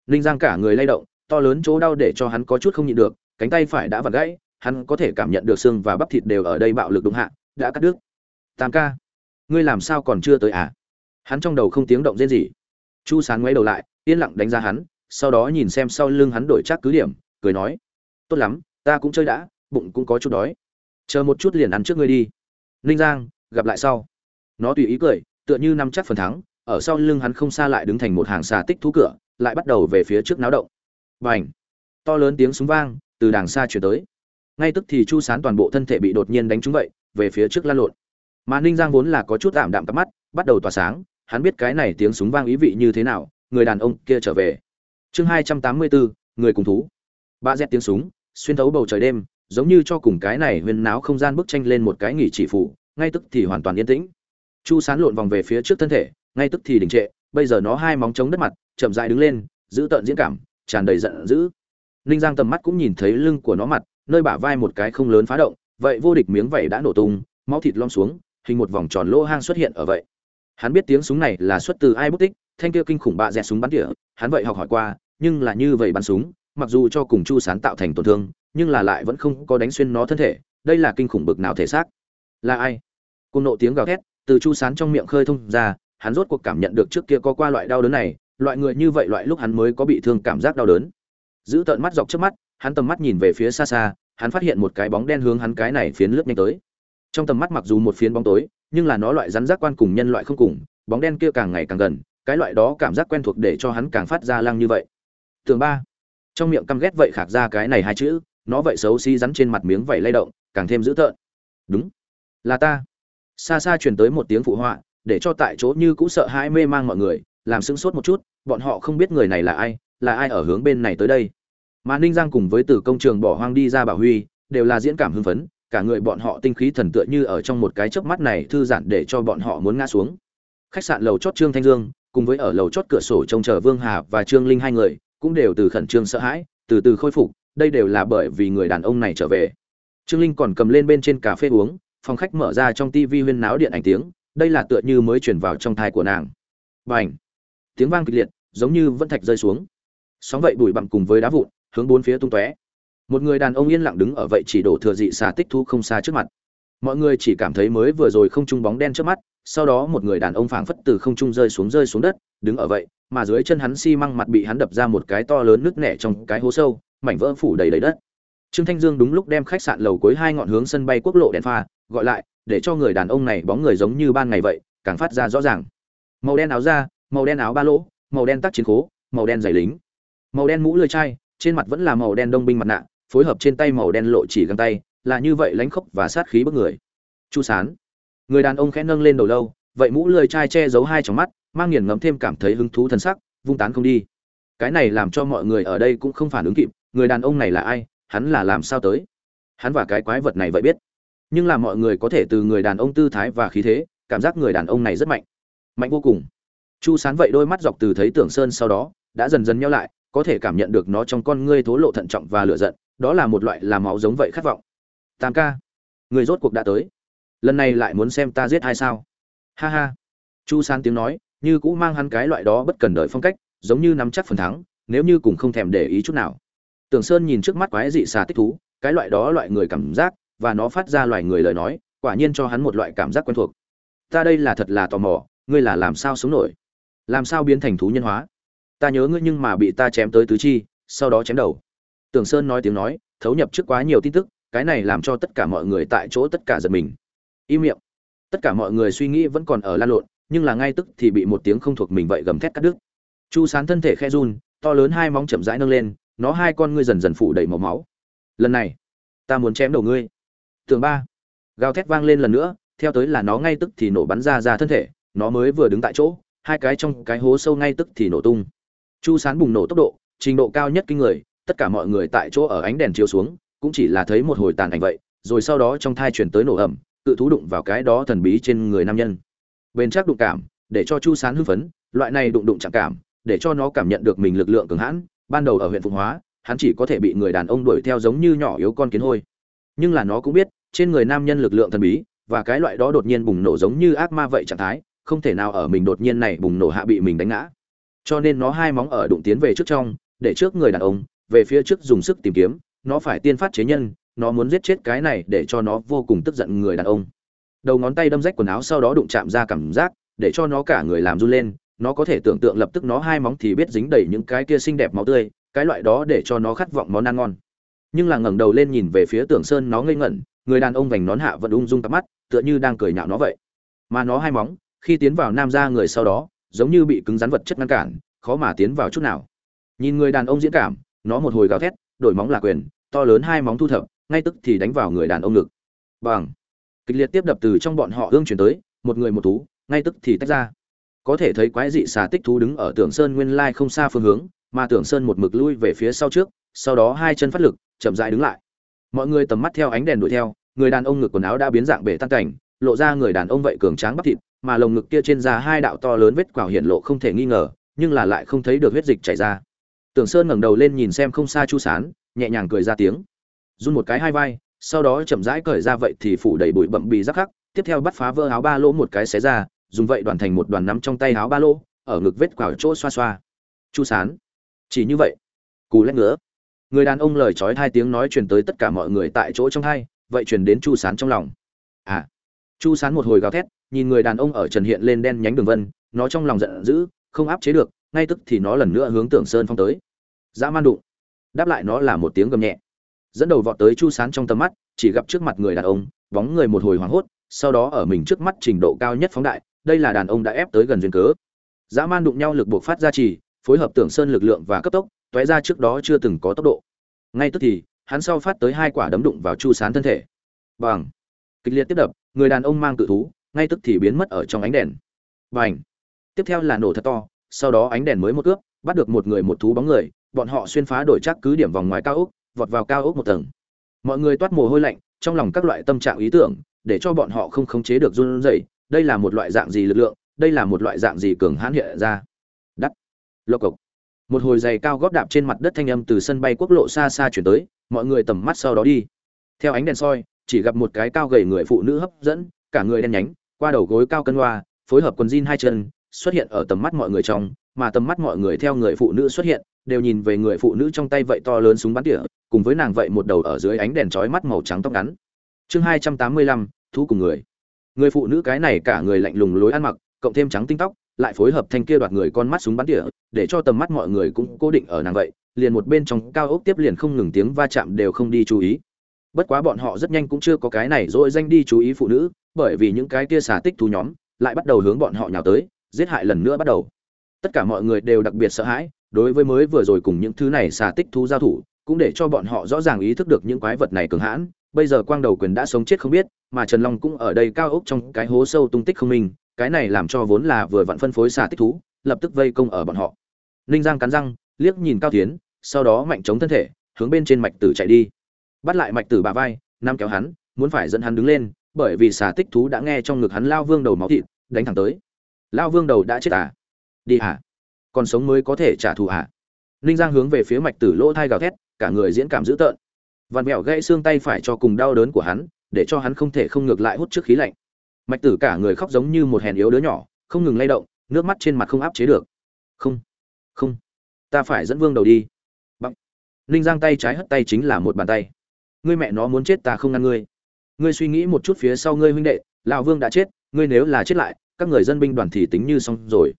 Ninh giang cả người lay động, to lớn chỗ đau để cho hắn có chút không nhịn được, cánh tay phải đã vặn gãy, hắn có thể cảm nhận được xương và bắp thịt đều ở đây bạo lực đụng hạ, đã cắt đứt. Tam ca, ngươi làm sao còn chưa tới à? Hắn trong đầu không tiếng động rên gì chu sán ngoáy đầu lại, yên lặng đánh giá hắn, sau đó nhìn xem sau lưng hắn đổi chắc cứ điểm, cười nói, tốt lắm, ta cũng chơi đã, bụng cũng có chút đói. Chờ một chút liền ăn trước ngươi đi. Ninh giang, gặp lại sau. Nó tùy ý cười tựa như nắm chắc phần thắng, ở sau lưng hắn không xa lại đứng thành một hàng xà tích thú cửa, lại bắt đầu về phía trước náo động. Bành! To lớn tiếng súng vang, từ đàng xa truyền tới. Ngay tức thì chu sán toàn bộ thân thể bị đột nhiên đánh trúng vậy, về phía trước lăn lộn. Mà ninh giang vốn là có chút ảm đạm cặp mắt, bắt đầu tỏa sáng, hắn biết cái này tiếng súng vang ý vị như thế nào, người đàn ông kia trở về. Chương hai trăm tám mươi bốn, người cùng thú. Ba dẹt tiếng súng, xuyên thấu bầu trời đêm, giống như cho cùng cái này huyền náo không gian bức tranh lên một cái nghỉ chỉ phủ, ngay tức thì hoàn toàn yên tĩnh chu sán lộn vòng về phía trước thân thể, ngay tức thì đình trệ, bây giờ nó hai móng chống đất mặt, chậm dại đứng lên, giữ tợn diễn cảm, tràn đầy giận dữ. Ninh giang tầm mắt cũng nhìn thấy lưng của nó mặt, nơi bả vai một cái không lớn phá động, vậy vô địch miếng vẩy đã nổ tung, máu thịt lom xuống, hình một vòng tròn lỗ hang xuất hiện ở vậy. Hắn biết tiếng súng này là xuất từ ai bút tích, thanh kia kinh khủng bạ dẹt súng bắn tỉa, hắn vậy học hỏi qua, nhưng là như vậy bắn súng, mặc dù cho cùng chu sán tạo thành tổn thương, nhưng là lại vẫn không có đánh xuyên nó thân thể, đây là kinh khủng bực nào thể xác. Là ai? Cùng nộ tiếng gào thét từ chu sán trong miệng khơi thông ra, hắn rốt cuộc cảm nhận được trước kia có qua loại đau đớn này, loại người như vậy loại lúc hắn mới có bị thương cảm giác đau đớn. Giữ tợn mắt dọc trước mắt, hắn tầm mắt nhìn về phía xa xa, hắn phát hiện một cái bóng đen hướng hắn cái này phiến lướt nhanh tới. Trong tầm mắt mặc dù một phiến bóng tối, nhưng là nó loại rắn giác quan cùng nhân loại không cùng, bóng đen kia càng ngày càng gần, cái loại đó cảm giác quen thuộc để cho hắn càng phát ra lăng như vậy. Tường ba. Trong miệng căm ghét vậy khạc ra cái này hai chữ, nó vậy xấu xí rắn trên mặt miếng vảy lay động, càng thêm dữ tợn. Đúng. Là ta xa xa truyền tới một tiếng phụ họa, để cho tại chỗ như cũ sợ hãi mê mang mọi người, làm sững sốt một chút, bọn họ không biết người này là ai là ai ở hướng bên này tới đây. Mà ninh giang cùng với từ công trường bỏ hoang đi ra bảo huy, đều là diễn cảm hưng phấn, cả người bọn họ tinh khí thần tựa như ở trong một cái chớp mắt này thư giãn để cho bọn họ muốn ngã xuống. Khách sạn lầu chót trương thanh dương, cùng với ở lầu chót cửa sổ trông chờ vương hà và trương linh hai người, cũng đều từ khẩn trương sợ hãi, từ từ khôi phục, đây đều là bởi vì người đàn ông này trở về. Trương linh còn cầm lên bên trên cà phê uống phòng khách mở ra trong tivi huyên náo điện ảnh tiếng, đây là tựa như mới chuyển vào trong thai của nàng. B à tiếng vang kịch liệt, giống như vân thạch rơi xuống. Sóng vậy bụi bặm cùng với đá vụn, hướng bốn phía tung tóe. Một người đàn ông yên lặng đứng ở vậy chỉ đổ thừa dị xà tích thu không xa trước mặt. Mọi người chỉ cảm thấy mới vừa rồi không trung bóng đen trước mắt, sau đó một người đàn ông phảng phất từ không trung rơi xuống rơi xuống đất, đứng ở vậy, mà dưới chân hắn xi măng mặt bị hắn đập ra một cái to lớn nứt nẻ trong cái hố sâu, mảnh vỡ phủ đầy đầy đất. Trương thanh dương đúng lúc đem khách sạn lầu cuối hai ngọn hướng sân bay quốc lộ đèn pha gọi lại, để cho người đàn ông này bóng người giống như ban ngày vậy, càng phát ra rõ ràng. Màu đen áo da, màu đen áo ba lỗ, màu đen tắc chiến khố, màu đen giày lính. Màu đen mũ lưỡi chai, trên mặt vẫn là màu đen đông binh mặt nạ, phối hợp trên tay màu đen lộ chỉ găng tay, là như vậy lánh khốc và sát khí bức người. Chu sán. Người đàn ông khẽ nâng lên đầu lâu, vậy mũ lưỡi chai che giấu hai trong mắt, mang nghiền ngẫm thêm cảm thấy hứng thú thân sắc, vung tán không đi. Cái này làm cho mọi người ở đây cũng không phản ứng kịp, người đàn ông này là ai, hắn là làm sao tới? Hắn và cái quái vật này vậy biết nhưng là mọi người có thể từ người đàn ông tư thái và khí thế, cảm giác người đàn ông này rất mạnh. Mạnh vô cùng. Chu sán vậy đôi mắt dọc từ thấy tưởng sơn sau đó, đã dần dần nhau lại, có thể cảm nhận được nó trong con ngươi thố lộ thận trọng và lựa giận, đó là một loại làm máu giống vậy khát vọng. Tam ca, người rốt cuộc đã tới. Lần này lại muốn xem ta giết hay sao? Ha ha. Chu sán tiếng nói, như cũ mang hắn cái loại đó bất cần đợi phong cách, giống như nắm chắc phần thắng, nếu như cùng không thèm để ý chút nào. Tưởng sơn nhìn trước mắt quái dị xà tích thú, cái loại đó loại người cảm giác và nó phát ra loài người lời nói, quả nhiên cho hắn một loại cảm giác quen thuộc. Ta đây là thật là tò mò, ngươi là làm sao sống nổi? Làm sao biến thành thú nhân hóa? Ta nhớ ngươi nhưng mà bị ta chém tới tứ chi, sau đó chém đầu. Tưởng sơn nói tiếng nói, thấu nhập trước quá nhiều tin tức, cái này làm cho tất cả mọi người tại chỗ tất cả giật mình. Im miệng. Tất cả mọi người suy nghĩ vẫn còn ở lan lộn, nhưng là ngay tức thì bị một tiếng không thuộc mình vậy gầm thét cắt đứt. Chu sán thân thể khe run, to lớn hai móng chậm rãi nâng lên, nó hai con ngươi dần dần phủ đầy màu máu. Lần này, ta muốn chém đầu ngươi tường ba. Gào thét vang lên lần nữa, theo tới là nó ngay tức thì nổ bắn ra ra thân thể, nó mới vừa đứng tại chỗ, hai cái trong cái hố sâu ngay tức thì nổ tung. Chu sán bùng nổ tốc độ, trình độ cao nhất kinh người, tất cả mọi người tại chỗ ở ánh đèn chiếu xuống, cũng chỉ là thấy một hồi tàn ảnh vậy, rồi sau đó trong thai chuyển tới nổ ẩm tự thú đụng vào cái đó thần bí trên người nam nhân. Bền chắc đụng cảm, để cho chu sán hưng phấn, loại này đụng đụng chạm cảm, để cho nó cảm nhận được mình lực lượng cường hãn, ban đầu ở huyện phụng hóa, hắn chỉ có thể bị người đàn ông đuổi theo giống như nhỏ yếu con kiến hôi nhưng là nó cũng biết, trên người nam nhân lực lượng thần bí, và cái loại đó đột nhiên bùng nổ giống như ác ma vậy trạng thái, không thể nào ở mình đột nhiên này bùng nổ hạ bị mình đánh ngã. Cho nên nó hai móng ở đụng tiến về trước trong, để trước người đàn ông, về phía trước dùng sức tìm kiếm, nó phải tiên phát chế nhân, nó muốn giết chết cái này để cho nó vô cùng tức giận người đàn ông. Đầu ngón tay đâm rách quần áo sau đó đụng chạm ra cảm giác, để cho nó cả người làm run lên, nó có thể tưởng tượng lập tức nó hai móng thì biết dính đầy những cái kia xinh đẹp máu tươi, cái loại đó để cho nó khát vọng món ăn ngon nhưng là ngẩng đầu lên nhìn về phía tưởng sơn nó ngây ngẩn, người đàn ông vành nón hạ vẫn ung dung cặp mắt, tựa như đang cười nhạo nó vậy. Mà nó hai móng, khi tiến vào nam ra người sau đó, giống như bị cứng rắn vật chất ngăn cản, khó mà tiến vào chút nào. Nhìn người đàn ông diễn cảm, nó một hồi gào thét, đổi móng là quyền, to lớn hai móng thu thập, ngay tức thì đánh vào người đàn ông ngực. Bằng kịch liệt tiếp đập từ trong bọn họ ương chuyển tới, một người một thú, ngay tức thì tách ra. Có thể thấy quái dị xà tích thú đứng ở tưởng sơn nguyên lai không xa phương hướng, mà tưởng sơn một mực lui về phía sau trước sau đó hai chân phát lực, chậm dại đứng lại. Mọi người tầm mắt theo ánh đèn đuổi theo, người đàn ông ngực quần áo đã biến dạng bể tan cảnh, lộ ra người đàn ông vậy cường tráng bắp thịt, mà lồng ngực kia trên da hai đạo to lớn vết quào hiện lộ không thể nghi ngờ, nhưng là lại không thấy được huyết dịch chảy ra. Tưởng sơn ngẩng đầu lên nhìn xem không xa chu sán, nhẹ nhàng cười ra tiếng. Run một cái hai vai, sau đó chậm rãi cởi ra vậy thì phủ đầy bụi bậm bì rắc khắc tiếp theo bắt phá vỡ áo ba lỗ một cái xé ra, dùng vậy đoàn thành một đoàn nắm trong tay áo ba lỗ, ở ngực vết quào chỗ xoa xoa. Chu sán, chỉ như vậy. Cù lét ngứa người đàn ông lời trói hai tiếng nói truyền tới tất cả mọi người tại chỗ trong hai, vậy truyền đến chu sán trong lòng. À chu sán một hồi gào thét, nhìn người đàn ông ở trần hiện lên đen nhánh đường vân, nó trong lòng giận dữ, không áp chế được, ngay tức thì nó lần nữa hướng tưởng sơn phong tới. Dã man đụng. Đáp lại nó là một tiếng gầm nhẹ. Dẫn đầu vọt tới chu sán trong tầm mắt, chỉ gặp trước mặt người đàn ông, bóng người một hồi hoảng hốt, sau đó ở mình trước mắt trình độ cao nhất phóng đại, đây là đàn ông đã ép tới gần duyên cớ. Dã man đụng nhau lực buộc phát ra trì, phối hợp tưởng sơn lực lượng và cấp tốc tóe ra trước đó chưa từng có tốc độ. Ngay tức thì, hắn sau phát tới hai quả đấm đụng vào chu sán thân thể. Bằng kịch liệt tiếp đập, người đàn ông mang cự thú, ngay tức thì biến mất ở trong ánh đèn. Bành! Tiếp theo là nổ thật to, sau đó ánh đèn mới một cướp bắt được một người một thú bóng người, bọn họ xuyên phá đổi chắc cứ điểm vòng ngoài cao ốc, vọt vào cao ốc một tầng. Mọi người toát mồ hôi lạnh, trong lòng các loại tâm trạng ý tưởng, để cho bọn họ không khống chế được run rẩy, đây là một loại dạng gì lực lượng, đây là một loại dạng gì cường hãn hiện ra. Đắt lộc cộc! Một hồi giày cao góp đạp trên mặt đất thanh âm từ sân bay quốc lộ xa xa chuyển tới, mọi người tầm mắt sau đó đi. Theo ánh đèn soi, chỉ gặp một cái cao gầy người phụ nữ hấp dẫn, cả người đen nhánh, qua đầu gối cao cân hoa, phối hợp quần jean hai chân, xuất hiện ở tầm mắt mọi người trong, mà tầm mắt mọi người theo người phụ nữ xuất hiện, đều nhìn về người phụ nữ trong tay vậy to lớn súng bắn tỉa, cùng với nàng vậy một đầu ở dưới ánh đèn chói mắt màu trắng tóc ngắn. Chương hai trăm tám mươi lăm, thú cùng người. Người phụ nữ cái này cả người lạnh lùng lối ăn mặc, cộng thêm trắng tinh tóc lại phối hợp thanh kia đoạt người con mắt súng bắn tỉa, để cho tầm mắt mọi người cũng cố định ở nàng vậy, liền một bên trong cao ốc tiếp liền không ngừng tiếng va chạm đều không đi chú ý. Bất quá bọn họ rất nhanh cũng chưa có cái này rồi danh đi chú ý phụ nữ, bởi vì những cái kia xả tích thú nhóm lại bắt đầu hướng bọn họ nhào tới, giết hại lần nữa bắt đầu. Tất cả mọi người đều đặc biệt sợ hãi, đối với mới vừa rồi cùng những thứ này xả tích thú giao thủ, cũng để cho bọn họ rõ ràng ý thức được những quái vật này cường hãn. Bây giờ quang đầu quyền đã sống chết không biết, mà trần long cũng ở đây cao ốc trong cái hố sâu tung tích không minh cái này làm cho vốn là vừa vặn phân phối xả tích thú, lập tức vây công ở bọn họ. Ninh giang cắn răng, liếc nhìn cao tiến sau đó mạnh chống thân thể, hướng bên trên mạch tử chạy đi. Bắt lại mạch tử bà vai, nam kéo hắn, muốn phải dẫn hắn đứng lên, bởi vì xà tích thú đã nghe trong ngực hắn lao vương đầu máu thịt, đánh thẳng tới. Lao vương đầu đã chết à? Đi à? còn sống mới có thể trả thù à? ninh giang hướng về phía mạch tử lỗ thai gào thét, cả người diễn cảm dữ tợn. Vằn mẹo gãy xương tay phải cho cùng đau đớn của hắn, để cho hắn không thể không ngược lại hút trước khí lạnh mạch tử cả người khóc giống như một hèn yếu đứa nhỏ, không ngừng lay động, nước mắt trên mặt không áp chế được. Không không, ta phải dẫn vương đầu đi. Bằng ninh giang tay trái hất tay chính là một bàn tay. Ngươi mẹ nó muốn chết ta không ngăn ngươi. Ngươi suy nghĩ một chút phía sau ngươi huynh đệ, lão vương đã chết, ngươi nếu là chết lại, các người dân binh đoàn thì tính như xong rồi.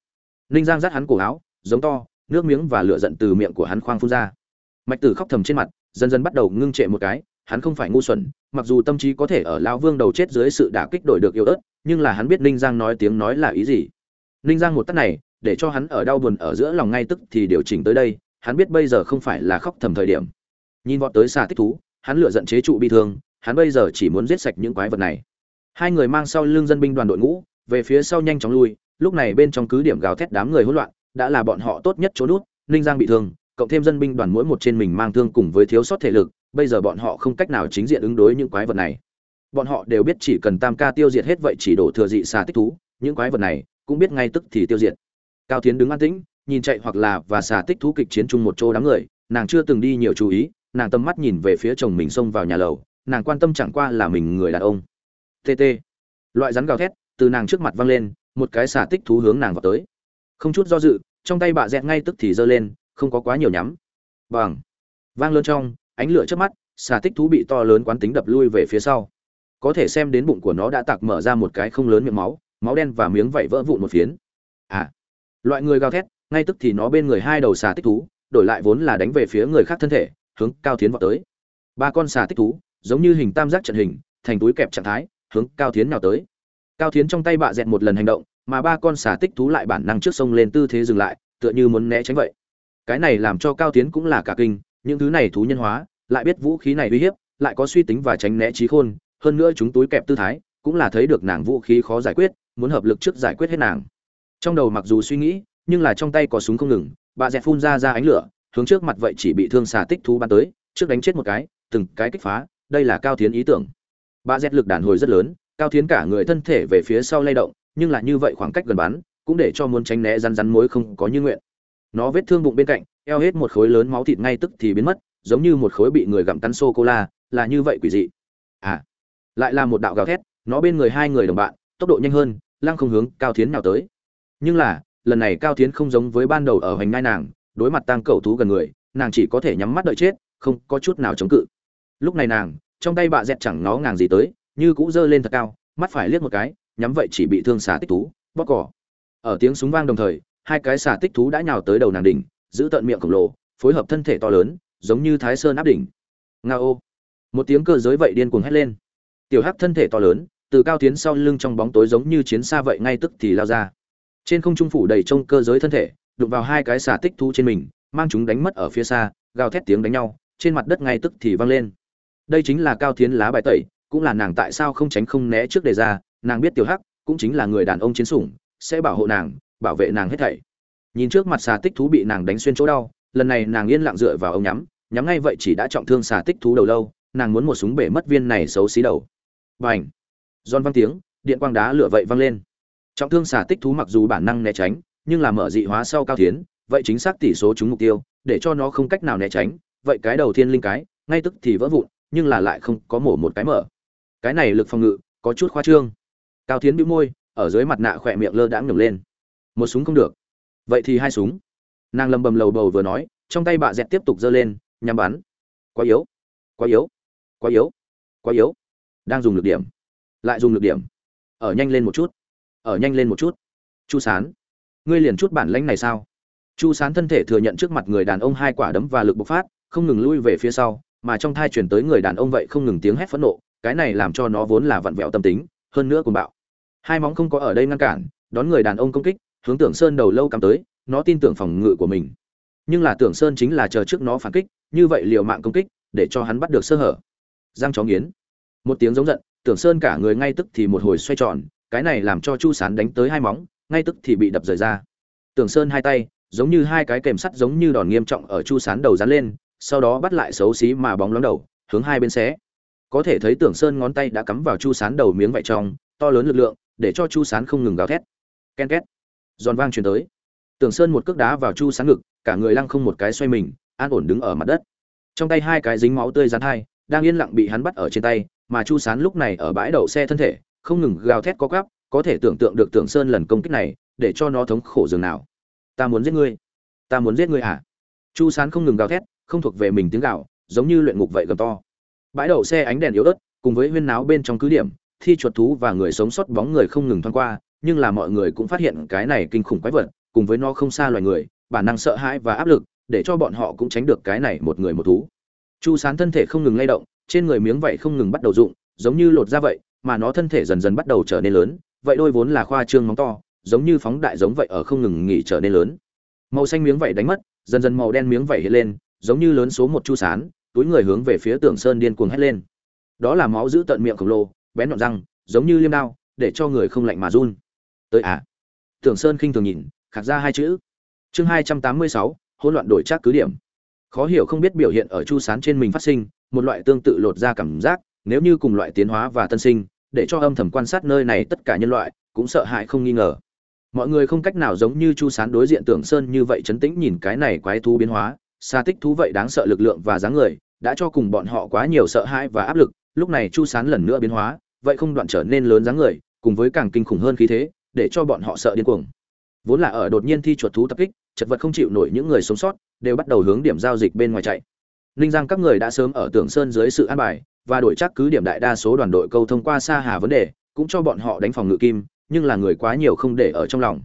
Ninh giang dắt hắn cổ áo, giống to, nước miếng và lửa giận từ miệng của hắn khoang phun ra. Mạch tử khóc thầm trên mặt, dần dần bắt đầu ngưng trệ một cái, hắn không phải ngu xuẩn mặc dù tâm trí có thể ở lão vương đầu chết dưới sự đả kích đổi được yếu ớt, nhưng là hắn biết ninh giang nói tiếng nói là ý gì. Ninh giang một tắt này, để cho hắn ở đau buồn ở giữa lòng ngay tức thì điều chỉnh tới đây, hắn biết bây giờ không phải là khóc thầm thời điểm. Nhìn vọt tới xà tích thú, hắn lựa giận chế trụ bi thương, hắn bây giờ chỉ muốn giết sạch những quái vật này. Hai người mang sau lưng dân binh đoàn đội ngũ, về phía sau nhanh chóng lui, lúc này bên trong cứ điểm gào thét đám người hỗn loạn, đã là bọn họ tốt nhất chỗ nút, ninh giang bị thương, cộng thêm dân binh đoàn mỗi một trên mình mang thương cùng với thiếu sót thể lực bây giờ bọn họ không cách nào chính diện ứng đối những quái vật này. Bọn họ đều biết chỉ cần tam ca tiêu diệt hết vậy chỉ đổ thừa dị xà tích thú, những quái vật này cũng biết ngay tức thì tiêu diệt. Cao tiến đứng an tĩnh, nhìn chạy hoặc là và xà tích thú kịch chiến chung một chỗ đám người, nàng chưa từng đi nhiều chú ý, nàng tâm mắt nhìn về phía chồng mình xông vào nhà lầu, nàng quan tâm chẳng qua là mình người đàn ông. Tt loại rắn gào thét từ nàng trước mặt văng lên, một cái xà tích thú hướng nàng vào tới. Không chút do dự, trong tay bà dẹt ngay tức thì giơ lên, không có quá nhiều nhắm. Bằng vang lớn trong ánh lửa trước mắt, xà tích thú bị to lớn quán tính đập lui về phía sau. Có thể xem đến bụng của nó đã tạc mở ra một cái không lớn miệng máu máu đen và miếng vảy vỡ vụn một phiến. À loại người gào thét, ngay tức thì nó bên người hai đầu xà tích thú, đổi lại vốn là đánh về phía người khác thân thể, hướng cao tiến vào tới. Ba con xà tích thú, giống như hình tam giác trận hình, thành túi kẹp trạng thái, hướng cao tiến nào tới. Cao tiến trong tay bạ dẹt một lần hành động, mà ba con xà tích thú lại bản năng trước sông lên tư thế dừng lại, tựa như muốn né tránh vậy. Cái này làm cho cao tiến cũng là cả kinh những thứ này thú nhân hóa, lại biết vũ khí này uy hiếp, lại có suy tính và tránh né trí khôn, hơn nữa chúng túi kẹp tư thái, cũng là thấy được nàng vũ khí khó giải quyết, muốn hợp lực trước giải quyết hết nàng. Trong đầu mặc dù suy nghĩ, nhưng là trong tay có súng không ngừng, bà dẹt phun ra ra ánh lửa, hướng trước mặt vậy chỉ bị thương xà tích thú bắn tới, trước đánh chết một cái, từng cái kích phá, đây là cao tiến ý tưởng. Bà dẹt lực đàn hồi rất lớn, cao tiến cả người thân thể về phía sau lay động, nhưng là như vậy khoảng cách gần bắn, cũng để cho muốn tránh né rắn rắn mối không có như nguyện nó vết thương bụng bên cạnh eo hết một khối lớn máu thịt ngay tức thì biến mất giống như một khối bị người gặm cắn sô cô la là như vậy quỷ dị. À lại là một đạo gào thét nó bên người hai người đồng bạn tốc độ nhanh hơn lăng không hướng cao thiến nào tới. Nhưng là lần này cao thiến không giống với ban đầu ở hoành ngai nàng đối mặt tăng cầu thú gần người nàng chỉ có thể nhắm mắt đợi chết không có chút nào chống cự. Lúc này nàng trong tay bạ dẹt chẳng nó ngàng gì tới như cũ giơ lên thật cao mắt phải liếc một cái nhắm vậy chỉ bị thương xả tích tú, bóc cỏ. Ở tiếng súng vang đồng thời hai cái xà tích thú đã nhào tới đầu nàng đỉnh giữ tận miệng khổng lồ phối hợp thân thể to lớn giống như thái sơn áp đỉnh. Ngao, một tiếng cơ giới vậy điên cuồng hét lên. Tiểu hắc thân thể to lớn từ cao tiến sau lưng trong bóng tối giống như chiến xa vậy ngay tức thì lao ra. Trên không trung phủ đầy trông cơ giới thân thể đụng vào hai cái xà tích thú trên mình mang chúng đánh mất ở phía xa gào thét tiếng đánh nhau trên mặt đất ngay tức thì vang lên. Đây chính là cao tiến lá bài tẩy cũng là nàng tại sao không tránh không né trước đề ra nàng biết tiểu hắc cũng chính là người đàn ông chiến sủng sẽ bảo hộ nàng bảo vệ nàng hết thảy. Nhìn trước mặt xà tích thú bị nàng đánh xuyên chỗ đau, lần này nàng yên lặng dựa vào ông nhắm nhắm ngay vậy chỉ đã trọng thương xà tích thú đầu lâu, nàng muốn một súng bể mất viên này xấu xí đầu. B à n h giòn văng tiếng, điện quang đá lửa vậy văng lên. Trọng thương xà tích thú mặc dù bản năng né tránh, nhưng là mở dị hóa sau cao tiến, vậy chính xác tỷ số trúng mục tiêu, để cho nó không cách nào né tránh, vậy cái đầu thiên linh cái, ngay tức thì vỡ vụn, nhưng là lại không có mổ một cái mở. Cái này lực phòng ngự, có chút khoa trương. Cao tiến bĩu môi, ở dưới mặt nạ khỏe miệng lơ đãng ngẩng lên một súng không được. Vậy thì hai súng. Nàng lầm bầm lầu bầu vừa nói, trong tay bà dẹt tiếp tục giơ lên, nhắm bắn. Quá yếu. Quá yếu. Quá yếu. Quá yếu. Đang dùng lực điểm. Lại dùng lực điểm. Ở nhanh lên một chút. Ở nhanh lên một chút. Chu sán. Ngươi liền chút bản lãnh này sao? Chu sán thân thể thừa nhận trước mặt người đàn ông hai quả đấm và lực bộc phát, không ngừng lui về phía sau, mà trong thai chuyển tới người đàn ông vậy không ngừng tiếng hét phẫn nộ, cái này làm cho nó vốn là vặn vẹo tâm tính, hơn nữa cùng bạo. Hai móng không có ở đây ngăn cản, đón người đàn ông công kích hướng tưởng sơn đầu lâu cắm tới, nó tin tưởng phòng ngự của mình. Nhưng là tưởng sơn chính là chờ trước nó phản kích, như vậy liều mạng công kích, để cho hắn bắt được sơ hở. Giang chó nghiến. Một tiếng giống giận, tưởng sơn cả người ngay tức thì một hồi xoay tròn, cái này làm cho chu sán đánh tới hai móng, ngay tức thì bị đập rời ra. Tưởng sơn hai tay, giống như hai cái kèm sắt giống như đòn nghiêm trọng ở chu sán đầu dán lên, sau đó bắt lại xấu xí mà bóng lóng đầu, hướng hai bên xé. Có thể thấy tưởng sơn ngón tay đã cắm vào chu sán đầu miếng vải trong, to lớn lực lượng, để cho chu sán không ngừng gào thét. Ken két giòn vang truyền tới. Tưởng sơn một cước đá vào chu sán ngực cả người lăng không một cái xoay mình an ổn đứng ở mặt đất. Trong tay hai cái dính máu tươi rán hai đang yên lặng bị hắn bắt ở trên tay mà chu sán lúc này ở bãi đậu xe thân thể không ngừng gào thét có gắp có thể tưởng tượng được tưởng sơn lần công kích này để cho nó thống khổ dường nào. Ta muốn giết ngươi. Ta muốn giết ngươi à chu sán không ngừng gào thét không thuộc về mình tiếng gào, giống như luyện ngục vậy gầm to. Bãi đậu xe ánh đèn yếu ớt cùng với huyên náo bên trong cứ điểm thi chuột thú và người sống sót bóng người không ngừng thoáng qua nhưng là mọi người cũng phát hiện cái này kinh khủng quái vật, cùng với nó không xa loài người, bản năng sợ hãi và áp lực, để cho bọn họ cũng tránh được cái này một người một thú. Chu sán thân thể không ngừng lay động, trên người miếng vảy không ngừng bắt đầu rụng, giống như lột ra vậy, mà nó thân thể dần dần bắt đầu trở nên lớn, vậy đôi vốn là khoa trương móng to, giống như phóng đại giống vậy ở không ngừng nghỉ trở nên lớn. Màu xanh miếng vảy đánh mất, dần dần màu đen miếng vảy hiện lên, giống như lớn số một chu sán, túi người hướng về phía tưởng sơn điên cuồng hét lên. Đó là máu giữ tận miệng khổng lồ, bén nhọn răng, giống như liêm đao, để cho người không lạnh mà run tới à. Tưởng sơn khinh thường nhìn, khạc ra hai chữ. Chương hai trăm tám mươi sáu, hỗn loạn đổi trác cứ điểm. Khó hiểu không biết biểu hiện ở chu sán trên mình phát sinh, một loại tương tự lột ra cảm giác, nếu như cùng loại tiến hóa và tân sinh, để cho âm thầm quan sát nơi này tất cả nhân loại, cũng sợ hãi không nghi ngờ. Mọi người không cách nào giống như chu sán đối diện tưởng sơn như vậy chấn tĩnh nhìn cái này quái thú biến hóa, xa tích thú vậy đáng sợ lực lượng và dáng người, đã cho cùng bọn họ quá nhiều sợ hãi và áp lực, lúc này chu sán lần nữa biến hóa, vậy không đoạn trở nên lớn dáng người, cùng với càng kinh khủng hơn khí thế để cho bọn họ sợ điên cuồng. Vốn là ở đột nhiên thi chuột thú tập kích, chật vật không chịu nổi những người sống sót, đều bắt đầu hướng điểm giao dịch bên ngoài chạy. Ninh giang các người đã sớm ở tưởng sơn dưới sự an bài, và đổi chắc cứ điểm đại đa số đoàn đội câu thông qua xa hà vấn đề, cũng cho bọn họ đánh phòng ngự kim, nhưng là người quá nhiều không để ở trong lòng.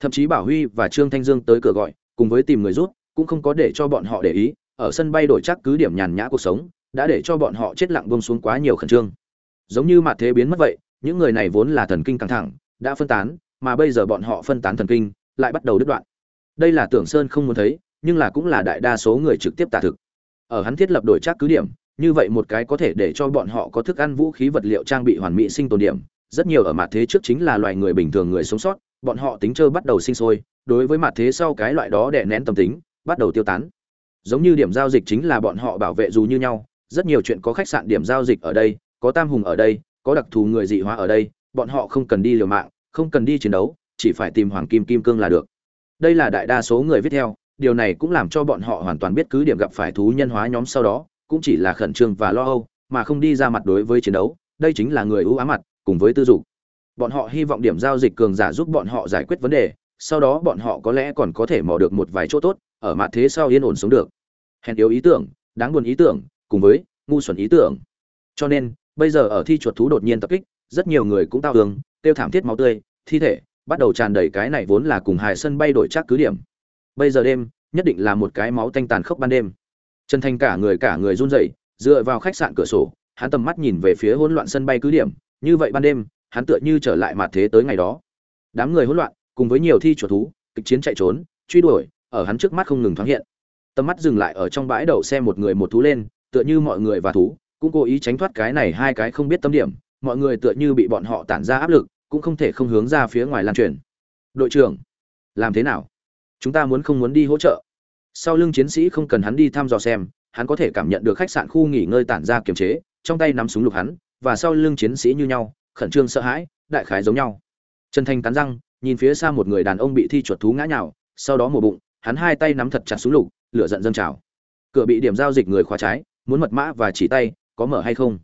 Thậm chí bảo huy và trương thanh dương tới cửa gọi, cùng với tìm người rút, cũng không có để cho bọn họ để ý, ở sân bay đổi chắc cứ điểm nhàn nhã cuộc sống, đã để cho bọn họ chết lặng bông xuống quá nhiều khẩn trương. Giống như mặt thế biến mất vậy, những người này vốn là thần kinh căng thẳng đã phân tán, mà bây giờ bọn họ phân tán thần kinh, lại bắt đầu đứt đoạn. Đây là tưởng sơn không muốn thấy, nhưng là cũng là đại đa số người trực tiếp tả thực. Ở hắn thiết lập đổi chắc cứ điểm, như vậy một cái có thể để cho bọn họ có thức ăn vũ khí vật liệu trang bị hoàn mỹ sinh tồn điểm, rất nhiều ở mặt thế trước chính là loài người bình thường người sống sót, bọn họ tính chơi bắt đầu sinh sôi, đối với mặt thế sau cái loại đó đè nén tâm tính, bắt đầu tiêu tán. Giống như điểm giao dịch chính là bọn họ bảo vệ dù như nhau, rất nhiều chuyện có khách sạn điểm giao dịch ở đây, có tam hùng ở đây, có đặc thù người dị hóa ở đây bọn họ không cần đi liều mạng, không cần đi chiến đấu, chỉ phải tìm hoàng kim kim cương là được. Đây là đại đa số người viết theo, điều này cũng làm cho bọn họ hoàn toàn biết cứ điểm gặp phải thú nhân hóa nhóm sau đó, cũng chỉ là khẩn trương và lo âu, mà không đi ra mặt đối với chiến đấu, đây chính là người ưu ám mặt, cùng với tư dục. Bọn họ hy vọng điểm giao dịch cường giả giúp bọn họ giải quyết vấn đề, sau đó bọn họ có lẽ còn có thể mò được một vài chỗ tốt, ở mặt thế sau yên ổn sống được. Hèn yếu ý tưởng, đáng buồn ý tưởng, cùng với ngu xuẩn ý tưởng. Cho nên, bây giờ ở thi chuột thú đột nhiên tập kích rất nhiều người cũng tao tường tiêu thảm thiết máu tươi, thi thể, bắt đầu tràn đầy cái này vốn là cùng hải sân bay đổi chắc cứ điểm. Bây giờ đêm, nhất định là một cái máu tanh tàn khốc ban đêm. Trần thành cả người cả người run rẩy, dựa vào khách sạn cửa sổ, hắn tầm mắt nhìn về phía hỗn loạn sân bay cứ điểm. Như vậy ban đêm, hắn tựa như trở lại mặt thế tới ngày đó. Đám người hỗn loạn, cùng với nhiều thi chuột thú, kịch chiến chạy trốn, truy đuổi, ở hắn trước mắt không ngừng thoáng hiện. Tầm mắt dừng lại ở trong bãi đậu xe một người một thú lên, tựa như mọi người và thú, cũng cố ý tránh thoát cái này hai cái không biết tâm điểm mọi người tựa như bị bọn họ tản ra áp lực, cũng không thể không hướng ra phía ngoài lan truyền. Đội trưởng, làm thế nào? Chúng ta muốn không muốn đi hỗ trợ? Sau lưng chiến sĩ không cần hắn đi thăm dò xem, hắn có thể cảm nhận được khách sạn khu nghỉ ngơi tản ra kiềm chế, trong tay nắm súng lục hắn, và sau lưng chiến sĩ như nhau, khẩn trương sợ hãi, đại khái giống nhau. Trần thanh cắn răng, nhìn phía xa một người đàn ông bị thi chuột thú ngã nhào, sau đó mổ bụng, hắn hai tay nắm thật chặt súng lục, lửa giận dâng trào. Cửa bị điểm giao dịch người khóa trái, muốn mật mã và chỉ tay, có mở hay không?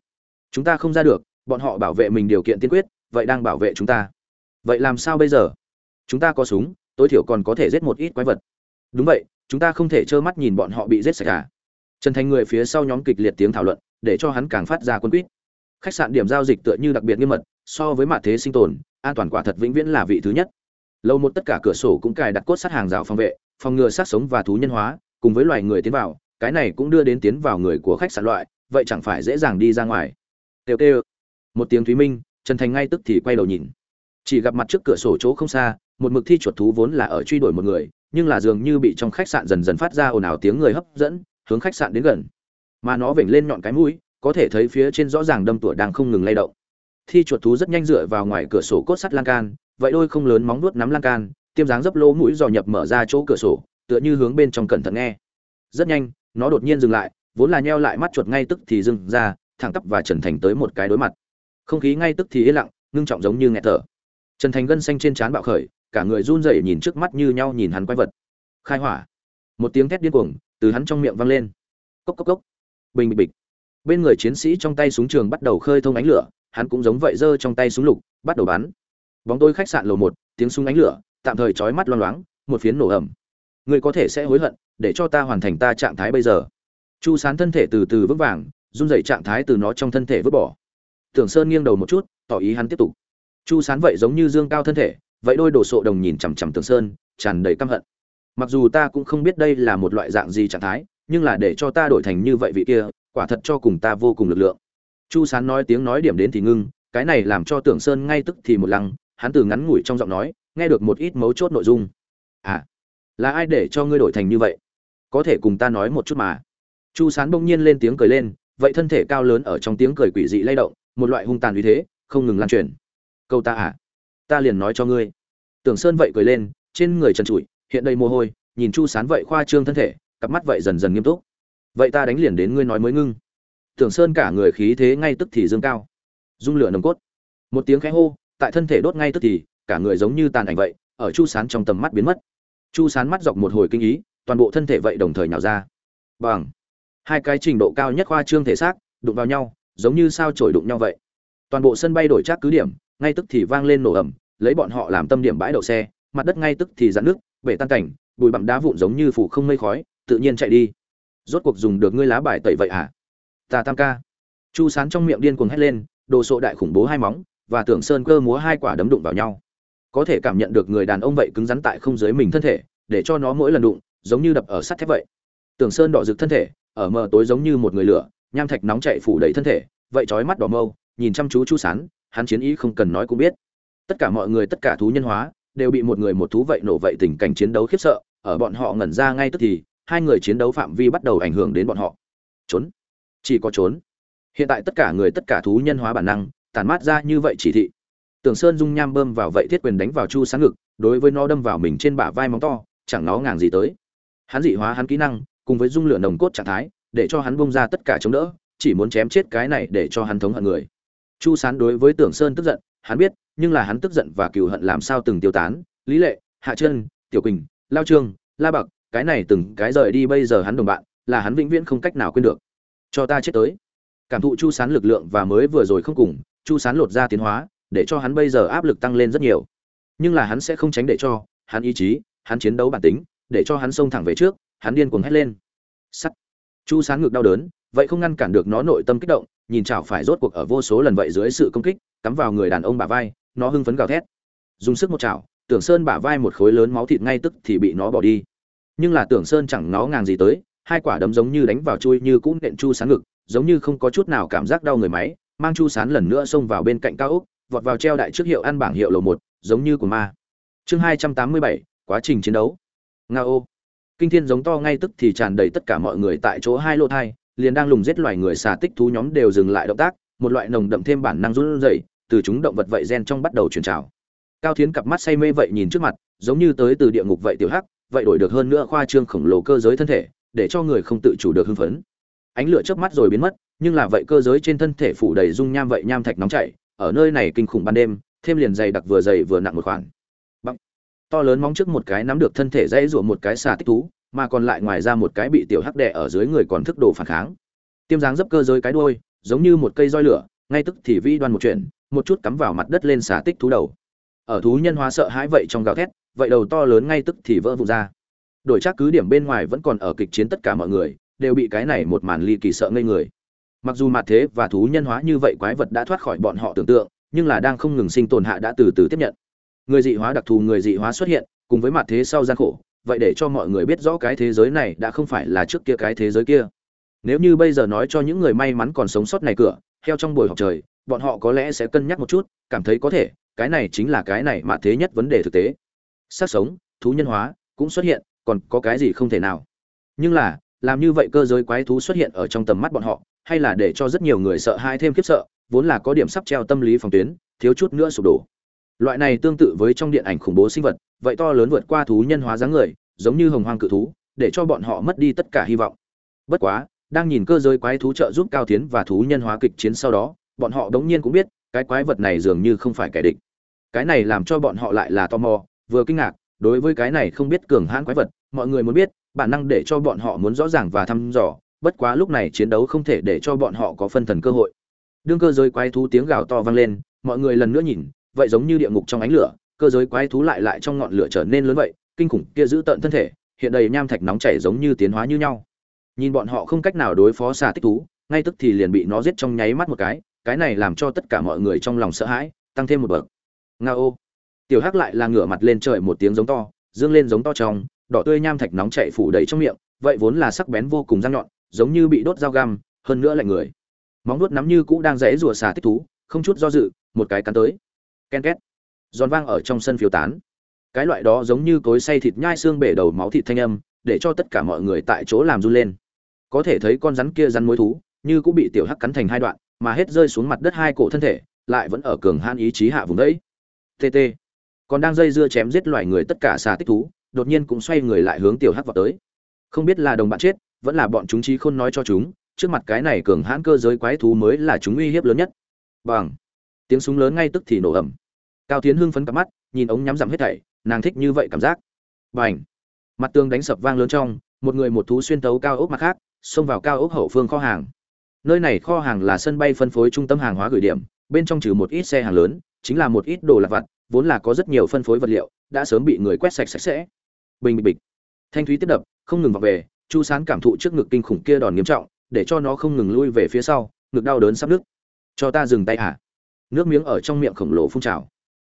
Chúng ta không ra được bọn họ bảo vệ mình điều kiện tiên quyết, vậy đang bảo vệ chúng ta. Vậy làm sao bây giờ? Chúng ta có súng, tối thiểu còn có thể giết một ít quái vật. Đúng vậy, chúng ta không thể trơ mắt nhìn bọn họ bị giết sạch cả trần thành người phía sau nhóm kịch liệt tiếng thảo luận, để cho hắn càng phát ra quân quýt khách sạn điểm giao dịch tựa như đặc biệt nghiêm mật, so với mạ thế sinh tồn, an toàn quả thật vĩnh viễn là vị thứ nhất. Lâu một tất cả cửa sổ cũng cài đặt cốt sát hàng rào phòng vệ, phòng ngừa sát sống và thú nhân hóa, cùng với loài người tiến vào, cái này cũng đưa đến tiến vào người của khách sạn loại, vậy chẳng phải dễ dàng đi ra ngoài. Têu têu một tiếng thúy minh, trần thành ngay tức thì quay đầu nhìn. Chỉ gặp mặt trước cửa sổ chỗ không xa, một mực thi chuột thú vốn là ở truy đuổi một người, nhưng là dường như bị trong khách sạn dần dần phát ra ồn ào tiếng người hấp dẫn, hướng khách sạn đến gần. Mà nó vểnh lên nhọn cái mũi, có thể thấy phía trên rõ ràng đâm tủa đang không ngừng lay động. Thi chuột thú rất nhanh dựa vào ngoài cửa sổ cốt sắt lan can, vậy đôi không lớn móng nuốt nắm lan can, tiêm dáng dấp lỗ mũi dò nhập mở ra chỗ cửa sổ, tựa như hướng bên trong cẩn thận nghe. Rất nhanh, nó đột nhiên dừng lại, vốn là nheo lại mắt chuột ngay tức thì dừng ra, thẳng tắp và trần thành tới một cái đối mặt không khí ngay tức thì yên lặng, ngưng trọng giống như nghẹt thở. Trần thành gân xanh trên trán bạo khởi, cả người run rẩy nhìn trước mắt như nhau nhìn hắn quái vật. Khai hỏa. Một tiếng thét điên cuồng từ hắn trong miệng vang lên. Cốc cốc cốc. Bình bịch bịch bên người chiến sĩ trong tay súng trường bắt đầu khơi thông ánh lửa, hắn cũng giống vậy giơ trong tay súng lục, bắt đầu bắn. Bóng tôi khách sạn lầu một, tiếng súng ánh lửa, tạm thời chói mắt loang loáng, một phiến nổ ẩm người có thể sẽ hối hận, để cho ta hoàn thành ta trạng thái bây giờ. Chu sán thân thể từ từ vững vàng, run rẩy trạng thái từ nó trong thân thể vứt bỏ tưởng sơn nghiêng đầu một chút, tỏ ý hắn tiếp tục. Chu sán vậy giống như dương cao thân thể, vậy đôi đồ sộ đồng nhìn chằm chằm tưởng sơn, tràn đầy căm hận. Mặc dù ta cũng không biết đây là một loại dạng gì trạng thái, nhưng là để cho ta đổi thành như vậy vị kia, quả thật cho cùng ta vô cùng lực lượng. Chu sán nói tiếng nói điểm đến thì ngưng, cái này làm cho tưởng sơn ngay tức thì một lăng, hắn từ ngắn ngủi trong giọng nói, nghe được một ít mấu chốt nội dung. À là ai để cho ngươi đổi thành như vậy? Có thể cùng ta nói một chút mà. Chu sán bỗng nhiên lên tiếng cười lên, vậy thân thể cao lớn ở trong tiếng cười quỷ dị lay động một loại hung tàn uy thế, không ngừng lan truyền. Câu ta à? Ta liền nói cho ngươi. Tưởng sơn vậy cười lên, trên người trần trụi, hiện đầy mồ hôi, nhìn chu sán vậy khoa trương thân thể, cặp mắt vậy dần dần nghiêm túc. Vậy ta đánh liền đến ngươi nói mới ngưng. Tưởng sơn cả người khí thế ngay tức thì dương cao. Dung lửa nồng cốt. Một tiếng khẽ hô, tại thân thể đốt ngay tức thì, cả người giống như tàn ảnh vậy, ở chu sán trong tầm mắt biến mất. Chu sán mắt dọc một hồi kinh ý, toàn bộ thân thể vậy đồng thời nhào ra. Bằng. Hai cái trình độ cao nhất khoa trương thể xác, đụng vào nhau giống như sao trổi đụng nhau vậy. Toàn bộ sân bay đổi trác cứ điểm, ngay tức thì vang lên nổ ẩm lấy bọn họ làm tâm điểm bãi đậu xe, mặt đất ngay tức thì dạn nước, bể tan cảnh, bụi bặm đá vụn giống như phủ không mây khói, tự nhiên chạy đi. Rốt cuộc dùng được ngươi lá bài tẩy vậy à? Ta tam ca. Chu sán trong miệng điên cuồng hét lên, đồ sộ đại khủng bố hai móng, và tưởng sơn cơ múa hai quả đấm đụng vào nhau. Có thể cảm nhận được người đàn ông vậy cứng rắn tại không dưới mình thân thể, để cho nó mỗi lần đụng, giống như đập ở sắt thép vậy. Tưởng sơn đỏ rực thân thể, ở mờ tối giống như một người lửa nham thạch nóng chạy phủ đầy thân thể, vậy trói mắt đỏ mâu, nhìn chăm chú chu sán, hắn chiến ý không cần nói cũng biết. Tất cả mọi người, tất cả thú nhân hóa, đều bị một người một thú vậy nổ vậy tình cảnh chiến đấu khiếp sợ, ở bọn họ ngẩn ra ngay tức thì, hai người chiến đấu phạm vi bắt đầu ảnh hưởng đến bọn họ. Trốn. Chỉ có trốn. Hiện tại tất cả người, tất cả thú nhân hóa bản năng tàn mát ra như vậy chỉ thị. Tưởng sơn dung nham bơm vào vậy thiết quyền đánh vào chu sáng ngực, đối với nó đâm vào mình trên bả vai móng to, chẳng nó ngàng gì tới. Hắn dị hóa hắn kỹ năng, cùng với dung lửa nồng cốt trạng thái để cho hắn bung ra tất cả chống đỡ, chỉ muốn chém chết cái này để cho hắn thống hận người. Chu sán đối với tưởng sơn tức giận, hắn biết, nhưng là hắn tức giận và cừu hận làm sao từng tiêu tán. Lý lệ, hạ chân tiểu quỳnh, lao trương, la bạc, cái này từng cái rời đi bây giờ hắn đồng bạn, là hắn vĩnh viễn không cách nào quên được. Cho ta chết tới. Cảm thụ chu sán lực lượng và mới vừa rồi không cùng, chu sán lột ra tiến hóa, để cho hắn bây giờ áp lực tăng lên rất nhiều. Nhưng là hắn sẽ không tránh để cho, hắn ý chí, hắn chiến đấu bản tính, để cho hắn xông thẳng về trước, hắn điên cuồng hét lên. Sắt chu sán ngực đau đớn, vậy không ngăn cản được nó nội tâm kích động, nhìn chảo phải rốt cuộc ở vô số lần vậy dưới sự công kích, cắm vào người đàn ông bả vai, nó hưng phấn gào thét. Dùng sức một chảo, tưởng sơn bả vai một khối lớn máu thịt ngay tức thì bị nó bỏ đi. Nhưng là tưởng sơn chẳng nó ngàng gì tới, hai quả đấm giống như đánh vào chui như cũng nện chu sán ngực, giống như không có chút nào cảm giác đau người máy, mang chu sán lần nữa xông vào bên cạnh cao úc vọt vào treo đại trước hiệu ăn bảng hiệu lầu một, giống như của ma. Chương hai trăm tám mươi bảy, quá trình chiến đấu. Nga ô kinh thiên giống to ngay tức thì tràn đầy tất cả mọi người tại chỗ hai lô thai, liền đang lùng giết loài người xà tích thú nhóm đều dừng lại động tác, một loại nồng đậm thêm bản năng run rẩy từ chúng động vật vậy gen trong bắt đầu truyền trào. Cao thiến cặp mắt say mê vậy nhìn trước mặt, giống như tới từ địa ngục vậy tiểu hắc, vậy đổi được hơn nữa khoa trương khổng lồ cơ giới thân thể, để cho người không tự chủ được hưng phấn. Ánh lửa chớp mắt rồi biến mất, nhưng là vậy cơ giới trên thân thể phủ đầy dung nham vậy nham thạch nóng chảy, ở nơi này kinh khủng ban đêm, thêm liền dày đặc vừa dày vừa nặng một khoản to lớn móng trước một cái nắm được thân thể dãy rủa một cái xà tích thú, mà còn lại ngoài ra một cái bị tiểu hắc đè ở dưới người còn thức đồ phản kháng. Tiêm dáng dấp cơ giới cái đuôi, giống như một cây roi lửa, ngay tức thì vi đoan một chuyện, một chút cắm vào mặt đất lên xà tích thú đầu. Ở thú nhân hóa sợ hãi vậy trong gào thét, vậy đầu to lớn ngay tức thì vỡ vụn ra. Đổi chắc cứ điểm bên ngoài vẫn còn ở kịch chiến tất cả mọi người, đều bị cái này một màn ly kỳ sợ ngây người. Mặc dù mặt thế và thú nhân hóa như vậy quái vật đã thoát khỏi bọn họ tưởng tượng, nhưng là đang không ngừng sinh tồn hạ đã từ từ tiếp nhận người dị hóa đặc thù người dị hóa xuất hiện, cùng với mặt thế sau gian khổ, vậy để cho mọi người biết rõ cái thế giới này đã không phải là trước kia cái thế giới kia. Nếu như bây giờ nói cho những người may mắn còn sống sót này cửa, theo trong buổi học trời, bọn họ có lẽ sẽ cân nhắc một chút, cảm thấy có thể, cái này chính là cái này mà thế nhất vấn đề thực tế. Sát sống, thú nhân hóa, cũng xuất hiện, còn có cái gì không thể nào. Nhưng là, làm như vậy cơ giới quái thú xuất hiện ở trong tầm mắt bọn họ, hay là để cho rất nhiều người sợ hãi thêm khiếp sợ, vốn là có điểm sắp treo tâm lý phòng tuyến, thiếu chút nữa sụp đổ loại này tương tự với trong điện ảnh khủng bố sinh vật, vậy to lớn vượt qua thú nhân hóa dáng người, giống như hồng hoang cự thú, để cho bọn họ mất đi tất cả hy vọng. Bất quá, đang nhìn cơ giới quái thú trợ giúp cao tiến và thú nhân hóa kịch chiến sau đó, bọn họ đống nhiên cũng biết, cái quái vật này dường như không phải kẻ địch. Cái này làm cho bọn họ lại là tò mò, vừa kinh ngạc, đối với cái này không biết cường hãn quái vật, mọi người muốn biết, bản năng để cho bọn họ muốn rõ ràng và thăm dò, bất quá lúc này chiến đấu không thể để cho bọn họ có phân thần cơ hội. Đương cơ giới quái thú tiếng gào to vang lên, mọi người lần nữa nhìn vậy giống như địa ngục trong ánh lửa, cơ giới quái thú lại lại trong ngọn lửa trở nên lớn vậy, kinh khủng kia giữ tận thân thể, hiện đầy nham thạch nóng chảy giống như tiến hóa như nhau. Nhìn bọn họ không cách nào đối phó xà tích thú, ngay tức thì liền bị nó giết trong nháy mắt một cái cái này làm cho tất cả mọi người trong lòng sợ hãi, tăng thêm một bậc. Nga ô. Tiểu hắc lại là ngửa mặt lên trời một tiếng giống to, dương lên giống to trong, đỏ tươi nham thạch nóng chảy phủ đầy trong miệng, vậy vốn là sắc bén vô cùng răng nhọn, giống như bị đốt dao găm, hơn nữa lạnh người. Móng nuốt nắm như cũ đang rẽ rùa xà tích thú, không chút do dự, một cái cắn tới ken két. Giòn vang ở trong sân phiếu tán. Cái loại đó giống như cối xay thịt nhai xương bể đầu máu thịt thanh âm, để cho tất cả mọi người tại chỗ làm run lên. Có thể thấy con rắn kia rắn mối thú, như cũng bị tiểu hắc cắn thành hai đoạn, mà hết rơi xuống mặt đất hai cổ thân thể, lại vẫn ở cường han ý chí hạ vùng đấy. Tt còn đang dây dưa chém giết loài người tất cả xà tích thú, đột nhiên cũng xoay người lại hướng tiểu hắc vào tới. Không biết là đồng bạn chết, vẫn là bọn chúng trí khôn nói cho chúng, trước mặt cái này cường hãn cơ giới quái thú mới là chúng uy hiếp lớn nhất. Bằng tiếng súng lớn ngay tức thì nổ ầm. Cao tiến hưng phấn cặp mắt, nhìn ống nhắm giảm hết thảy, nàng thích như vậy cảm giác. Bành! Mặt tường đánh sập vang lớn trong, một người một thú xuyên tấu cao ốc mặt khác, xông vào cao ốc hậu phương kho hàng. Nơi này kho hàng là sân bay phân phối trung tâm hàng hóa gửi điểm, bên trong trừ một ít xe hàng lớn, chính là một ít đồ lạc vặt, vốn là có rất nhiều phân phối vật liệu, đã sớm bị người quét sạch sạch sẽ. Bình bịch bịch. Thanh thúy tiếp đập, không ngừng vào về, chu sán cảm thụ trước ngực kinh khủng kia đòn nghiêm trọng, để cho nó không ngừng lui về phía sau, ngực đau đớn sắp nứt. Cho ta dừng tay hả? Nước miếng ở trong miệng khổng lồ phun trào.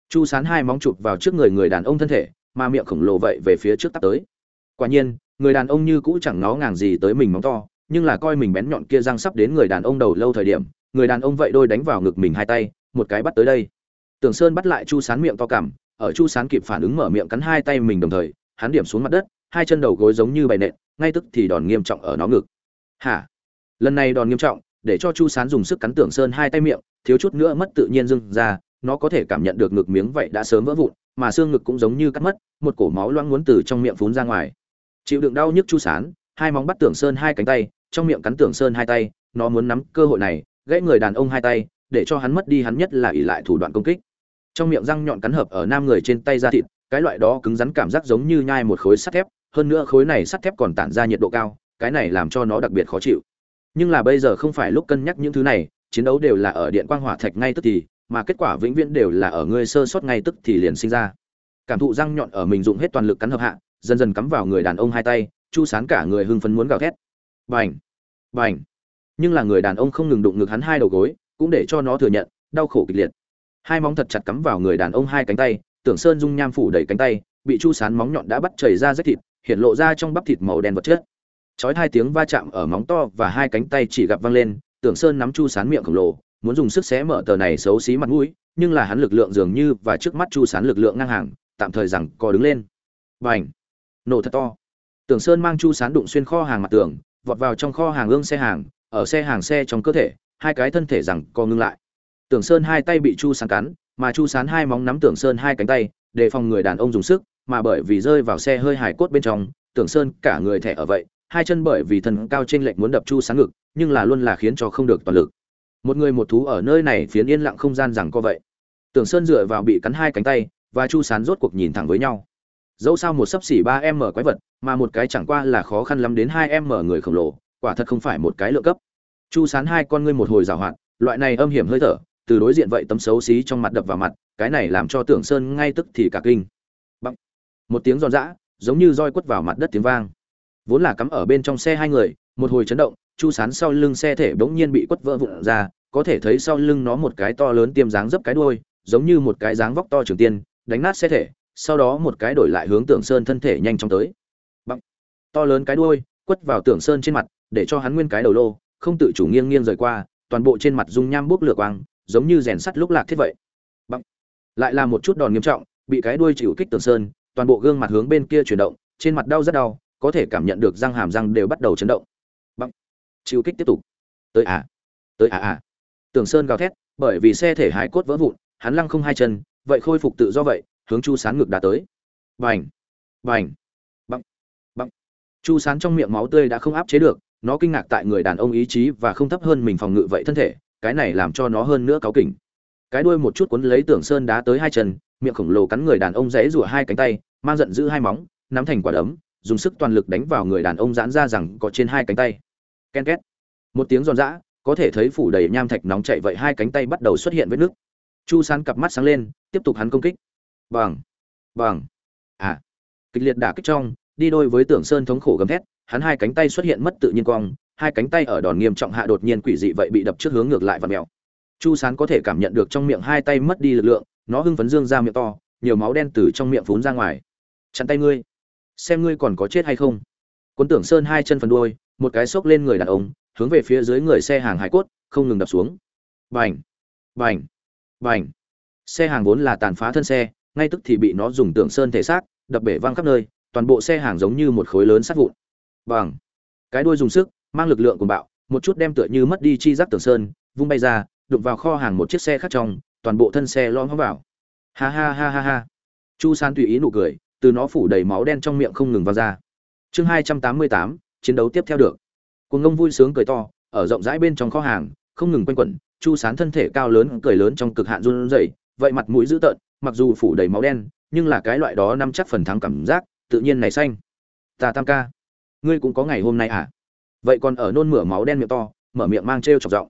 Chu sán hai móng chụp vào trước người người đàn ông thân thể, mà miệng khổng lồ vậy về phía trước tắt tới. Quả nhiên, người đàn ông như cũ chẳng nó ngàng gì tới mình móng to, nhưng là coi mình bén nhọn kia răng sắp đến người đàn ông đầu lâu thời điểm, người đàn ông vậy đôi đánh vào ngực mình hai tay, một cái bắt tới đây. Tưởng sơn bắt lại chu sán miệng to cảm, ở chu sán kịp phản ứng mở miệng cắn hai tay mình đồng thời, hắn điểm xuống mặt đất, hai chân đầu gối giống như bày nện, ngay tức thì đòn nghiêm trọng ở nó ngực. Hả? Lần này đòn nghiêm trọng, để cho chu sán dùng sức cắn tưởng sơn hai tay miệng thiếu chút nữa mất tự nhiên dưng ra, nó có thể cảm nhận được ngực miếng vậy đã sớm vỡ vụn, mà xương ngực cũng giống như cắt mất, một cổ máu loãng muốn từ trong miệng phún ra ngoài. Chịu đựng đau nhức chu sán, hai móng bắt tưởng sơn hai cánh tay, trong miệng cắn tưởng sơn hai tay, nó muốn nắm cơ hội này, gãy người đàn ông hai tay, để cho hắn mất đi hắn nhất là ỷ lại thủ đoạn công kích. Trong miệng răng nhọn cắn hợp ở nam người trên tay da thịt, cái loại đó cứng rắn cảm giác giống như nhai một khối sắt thép, hơn nữa khối này sắt thép còn tản ra nhiệt độ cao, cái này làm cho nó đặc biệt khó chịu. Nhưng là bây giờ không phải lúc cân nhắc những thứ này chiến đấu đều là ở điện quang hỏa thạch ngay tức thì, mà kết quả vĩnh viễn đều là ở ngươi sơ sót ngay tức thì liền sinh ra. Cảm thụ răng nhọn ở mình dùng hết toàn lực cắn hợp hạ, dần dần cắm vào người đàn ông hai tay, chu sán cả người hưng phấn muốn gào thét. Bành! Bành! Nhưng là người đàn ông không ngừng đụng ngực hắn hai đầu gối, cũng để cho nó thừa nhận, đau khổ kịch liệt. Hai móng thật chặt cắm vào người đàn ông hai cánh tay, tưởng sơn dung nham phủ đầy cánh tay, bị chu sán móng nhọn đã bắt chảy ra rách thịt, hiện lộ ra trong bắp thịt màu đen vật chất. Chói hai tiếng va chạm ở móng to và hai cánh tay chỉ gặp văng lên tưởng sơn nắm chu sán miệng khổng lồ muốn dùng sức xé mở tờ này xấu xí mặt mũi nhưng là hắn lực lượng dường như và trước mắt chu sán lực lượng ngang hàng tạm thời rằng co đứng lên. Bành, nổ thật to. Tưởng sơn mang chu sán đụng xuyên kho hàng mặt tường vọt vào trong kho hàng ương xe hàng ở xe hàng xe trong cơ thể hai cái thân thể rằng co ngưng lại. Tưởng sơn hai tay bị chu sán cắn mà chu sán hai móng nắm tưởng sơn hai cánh tay để phòng người đàn ông dùng sức mà bởi vì rơi vào xe hơi hải cốt bên trong tưởng sơn cả người thẻ ở vậy hai chân bởi vì thần cao trên lệnh muốn đập chu sán ngực, nhưng là luôn là khiến cho không được toàn lực. Một người một thú ở nơi này phiến yên lặng không gian rằng co vậy. Tưởng sơn dựa vào bị cắn hai cánh tay, và chu sán rốt cuộc nhìn thẳng với nhau. Dẫu sao một sấp xỉ ba m quái vật, mà một cái chẳng qua là khó khăn lắm đến hai m người khổng lồ, quả thật không phải một cái lựa cấp. Chu sán hai con ngươi một hồi rào hoạt, loại này âm hiểm hơi thở, từ đối diện vậy tấm xấu xí trong mặt đập vào mặt, cái này làm cho tưởng sơn ngay tức thì cả kinh. Bằng. một tiếng giòn giã, giống như roi quất vào mặt đất tiếng vang vốn là cắm ở bên trong xe hai người, một hồi chấn động, chu sán sau lưng xe thể bỗng nhiên bị quất vỡ vụn ra, có thể thấy sau lưng nó một cái to lớn tiêm dáng dấp cái đuôi, giống như một cái dáng vóc to trường tiên, đánh nát xe thể, sau đó một cái đổi lại hướng tưởng sơn thân thể nhanh chóng tới Bằng. to lớn cái đuôi, quất vào tưởng sơn trên mặt, để cho hắn nguyên cái đầu lô, không tự chủ nghiêng nghiêng rời qua, toàn bộ trên mặt dung nham bốc lửa quang, giống như rèn sắt lúc lạc thiết vậy Bằng. lại là một chút đòn nghiêm trọng, bị cái đuôi chịu kích tưởng sơn, toàn bộ gương mặt hướng bên kia chuyển động, trên mặt đau rất đau có thể cảm nhận được răng hàm răng đều bắt đầu chấn động. Bắp chịu kích tiếp tục. Tới à. Tới à à. Tưởng sơn gào thét, bởi vì xe thể hải cốt vỡ vụn, hắn lăng không hai chân, vậy khôi phục tự do vậy, hướng chu sán ngực đã tới. Bành. Bành. Bắp bắp chu sán trong miệng máu tươi đã không áp chế được, nó kinh ngạc tại người đàn ông ý chí và không thấp hơn mình phòng ngự vậy thân thể, cái này làm cho nó hơn nữa cáu kỉnh. Cái đuôi một chút cuốn lấy tưởng sơn đá tới hai chân, miệng khổng lồ cắn người đàn ông rẽ rủa hai cánh tay, mang giận giữ hai móng, nắm thành quả đấm dùng sức toàn lực đánh vào người đàn ông giãn ra rằng có trên hai cánh tay. Ken két. Một tiếng giòn giã, có thể thấy phủ đầy nham thạch nóng chạy vậy hai cánh tay bắt đầu xuất hiện vết nước chu sán cặp mắt sáng lên, tiếp tục hắn công kích. Bằng bằng à. Kịch liệt đả kích trong, đi đôi với tưởng sơn thống khổ gầm thét, hắn hai cánh tay xuất hiện mất tự nhiên quang, hai cánh tay ở đòn nghiêm trọng hạ đột nhiên quỷ dị vậy bị đập trước hướng ngược lại và mèo. Chu sán có thể cảm nhận được trong miệng hai tay mất đi lực lượng, nó hưng phấn dương ra miệng to, nhiều máu đen từ trong miệng phún ra ngoài. Chặn tay ngươi xem ngươi còn có chết hay không. Quân tưởng sơn hai chân phần đuôi, một cái xốc lên người đàn ông, hướng về phía dưới người xe hàng hải cốt, không ngừng đập xuống. Bành! Bành! Bành! Xe hàng vốn là tàn phá thân xe, ngay tức thì bị nó dùng tưởng sơn thể xác, đập bể văng khắp nơi, toàn bộ xe hàng giống như một khối lớn sát vụn. Bằng cái đuôi dùng sức, mang lực lượng của bạo, một chút đem tựa như mất đi chi giác tưởng sơn, vung bay ra, đụng vào kho hàng một chiếc xe khác trong, toàn bộ thân xe lom vào. Ha ha ha ha ha. Chu san tùy ý nụ cười từ nó phủ đầy máu đen trong miệng không ngừng vào ra. Chương hai trăm tám mươi tám, chiến đấu tiếp theo được. Cuồng ngông vui sướng cười to, ở rộng rãi bên trong kho hàng, không ngừng quanh quẩn, chu sán thân thể cao lớn, cười lớn trong cực hạn run rẩy, vậy mặt mũi dữ tợn, mặc dù phủ đầy máu đen, nhưng là cái loại đó nắm chắc phần thắng cảm giác, tự nhiên này xanh. Ta tam ca, ngươi cũng có ngày hôm nay à? Vậy còn ở nôn mửa máu đen miệng to, mở miệng mang t r e o chọc giọng.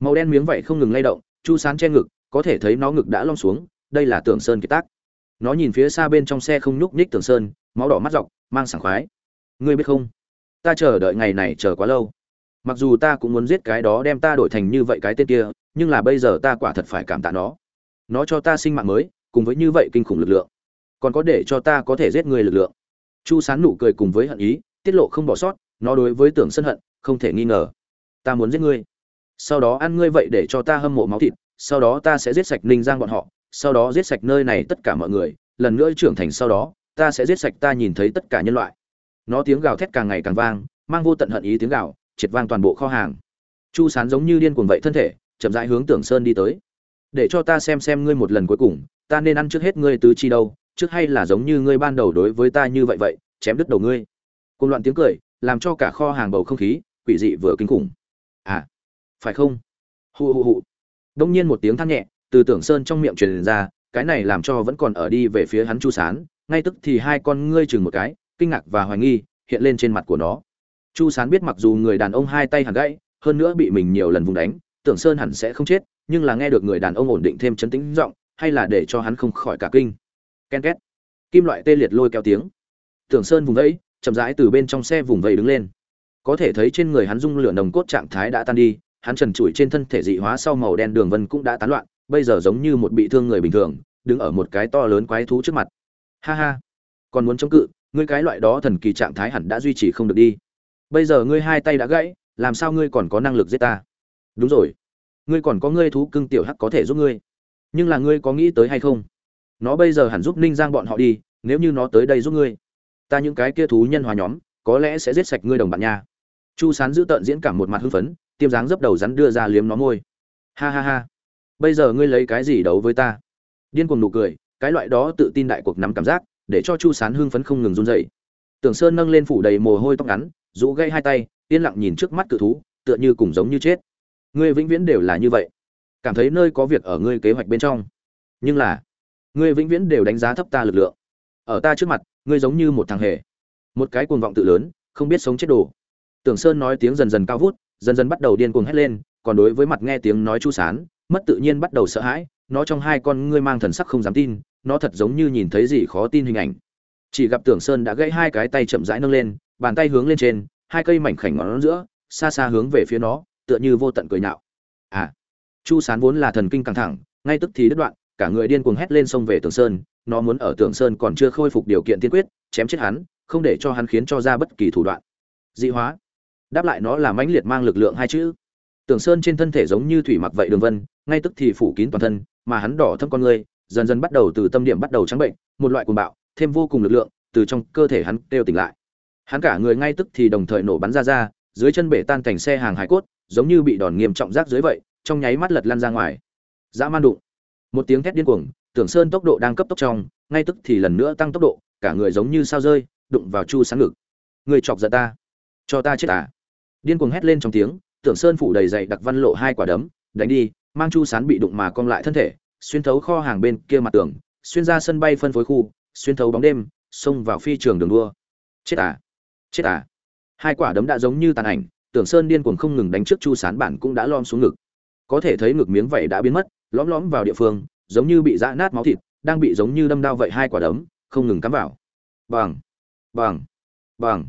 Màu đen miếng vậy không ngừng lay động, chu sán che ngực, có thể thấy nó ngực đã long xuống, đây là tưởng sơn kiệt tác nó nhìn phía xa bên trong xe không nhúc nhích tường sơn, máu đỏ mắt dọc, mang sảng khoái. Ngươi biết không? Ta chờ đợi ngày này chờ quá lâu. Mặc dù ta cũng muốn giết cái đó đem ta đổi thành như vậy cái tên kia, nhưng là bây giờ ta quả thật phải cảm tạ nó. Nó cho ta sinh mạng mới, cùng với như vậy kinh khủng lực lượng. Còn có để cho ta có thể giết người lực lượng. Chu sán nụ cười cùng với hận ý, tiết lộ không bỏ sót, nó đối với tưởng sân hận, không thể nghi ngờ. Ta muốn giết ngươi. Sau đó ăn ngươi vậy để cho ta hâm mộ máu thịt, sau đó ta sẽ giết sạch ninh giang bọn họ sau đó giết sạch nơi này tất cả mọi người, lần nữa trưởng thành sau đó, ta sẽ giết sạch ta nhìn thấy tất cả nhân loại. Nó tiếng gào thét càng ngày càng vang, mang vô tận hận ý tiếng gào, triệt vang toàn bộ kho hàng. Chu sán giống như điên cuồng vậy thân thể, chậm rãi hướng tưởng sơn đi tới. Để cho ta xem xem ngươi một lần cuối cùng, ta nên ăn trước hết ngươi tứ chi đâu, trước hay là giống như ngươi ban đầu đối với ta như vậy vậy, chém đứt đầu ngươi. Cùng loạn tiếng cười, làm cho cả kho hàng bầu không khí, quỷ dị vừa kinh khủng. À phải không? Hù hù hù. Đông nhiên một tiếng than nhẹ từ tưởng sơn trong miệng truyền ra, cái này làm cho vẫn còn ở đi về phía hắn chu sán, ngay tức thì hai con ngươi chừng một cái, kinh ngạc và hoài nghi, hiện lên trên mặt của nó. Chu sán biết mặc dù người đàn ông hai tay hẳn gãy, hơn nữa bị mình nhiều lần vùng đánh, tưởng sơn hẳn sẽ không chết, nhưng là nghe được người đàn ông ổn định thêm chấn tĩnh giọng, hay là để cho hắn không khỏi cả kinh. Ken két. Kim loại tê liệt lôi kéo tiếng. Tưởng sơn vùng vẫy, chậm rãi từ bên trong xe vùng vẫy đứng lên. Có thể thấy trên người hắn dung lửa nồng cốt trạng thái đã tan đi, hắn trần trụi trên thân thể dị hóa sau màu đen đường vân cũng đã tán loạn bây giờ giống như một bị thương người bình thường, đứng ở một cái to lớn quái thú trước mặt. Ha ha, còn muốn chống cự, ngươi cái loại đó thần kỳ trạng thái hẳn đã duy trì không được đi. Bây giờ ngươi hai tay đã gãy, làm sao ngươi còn có năng lực giết ta? Đúng rồi, ngươi còn có ngươi thú cưng tiểu hắc có thể giúp ngươi. Nhưng là ngươi có nghĩ tới hay không? Nó bây giờ hẳn giúp ninh giang bọn họ đi, nếu như nó tới đây giúp ngươi, ta những cái kia thú nhân hòa nhóm, có lẽ sẽ giết sạch ngươi đồng bạn nha. Chu sán giữ tợn diễn cảm một mặt hưng phấn, tiêm dáng dấp đầu rắn đưa ra liếm nó môi. Ha ha ha bây giờ ngươi lấy cái gì đấu với ta? Điên cuồng nụ cười, cái loại đó tự tin đại cuộc nắm cảm giác, để cho chu sán hưng phấn không ngừng run dậy tưởng sơn nâng lên phủ đầy mồ hôi tóc ngắn, rũ gây hai tay, yên lặng nhìn trước mắt cự thú, tựa như cùng giống như chết. Ngươi vĩnh viễn đều là như vậy. Cảm thấy nơi có việc ở ngươi kế hoạch bên trong. Nhưng là, ngươi vĩnh viễn đều đánh giá thấp ta lực lượng. Ở ta trước mặt, ngươi giống như một thằng hề. Một cái cuồng vọng tự lớn, không biết sống chết đồ. Tưởng sơn nói tiếng dần dần cao vút, dần dần bắt đầu điên cuồng hét lên, còn đối với mặt nghe tiếng nói chu sán mất tự nhiên bắt đầu sợ hãi, nó trong hai con ngươi mang thần sắc không dám tin, nó thật giống như nhìn thấy gì khó tin hình ảnh. Chỉ gặp tưởng sơn đã gãy hai cái tay chậm rãi nâng lên, bàn tay hướng lên trên, hai cây mảnh khảnh ngón giữa, xa xa hướng về phía nó, tựa như vô tận cười nhạo. À chu sán vốn là thần kinh căng thẳng, ngay tức thì đứt đoạn, cả người điên cuồng hét lên xông về tưởng sơn, nó muốn ở tưởng sơn còn chưa khôi phục điều kiện tiên quyết, chém chết hắn, không để cho hắn khiến cho ra bất kỳ thủ đoạn. Dị hóa. Đáp lại nó là mãnh liệt mang lực lượng hai chữ. Tưởng sơn trên thân thể giống như thủy mặc vậy đường vân ngay tức thì phủ kín toàn thân, mà hắn đỏ thâm con người, dần dần bắt đầu từ tâm điểm bắt đầu trắng bệnh, một loại cuồng bạo, thêm vô cùng lực lượng, từ trong cơ thể hắn đều tỉnh lại. Hắn cả người ngay tức thì đồng thời nổ bắn ra ra, dưới chân bể tan thành xe hàng hải cốt, giống như bị đòn nghiêm trọng rác dưới vậy, trong nháy mắt lật lăn ra ngoài. Dã man đụng. Một tiếng thét điên cuồng, tưởng sơn tốc độ đang cấp tốc trong, ngay tức thì lần nữa tăng tốc độ, cả người giống như sao rơi, đụng vào chu sáng ngực. Người chọc giận ta. Cho ta chết à. Điên cuồng hét lên trong tiếng, tưởng sơn phủ đầy dày đặc văn lộ hai quả đấm, đánh đi mang chu sán bị đụng mà cong lại thân thể, xuyên thấu kho hàng bên kia mặt tường, xuyên ra sân bay phân phối khu, xuyên thấu bóng đêm, xông vào phi trường đường đua. Chết à! Chết à! Hai quả đấm đã giống như tàn ảnh, tưởng sơn điên cuồng không ngừng đánh trước chu sán bản cũng đã lom xuống ngực. Có thể thấy ngực miếng vảy đã biến mất, lõm lõm vào địa phương, giống như bị dã nát máu thịt, đang bị giống như đâm đao vậy hai quả đấm, không ngừng cắm vào. Bằng bằng bằng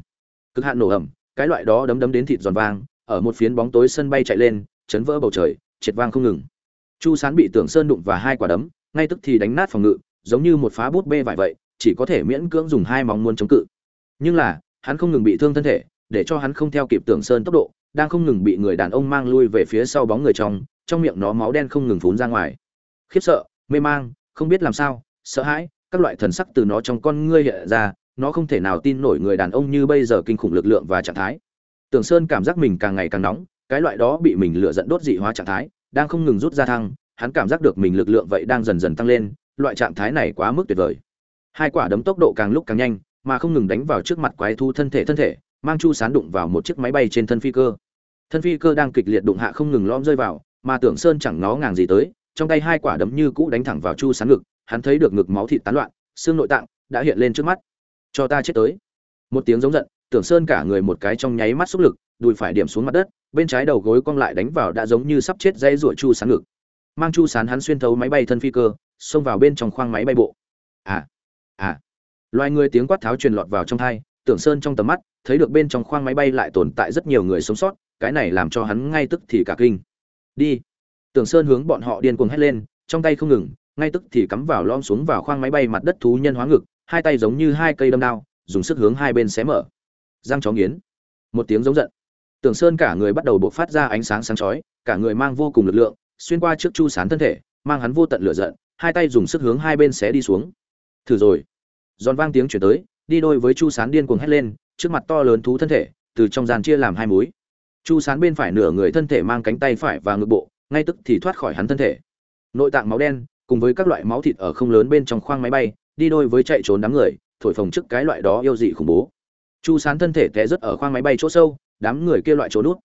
cực hạn nổ ẩm, cái loại đó đấm đấm đến thịt giòn vang, ở một phiến bóng tối sân bay chạy lên, chấn vỡ bầu trời triệt vang không ngừng. Chu sán bị tưởng sơn đụng và hai quả đấm, ngay tức thì đánh nát phòng ngự, giống như một phá bút bê vải vậy, chỉ có thể miễn cưỡng dùng hai móng muốn chống cự. Nhưng là, hắn không ngừng bị thương thân thể, để cho hắn không theo kịp tưởng sơn tốc độ, đang không ngừng bị người đàn ông mang lui về phía sau bóng người trong trong miệng nó máu đen không ngừng phún ra ngoài. Khiếp sợ, mê mang, không biết làm sao, sợ hãi, các loại thần sắc từ nó trong con ngươi hiện ra, nó không thể nào tin nổi người đàn ông như bây giờ kinh khủng lực lượng và trạng thái. Tưởng sơn cảm giác mình càng ngày càng nóng cái loại đó bị mình lựa dẫn đốt dị hóa trạng thái, đang không ngừng rút ra thăng, hắn cảm giác được mình lực lượng vậy đang dần dần tăng lên, loại trạng thái này quá mức tuyệt vời. Hai quả đấm tốc độ càng lúc càng nhanh, mà không ngừng đánh vào trước mặt quái thu thân thể thân thể, mang chu sán đụng vào một chiếc máy bay trên thân phi cơ. Thân phi cơ đang kịch liệt đụng hạ không ngừng lõm rơi vào, mà tưởng sơn chẳng nó ngàng gì tới, trong tay hai quả đấm như cũ đánh thẳng vào chu sán ngực, hắn thấy được ngực máu thịt tán loạn, xương nội tạng đã hiện lên trước mắt. Cho ta chết tới. Một tiếng giống giận, tưởng sơn cả người một cái trong nháy mắt xúc lực, đùi phải điểm xuống mặt đất bên trái đầu gối cong lại đánh vào đã giống như sắp chết dây rủa chu sán ngực. Mang chu sán hắn xuyên thấu máy bay thân phi cơ, xông vào bên trong khoang máy bay bộ. À à. Loài người tiếng quát tháo truyền lọt vào trong thai, tưởng sơn trong tầm mắt, thấy được bên trong khoang máy bay lại tồn tại rất nhiều người sống sót, cái này làm cho hắn ngay tức thì cả kinh. Đi. Tưởng sơn hướng bọn họ điên cuồng hét lên, trong tay không ngừng, ngay tức thì cắm vào lom xuống vào khoang máy bay mặt đất thú nhân hóa ngực, hai tay giống như hai cây đâm đao, dùng sức hướng hai bên xé mở. Giang chó nghiến. Một tiếng giống giận tưởng sơn cả người bắt đầu bộc phát ra ánh sáng sáng chói, cả người mang vô cùng lực lượng, xuyên qua trước chu sán thân thể, mang hắn vô tận lửa giận, hai tay dùng sức hướng hai bên xé đi xuống. Thử rồi. Giòn vang tiếng chuyển tới, đi đôi với chu sán điên cuồng hét lên, trước mặt to lớn thú thân thể, từ trong gian chia làm hai múi. Chu sán bên phải nửa người thân thể mang cánh tay phải và ngực bộ, ngay tức thì thoát khỏi hắn thân thể. Nội tạng máu đen, cùng với các loại máu thịt ở không lớn bên trong khoang máy bay, đi đôi với chạy trốn đám người, thổi phồng trước cái loại đó yêu dị khủng bố. Chu sán thân thể té rất ở khoang máy bay chỗ sâu đám người kia loại chỗ nút.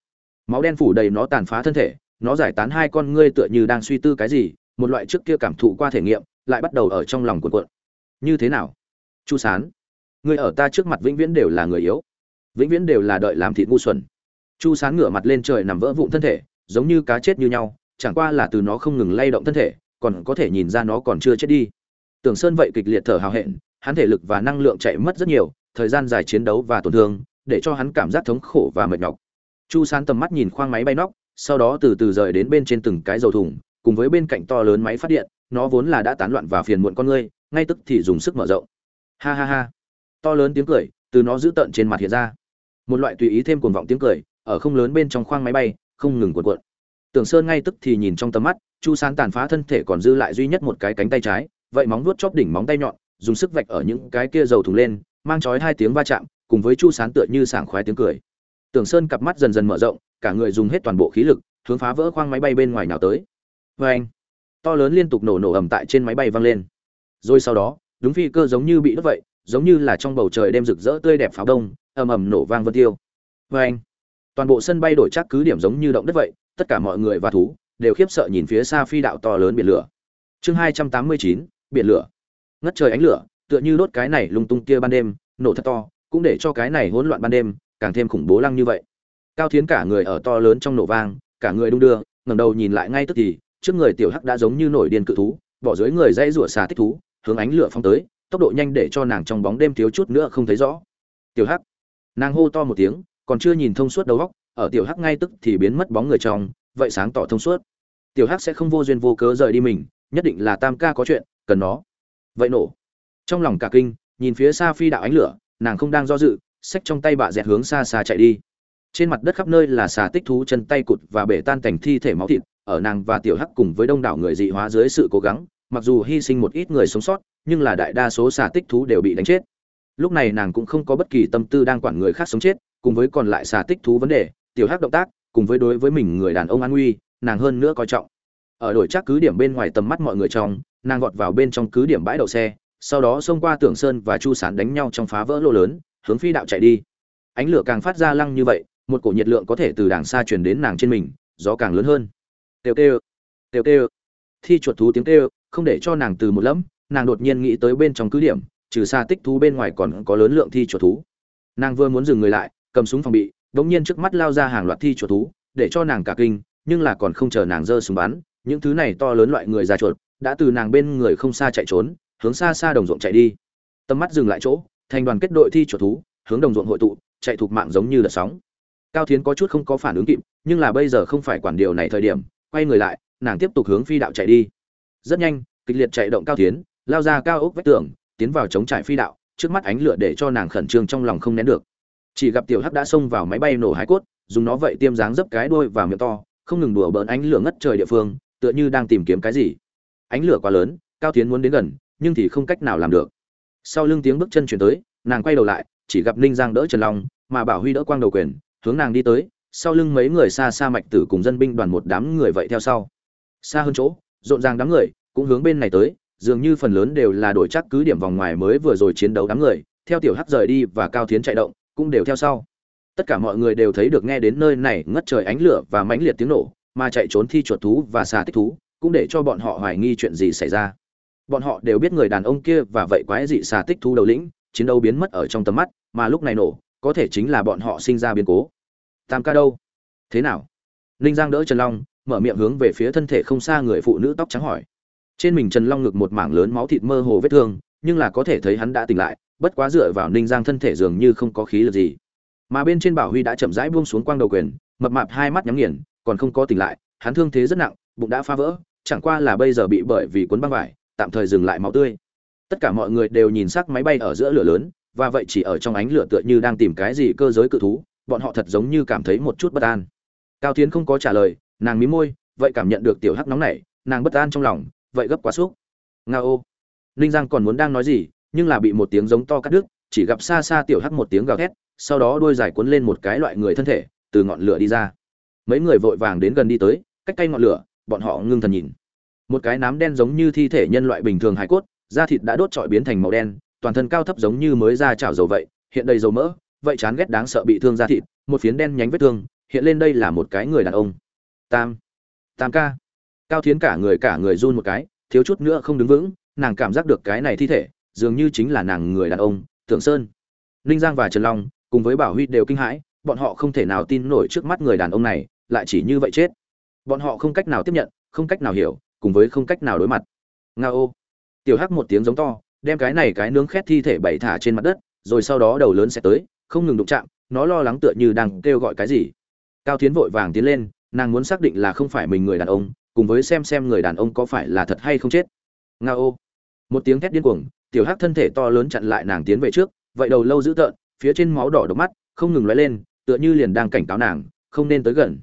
Máu đen phủ đầy nó tàn phá thân thể, nó giải tán hai con ngươi tựa như đang suy tư cái gì, một loại trước kia cảm thụ qua thể nghiệm, lại bắt đầu ở trong lòng cuộn cuộn. Như thế nào? Chu sán người ở ta trước mặt vĩnh viễn đều là người yếu. Vĩnh viễn đều là đợi làm thịt ngu xuẩn. Chu sán ngửa mặt lên trời nằm vỡ vụn thân thể, giống như cá chết như nhau, chẳng qua là từ nó không ngừng lay động thân thể, còn có thể nhìn ra nó còn chưa chết đi. Tưởng sơn vậy kịch liệt thở hào hẹn, hắn thể lực và năng lượng chạy mất rất nhiều, thời gian dài chiến đấu và tổn thương để cho hắn cảm giác thống khổ và mệt nhọc. Chu sán tầm mắt nhìn khoang máy bay nóc, sau đó từ từ rời đến bên trên từng cái dầu thùng, cùng với bên cạnh to lớn máy phát điện, nó vốn là đã tán loạn và phiền muộn con ngươi ngay tức thì dùng sức mở rộng. Ha ha ha. To lớn tiếng cười, từ nó giữ tận trên mặt hiện ra. Một loại tùy ý thêm cuồng vọng tiếng cười, ở không lớn bên trong khoang máy bay, không ngừng cuộn cuộn. Tưởng sơn ngay tức thì nhìn trong tầm mắt, chu sán tàn phá thân thể còn dư lại duy nhất một cái cánh tay trái, vậy móng vuốt chóp đỉnh móng tay nhọn, dùng sức vạch ở những cái kia dầu thùng lên, mang chói hai tiếng va chạm cùng với chu sán tựa như sảng khoái tiếng cười. Tưởng sơn cặp mắt dần dần mở rộng, cả người dùng hết toàn bộ khí lực, hướng phá vỡ khoang máy bay bên ngoài nào tới. Vê anh, to lớn liên tục nổ nổ ầm tại trên máy bay văng lên. Rồi sau đó, đúng phi cơ giống như bị đốt vậy, giống như là trong bầu trời đêm rực rỡ tươi đẹp pháo đông, ầm ầm nổ vang vân tiêu. Vê anh, toàn bộ sân bay đổi chắc cứ điểm giống như động đất vậy, tất cả mọi người và thú đều khiếp sợ nhìn phía xa phi đạo to lớn biển lửa. Chương hai trăm tám mươi chín, biển lửa. Ngất trời ánh lửa, tựa như đốt cái này lung tung kia ban đêm, nổ thật to cũng để cho cái này hỗn loạn ban đêm càng thêm khủng bố lăng như vậy. Cao thiến cả người ở to lớn trong nổ vang, cả người đung đưa, ngẩng đầu nhìn lại ngay tức thì, trước người tiểu hắc đã giống như nổi điên cự thú, bỏ dưới người dãy rủa xà tích thú, hướng ánh lửa phong tới, tốc độ nhanh để cho nàng trong bóng đêm thiếu chút nữa không thấy rõ. Tiểu hắc, nàng hô to một tiếng, còn chưa nhìn thông suốt đầu góc ở tiểu hắc ngay tức thì biến mất bóng người trong, vậy sáng tỏ thông suốt. Tiểu hắc sẽ không vô duyên vô cớ rời đi mình, nhất định là tam ca có chuyện, cần nó. Vậy nổ. Trong lòng cả kinh, nhìn phía xa phi đạo ánh lửa nàng không đang do dự, xách trong tay bà dẹt hướng xa xa chạy đi. Trên mặt đất khắp nơi là xà tích thú chân tay cụt và bể tan cảnh thi thể máu thịt, ở nàng và tiểu hắc cùng với đông đảo người dị hóa dưới sự cố gắng, mặc dù hy sinh một ít người sống sót, nhưng là đại đa số xà tích thú đều bị đánh chết. Lúc này nàng cũng không có bất kỳ tâm tư đang quản người khác sống chết, cùng với còn lại xà tích thú vấn đề, tiểu hắc động tác, cùng với đối với mình người đàn ông an nguy, nàng hơn nữa coi trọng. Ở đổi chắc cứ điểm bên ngoài tầm mắt mọi người trong, nàng gọt vào bên trong cứ điểm bãi đậu xe sau đó xông qua tưởng sơn và chu sán đánh nhau trong phá vỡ lô lớn, hướng phi đạo chạy đi. Ánh lửa càng phát ra lăng như vậy, một cổ nhiệt lượng có thể từ đàng xa truyền đến nàng trên mình, gió càng lớn hơn. Têu têu têu têu, thi chuột thú tiếng têu, không để cho nàng từ một lẫm, nàng đột nhiên nghĩ tới bên trong cứ điểm, trừ xa tích thú bên ngoài còn có lớn lượng thi chuột thú. Nàng vừa muốn dừng người lại, cầm súng phòng bị đống nhiên trước mắt lao ra hàng loạt thi chuột thú, để cho nàng cả kinh, nhưng là còn không chờ nàng giơ súng bắn, những thứ này to lớn loại người già chuột, đã từ nàng bên người không xa chạy trốn hướng xa xa đồng ruộng chạy đi. Tầm mắt dừng lại chỗ, thành đoàn kết đội thi chuột thú, hướng đồng ruộng hội tụ, chạy thuộc mạng giống như là sóng. Cao thiến có chút không có phản ứng kịp, nhưng là bây giờ không phải quản điều này thời điểm, quay người lại, nàng tiếp tục hướng phi đạo chạy đi. Rất nhanh, kịch liệt chạy động cao thiến, lao ra cao ốc vách tường, tiến vào chống trải phi đạo, trước mắt ánh lửa để cho nàng khẩn trương trong lòng không nén được. Chỉ gặp tiểu hắc đã xông vào máy bay nổ hái cốt, dùng nó vậy tiêm dáng dấp cái đuôi và miệng to, không ngừng đùa bỡn ánh lửa ngất trời địa phương, tựa như đang tìm kiếm cái gì. Ánh lửa quá lớn, cao tiến muốn đến gần nhưng thì không cách nào làm được. Sau lưng tiếng bước chân chuyển tới, nàng quay đầu lại, chỉ gặp ninh giang đỡ trần long, mà bảo huy đỡ quang đầu quyền, hướng nàng đi tới, sau lưng mấy người xa xa mạch tử cùng dân binh đoàn một đám người vậy theo sau. Xa hơn chỗ, rộn ràng đám người, cũng hướng bên này tới, dường như phần lớn đều là đổi chắc cứ điểm vòng ngoài mới vừa rồi chiến đấu đám người, theo tiểu hắc rời đi và cao tiến chạy động, cũng đều theo sau. Tất cả mọi người đều thấy được nghe đến nơi này ngất trời ánh lửa và mãnh liệt tiếng nổ, mà chạy trốn thi chuột thú và xà tích thú, cũng để cho bọn họ hoài nghi chuyện gì xảy ra bọn họ đều biết người đàn ông kia và vậy quái dị xà tích thú đầu lĩnh, chiến đấu biến mất ở trong tầm mắt, mà lúc này nổ, có thể chính là bọn họ sinh ra biến cố. Tam ca đâu? Thế nào? Ninh giang đỡ trần long, mở miệng hướng về phía thân thể không xa người phụ nữ tóc trắng hỏi. Trên mình trần long ngực một mảng lớn máu thịt mơ hồ vết thương, nhưng là có thể thấy hắn đã tỉnh lại, bất quá dựa vào ninh giang thân thể dường như không có khí lực gì. Mà bên trên bảo huy đã chậm rãi buông xuống quang đầu quyền, mập mạp hai mắt nhắm nghiền, còn không có tỉnh lại, hắn thương thế rất nặng, bụng đã phá vỡ, chẳng qua là bây giờ bị bởi vì cuốn băng vải tạm thời dừng lại máu tươi. Tất cả mọi người đều nhìn sắc máy bay ở giữa lửa lớn, và vậy chỉ ở trong ánh lửa tựa như đang tìm cái gì cơ giới cự thú, bọn họ thật giống như cảm thấy một chút bất an. Cao tiến không có trả lời, nàng mí môi, vậy cảm nhận được tiểu hắc nóng này nàng bất an trong lòng, vậy gấp quá xúc nga ô. Ninh giang còn muốn đang nói gì, nhưng là bị một tiếng giống to cắt đứt, chỉ gặp xa xa tiểu hắc một tiếng gào thét, sau đó đuôi dài cuốn lên một cái loại người thân thể, từ ngọn lửa đi ra. Mấy người vội vàng đến gần đi tới, cách cây ngọn lửa, bọn họ ngưng thần nhìn một cái nám đen giống như thi thể nhân loại bình thường hải cốt, da thịt đã đốt trọi biến thành màu đen, toàn thân cao thấp giống như mới ra chảo dầu vậy, hiện đầy dầu mỡ, vậy chán ghét đáng sợ bị thương da thịt, một phiến đen nhánh vết thương, hiện lên đây là một cái người đàn ông. Tam tam ca. Cao thiến cả người cả người run một cái, thiếu chút nữa không đứng vững, nàng cảm giác được cái này thi thể, dường như chính là nàng người đàn ông, tưởng sơn. Ninh giang và trần long, cùng với bảo huy đều kinh hãi, bọn họ không thể nào tin nổi trước mắt người đàn ông này, lại chỉ như vậy chết. Bọn họ không cách nào tiếp nhận, không cách nào hiểu cùng với không cách nào đối mặt. Nga ô. Tiểu hắc một tiếng giống to, đem cái này cái nướng khét thi thể bày thả trên mặt đất, rồi sau đó đầu lớn sẽ tới, không ngừng đụng chạm, nó lo lắng tựa như đang kêu gọi cái gì. Cao tiến vội vàng tiến lên, nàng muốn xác định là không phải mình người đàn ông, cùng với xem xem người đàn ông có phải là thật hay không chết. Nga ô. Một tiếng thét điên cuồng, tiểu hắc thân thể to lớn chặn lại nàng tiến về trước, vậy đầu lâu dữ tợn, phía trên máu đỏ độc mắt, không ngừng lóe lên, tựa như liền đang cảnh cáo nàng, không nên tới gần.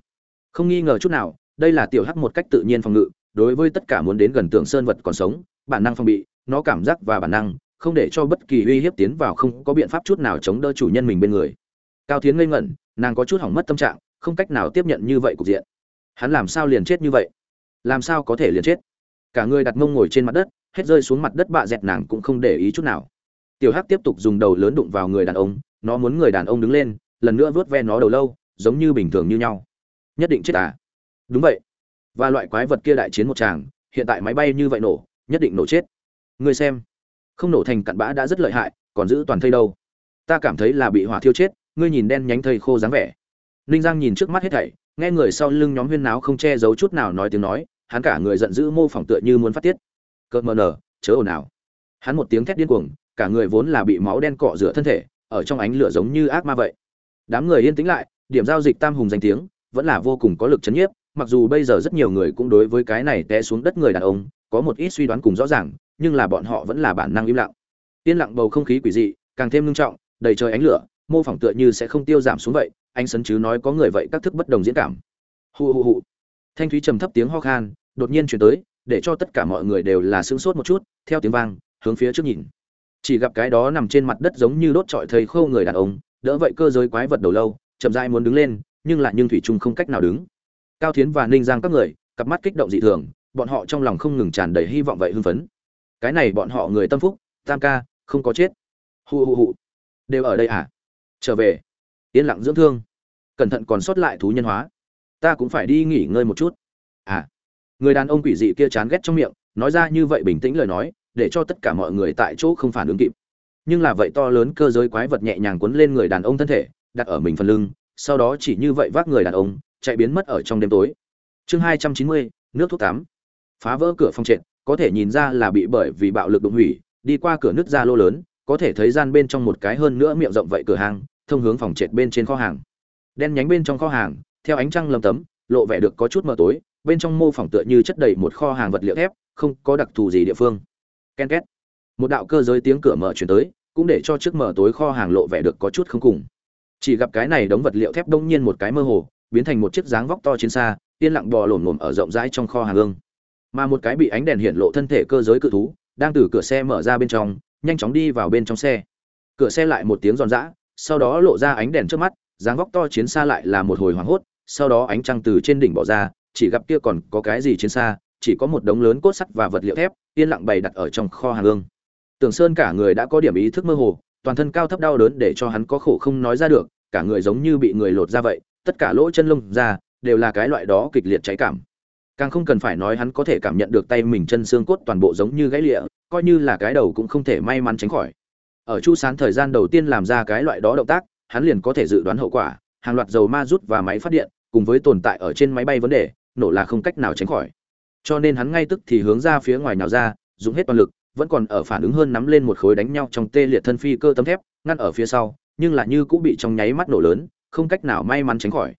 Không nghi ngờ chút nào, đây là tiểu hắc một cách tự nhiên phòng ngự đối với tất cả muốn đến gần tường sơn vật còn sống, bản năng phòng bị, nó cảm giác và bản năng, không để cho bất kỳ uy hiếp tiến vào, không có biện pháp chút nào chống đỡ chủ nhân mình bên người. Cao tiến ngây ngẩn, nàng có chút hỏng mất tâm trạng, không cách nào tiếp nhận như vậy cục diện. Hắn làm sao liền chết như vậy? Làm sao có thể liền chết? Cả người đặt mông ngồi trên mặt đất, hết rơi xuống mặt đất bạ dẹt nàng cũng không để ý chút nào. Tiểu hắc tiếp tục dùng đầu lớn đụng vào người đàn ông, nó muốn người đàn ông đứng lên, lần nữa vớt ve nó đầu lâu, giống như bình thường như nhau. Nhất định chết à? Đúng vậy và loại quái vật kia đại chiến một tràng, hiện tại máy bay như vậy nổ, nhất định nổ chết. Người xem, không nổ thành cặn bã đã rất lợi hại, còn giữ toàn thây đâu. Ta cảm thấy là bị hỏa thiêu chết, ngươi nhìn đen nhánh thây khô dáng vẻ. Ninh giang nhìn trước mắt hết thảy, nghe người sau lưng nhóm huyên náo không che giấu chút nào nói tiếng nói, hắn cả người giận dữ mô phỏng tựa như muốn phát tiết. Cợt mờ nở, chớ ồn ào. Hắn một tiếng thét điên cuồng, cả người vốn là bị máu đen cọ rửa thân thể, ở trong ánh lửa giống như ác ma vậy. Đám người yên tĩnh lại, điểm giao dịch tam hùng danh tiếng, vẫn là vô cùng có lực chấn nhiếp mặc dù bây giờ rất nhiều người cũng đối với cái này té xuống đất người đàn ông, có một ít suy đoán cùng rõ ràng, nhưng là bọn họ vẫn là bản năng im lặng. Yên lặng bầu không khí quỷ dị, càng thêm ngưng trọng, đầy trời ánh lửa, mô phỏng tựa như sẽ không tiêu giảm xuống vậy anh sấn chứ nói có người vậy các thức bất đồng diễn cảm. Hù hù hù. Thanh thúy trầm thấp tiếng ho khan, đột nhiên chuyển tới, để cho tất cả mọi người đều là sướng sốt một chút, theo tiếng vang, hướng phía trước nhìn. Chỉ gặp cái đó nằm trên mặt đất giống như đốt trọi thầy khâu người đàn ông, đỡ vậy cơ giới quái vật đầu lâu, chậm rãi muốn đứng lên, nhưng lại nhưng thủy trung không cách nào đứng cao thiến và ninh giang các người, cặp mắt kích động dị thường, bọn họ trong lòng không ngừng tràn đầy hy vọng vậy hưng phấn. Cái này bọn họ người tâm phúc, tam ca, không có chết. Hù hù hù. Đều ở đây à? Trở về. Yên lặng dưỡng thương. Cẩn thận còn sót lại thú nhân hóa. Ta cũng phải đi nghỉ ngơi một chút. À. Người đàn ông quỷ dị kia chán ghét trong miệng, nói ra như vậy bình tĩnh lời nói, để cho tất cả mọi người tại chỗ không phản ứng kịp. Nhưng là vậy to lớn cơ giới quái vật nhẹ nhàng quấn lên người đàn ông thân thể, đặt ở mình phần lưng, sau đó chỉ như vậy vác người đàn ông chạy biến mất ở trong đêm tối. Chương hai trăm chín mươi, nước thuốc tắm. Phá vỡ cửa phòng trệt, có thể nhìn ra là bị bởi vì bạo lực đụng hủy, đi qua cửa nước ra lô lớn, có thể thấy gian bên trong một cái hơn nữa miệng rộng vậy cửa hàng thông hướng phòng trệt bên trên kho hàng. Đen nhánh bên trong kho hàng, theo ánh trăng lầm tấm, lộ vẻ được có chút mờ tối, bên trong mô phỏng tựa như chất đầy một kho hàng vật liệu thép, không có đặc thù gì địa phương. Ken két. Một đạo cơ giới tiếng cửa mở chuyển tới, cũng để cho trước mở tối kho hàng lộ vẻ được có chút không cùng. Chỉ gặp cái này đống vật liệu thép đông nhiên một cái mơ hồ biến thành một chiếc dáng vóc to trên xa, yên lặng bò lổm lổm ở rộng rãi trong kho hàng ương. Mà một cái bị ánh đèn hiện lộ thân thể cơ giới cự thú, đang từ cửa xe mở ra bên trong, nhanh chóng đi vào bên trong xe. Cửa xe lại một tiếng giòn giã, sau đó lộ ra ánh đèn trước mắt, dáng vóc to chiến xa lại là một hồi hoảng hốt, sau đó ánh trăng từ trên đỉnh bỏ ra, chỉ gặp kia còn có cái gì chiến xa, chỉ có một đống lớn cốt sắt và vật liệu thép, yên lặng bày đặt ở trong kho hàng ương. Tưởng sơn cả người đã có điểm ý thức mơ hồ, toàn thân cao thấp đau đớn để cho hắn có khổ không nói ra được, cả người giống như bị người lột ra vậy tất cả lỗ chân lông ra, đều là cái loại đó kịch liệt cháy cảm. Càng không cần phải nói hắn có thể cảm nhận được tay mình chân xương cốt toàn bộ giống như gãy lịa, coi như là cái đầu cũng không thể may mắn tránh khỏi. Ở chu sán thời gian đầu tiên làm ra cái loại đó động tác, hắn liền có thể dự đoán hậu quả, hàng loạt dầu ma rút và máy phát điện, cùng với tồn tại ở trên máy bay vấn đề, nổ là không cách nào tránh khỏi. Cho nên hắn ngay tức thì hướng ra phía ngoài nào ra, dùng hết toàn lực, vẫn còn ở phản ứng hơn nắm lên một khối đánh nhau trong tê liệt thân phi cơ tấm thép, ngăn ở phía sau, nhưng là như cũng bị trong nháy mắt nổ lớn không cách nào may mắn tránh khỏi.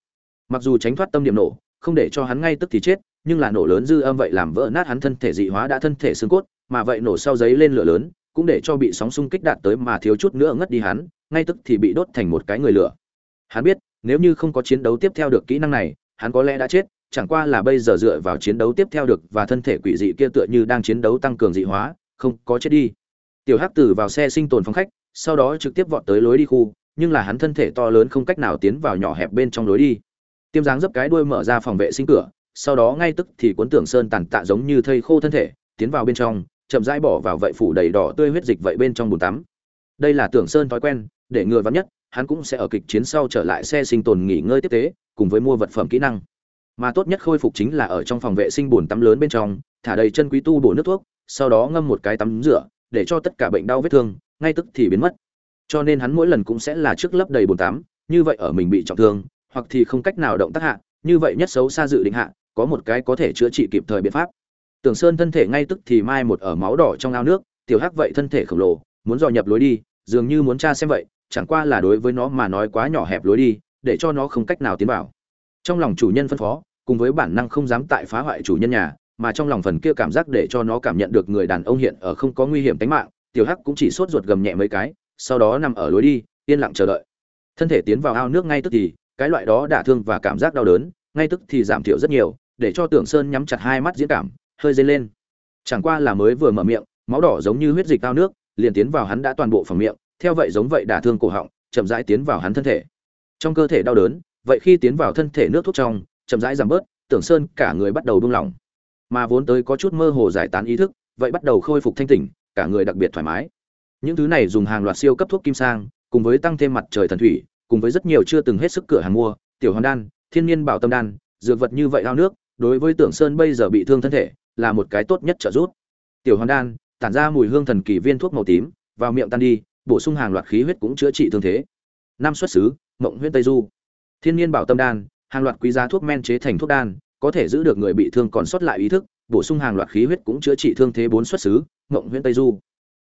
Mặc dù tránh thoát tâm điểm nổ, không để cho hắn ngay tức thì chết, nhưng là nổ lớn dư âm vậy làm vỡ nát hắn thân thể dị hóa đã thân thể xương cốt, mà vậy nổ sau giấy lên lửa lớn, cũng để cho bị sóng xung kích đạt tới mà thiếu chút nữa ngất đi hắn, ngay tức thì bị đốt thành một cái người lửa. Hắn biết, nếu như không có chiến đấu tiếp theo được kỹ năng này, hắn có lẽ đã chết, chẳng qua là bây giờ dựa vào chiến đấu tiếp theo được và thân thể quỷ dị kia tựa như đang chiến đấu tăng cường dị hóa, không có chết đi. Tiểu hắc tử vào xe sinh tồn phòng khách, sau đó trực tiếp vọt tới lối đi khu nhưng là hắn thân thể to lớn không cách nào tiến vào nhỏ hẹp bên trong lối đi. Tiêm dáng dấp cái đuôi mở ra phòng vệ sinh cửa, sau đó ngay tức thì cuốn tưởng sơn tàn tạ giống như thây khô thân thể, tiến vào bên trong, chậm rãi bỏ vào vậy phủ đầy đỏ tươi huyết dịch vậy bên trong bùn tắm. Đây là tưởng sơn thói quen, để ngừa vắn nhất, hắn cũng sẽ ở kịch chiến sau trở lại xe sinh tồn nghỉ ngơi tiếp tế, cùng với mua vật phẩm kỹ năng. Mà tốt nhất khôi phục chính là ở trong phòng vệ sinh bồn tắm lớn bên trong, thả đầy chân quý tu bổ nước thuốc, sau đó ngâm một cái tắm rửa, để cho tất cả bệnh đau vết thương, ngay tức thì biến mất cho nên hắn mỗi lần cũng sẽ là trước lấp đầy bồn tắm như vậy ở mình bị trọng thương, hoặc thì không cách nào động tác hạ, như vậy nhất xấu xa dự định hạ, có một cái có thể chữa trị kịp thời biện pháp. Tưởng sơn thân thể ngay tức thì mai một ở máu đỏ trong ao nước, tiểu hắc vậy thân thể khổng lồ, muốn dò nhập lối đi, dường như muốn tra xem vậy, chẳng qua là đối với nó mà nói quá nhỏ hẹp lối đi, để cho nó không cách nào tiến vào. Trong lòng chủ nhân phân phó, cùng với bản năng không dám tại phá hoại chủ nhân nhà, mà trong lòng phần kia cảm giác để cho nó cảm nhận được người đàn ông hiện ở không có nguy hiểm tính mạng, tiểu hắc cũng chỉ sốt ruột gầm nhẹ mấy cái sau đó nằm ở lối đi, yên lặng chờ đợi. Thân thể tiến vào ao nước ngay tức thì, cái loại đó đả thương và cảm giác đau đớn, ngay tức thì giảm thiểu rất nhiều, để cho tưởng sơn nhắm chặt hai mắt diễn cảm, hơi dây lên. Chẳng qua là mới vừa mở miệng, máu đỏ giống như huyết dịch ao nước, liền tiến vào hắn đã toàn bộ phòng miệng, theo vậy giống vậy đả thương cổ họng, chậm rãi tiến vào hắn thân thể. Trong cơ thể đau đớn, vậy khi tiến vào thân thể nước thuốc trong, chậm rãi giảm bớt, tưởng sơn cả người bắt đầu buông lỏng. Mà vốn tới có chút mơ hồ giải tán ý thức, vậy bắt đầu khôi phục thanh tỉnh, cả người đặc biệt thoải mái những thứ này dùng hàng loạt siêu cấp thuốc kim sang, cùng với tăng thêm mặt trời thần thủy, cùng với rất nhiều chưa từng hết sức cửa hàng mua, tiểu hoàn đan, thiên nhiên bảo tâm đan, dược vật như vậy ao nước, đối với tưởng sơn bây giờ bị thương thân thể, là một cái tốt nhất trợ giúp. Tiểu hoàn đan, tản ra mùi hương thần kỳ viên thuốc màu tím, vào miệng tan đi, bổ sung hàng loạt khí huyết cũng chữa trị thương thế. Năm xuất xứ, mộng huyết tây du. Thiên nhiên bảo tâm đan, hàng loạt quý giá thuốc men chế thành thuốc đan, có thể giữ được người bị thương còn sót lại ý thức, bổ sung hàng loạt khí huyết cũng chữa trị thương thế bốn xuất xứ, mộng huyết tây du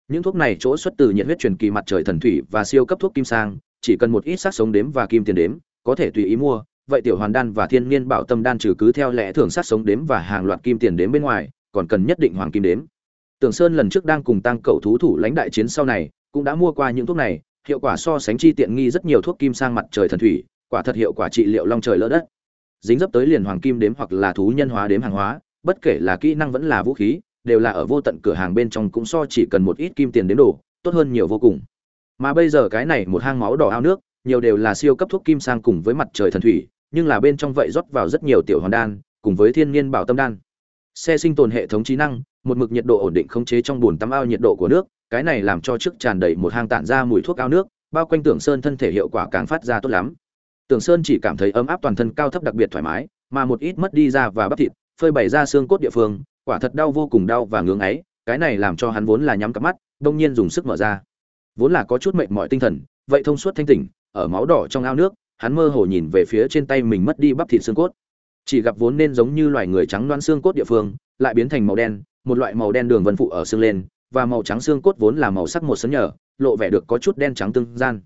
những thuốc này chỗ xuất từ nhiệt huyết truyền kỳ mặt trời thần thủy và siêu cấp thuốc kim sang, chỉ cần một ít sát sống đếm và kim tiền đếm, có thể tùy ý mua. Vậy tiểu hoàn đan và thiên nhiên bảo tâm đan trừ cứ theo lẽ thường sát sống đếm và hàng loạt kim tiền đếm bên ngoài, còn cần nhất định hoàng kim đếm. Tưởng sơn lần trước đang cùng tăng cầu thú thủ lãnh đại chiến sau này, cũng đã mua qua những thuốc này, hiệu quả so sánh chi tiện nghi rất nhiều thuốc kim sang mặt trời thần thủy, quả thật hiệu quả trị liệu long trời lỡ đất. Dính dấp tới liền hoàng kim đếm hoặc là thú nhân hóa đếm hàng hóa, bất kể là kỹ năng vẫn là vũ khí đều là ở vô tận cửa hàng bên trong cũng so chỉ cần một ít kim tiền đến đủ tốt hơn nhiều vô cùng. Mà bây giờ cái này một hang máu đỏ ao nước, nhiều đều là siêu cấp thuốc kim sang cùng với mặt trời thần thủy, nhưng là bên trong vậy rót vào rất nhiều tiểu hoàn đan, cùng với thiên nhiên bảo tâm đan. Xe sinh tồn hệ thống trí năng, một mực nhiệt độ ổn định khống chế trong bồn tắm ao nhiệt độ của nước, cái này làm cho trước tràn đầy một hang tản ra mùi thuốc ao nước, bao quanh tưởng sơn thân thể hiệu quả càng phát ra tốt lắm. Tưởng sơn chỉ cảm thấy ấm áp toàn thân cao thấp đặc biệt thoải mái, mà một ít mất đi ra và bắp thịt, phơi bày ra xương cốt địa phương quả thật đau vô cùng đau và ngưỡng ấy cái này làm cho hắn vốn là nhắm cặp mắt, đông nhiên dùng sức mở ra. Vốn là có chút mệt mỏi tinh thần, vậy thông suốt thanh tỉnh, ở máu đỏ trong ao nước, hắn mơ hồ nhìn về phía trên tay mình mất đi bắp thịt xương cốt. Chỉ gặp vốn nên giống như loài người trắng loan xương cốt địa phương, lại biến thành màu đen, một loại màu đen đường vân phụ ở xương lên, và màu trắng xương cốt vốn là màu sắc một sấn nhở lộ vẻ được có chút đen trắng tương gian.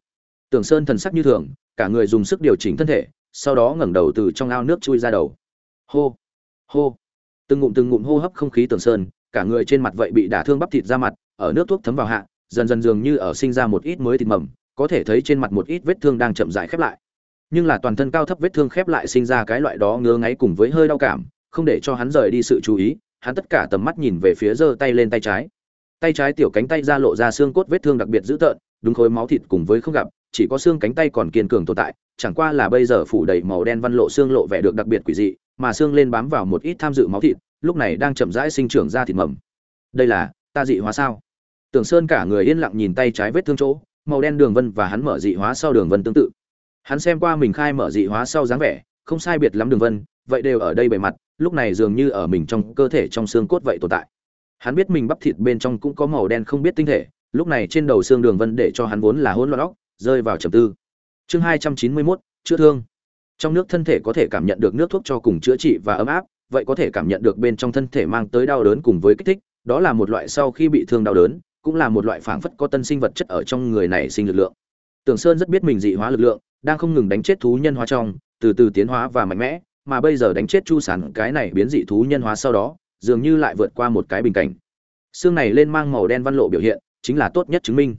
Tưởng sơn thần sắc như thường, cả người dùng sức điều chỉnh thân thể, sau đó ngẩng đầu từ trong ao nước chui ra đầu. Hô hô từng ngụm từng ngụm hô hấp không khí tường sơn, cả người trên mặt vậy bị đả thương bắp thịt ra mặt, ở nước thuốc thấm vào hạ, dần dần dường như ở sinh ra một ít mới thịt mầm, có thể thấy trên mặt một ít vết thương đang chậm rãi khép lại. Nhưng là toàn thân cao thấp vết thương khép lại sinh ra cái loại đó ngứa ngáy cùng với hơi đau cảm, không để cho hắn rời đi sự chú ý, hắn tất cả tầm mắt nhìn về phía giơ tay lên tay trái. Tay trái tiểu cánh tay ra lộ ra xương cốt vết thương đặc biệt dữ tợn, đúng khối máu thịt cùng với không gặp, chỉ có xương cánh tay còn kiên cường tồn tại, chẳng qua là bây giờ phủ đầy màu đen văn lộ xương lộ vẻ được đặc biệt quỷ dị mà xương lên bám vào một ít tham dự máu thịt, lúc này đang chậm rãi sinh trưởng ra thịt mầm. Đây là, ta dị hóa sao? Tưởng sơn cả người yên lặng nhìn tay trái vết thương chỗ, màu đen đường vân và hắn mở dị hóa sau đường vân tương tự. Hắn xem qua mình khai mở dị hóa sau dáng vẻ, không sai biệt lắm đường vân, vậy đều ở đây bề mặt, lúc này dường như ở mình trong cơ thể trong xương cốt vậy tồn tại. Hắn biết mình bắp thịt bên trong cũng có màu đen không biết tinh thể, lúc này trên đầu xương đường vân để cho hắn vốn là hỗn loạn óc, rơi vào trầm tư. Chương hai trăm chín mươi mốt, chữa thương trong nước thân thể có thể cảm nhận được nước thuốc cho cùng chữa trị và ấm áp, vậy có thể cảm nhận được bên trong thân thể mang tới đau đớn cùng với kích thích, đó là một loại sau khi bị thương đau đớn, cũng là một loại phảng phất có tân sinh vật chất ở trong người này sinh lực lượng. Tưởng sơn rất biết mình dị hóa lực lượng, đang không ngừng đánh chết thú nhân hóa trong, từ từ tiến hóa và mạnh mẽ, mà bây giờ đánh chết chu sản cái này biến dị thú nhân hóa sau đó, dường như lại vượt qua một cái bình cảnh. Xương này lên mang màu đen văn lộ biểu hiện, chính là tốt nhất chứng minh.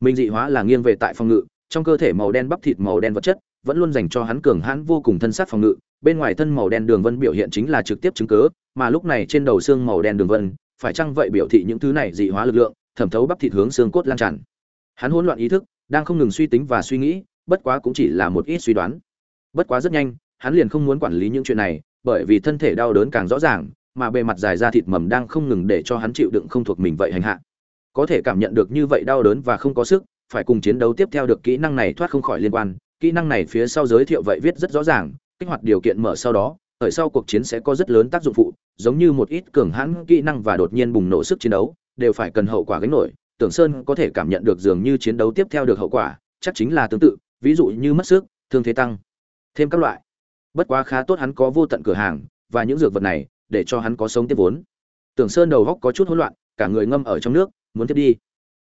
Mình dị hóa là nghiêng về tại phòng ngự, trong cơ thể màu đen bắp thịt màu đen vật chất vẫn luôn dành cho hắn cường hãn vô cùng thân sát phòng ngự, bên ngoài thân màu đen đường vân biểu hiện chính là trực tiếp chứng cớ mà lúc này trên đầu xương màu đen đường vân, phải chăng vậy biểu thị những thứ này dị hóa lực lượng, thẩm thấu bắp thịt hướng xương cốt lan tràn. Hắn hỗn loạn ý thức, đang không ngừng suy tính và suy nghĩ, bất quá cũng chỉ là một ít suy đoán. Bất quá rất nhanh, hắn liền không muốn quản lý những chuyện này, bởi vì thân thể đau đớn càng rõ ràng, mà bề mặt dài ra thịt mầm đang không ngừng để cho hắn chịu đựng không thuộc mình vậy hành hạ. Có thể cảm nhận được như vậy đau đớn và không có sức, phải cùng chiến đấu tiếp theo được kỹ năng này thoát không khỏi liên quan kỹ năng này phía sau giới thiệu vậy viết rất rõ ràng, kích hoạt điều kiện mở sau đó ở sau cuộc chiến sẽ có rất lớn tác dụng phụ, giống như một ít cường hãn kỹ năng và đột nhiên bùng nổ sức chiến đấu, đều phải cần hậu quả gánh nổi. Tưởng sơn có thể cảm nhận được dường như chiến đấu tiếp theo được hậu quả, chắc chính là tương tự, ví dụ như mất sức, thương thế tăng, thêm các loại. Bất quá khá tốt hắn có vô tận cửa hàng, và những dược vật này, để cho hắn có sống tiếp vốn. Tưởng sơn đầu góc có chút hỗn loạn, cả người ngâm ở trong nước, muốn tiếp đi.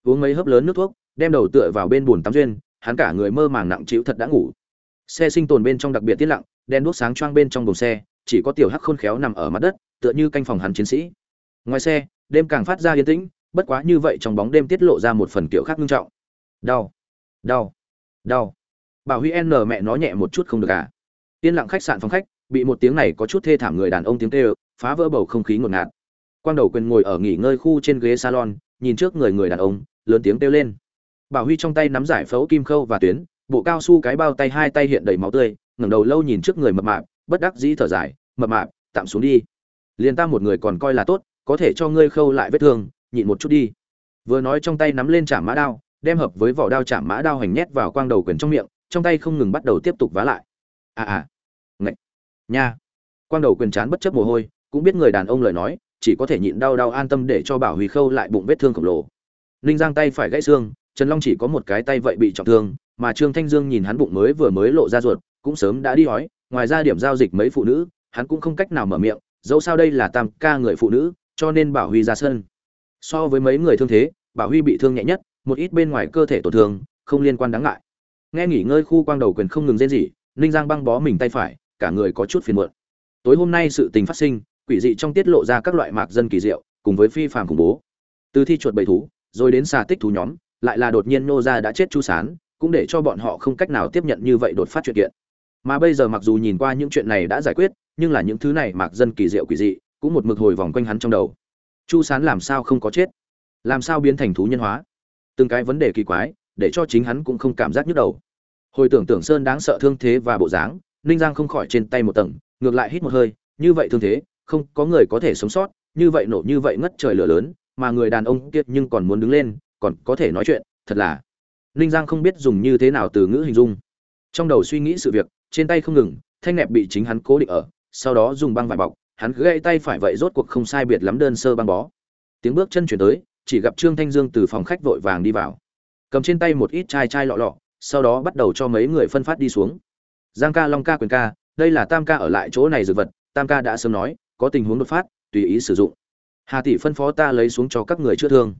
Uống mấy hớp lớn nước thuốc, đem đầu tựa vào bên bùn tắm duyên hắn cả người mơ màng nặng trĩu thật đã ngủ. Xe sinh tồn bên trong đặc biệt tiết lặng đen đuốc sáng choang bên trong buồng xe, chỉ có tiểu hắc khôn khéo nằm ở mặt đất, tựa như canh phòng hắn chiến sĩ. Ngoài xe, đêm càng phát ra yên tĩnh, bất quá như vậy trong bóng đêm tiết lộ ra một phần kiểu khác nghiêm trọng. Đau. Đau. Đau. Bảo huy n mẹ nó nhẹ một chút không được à? Tiên lặng khách sạn phòng khách, bị một tiếng này có chút thê thảm người đàn ông tiếng kêu, phá vỡ bầu không khí ngột ngạt. Quang đầu quyền ngồi ở nghỉ ngơi khu trên ghế salon, nhìn trước người người đàn ông, lớn tiếng kêu lên bảo huy trong tay nắm giải phẫu kim khâu và tuyến, bộ cao su cái bao tay hai tay hiện đầy máu tươi, ngẩng đầu lâu nhìn trước người mập mạp, bất đắc dĩ thở dài, mập mạp, tạm xuống đi. Liền ta một người còn coi là tốt, có thể cho ngươi khâu lại vết thương, nhịn một chút đi. Vừa nói trong tay nắm lên chạm mã đao, đem hợp với vỏ đao chạm mã đao hành nhét vào quang đầu quyền trong miệng, trong tay không ngừng bắt đầu tiếp tục vá lại. À à. Ngạch nha. Quang đầu quyền chán bất chấp mồ hôi, cũng biết người đàn ông lời nói, chỉ có thể nhịn đau đau an tâm để cho bảo huy khâu lại bụng vết thương khổng lồ. Ninh giang tay phải gãy xương trần long chỉ có một cái tay vậy bị trọng thương, mà trương thanh dương nhìn hắn bụng mới vừa mới lộ ra ruột, cũng sớm đã đi hói ngoài ra điểm giao dịch mấy phụ nữ, hắn cũng không cách nào mở miệng, dẫu sao đây là tam ca người phụ nữ, cho nên bảo huy ra sân. So với mấy người thương thế, bảo huy bị thương nhẹ nhất, một ít bên ngoài cơ thể tổn thương, không liên quan đáng ngại. Nghe nghỉ ngơi khu quang đầu quyền không ngừng rên rỉ, ninh giang băng bó mình tay phải, cả người có chút phiền muộn. Tối hôm nay sự tình phát sinh, quỷ dị trong tiết lộ ra các loại mạc dân kỳ diệu, cùng với phi phàm khủng bố. Từ thi chuột bầy thú, rồi đến xà tích thú nhóm lại là đột nhiên nô ra đã chết chu sán, cũng để cho bọn họ không cách nào tiếp nhận như vậy đột phát chuyện kiện. Mà bây giờ mặc dù nhìn qua những chuyện này đã giải quyết, nhưng là những thứ này mạc dân kỳ diệu quỷ dị, cũng một mực hồi vòng quanh hắn trong đầu. Chu sán làm sao không có chết? Làm sao biến thành thú nhân hóa? Từng cái vấn đề kỳ quái, để cho chính hắn cũng không cảm giác nhức đầu. Hồi tưởng tưởng sơn đáng sợ thương thế và bộ dáng, ninh giang không khỏi trên tay một tầng, ngược lại hít một hơi, như vậy thương thế, không có người có thể sống sót, như vậy nổ như vậy ngất trời lửa lớn, mà người đàn ông kia nhưng còn muốn đứng lên còn có thể nói chuyện, thật là. Ninh giang không biết dùng như thế nào từ ngữ hình dung. Trong đầu suy nghĩ sự việc, trên tay không ngừng, thanh nẹp bị chính hắn cố định ở, sau đó dùng băng vải bọc, hắn gãy tay phải vậy rốt cuộc không sai biệt lắm đơn sơ băng bó. Tiếng bước chân chuyển tới, chỉ gặp trương thanh dương từ phòng khách vội vàng đi vào. Cầm trên tay một ít chai chai lọ lọ, sau đó bắt đầu cho mấy người phân phát đi xuống. Giang ca, long ca, quyền ca, đây là tam ca ở lại chỗ này dược vật, tam ca đã sớm nói, có tình huống đột phát, tùy ý sử dụng. Hà tỷ phân phó ta lấy xuống cho các người chữa thương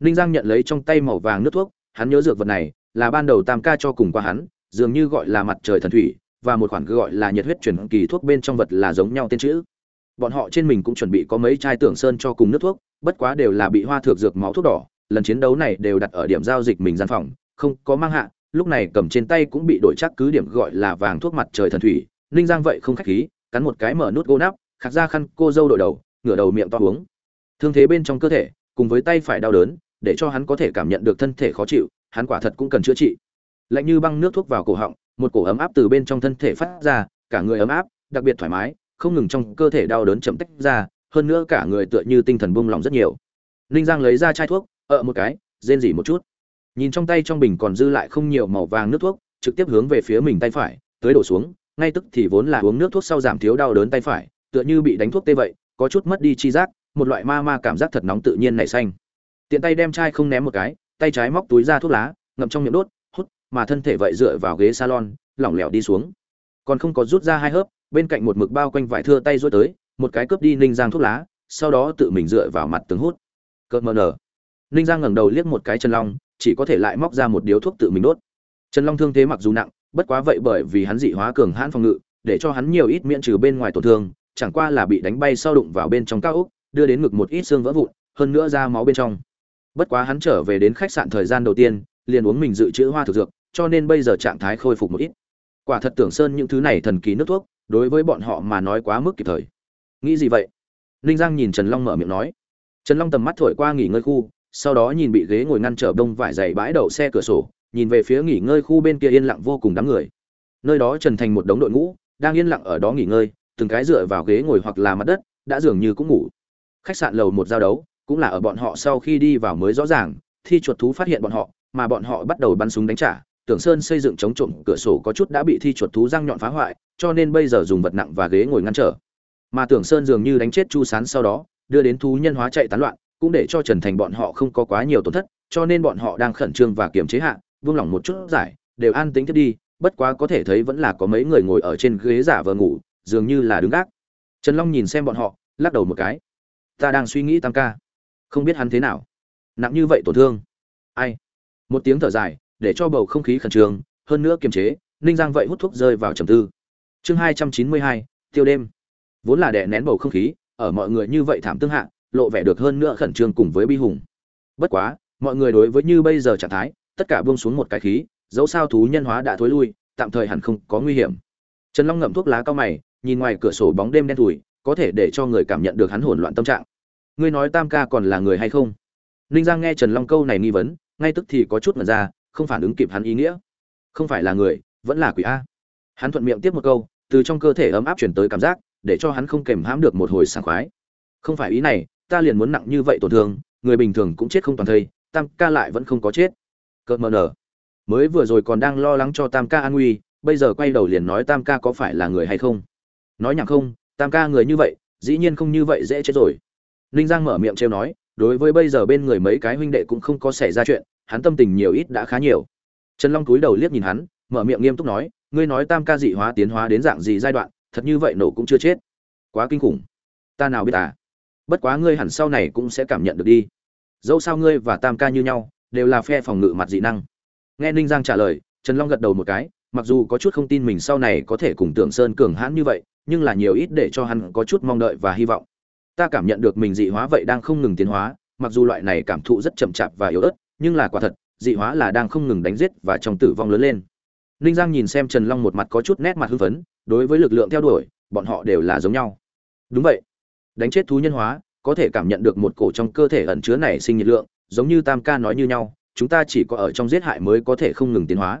ninh giang nhận lấy trong tay màu vàng nước thuốc, hắn nhớ dược vật này, là ban đầu tam ca cho cùng qua hắn, dường như gọi là mặt trời thần thủy, và một khoản gọi là nhiệt huyết chuyển kỳ thuốc bên trong vật là giống nhau tên chữ. Bọn họ trên mình cũng chuẩn bị có mấy chai tưởng sơn cho cùng nước thuốc, bất quá đều là bị hoa thược dược máu thuốc đỏ, lần chiến đấu này đều đặt ở điểm giao dịch mình gian phòng, không có mang hạ, lúc này cầm trên tay cũng bị đổi chắc cứ điểm gọi là vàng thuốc mặt trời thần thủy. Ninh giang vậy không khách khí, cắn một cái mở nút gô nắp, khạc ra khăn cô dâu đội đầu, ngửa đầu miệng to uống. Thương thế bên trong cơ thể, cùng với tay phải đau đớn để cho hắn có thể cảm nhận được thân thể khó chịu, hắn quả thật cũng cần chữa trị. Lạnh như băng nước thuốc vào cổ họng, một cổ ấm áp từ bên trong thân thể phát ra, cả người ấm áp, đặc biệt thoải mái, không ngừng trong cơ thể đau đớn chậm tách ra, hơn nữa cả người tựa như tinh thần buông lỏng rất nhiều. Ninh giang lấy ra chai thuốc, ợ một cái, rên rỉ một chút. Nhìn trong tay trong bình còn dư lại không nhiều màu vàng nước thuốc, trực tiếp hướng về phía mình tay phải tới đổ xuống, ngay tức thì vốn là uống nước thuốc sau giảm thiếu đau đớn tay phải, tựa như bị đánh thuốc tê vậy, có chút mất đi chi giác, một loại ma ma cảm giác thật nóng tự nhiên nảy xanh tiện tay đem chai không ném một cái, tay trái móc túi ra thuốc lá, ngậm trong miệng đốt, hút, mà thân thể vậy dựa vào ghế salon, lỏng lẻo đi xuống. Còn không có rút ra hai hớp, bên cạnh một mực bao quanh vải thưa tay rối tới, một cái cướp đi ninh giang thuốc lá, sau đó tự mình dựa vào mặt tướng hút. Cợt mờ nở. Ninh giang ngẩng đầu liếc một cái chân long, chỉ có thể lại móc ra một điếu thuốc tự mình đốt. Trần long thương thế mặc dù nặng, bất quá vậy bởi vì hắn dị hóa cường hãn phòng ngự, để cho hắn nhiều ít miễn trừ bên ngoài tổn thương, chẳng qua là bị đánh bay sau đụng vào bên trong cao ốc, đưa đến ngực một ít xương vỡ vụn, hơn nữa ra máu bên trong bất quá hắn trở về đến khách sạn thời gian đầu tiên, liền uống mình dự trữ hoa thực dược, cho nên bây giờ trạng thái khôi phục một ít. Quả thật tưởng sơn những thứ này thần kỳ nước thuốc, đối với bọn họ mà nói quá mức kịp thời. Nghĩ gì vậy? Ninh giang nhìn trần long mở miệng nói. Trần long tầm mắt thổi qua nghỉ ngơi khu, sau đó nhìn bị ghế ngồi ngăn trở đông vải dày bãi đậu xe cửa sổ, nhìn về phía nghỉ ngơi khu bên kia yên lặng vô cùng đám người. Nơi đó trần thành một đống đội ngũ, đang yên lặng ở đó nghỉ ngơi, từng cái dựa vào ghế ngồi hoặc là mặt đất, đã dường như cũng ngủ. Khách sạn lầu một giao đấu cũng là ở bọn họ sau khi đi vào mới rõ ràng, thi chuột thú phát hiện bọn họ, mà bọn họ bắt đầu bắn súng đánh trả. Tưởng sơn xây dựng chống trộm cửa sổ có chút đã bị thi chuột thú răng nhọn phá hoại, cho nên bây giờ dùng vật nặng và ghế ngồi ngăn trở. Mà tưởng sơn dường như đánh chết chu sán sau đó, đưa đến thú nhân hóa chạy tán loạn, cũng để cho trần thành bọn họ không có quá nhiều tổn thất, cho nên bọn họ đang khẩn trương và kiềm chế hạ, vương lòng một chút giải, đều an tính thiết đi, bất quá có thể thấy vẫn là có mấy người ngồi ở trên ghế giả vờ ngủ, dường như là đứng gác. Trần long nhìn xem bọn họ, lắc đầu một cái. Ta đang suy nghĩ tam ca không biết hắn thế nào. Nặng như vậy tổn thương. Ai? Một tiếng thở dài, để cho bầu không khí khẩn trương, hơn nữa kiềm chế, ninh giang vậy hút thuốc rơi vào trầm tư. Chương hai trăm chín mươi hai, tiêu đêm. Vốn là đè nén bầu không khí, ở mọi người như vậy thảm tương hạ, lộ vẻ được hơn nữa khẩn trương cùng với bi hùng. Bất quá, mọi người đối với như bây giờ trạng thái, tất cả buông xuống một cái khí, dẫu sao thú nhân hóa đã thối lui, tạm thời hẳn không có nguy hiểm. Trần long ngậm thuốc lá cao mày, nhìn ngoài cửa sổ bóng đêm đen thùi có thể để cho người cảm nhận được hắn hỗn loạn tâm trạng ngươi nói tam ca còn là người hay không? Ninh giang nghe trần long câu này nghi vấn, ngay tức thì có chút mật ra, không phản ứng kịp hắn ý nghĩa. Không phải là người, vẫn là quỷ a. Hắn thuận miệng tiếp một câu, từ trong cơ thể ấm áp chuyển tới cảm giác, để cho hắn không kềm hãm được một hồi sảng khoái. Không phải ý này, ta liền muốn nặng như vậy tổn thương, người bình thường cũng chết không toàn thây, tam ca lại vẫn không có chết. Cợt mờ nở. Mới vừa rồi còn đang lo lắng cho tam ca an nguy, bây giờ quay đầu liền nói tam ca có phải là người hay không? Nói nhảm không, tam ca người như vậy, dĩ nhiên không như vậy dễ chết rồi ninh giang mở miệng trêu nói, đối với bây giờ bên người mấy cái huynh đệ cũng không có xảy ra chuyện, hắn tâm tình nhiều ít đã khá nhiều. Trần long cúi đầu liếc nhìn hắn, mở miệng nghiêm túc nói, ngươi nói tam ca dị hóa tiến hóa đến dạng gì giai đoạn, thật như vậy nổ cũng chưa chết. Quá kinh khủng. Ta nào biết à? Bất quá ngươi hẳn sau này cũng sẽ cảm nhận được đi. Dẫu sao ngươi và tam ca như nhau, đều là phe phòng ngự mặt dị năng. Nghe ninh giang trả lời, trần long gật đầu một cái, mặc dù có chút không tin mình sau này có thể cùng tưởng sơn cường hãn như vậy, nhưng là nhiều ít để cho hắn có chút mong đợi và hy vọng ta cảm nhận được mình dị hóa vậy đang không ngừng tiến hóa, mặc dù loại này cảm thụ rất chậm chạp và yếu ớt, nhưng là quả thật, dị hóa là đang không ngừng đánh giết và trong tử vong lớn lên. Ninh giang nhìn xem trần long một mặt có chút nét mặt hưng phấn, đối với lực lượng theo đuổi, bọn họ đều là giống nhau. Đúng vậy. Đánh chết thú nhân hóa, có thể cảm nhận được một cổ trong cơ thể ẩn chứa nảy sinh nhiệt lượng, giống như tam ca nói như nhau, chúng ta chỉ có ở trong giết hại mới có thể không ngừng tiến hóa.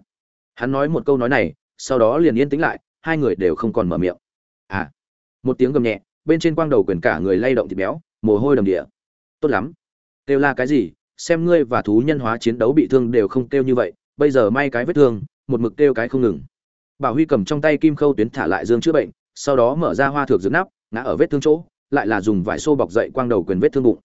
Hắn nói một câu nói này, sau đó liền yên tĩnh lại, hai người đều không còn mở miệng. À. Một tiếng gầm nhẹ bên trên quang đầu quyền cả người lay động thịt béo, mồ hôi đầm địa. Tốt lắm. Kêu là cái gì, xem ngươi và thú nhân hóa chiến đấu bị thương đều không kêu như vậy, bây giờ may cái vết thương, một mực kêu cái không ngừng. Bảo huy cầm trong tay kim khâu tuyến thả lại dương chữa bệnh, sau đó mở ra hoa thược dưỡng nắp, ngã ở vết thương chỗ, lại là dùng vải xô bọc dậy quang đầu quyền vết thương bụng.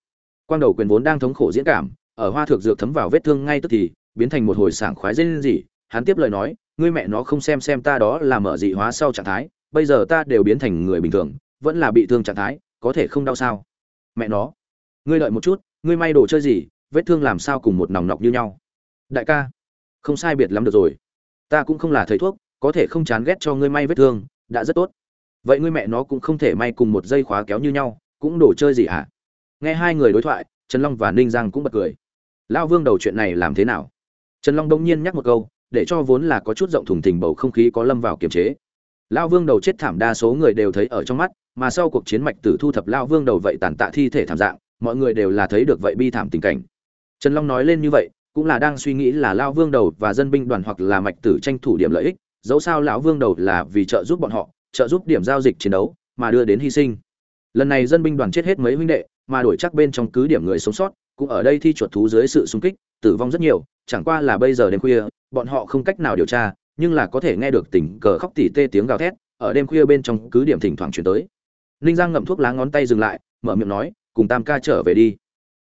Quang đầu quyền vốn đang thống khổ diễn cảm, ở hoa thược dược thấm vào vết thương ngay tức thì, biến thành một hồi sảng khoái dây lên gì hắn tiếp lời nói, ngươi mẹ nó không xem xem ta đó là mở dị hóa sau trạng thái, bây giờ ta đều biến thành người bình thường vẫn là bị thương trạng thái, có thể không đau sao? Mẹ nó. Ngươi đợi một chút, ngươi may đồ chơi gì, vết thương làm sao cùng một nòng nọc như nhau? Đại ca, không sai biệt lắm được rồi. Ta cũng không là thầy thuốc, có thể không chán ghét cho ngươi may vết thương, đã rất tốt. Vậy ngươi mẹ nó cũng không thể may cùng một dây khóa kéo như nhau, cũng đồ chơi gì hả? Nghe hai người đối thoại, trần long và ninh giang cũng bật cười. Lao vương đầu chuyện này làm thế nào? Trần long đông nhiên nhắc một câu, để cho vốn là có chút rộng thùng thình bầu không khí có lâm vào kiềm chế. Lao vương đầu chết thảm đa số người đều thấy ở trong mắt mà sau cuộc chiến mạch tử thu thập lao vương đầu vậy tàn tạ thi thể thảm dạng, mọi người đều là thấy được vậy bi thảm tình cảnh. Trần long nói lên như vậy, cũng là đang suy nghĩ là lao vương đầu và dân binh đoàn hoặc là mạch tử tranh thủ điểm lợi ích, dẫu sao lão vương đầu là vì trợ giúp bọn họ, trợ giúp điểm giao dịch chiến đấu, mà đưa đến hy sinh. Lần này dân binh đoàn chết hết mấy huynh đệ, mà đổi chắc bên trong cứ điểm người sống sót, cũng ở đây thi chuột thú dưới sự xung kích, tử vong rất nhiều, chẳng qua là bây giờ đêm khuya, bọn họ không cách nào điều tra, nhưng là có thể nghe được tình cờ khóc tỉ tê tiếng gào thét, ở đêm khuya bên trong cứ điểm thỉnh thoảng chuyển tới ninh giang ngậm thuốc lá ngón tay dừng lại, mở miệng nói, cùng tam ca trở về đi.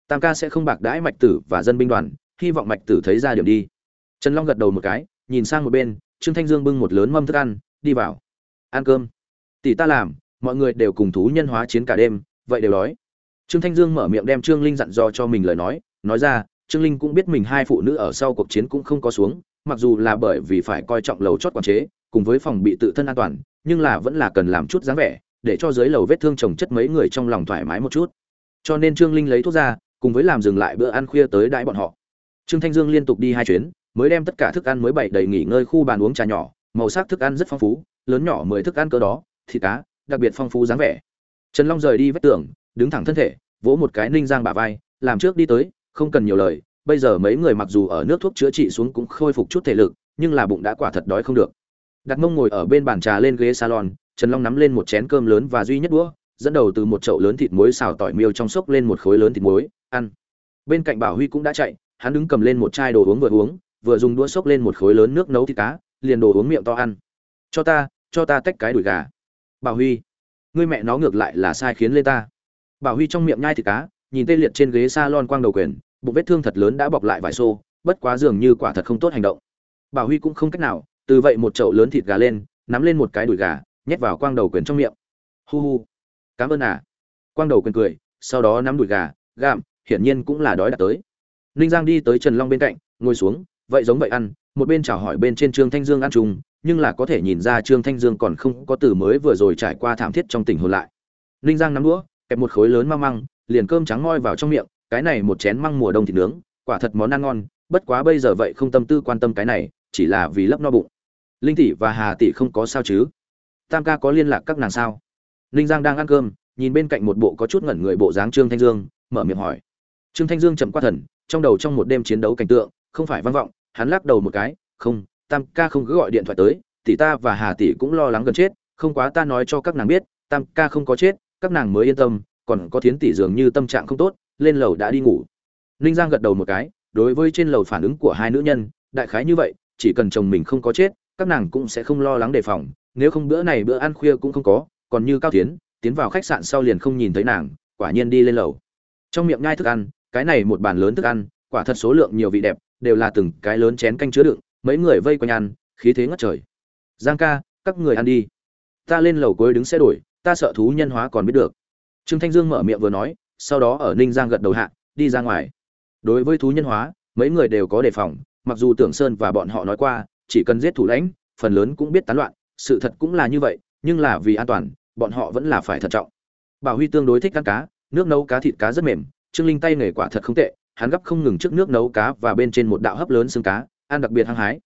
Tam ca sẽ không bạc đãi mạch tử và dân binh đoàn, hy vọng mạch tử thấy ra điểm đi. Trần long gật đầu một cái, nhìn sang một bên, trương thanh dương bưng một lớn mâm thức ăn, đi vào. Ăn cơm. Tỷ ta làm, mọi người đều cùng thú nhân hóa chiến cả đêm, vậy đều đói. Trương thanh dương mở miệng đem trương linh dặn dò cho mình lời nói nói ra, trương linh cũng biết mình hai phụ nữ ở sau cuộc chiến cũng không có xuống, mặc dù là bởi vì phải coi trọng lầu chót quản chế, cùng với phòng bị tự thân an toàn, nhưng là vẫn là cần làm chút dáng vẻ để cho dưới lầu vết thương chồng chất mấy người trong lòng thoải mái một chút. Cho nên trương linh lấy thuốc ra, cùng với làm dừng lại bữa ăn khuya tới đãi bọn họ. Trương thanh dương liên tục đi hai chuyến, mới đem tất cả thức ăn mới bày đầy nghỉ ngơi khu bàn uống trà nhỏ, màu sắc thức ăn rất phong phú, lớn nhỏ mười thức ăn cỡ đó, thịt cá, đặc biệt phong phú dáng vẻ. Trần long rời đi vách tường, đứng thẳng thân thể, vỗ một cái ninh giang bả vai, làm trước đi tới, không cần nhiều lời, bây giờ mấy người mặc dù ở nước thuốc chữa trị xuống cũng khôi phục chút thể lực, nhưng là bụng đã quả thật đói không được. Đặt mông ngồi ở bên bàn trà lên ghế salon trần long nắm lên một chén cơm lớn và duy nhất đũa, dẫn đầu từ một chậu lớn thịt muối xào tỏi miêu trong xốc lên một khối lớn thịt muối, ăn. Bên cạnh bảo huy cũng đã chạy, hắn đứng cầm lên một chai đồ uống vừa uống, vừa dùng đũa xốc lên một khối lớn nước nấu thịt cá, liền đồ uống miệng to ăn. Cho ta cho ta tách cái đùi gà. Bảo huy, ngươi mẹ nó ngược lại là sai khiến lên ta. Bảo huy trong miệng nhai thịt cá, nhìn tê liệt trên ghế salon quang đầu quyền, bụng vết thương thật lớn đã bọc lại vài xô, bất quá dường như quả thật không tốt hành động. Bảo huy cũng không cách nào, từ vậy một chậu lớn thịt gà lên, nắm lên một cái đùi gà nhét vào quang đầu quyền trong miệng. Hu hu. Cảm ơn à. Quang đầu quyền cười, sau đó nắm đùi gà gạm hiển nhiên cũng là đói đã tới. Ninh giang đi tới trần long bên cạnh, ngồi xuống, vậy giống vậy ăn, một bên chào hỏi bên trên trương thanh dương ăn chung, nhưng là có thể nhìn ra trương thanh dương còn không có từ mới vừa rồi trải qua thảm thiết trong tình hồn lại. Ninh giang nắm đũa, kẹp một khối lớn măng măng, liền cơm trắng ngoi vào trong miệng, cái này một chén măng mùa đông thịt nướng, quả thật món ăn ngon, bất quá bây giờ vậy không tâm tư quan tâm cái này, chỉ là vì lấp no bụng. Linh tỷ và hà tỷ không có sao chứ? Tam ca có liên lạc các nàng sao? Ninh giang đang ăn cơm, nhìn bên cạnh một bộ có chút ngẩn người bộ dáng trương thanh dương, mở miệng hỏi. Trương thanh dương chậm qua thần, trong đầu trong một đêm chiến đấu cảnh tượng, không phải vang vọng, hắn lắc đầu một cái, không, tam ca không cứ gọi điện thoại tới, tỷ ta và hà tỷ cũng lo lắng gần chết, không quá ta nói cho các nàng biết, tam ca không có chết, các nàng mới yên tâm, còn có thiến tỷ dường như tâm trạng không tốt, lên lầu đã đi ngủ. Ninh giang gật đầu một cái, đối với trên lầu phản ứng của hai nữ nhân, đại khái như vậy, chỉ cần chồng mình không có chết, các nàng cũng sẽ không lo lắng đề phòng nếu không bữa này bữa ăn khuya cũng không có, còn như cao tiến tiến vào khách sạn sau liền không nhìn thấy nàng, quả nhiên đi lên lầu. Trong miệng nhai thức ăn, cái này một bàn lớn thức ăn, quả thật số lượng nhiều vị đẹp, đều là từng cái lớn chén canh chứa đựng, mấy người vây quanh ăn, khí thế ngất trời. Giang ca, các người ăn đi. Ta lên lầu cuối đứng xe đổi ta sợ thú nhân hóa còn biết được. Trương thanh dương mở miệng vừa nói, sau đó ở ninh giang gật đầu hạ, đi ra ngoài. Đối với thú nhân hóa, mấy người đều có đề phòng, mặc dù tưởng sơn và bọn họ nói qua, chỉ cần giết thủ lãnh, phần lớn cũng biết tán loạn sự thật cũng là như vậy, nhưng là vì an toàn, bọn họ vẫn là phải thận trọng. Bảo huy tương đối thích ăn cá, nước nấu cá thịt cá rất mềm, trương linh tay nghề quả thật không tệ, hắn gấp không ngừng trước nước nấu cá và bên trên một đạo hấp lớn xương cá, ăn đặc biệt hăng hái.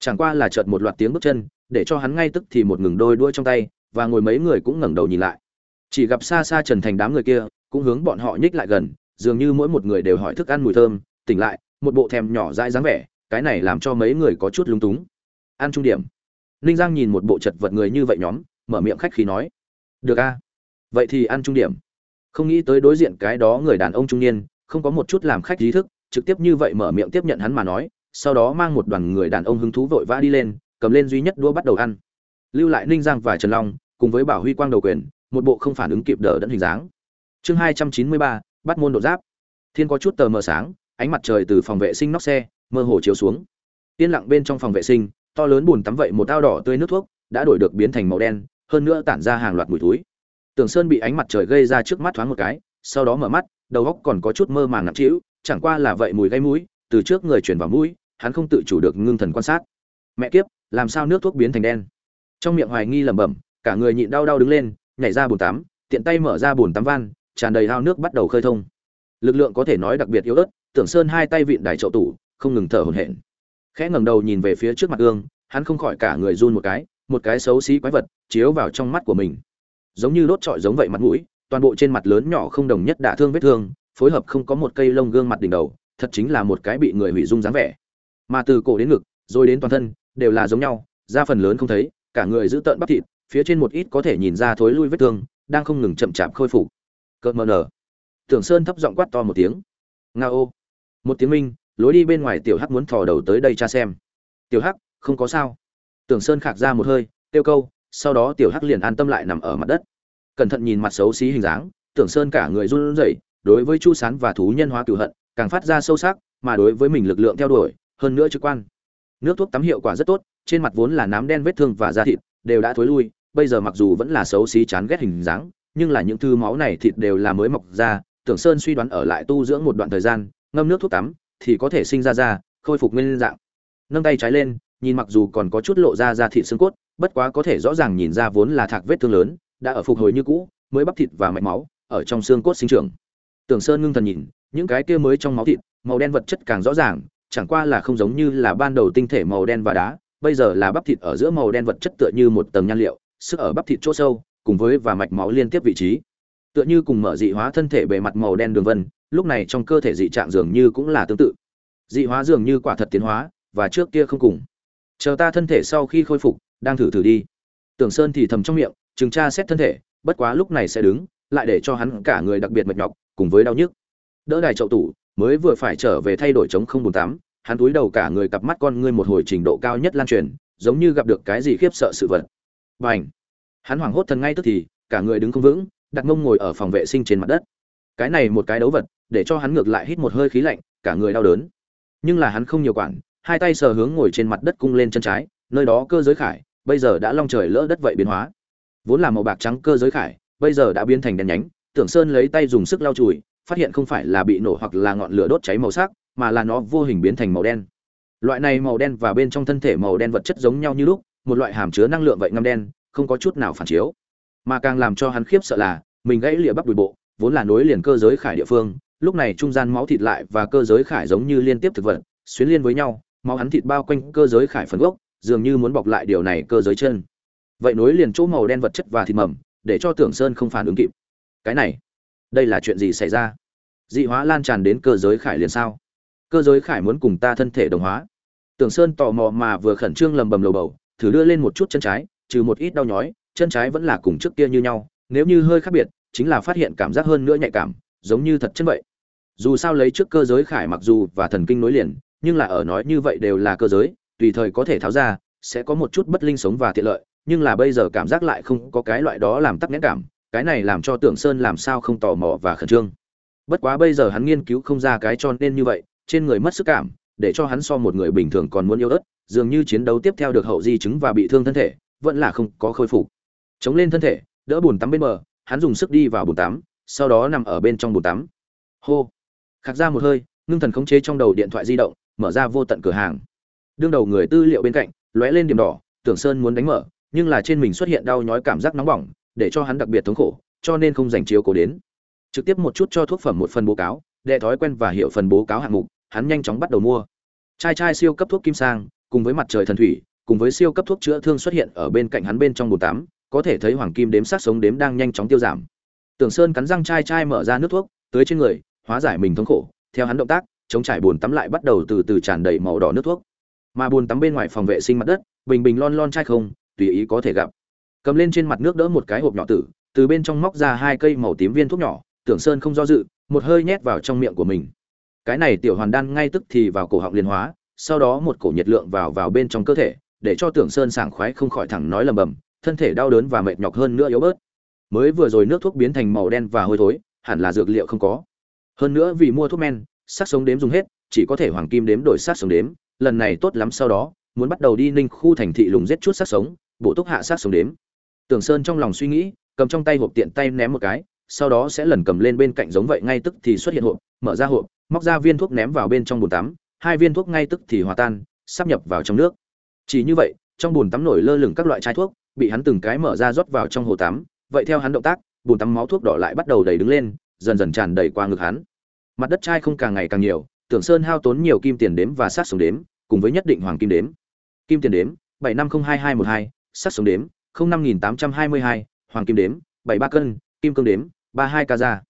Chẳng qua là chợt một loạt tiếng bước chân, để cho hắn ngay tức thì một ngừng đôi đuôi trong tay, và ngồi mấy người cũng ngẩng đầu nhìn lại. Chỉ gặp xa xa trần thành đám người kia, cũng hướng bọn họ nhích lại gần, dường như mỗi một người đều hỏi thức ăn mùi thơm, tỉnh lại, một bộ thèm nhỏ dãi dáng vẻ, cái này làm cho mấy người có chút lúng túng. Ăn trung điểm ninh giang nhìn một bộ chật vật người như vậy nhóm, mở miệng khách khí nói, được a, vậy thì ăn trung điểm. Không nghĩ tới đối diện cái đó người đàn ông trung niên, không có một chút làm khách ý thức, trực tiếp như vậy mở miệng tiếp nhận hắn mà nói, sau đó mang một đoàn người đàn ông hứng thú vội vã đi lên, cầm lên duy nhất đua bắt đầu ăn. Lưu lại ninh giang và trần long, cùng với bảo huy quang đầu quyền, một bộ không phản ứng kịp đỡ đẫn hình dáng. Chương hai trăm chín mươi ba, bắt môn độ giáp. Thiên có chút tờ mờ sáng, ánh mặt trời từ phòng vệ sinh nóc xe, mơ hồ chiếu xuống. Yên lặng bên trong phòng vệ sinh to lớn bùn tắm vậy một tao đỏ tươi nước thuốc đã đổi được biến thành màu đen, hơn nữa tản ra hàng loạt mùi túi tường sơn bị ánh mặt trời gây ra trước mắt thoáng một cái, sau đó mở mắt, đầu góc còn có chút mơ màng nặng trĩu, chẳng qua là vậy mùi gây mũi, từ trước người chuyển vào mũi, hắn không tự chủ được ngưng thần quan sát. Mẹ kiếp, làm sao nước thuốc biến thành đen? Trong miệng hoài nghi lẩm bẩm, cả người nhịn đau đau đứng lên, nhảy ra bồn tắm, tiện tay mở ra bồn tắm van, tràn đầy hao nước bắt đầu khơi thông. Lực lượng có thể nói đặc biệt yếu ớt, tưởng sơn hai tay vịn đài chậu tủ, không ngừng thở hổn hển khẽ ngẩng đầu nhìn về phía trước mặt gương, hắn không khỏi cả người run một cái một cái xấu xí quái vật chiếu vào trong mắt của mình. Giống như đốt trọi giống vậy mặt mũi, toàn bộ trên mặt lớn nhỏ không đồng nhất đả thương vết thương, phối hợp không có một cây lông gương mặt đỉnh đầu, thật chính là một cái bị người hủy dung dáng vẻ. Mà từ cổ đến ngực, rồi đến toàn thân, đều là giống nhau, da phần lớn không thấy, cả người giữ tợn bắp thịt, phía trên một ít có thể nhìn ra thối lui vết thương, đang không ngừng chậm chạp khôi phục. Cợt mờ nở. Tưởng sơn thấp giọng quát to một tiếng. Nga ô. Một tiếng minh lối đi bên ngoài tiểu hắc muốn thò đầu tới đây cha xem. Tiểu hắc, không có sao. Tưởng sơn khạc ra một hơi tiêu câu, sau đó tiểu hắc liền an tâm lại nằm ở mặt đất. Cẩn thận nhìn mặt xấu xí hình dáng, tưởng sơn cả người run rẩy, đối với chu sán và thú nhân hóa cửu hận, càng phát ra sâu sắc, mà đối với mình lực lượng theo đuổi, hơn nữa trực quan. Nước thuốc tắm hiệu quả rất tốt, trên mặt vốn là nám đen vết thương và da thịt, đều đã thối lui, bây giờ mặc dù vẫn là xấu xí chán ghét hình dáng, nhưng là những thư máu này thịt đều là mới mọc ra. Tưởng sơn suy đoán ở lại tu dưỡng một đoạn thời gian, ngâm nước thuốc tắm thì có thể sinh ra da, khôi phục nguyên dạng. Nâng tay trái lên, nhìn mặc dù còn có chút lộ ra da thịt xương cốt, bất quá có thể rõ ràng nhìn ra vốn là thạc vết thương lớn, đã ở phục hồi như cũ, mới bắp thịt và mạch máu, ở trong xương cốt sinh trưởng. Tưởng sơn ngưng thần nhìn, những cái kia mới trong máu thịt, màu đen vật chất càng rõ ràng, chẳng qua là không giống như là ban đầu tinh thể màu đen và đá, bây giờ là bắp thịt ở giữa màu đen vật chất tựa như một tầng nhan liệu, sức ở bắp thịt chỗ sâu, cùng với và mạch máu liên tiếp vị trí. Tựa như cùng mở dị hóa thân thể bề mặt màu đen đường vân lúc này trong cơ thể dị trạng dường như cũng là tương tự. Dị hóa dường như quả thật tiến hóa, và trước kia không cùng. Chờ ta thân thể sau khi khôi phục, đang thử thử đi. Tưởng sơn thì thầm trong miệng, chừng tra xét thân thể, bất quá lúc này sẽ đứng, lại để cho hắn cả người đặc biệt mệt nhọc, cùng với đau nhức. Đỡ đài trậu tủ, mới vừa phải trở về thay đổi chống không bốn tắm hắn túi đầu cả người cặp mắt con ngươi một hồi trình độ cao nhất lan truyền, giống như gặp được cái gì khiếp sợ sự vật. Và ảnh hắn hoảng hốt thần ngay tức thì, cả người đứng không vững, đặt mông ngồi ở phòng vệ sinh trên mặt đất. Cái này một cái đấu vật để cho hắn ngược lại hít một hơi khí lạnh, cả người đau đớn. Nhưng là hắn không nhiều quản, hai tay sờ hướng ngồi trên mặt đất cung lên chân trái, nơi đó cơ giới khải, bây giờ đã long trời lỡ đất vậy biến hóa. Vốn là màu bạc trắng cơ giới khải, bây giờ đã biến thành đen nhánh, tưởng sơn lấy tay dùng sức lau chùi, phát hiện không phải là bị nổ hoặc là ngọn lửa đốt cháy màu sắc, mà là nó vô hình biến thành màu đen. Loại này màu đen và bên trong thân thể màu đen vật chất giống nhau như lúc, một loại hàm chứa năng lượng vậy ngăm đen, không có chút nào phản chiếu. Mà càng làm cho hắn khiếp sợ là, mình gãy lịa bắp đùi bộ, vốn là nối liền cơ giới khải địa phương lúc này trung gian máu thịt lại và cơ giới khải giống như liên tiếp thực vật, xuyến liên với nhau, máu hắn thịt bao quanh cơ giới khải phần gốc, dường như muốn bọc lại điều này cơ giới chân. Vậy nối liền chỗ màu đen vật chất và thịt mầm, để cho tưởng sơn không phản ứng kịp. Cái này, đây là chuyện gì xảy ra? Dị hóa lan tràn đến cơ giới khải liền sao? Cơ giới khải muốn cùng ta thân thể đồng hóa. Tưởng sơn tò mò mà vừa khẩn trương lầm bầm lầu bầu, thử đưa lên một chút chân trái, trừ một ít đau nhói, chân trái vẫn là cùng trước kia như nhau, nếu như hơi khác biệt, chính là phát hiện cảm giác hơn nữa nhạy cảm, giống như thật chân vậy dù sao lấy trước cơ giới khải mặc dù và thần kinh nối liền, nhưng là ở nói như vậy đều là cơ giới, tùy thời có thể tháo ra, sẽ có một chút bất linh sống và tiện lợi, nhưng là bây giờ cảm giác lại không có cái loại đó làm tắc nghẽn cảm, cái này làm cho tưởng sơn làm sao không tò mò và khẩn trương. Bất quá bây giờ hắn nghiên cứu không ra cái cho nên như vậy, trên người mất sức cảm, để cho hắn so một người bình thường còn muốn yêu ớt, dường như chiến đấu tiếp theo được hậu di chứng và bị thương thân thể, vẫn là không có khôi phục. Chống lên thân thể, đỡ bùn tắm bên bờ, hắn dùng sức đi vào bùn tắm, sau đó nằm ở bên trong bùn tắm. Hô khạc ra một hơi, ngưng thần khống chế trong đầu điện thoại di động, mở ra vô tận cửa hàng. Đương đầu người tư liệu bên cạnh, lóe lên điểm đỏ, tưởng sơn muốn đánh mở, nhưng là trên mình xuất hiện đau nhói cảm giác nóng bỏng, để cho hắn đặc biệt thống khổ, cho nên không dành chiếu cố đến. Trực tiếp một chút cho thuốc phẩm một phần bố cáo, đệ thói quen và hiệu phần bố cáo hạng mục, hắn nhanh chóng bắt đầu mua. Chai chai siêu cấp thuốc kim sang, cùng với mặt trời thần thủy, cùng với siêu cấp thuốc chữa thương xuất hiện ở bên cạnh hắn bên trong bồn tắm, có thể thấy hoàng kim đếm sát sống đếm đang nhanh chóng tiêu giảm. Tưởng sơn cắn răng chai chai mở ra nước thuốc, tới trên người hóa giải mình thống khổ, theo hắn động tác, chống trải bồn tắm lại bắt đầu từ từ tràn đầy màu đỏ nước thuốc. Mà bồn tắm bên ngoài phòng vệ sinh mặt đất, bình bình lon lon chai không, tùy ý có thể gặp. Cầm lên trên mặt nước đỡ một cái hộp nhỏ tử, từ bên trong móc ra hai cây màu tím viên thuốc nhỏ, tưởng sơn không do dự, một hơi nhét vào trong miệng của mình. Cái này tiểu hoàn đan ngay tức thì vào cổ họng liên hóa, sau đó một cổ nhiệt lượng vào vào bên trong cơ thể, để cho tưởng sơn sảng khoái không khỏi thẳng nói lầm bầm, thân thể đau đớn và mệt nhọc hơn nữa yếu bớt. Mới vừa rồi nước thuốc biến thành màu đen và hôi thối, hẳn là dược liệu không có hơn nữa vì mua thuốc men sát sống đếm dùng hết, chỉ có thể hoàng kim đếm đổi sát sống đếm. Lần này tốt lắm sau đó, muốn bắt đầu đi ninh khu thành thị lùng giết chút sát sống, bổ túc hạ sát sống đếm. Tưởng sơn trong lòng suy nghĩ, cầm trong tay hộp tiện tay ném một cái, sau đó sẽ lần cầm lên bên cạnh giống vậy, ngay tức thì xuất hiện hộp, mở ra hộp, móc ra viên thuốc ném vào bên trong bồn tắm, hai viên thuốc ngay tức thì hòa tan, sắp nhập vào trong nước. Chỉ như vậy, trong bồn tắm nổi lơ lửng các loại chai thuốc, bị hắn từng cái mở ra rót vào trong hồ tắm, vậy theo hắn động tác, bồn tắm máu thuốc đỏ lại bắt đầu đầy đứng lên dần dần tràn đầy qua ngực hắn. Mặt đất chai không càng ngày càng nhiều, tưởng sơn hao tốn nhiều kim tiền đếm và sát sống đếm, cùng với nhất định hoàng kim đếm. Kim tiền đếm, bảy năm không hai hai một hai, sát sống đếm, không năm nghìn tám trăm hai mươi hai, hoàng kim đếm, bảy ba cân, kim cương đếm, ba hai ca ra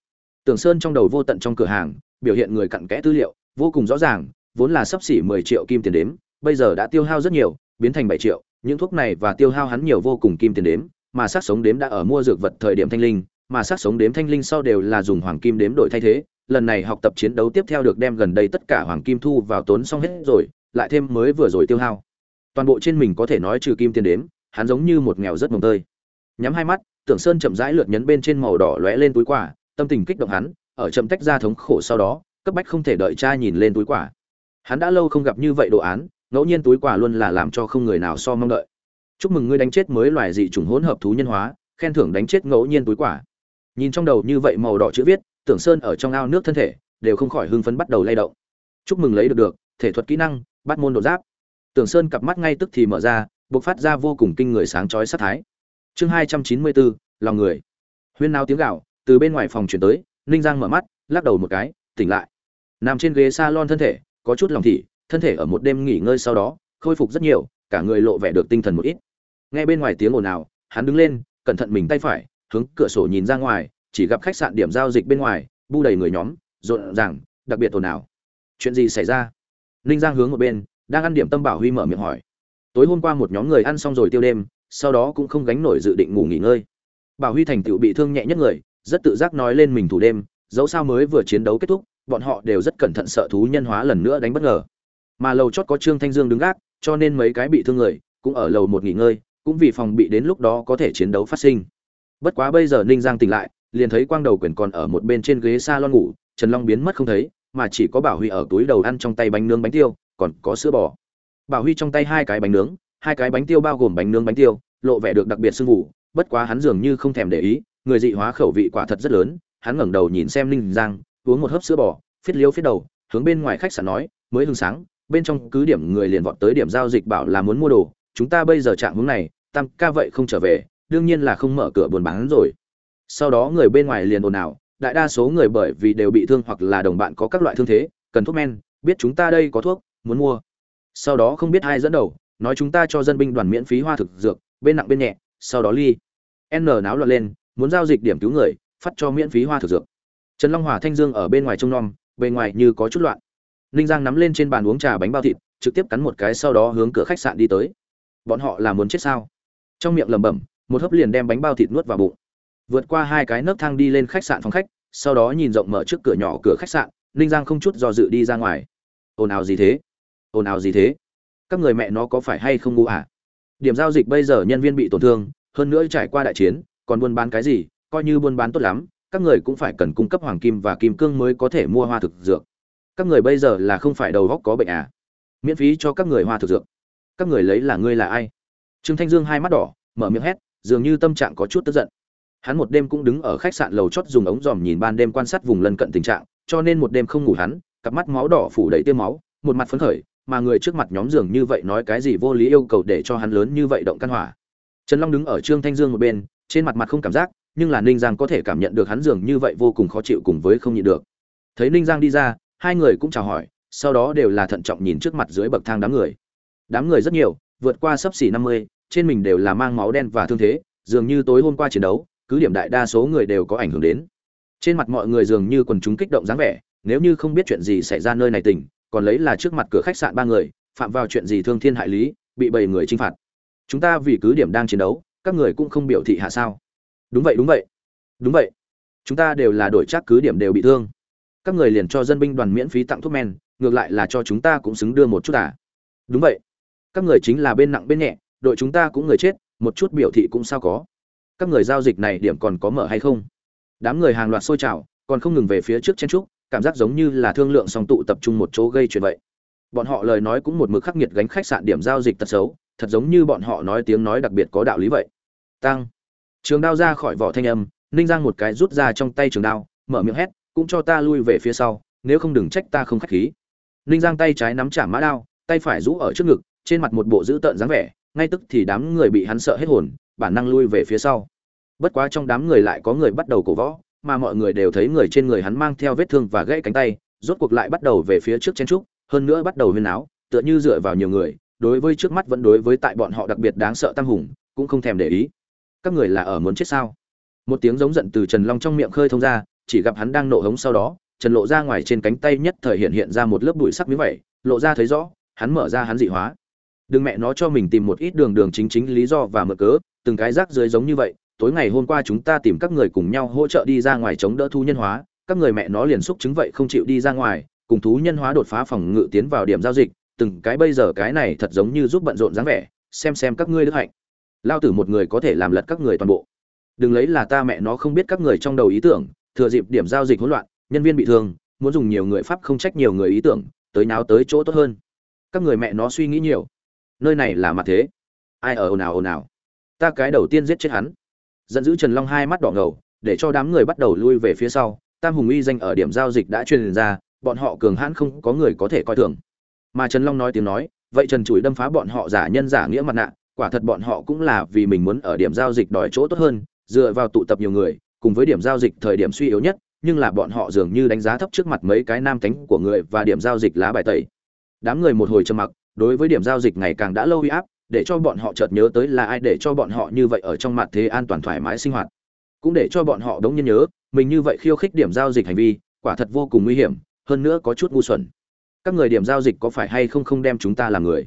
tưởng sơn trong đầu vô tận trong cửa hàng, biểu hiện người cặn kẽ tư liệu, vô cùng rõ ràng, vốn là sắp xỉ mười triệu kim tiền đếm, bây giờ đã tiêu hao rất nhiều, biến thành bảy triệu, những thuốc này và tiêu hao hắn nhiều vô cùng kim tiền đếm, mà sát sống đếm đã ở mua dược vật thời điểm thanh linh mà sát sống đếm thanh linh sau đều là dùng hoàng kim đếm đổi thay thế. Lần này học tập chiến đấu tiếp theo được đem gần đây tất cả hoàng kim thu vào tốn xong hết rồi, lại thêm mới vừa rồi tiêu hao. Toàn bộ trên mình có thể nói trừ kim tiền đếm, hắn giống như một nghèo rất mồng tơi. Nhắm hai mắt, tưởng sơn chậm rãi lượt nhấn bên trên màu đỏ lóe lên túi quả tâm tình kích động hắn, ở chậm tách ra thống khổ sau đó, cấp bách không thể đợi cha nhìn lên túi quả hắn đã lâu không gặp như vậy đồ án, ngẫu nhiên túi quả luôn là làm cho không người nào so mong đợi. Chúc mừng ngươi đánh chết mới loài dị chủng hỗn hợp thú nhân hóa, khen thưởng đánh chết ngẫu nhiên túi quả nhìn trong đầu như vậy màu đỏ chữ viết, tưởng sơn ở trong ao nước thân thể, đều không khỏi hưng phấn bắt đầu lay động. Chúc mừng lấy được được, thể thuật kỹ năng, bắt môn đột giáp. Tưởng sơn cặp mắt ngay tức thì mở ra bộc phát ra vô cùng kinh người sáng chói sát thái. Chương hai trăm chín mươi bốn lòng người. Huyên nao tiếng gạo từ bên ngoài phòng chuyển tới, ninh giang mở mắt, lắc đầu một cái, tỉnh lại. Nằm trên ghế salon thân thể, có chút lòng thị, thân thể ở một đêm nghỉ ngơi sau đó, khôi phục rất nhiều, cả người lộ vẻ được tinh thần một ít. Nghe bên ngoài tiếng ồn ào, hắn đứng lên, cẩn thận mình tay phải hướng cửa sổ nhìn ra ngoài, chỉ gặp khách sạn điểm giao dịch bên ngoài, bu đầy người nhóm, rộn ràng, đặc biệt ồn ào. Chuyện gì xảy ra? Ninh giang hướng một bên, đang ăn điểm tâm bảo huy mở miệng hỏi. Tối hôm qua một nhóm người ăn xong rồi tiêu đêm, sau đó cũng không gánh nổi dự định ngủ nghỉ ngơi. Bảo huy thành tựu bị thương nhẹ nhất người, rất tự giác nói lên mình thủ đêm, dẫu sao mới vừa chiến đấu kết thúc, bọn họ đều rất cẩn thận sợ thú nhân hóa lần nữa đánh bất ngờ. Mà lầu chót có trương thanh dương đứng gác, cho nên mấy cái bị thương người, cũng ở lầu một nghỉ ngơi, cũng vì phòng bị đến lúc đó có thể chiến đấu phát sinh bất quá bây giờ ninh giang tỉnh lại, liền thấy quang đầu quyền còn ở một bên trên ghế s a lon ngủ, trần long biến mất không thấy, mà chỉ có bảo huy ở túi đầu ăn trong tay bánh nướng bánh tiêu, còn có sữa bò. Bảo huy trong tay hai cái bánh nướng, hai cái bánh tiêu bao gồm bánh nướng bánh tiêu, lộ vẻ được đặc biệt sưng vụ bất quá hắn dường như không thèm để ý, người dị hóa khẩu vị quả thật rất lớn, hắn ngẩng đầu nhìn xem ninh giang, uống một hớp sữa bò, phiết liếu phiết đầu, hướng bên ngoài khách sạn nói, mới hưng sáng, bên trong cứ điểm người liền vọt tới điểm giao dịch bảo là muốn mua đồ, chúng ta bây giờ chạm hướng này, tam ca vậy không trở về đương nhiên là không mở cửa buôn bán rồi. Sau đó người bên ngoài liền ồn ào, đại đa số người bởi vì đều bị thương hoặc là đồng bạn có các loại thương thế, cần thuốc men, biết chúng ta đây có thuốc, muốn mua. Sau đó không biết ai dẫn đầu, nói chúng ta cho dân binh đoàn miễn phí hoa thực dược, bên nặng bên nhẹ, sau đó ly. N náo loạn lên, muốn giao dịch điểm cứu người, phát cho miễn phí hoa thực dược. Trần long hòa thanh dương ở bên ngoài trông nom, bề ngoài như có chút loạn. Ninh giang nắm lên trên bàn uống trà bánh bao thịt, trực tiếp cắn một cái sau đó hướng cửa khách sạn đi tới. Bọn họ là muốn chết sao? Trong miệng lẩm bẩm một hớp liền đem bánh bao thịt nuốt vào bụng. Vượt qua hai cái nấc thang đi lên khách sạn phòng khách, sau đó nhìn rộng mở trước cửa nhỏ cửa khách sạn, ninh giang không chút do dự đi ra ngoài. Ồn ào gì thế? Ồn ào gì thế? Các người mẹ nó có phải hay không ngu à? Điểm giao dịch bây giờ nhân viên bị tổn thương, hơn nữa trải qua đại chiến, còn buôn bán cái gì, coi như buôn bán tốt lắm, các người cũng phải cần cung cấp hoàng kim và kim cương mới có thể mua hoa thực dược. Các người bây giờ là không phải đầu góc có bệnh à? Miễn phí cho các người hoa thực dược. Các người lấy là ngươi là ai? Trương thanh dương hai mắt đỏ, mở miệng hét dường như tâm trạng có chút tức giận. Hắn một đêm cũng đứng ở khách sạn lầu chót dùng ống dòm nhìn ban đêm quan sát vùng lân cận tình trạng, cho nên một đêm không ngủ hắn, cặp mắt máu đỏ phủ đầy tiêm máu, một mặt phấn khởi, mà người trước mặt nhóm giường như vậy nói cái gì vô lý yêu cầu để cho hắn lớn như vậy động căn hỏa. Trần long đứng ở trương thanh dương một bên, trên mặt mặt không cảm giác, nhưng là ninh giang có thể cảm nhận được hắn dường như vậy vô cùng khó chịu cùng với không nhịn được. Thấy ninh giang đi ra, hai người cũng chào hỏi, sau đó đều là thận trọng nhìn trước mặt dưới bậc thang đám người. Đám người rất nhiều, vượt qua sấp xỉ năm mươi trên mình đều là mang máu đen và thương thế, dường như tối hôm qua chiến đấu, cứ điểm đại đa số người đều có ảnh hưởng đến. Trên mặt mọi người dường như quần chúng kích động dáng vẻ, nếu như không biết chuyện gì xảy ra nơi này tỉnh, còn lấy là trước mặt cửa khách sạn ba người, phạm vào chuyện gì thương thiên hại lý, bị bảy người chinh phạt. Chúng ta vì cứ điểm đang chiến đấu, các người cũng không biểu thị hạ sao. Đúng vậy đúng vậy. Đúng vậy. Chúng ta đều là đổi chắc cứ điểm đều bị thương. Các người liền cho dân binh đoàn miễn phí tặng thuốc men, ngược lại là cho chúng ta cũng xứng đưa một chút à. Đúng vậy. Các người chính là bên nặng bên nhẹ đội chúng ta cũng người chết, một chút biểu thị cũng sao có. Các người giao dịch này điểm còn có mở hay không? Đám người hàng loạt xôi trào, còn không ngừng về phía trước chen trúc cảm giác giống như là thương lượng song tụ tập trung một chỗ gây chuyện vậy. Bọn họ lời nói cũng một mực khắc nghiệt gánh khách sạn điểm giao dịch tật xấu, thật giống như bọn họ nói tiếng nói đặc biệt có đạo lý vậy. Tăng. Trường đao ra khỏi vỏ thanh âm, ninh giang một cái rút ra trong tay trường đao, mở miệng hét, cũng cho ta lui về phía sau, nếu không đừng trách ta không khách khí. Ninh giang tay trái nắm trả mã đao, tay phải rũ ở trước ngực, trên mặt một bộ dữ tợn dáng vẻ ngay tức thì đám người bị hắn sợ hết hồn, bản năng lui về phía sau. Bất quá trong đám người lại có người bắt đầu cổ võ, mà mọi người đều thấy người trên người hắn mang theo vết thương và gãy cánh tay, rốt cuộc lại bắt đầu về phía trước chen trúc, hơn nữa bắt đầu huyên áo tựa như dựa vào nhiều người, đối với trước mắt vẫn đối với tại bọn họ đặc biệt đáng sợ tam hùng, cũng không thèm để ý. Các người là ở muốn chết sao? Một tiếng giống giận từ trần long trong miệng khơi thông ra, chỉ gặp hắn đang nộ hống sau đó, trần lộ ra ngoài trên cánh tay nhất thời hiện hiện ra một lớp bụi sắc miếng vậy lộ ra thấy rõ, hắn mở ra hắn dị hóa đừng mẹ nó cho mình tìm một ít đường đường chính chính lý do và mở cớ, từng cái rác dưới giống như vậy, tối ngày hôm qua chúng ta tìm các người cùng nhau hỗ trợ đi ra ngoài chống đỡ thu nhân hóa, các người mẹ nó liền xúc chứng vậy không chịu đi ra ngoài, cùng thú nhân hóa đột phá phòng ngự tiến vào điểm giao dịch, từng cái bây giờ cái này thật giống như giúp bận rộn dáng vẻ, xem xem các ngươi đức hạnh. Lao tử một người có thể làm lật các người toàn bộ. Đừng lấy là ta mẹ nó không biết các người trong đầu ý tưởng, thừa dịp điểm giao dịch hỗn loạn, nhân viên bị thương, muốn dùng nhiều người pháp không trách nhiều người ý tưởng, tới náo tới chỗ tốt hơn. Các người mẹ nó suy nghĩ nhiều nơi này là mặt thế. Ai ở ồn ào ồn ào? Ta cái đầu tiên giết chết hắn. Dẫn dữ trần long hai mắt đỏ ngầu, để cho đám người bắt đầu lui về phía sau. Tam hùng uy danh ở điểm giao dịch đã truyền ra, bọn họ cường hãn không có người có thể coi thường. Mà trần long nói tiếng nói, vậy trần chùi đâm phá bọn họ giả nhân giả nghĩa mặt nạ, quả thật bọn họ cũng là vì mình muốn ở điểm giao dịch đòi chỗ tốt hơn, dựa vào tụ tập nhiều người, cùng với điểm giao dịch thời điểm suy yếu nhất, nhưng là bọn họ dường như đánh giá thấp trước mặt mấy cái nam cánh của người và điểm giao dịch lá bài tẩy. Đám người một hồi trầm mặc đối với điểm giao dịch ngày càng đã lâu uy áp, để cho bọn họ chợt nhớ tới là ai để cho bọn họ như vậy ở trong mặt thế an toàn thoải mái sinh hoạt. Cũng để cho bọn họ đống nhiên nhớ, mình như vậy khiêu khích điểm giao dịch hành vi, quả thật vô cùng nguy hiểm, hơn nữa có chút ngu xuẩn. Các người điểm giao dịch có phải hay không không đem chúng ta làm người?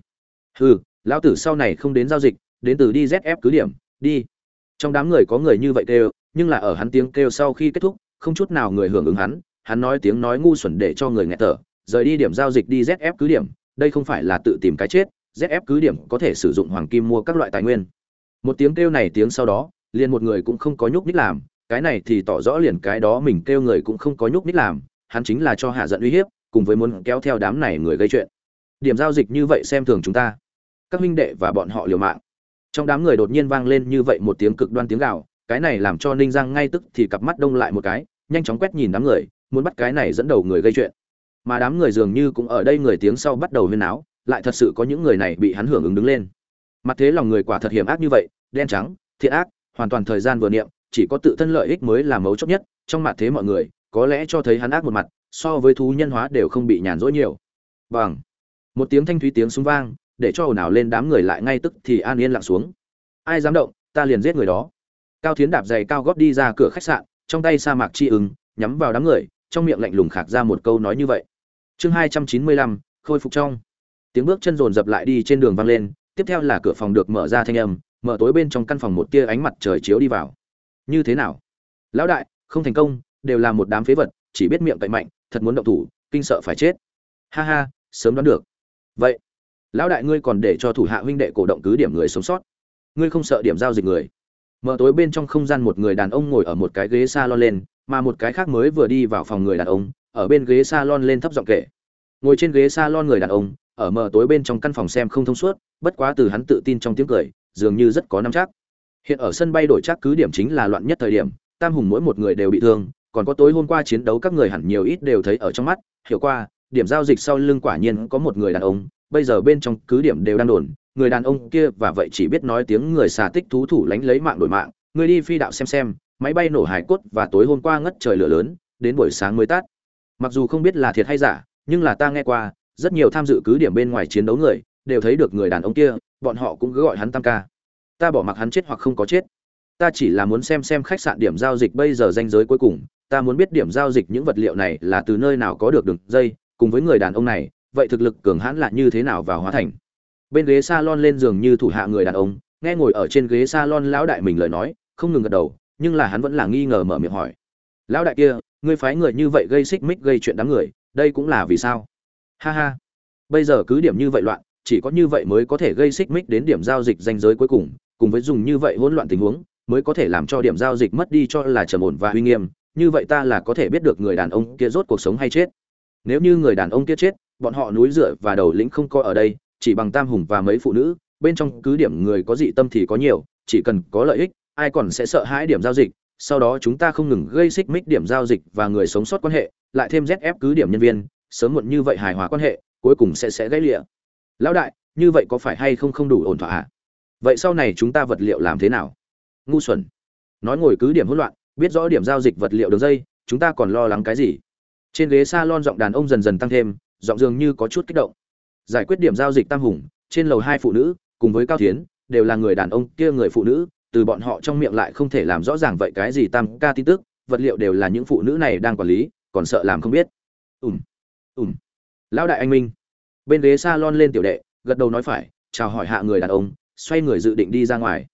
Hừ, lão tử sau này không đến giao dịch, đến từ đi zf cứ điểm, đi. Trong đám người có người như vậy kêu, nhưng là ở hắn tiếng kêu sau khi kết thúc, không chút nào người hưởng ứng hắn hắn nói tiếng nói ngu xuẩn để cho người nghe tở rời đi điểm giao dịch đi zf cứ điểm đây không phải là tự tìm cái chết zf cứ điểm có thể sử dụng hoàng kim mua các loại tài nguyên. Một tiếng kêu này tiếng sau đó, liền một người cũng không có nhúc nhích làm, cái này thì tỏ rõ liền cái đó mình kêu người cũng không có nhúc nhích làm, hắn chính là cho hạ giận uy hiếp, cùng với muốn kéo theo đám này người gây chuyện. Điểm giao dịch như vậy xem thường chúng ta. Các huynh đệ và bọn họ liều mạng. Trong đám người đột nhiên vang lên như vậy một tiếng cực đoan tiếng gào, cái này làm cho ninh giang ngay tức thì cặp mắt đông lại một cái, nhanh chóng quét nhìn đám người, muốn bắt cái này dẫn đầu người gây chuyện mà đám người dường như cũng ở đây người tiếng sau bắt đầu huyên náo, lại thật sự có những người này bị hắn hưởng ứng đứng lên. Mặt thế lòng người quả thật hiểm ác như vậy, đen trắng, thiện ác, hoàn toàn thời gian vừa niệm, chỉ có tự thân lợi ích mới là mấu chốt nhất, trong mặt thế mọi người, có lẽ cho thấy hắn ác một mặt, so với thú nhân hóa đều không bị nhàn rỗi nhiều. Bằng. Một tiếng thanh thúy tiếng súng vang, để cho ồn ào lên đám người lại ngay tức thì an yên lặng xuống. Ai dám động, ta liền giết người đó. Cao thiến đạp giày cao góp đi ra cửa khách sạn, trong tay sa mạc chi ứng, nhắm vào đám người, trong miệng lạnh lùng khạc ra một câu nói như vậy chương hai trăm chín mươi lăm, khôi phục trong. Tiếng bước chân rồn rập lại đi trên đường vang lên, tiếp theo là cửa phòng được mở ra thanh âm, mở tối bên trong căn phòng một tia ánh mặt trời chiếu đi vào. Như thế nào? Lão đại, không thành công, đều là một đám phế vật, chỉ biết miệng cậy mạnh, thật muốn động thủ, kinh sợ phải chết. Ha ha, sớm đoán được. Vậy, lão đại ngươi còn để cho thủ hạ huynh đệ cổ động cứ điểm người sống sót. Ngươi không sợ điểm giao dịch người. Mở tối bên trong không gian một người đàn ông ngồi ở một cái ghế salon lên, mà một cái khác mới vừa đi vào phòng người đàn ông ở bên ghế salon lên thấp giọng kể. Ngồi trên ghế salon người đàn ông, ở mờ tối bên trong căn phòng xem không thông suốt, bất quá từ hắn tự tin trong tiếng cười, dường như rất có năm chắc. Hiện ở sân bay đổi chắc cứ điểm chính là loạn nhất thời điểm, tam hùng mỗi một người đều bị thương, còn có tối hôm qua chiến đấu các người hẳn nhiều ít đều thấy ở trong mắt, hiểu qua, điểm giao dịch sau lưng quả nhiên có một người đàn ông, bây giờ bên trong cứ điểm đều đang đồn, người đàn ông kia và vậy chỉ biết nói tiếng người xà tích thú thủ lánh lấy mạng đổi mạng, người đi phi đạo xem xem, máy bay nổ hải cốt và tối hôm qua ngất trời lửa lớn, đến buổi sáng mới tắt mặc dù không biết là thiệt hay giả, nhưng là ta nghe qua, rất nhiều tham dự cứ điểm bên ngoài chiến đấu người, đều thấy được người đàn ông kia, bọn họ cũng cứ gọi hắn tam ca. Ta bỏ mặc hắn chết hoặc không có chết. Ta chỉ là muốn xem xem khách sạn điểm giao dịch bây giờ danh giới cuối cùng, ta muốn biết điểm giao dịch những vật liệu này là từ nơi nào có được đường dây, cùng với người đàn ông này, vậy thực lực cường hãn là như thế nào vào hóa thành. Bên ghế salon lên giường như thủ hạ người đàn ông, nghe ngồi ở trên ghế salon lão đại mình lời nói, không ngừng gật đầu, nhưng là hắn vẫn là nghi ngờ mở miệng hỏi. Lão đại kia ngươi phái người như vậy gây xích mích gây chuyện đám người, đây cũng là vì sao? Ha ha. Bây giờ cứ điểm như vậy loạn, chỉ có như vậy mới có thể gây xích mích đến điểm giao dịch danh giới cuối cùng cùng với dùng như vậy hỗn loạn tình huống, mới có thể làm cho điểm giao dịch mất đi cho là trầm ổn và uy nghiêm, như vậy ta là có thể biết được người đàn ông kia rốt cuộc sống hay chết. Nếu như người đàn ông kia chết, bọn họ núi rửa và đầu lĩnh không có ở đây, chỉ bằng tam hùng và mấy phụ nữ, bên trong cứ điểm người có dị tâm thì có nhiều, chỉ cần có lợi ích, ai còn sẽ sợ hãi điểm giao dịch sau đó chúng ta không ngừng gây xích mích điểm giao dịch và người sống sót quan hệ, lại thêm zf cứ điểm nhân viên, sớm muộn như vậy hài hòa quan hệ, cuối cùng sẽ sẽ gãy lìa. lão đại, như vậy có phải hay không không đủ ổn thỏa ạ vậy sau này chúng ta vật liệu làm thế nào? Ngu xuẩn. Nói ngồi cứ điểm hỗn loạn, biết rõ điểm giao dịch vật liệu đường dây, chúng ta còn lo lắng cái gì? Trên ghế salon giọng đàn ông dần dần tăng thêm, giọng dường như có chút kích động. Giải quyết điểm giao dịch tam hùng, trên lầu hai phụ nữ, cùng với cao thiến, đều là người đàn ông kia người phụ nữ từ bọn họ trong miệng lại không thể làm rõ ràng vậy cái gì tam ca tin tức, vật liệu đều là những phụ nữ này đang quản lý, còn sợ làm không biết. Ùm ùm. Lão đại anh minh. Bên ghế salon lên tiểu đệ, gật đầu nói phải, chào hỏi hạ người đàn ông, xoay người dự định đi ra ngoài.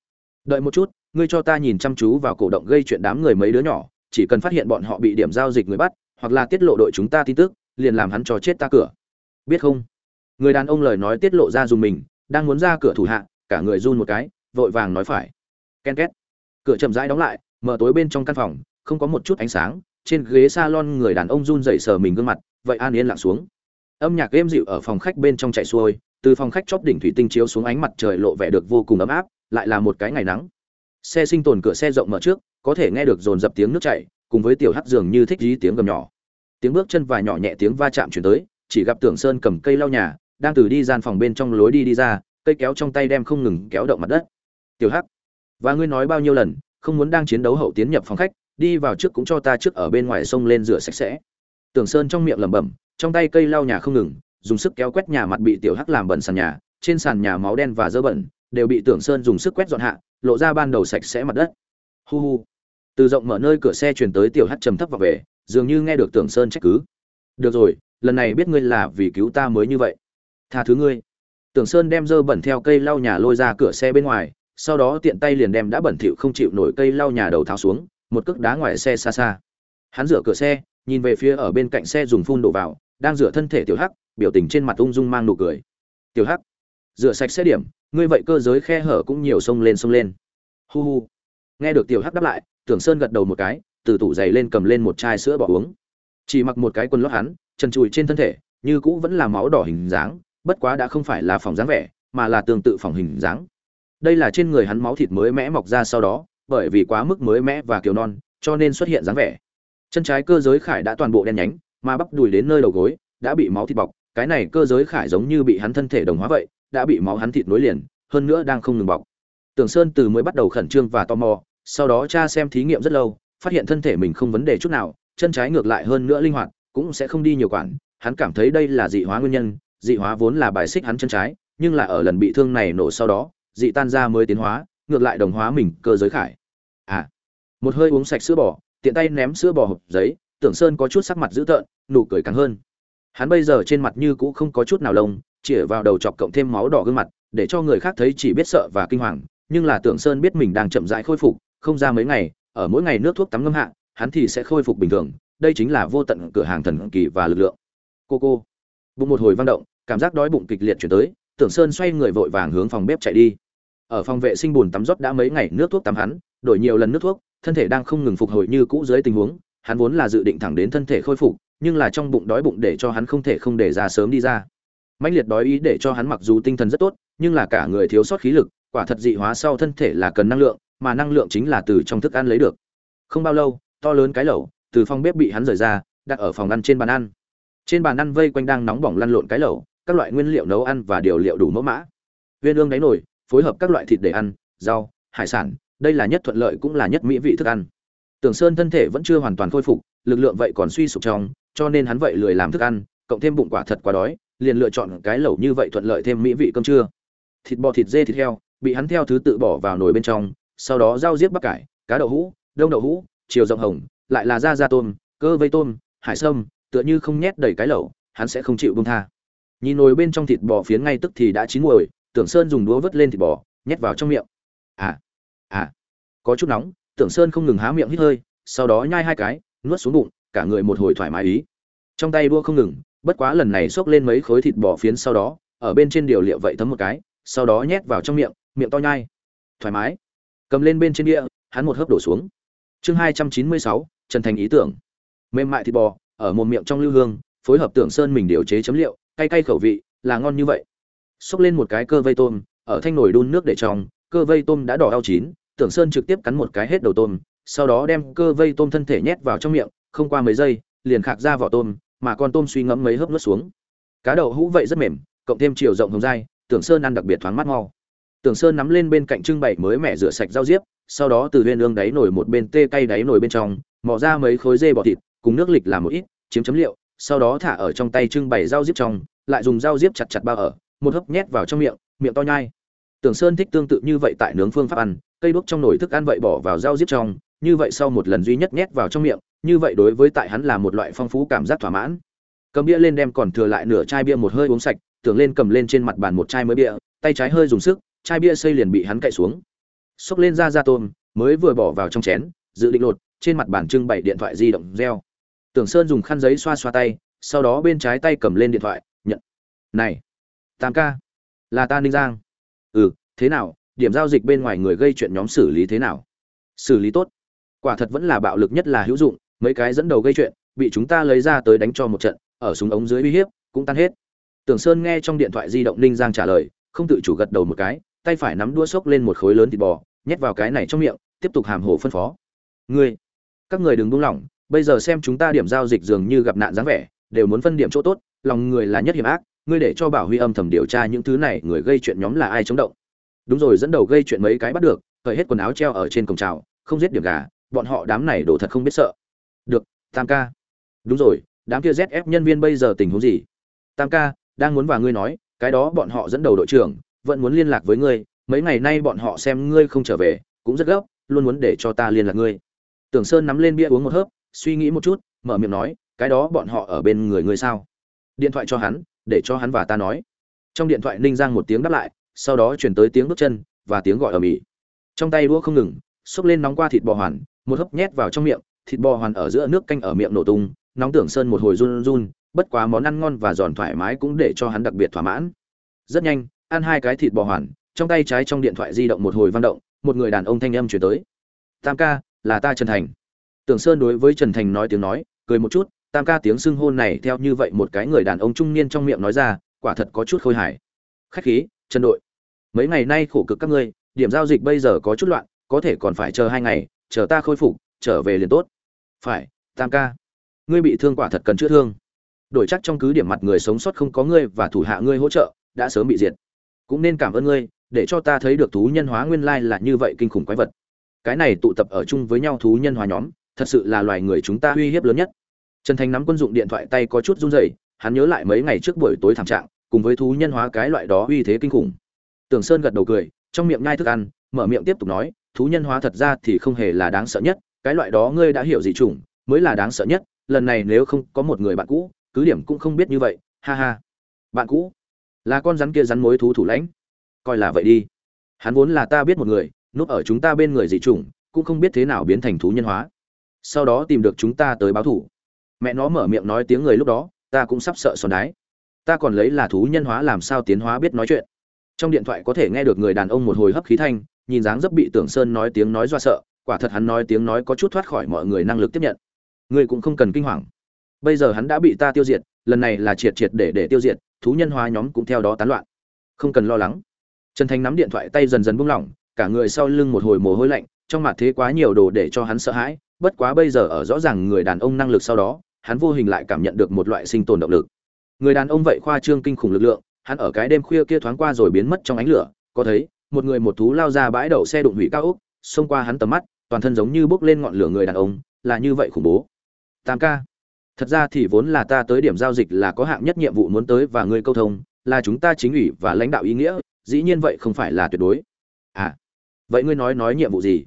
Đợi một chút, ngươi cho ta nhìn chăm chú vào cổ động gây chuyện đám người mấy đứa nhỏ, chỉ cần phát hiện bọn họ bị điểm giao dịch người bắt, hoặc là tiết lộ đội chúng ta tin tức, liền làm hắn cho chết ta cửa. Biết không? Người đàn ông lời nói tiết lộ ra dùng mình, đang muốn ra cửa thủ hạ, cả người run một cái, vội vàng nói phải ken két. Cửa chậm rãi đóng lại, mở tối bên trong căn phòng, không có một chút ánh sáng, trên ghế salon người đàn ông run rẩy sờ mình gương mặt, vậy an yên lặng xuống. Âm nhạc êm dịu ở phòng khách bên trong chạy xuôi, từ phòng khách chóp đỉnh thủy tinh chiếu xuống ánh mặt trời lộ vẻ được vô cùng ấm áp, lại là một cái ngày nắng. Xe sinh tồn cửa xe rộng mở trước, có thể nghe được dồn dập tiếng nước chảy, cùng với tiểu hắt dường như thích dí tiếng gầm nhỏ. Tiếng bước chân và nhỏ nhẹ tiếng va chạm chuyển tới, chỉ gặp tưởng sơn cầm cây lau nhà, đang từ đi gian phòng bên trong lối đi đi ra, cây kéo trong tay đem không ngừng kéo động mặt đất. Tiểu hắc và ngươi nói bao nhiêu lần, không muốn đang chiến đấu hậu tiến nhập phòng khách, đi vào trước cũng cho ta trước ở bên ngoài sông lên rửa sạch sẽ. Tưởng sơn trong miệng lẩm bẩm, trong tay cây lau nhà không ngừng, dùng sức kéo quét nhà mặt bị tiểu hắc làm bẩn sàn nhà, trên sàn nhà máu đen và dơ bẩn, đều bị tưởng sơn dùng sức quét dọn hạ, lộ ra ban đầu sạch sẽ mặt đất. Hu hu. Từ rộng mở nơi cửa xe truyền tới tiểu hắc trầm thấp vào về, dường như nghe được tưởng sơn trách cứ. Được rồi, lần này biết ngươi là vì cứu ta mới như vậy. Tha thứ ngươi. Tưởng sơn đem dơ bẩn theo cây lau nhà lôi ra cửa xe bên ngoài sau đó tiện tay liền đem đã bẩn thỉu không chịu nổi cây lau nhà đầu tháo xuống, một cước đá ngoài xe xa xa. Hắn rửa cửa xe, nhìn về phía ở bên cạnh xe dùng phun đổ vào, đang rửa thân thể tiểu hắc, biểu tình trên mặt ung dung mang nụ cười. Tiểu hắc, rửa sạch xe điểm, ngươi vậy cơ giới khe hở cũng nhiều sông lên sông lên. Hu hu. Nghe được tiểu hắc đáp lại, tưởng sơn gật đầu một cái, từ tủ giày lên cầm lên một chai sữa bỏ uống. Chỉ mặc một cái quần lót hắn, trần trụi trên thân thể, như cũ vẫn là máu đỏ hình dáng, bất quá đã không phải là phòng dáng vẻ, mà là tương tự phòng hình dáng đây là trên người hắn máu thịt mới mẽ mọc ra sau đó, bởi vì quá mức mới mẽ và kiều non, cho nên xuất hiện dáng vẻ. Chân trái cơ giới khải đã toàn bộ đen nhánh, mà bắp đùi đến nơi đầu gối đã bị máu thịt bọc. Cái này cơ giới khải giống như bị hắn thân thể đồng hóa vậy, đã bị máu hắn thịt nối liền, hơn nữa đang không ngừng bọc. Tưởng sơn từ mới bắt đầu khẩn trương và tò mò, sau đó cha xem thí nghiệm rất lâu, phát hiện thân thể mình không vấn đề chút nào, chân trái ngược lại hơn nữa linh hoạt, cũng sẽ không đi nhiều quản. Hắn cảm thấy đây là dị hóa nguyên nhân, dị hóa vốn là bài xích hắn chân trái, nhưng là ở lần bị thương này nổ sau đó dị tan ra mới tiến hóa, ngược lại đồng hóa mình cơ giới khải. À một hơi uống sạch sữa bò, tiện tay ném sữa bò hộp giấy, tưởng sơn có chút sắc mặt dữ tợn, nụ cười càng hơn. Hắn bây giờ trên mặt như cũ không có chút nào lông chĩa vào đầu chọc cộng thêm máu đỏ gương mặt, để cho người khác thấy chỉ biết sợ và kinh hoàng, nhưng là tưởng sơn biết mình đang chậm rãi khôi phục, không ra mấy ngày, ở mỗi ngày nước thuốc tắm ngâm hạ, hắn thì sẽ khôi phục bình thường, đây chính là vô tận cửa hàng thần kỳ và lực lượng. Cô cô, bụng một hồi vang động, cảm giác đói bụng kịch liệt chuyển tới tưởng sơn xoay người vội vàng hướng phòng bếp chạy đi. Ở phòng vệ sinh buồn tắm rót đã mấy ngày nước thuốc tắm hắn, đổi nhiều lần nước thuốc, thân thể đang không ngừng phục hồi như cũ dưới tình huống, hắn vốn là dự định thẳng đến thân thể khôi phục, nhưng là trong bụng đói bụng để cho hắn không thể không để ra sớm đi ra. Mãnh liệt đói ý để cho hắn mặc dù tinh thần rất tốt, nhưng là cả người thiếu sót khí lực, quả thật dị hóa sau thân thể là cần năng lượng, mà năng lượng chính là từ trong thức ăn lấy được. Không bao lâu, to lớn cái lẩu từ phòng bếp bị hắn rời ra, đặt ở phòng ăn trên bàn ăn. Trên bàn ăn vây quanh đang nóng bỏng lăn lộn cái lẩu các loại nguyên liệu nấu ăn và điều liệu đủ mẫu mã. Viên ương đáy nổi phối hợp các loại thịt để ăn, rau, hải sản, đây là nhất thuận lợi cũng là nhất mỹ vị thức ăn. Tưởng sơn thân thể vẫn chưa hoàn toàn khôi phục, lực lượng vậy còn suy sụp trong, cho nên hắn vậy lười làm thức ăn, cộng thêm bụng quả thật quá đói, liền lựa chọn cái lẩu như vậy thuận lợi thêm mỹ vị cơm trưa. Thịt bò, thịt dê, thịt heo, bị hắn theo thứ tự bỏ vào nồi bên trong, sau đó rau diếp bắp cải, cá đậu hũ, đông đậu hũ, chiều rộng hồng, lại là da da tôm, cơ vây tôm, hải sâm, tựa như không nhét đầy cái lẩu, hắn sẽ không chịu buông tha nhìn nồi bên trong thịt bò phiến ngay tức thì đã chín muồi, tưởng sơn dùng đũa vớt lên thịt bò, nhét vào trong miệng. À à có chút nóng, tưởng sơn không ngừng há miệng hít hơi, sau đó nhai hai cái, nuốt xuống bụng, cả người một hồi thoải mái ý. Trong tay đua không ngừng, bất quá lần này xốc lên mấy khối thịt bò phiến sau đó, ở bên trên điều liệu vậy thấm một cái, sau đó nhét vào trong miệng miệng to nhai. Thoải mái. Cầm lên bên trên đĩa, hắn một hớp đổ xuống. Chương hai trăm chín mươi sáu, trần thành ý tưởng. Mềm mại thịt bò, ở một miệng trong lưu hương, phối hợp tưởng sơn mình điều chế chấm liệu cay cay khẩu vị, là ngon như vậy. Xốc lên một cái cơ vây tôm, ở thanh nồi đun nước để trong, cơ vây tôm đã đỏ đau chín, tưởng sơn trực tiếp cắn một cái hết đầu tôm, sau đó đem cơ vây tôm thân thể nhét vào trong miệng, không qua mấy giây, liền khạc ra vỏ tôm, mà con tôm suy ngẫm mấy hớp nuốt xuống. Cá đậu hũ vậy rất mềm, cộng thêm chiều rộng hồng dai, tưởng sơn ăn đặc biệt thoáng mắt mau. Tưởng sơn nắm lên bên cạnh trưng bày mới mẻ rửa sạch rau diếp, sau đó từ viên ương đáy nổi một bên tê cay đáy nổi bên trong, mò ra mấy khối dê bò thịt, cùng nước lịch làm một ít, chiếm chấm liệu, sau đó thả ở trong tay trưng bày rau diếp trong lại dùng dao diếp chặt chặt bao ở, một hớp nhét vào trong miệng miệng to nhai. Tưởng sơn thích tương tự như vậy tại nướng phương pháp ăn, cây đuốc trong nồi thức ăn vậy bỏ vào dao diếp trong, như vậy sau một lần duy nhất nhét vào trong miệng, như vậy đối với tại hắn là một loại phong phú cảm giác thỏa mãn. Cầm bia lên đem còn thừa lại nửa chai bia một hơi uống sạch, tưởng lên cầm lên trên mặt bàn một chai mới bia, tay trái hơi dùng sức, chai bia xây liền bị hắn cậy xuống. Xốc lên ra ra tôm, mới vừa bỏ vào trong chén, dự định lột, trên mặt bàn trưng bày điện thoại di động reo. Tưởng sơn dùng khăn giấy xoa xoa tay, sau đó bên trái tay cầm lên điện thoại này, tam ca, là ta ninh giang. Ừ thế nào, điểm giao dịch bên ngoài người gây chuyện nhóm xử lý thế nào? Xử lý tốt. Quả thật vẫn là bạo lực nhất là hữu dụng, mấy cái dẫn đầu gây chuyện, bị chúng ta lấy ra tới đánh cho một trận, ở súng ống dưới uy hiếp, cũng tan hết. Tưởng sơn nghe trong điện thoại di động ninh giang trả lời, không tự chủ gật đầu một cái, tay phải nắm đua xốc lên một khối lớn thịt bò, nhét vào cái này trong miệng, tiếp tục hàm hồ phân phó. Ngươi, các người đừng buông lỏng, bây giờ xem chúng ta điểm giao dịch dường như gặp nạn dáng vẻ, đều muốn phân điểm chỗ tốt, lòng người là nhất hiểm ác ngươi để cho bảo huy âm thầm điều tra những thứ này, người gây chuyện nhóm là ai chống động? Đúng rồi, dẫn đầu gây chuyện mấy cái bắt được, cởi hết quần áo treo ở trên cổng trào không giết điểm gà, bọn họ đám này đổ thật không biết sợ. Được, tam ca. Đúng rồi, đám kia zf nhân viên bây giờ tình huống gì? Tam ca, đang muốn và ngươi nói, cái đó bọn họ dẫn đầu đội trưởng, vẫn muốn liên lạc với ngươi, mấy ngày nay bọn họ xem ngươi không trở về, cũng rất gấp, luôn muốn để cho ta liên lạc ngươi. Tưởng sơn nắm lên bia uống một hớp, suy nghĩ một chút, mở miệng nói, cái đó bọn họ ở bên người ngươi sao? Điện thoại cho hắn để cho hắn và ta nói. Trong điện thoại ninh giang một tiếng đáp lại, sau đó chuyển tới tiếng bước chân và tiếng gọi ở mỹ. Trong tay đũa không ngừng, xốc lên nóng qua thịt bò hoàn, một hớp nhét vào trong miệng, thịt bò hoàn ở giữa nước canh ở miệng nổ tung, nóng tưởng sơn một hồi run run, bất quá món ăn ngon và giòn thoải mái cũng để cho hắn đặc biệt thỏa mãn. Rất nhanh, ăn hai cái thịt bò hoàn, trong tay trái trong điện thoại di động một hồi văn động, một người đàn ông thanh âm chuyển tới. Tam ca, là ta trần thành. Tưởng sơn đối với trần thành nói tiếng nói, cười một chút tam ca tiếng xưng hôn này theo như vậy một cái người đàn ông trung niên trong miệng nói ra, quả thật có chút khôi hài. Khách khí, trần đội. Mấy ngày nay khổ cực các ngươi, điểm giao dịch bây giờ có chút loạn, có thể còn phải chờ hai ngày, chờ ta khôi phục, trở về liền tốt. Phải, tam ca. Ngươi bị thương quả thật cần chữa thương. Đổi chắc trong cứ điểm mặt người sống sót không có ngươi và thủ hạ ngươi hỗ trợ, đã sớm bị diệt. Cũng nên cảm ơn ngươi, để cho ta thấy được thú nhân hóa nguyên lai là như vậy kinh khủng quái vật. Cái này tụ tập ở chung với nhau thú nhân hóa nhóm, thật sự là loài người chúng ta uy hiếp lớn nhất trần thành nắm quân dụng điện thoại tay có chút run rẩy, hắn nhớ lại mấy ngày trước buổi tối thảm trạng, cùng với thú nhân hóa cái loại đó uy thế kinh khủng. Tưởng sơn gật đầu cười, trong miệng nhai thức ăn, mở miệng tiếp tục nói, thú nhân hóa thật ra thì không hề là đáng sợ nhất, cái loại đó ngươi đã hiểu gì chủng, mới là đáng sợ nhất, lần này nếu không có một người bạn cũ, cứ điểm cũng không biết như vậy, ha ha. Bạn cũ? Là con rắn kia rắn mối thú thủ lãnh? Coi là vậy đi. Hắn vốn là ta biết một người, núp ở chúng ta bên người dị chủng, cũng không biết thế nào biến thành thú nhân hóa. Sau đó tìm được chúng ta tới báo thủ mẹ nó mở miệng nói tiếng người lúc đó, ta cũng sắp sợ sòn đái. Ta còn lấy là thú nhân hóa làm sao tiến hóa biết nói chuyện. Trong điện thoại có thể nghe được người đàn ông một hồi hấp khí thanh, nhìn dáng dấp bị tưởng sơn nói tiếng nói do sợ, quả thật hắn nói tiếng nói có chút thoát khỏi mọi người năng lực tiếp nhận. Người cũng không cần kinh hoàng. Bây giờ hắn đã bị ta tiêu diệt, lần này là triệt triệt để để tiêu diệt, thú nhân hóa nhóm cũng theo đó tán loạn. Không cần lo lắng. Trần thành nắm điện thoại tay dần dần buông lỏng, cả người sau lưng một hồi mồ hôi lạnh, trong mặt thế quá nhiều đồ để cho hắn sợ hãi, bất quá bây giờ ở rõ ràng người đàn ông năng lực sau đó hắn vô hình lại cảm nhận được một loại sinh tồn động lực. Người đàn ông vậy khoa trương kinh khủng lực lượng, hắn ở cái đêm khuya kia thoáng qua rồi biến mất trong ánh lửa, có thấy, một người một thú lao ra bãi đậu xe đụng hủy cao ốc, xông qua hắn tầm mắt, toàn thân giống như bốc lên ngọn lửa người đàn ông, là như vậy khủng bố. Tam ca, thật ra thì vốn là ta tới điểm giao dịch là có hạng nhất nhiệm vụ muốn tới và ngươi câu thông, là chúng ta chính ủy và lãnh đạo ý nghĩa, dĩ nhiên vậy không phải là tuyệt đối. À vậy ngươi nói nói nhiệm vụ gì?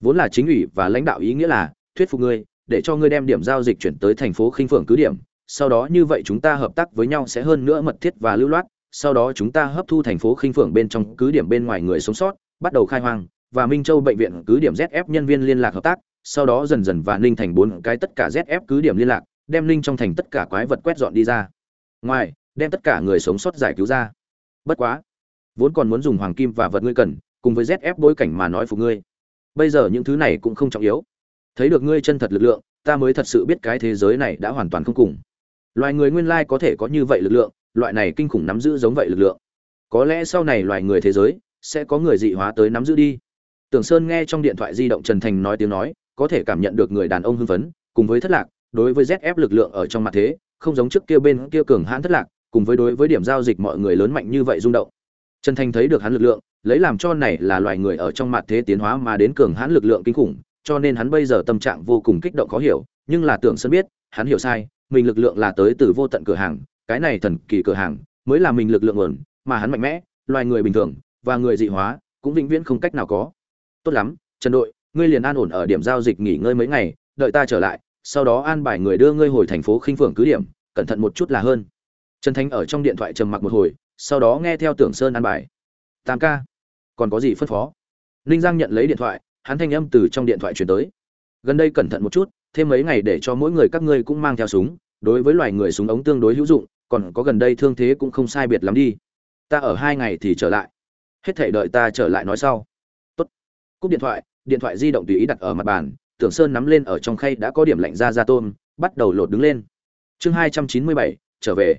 Vốn là chính ủy và lãnh đạo ý nghĩa là thuyết phục ngươi để cho ngươi đem điểm giao dịch chuyển tới thành phố khinh phượng cứ điểm. Sau đó như vậy chúng ta hợp tác với nhau sẽ hơn nữa mật thiết và lưu loát. Sau đó chúng ta hấp thu thành phố khinh phượng bên trong cứ điểm bên ngoài người sống sót, bắt đầu khai hoang. Và minh châu bệnh viện cứ điểm zf nhân viên liên lạc hợp tác. Sau đó dần dần và ninh thành bốn cái tất cả zf cứ điểm liên lạc, đem ninh trong thành tất cả quái vật quét dọn đi ra. Ngoài, đem tất cả người sống sót giải cứu ra. Bất quá, vốn còn muốn dùng hoàng kim và vật ngươi cần, cùng với zf bối cảnh mà nói phục ngươi. Bây giờ những thứ này cũng không trọng yếu thấy được ngươi chân thật lực lượng, ta mới thật sự biết cái thế giới này đã hoàn toàn không cùng. Loài người nguyên lai có thể có như vậy lực lượng, loại này kinh khủng nắm giữ giống vậy lực lượng. Có lẽ sau này loài người thế giới sẽ có người dị hóa tới nắm giữ đi. Tưởng sơn nghe trong điện thoại di động trần thành nói tiếng nói, có thể cảm nhận được người đàn ông hưng phấn, cùng với thất lạc, đối với zf lực lượng ở trong mặt thế, không giống trước kia bên kia cường hãn thất lạc, cùng với đối với điểm giao dịch mọi người lớn mạnh như vậy rung động. Trần thành thấy được hắn lực lượng, lấy làm cho này là loài người ở trong mặt thế tiến hóa mà đến cường hãn lực lượng kinh khủng cho nên hắn bây giờ tâm trạng vô cùng kích động khó hiểu, nhưng là tưởng sơn biết, hắn hiểu sai, mình lực lượng là tới từ vô tận cửa hàng, cái này thần kỳ cửa hàng, mới là mình lực lượng nguồn, mà hắn mạnh mẽ, loài người bình thường, và người dị hóa, cũng vĩnh viễn không cách nào có. Tốt lắm, trần đội, ngươi liền an ổn ở điểm giao dịch nghỉ ngơi mấy ngày, đợi ta trở lại, sau đó an bài người đưa ngươi hồi thành phố khinh phượng cứ điểm, cẩn thận một chút là hơn. Trần thánh ở trong điện thoại trầm mặc một hồi, sau đó nghe theo tưởng sơn an bài. Tam ca, còn có gì phân phó? Ninh giang nhận lấy điện thoại hắn thanh âm từ trong điện thoại truyền tới. Gần đây cẩn thận một chút, thêm mấy ngày để cho mỗi người các ngươi cũng mang theo súng, đối với loài người súng ống tương đối hữu dụng, còn có gần đây thương thế cũng không sai biệt lắm đi. Ta ở hai ngày thì trở lại. Hết thể đợi ta trở lại nói sau. Tốt. Cúp điện thoại điện thoại di động tùy ý đặt ở mặt bàn, tưởng sơn nắm lên ở trong khay đã có điểm lạnh ra ra tôm, bắt đầu lột đứng lên. Chương hai trăm chín mươi bảy, trở về.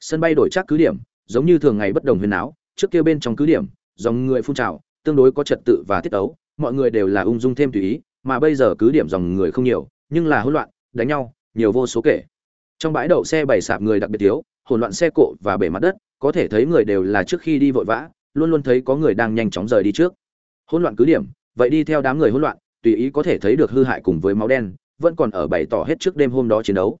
Sân bay đổi chắc cứ điểm, giống như thường ngày bất đồng huyền áo, trước kia bên trong cứ điểm, dòng người phun trào, tương đối có trật tự và tiết ấu mọi người đều là ung dung thêm tùy ý, mà bây giờ cứ điểm dòng người không nhiều, nhưng là hỗn loạn, đánh nhau, nhiều vô số kể. Trong bãi đậu xe bày sạp người đặc biệt thiếu, hỗn loạn xe cộ và bể mặt đất, có thể thấy người đều là trước khi đi vội vã, luôn luôn thấy có người đang nhanh chóng rời đi trước. Hỗn loạn cứ điểm, vậy đi theo đám người hỗn loạn, tùy ý có thể thấy được hư hại cùng với máu đen, vẫn còn ở bày tỏ hết trước đêm hôm đó chiến đấu.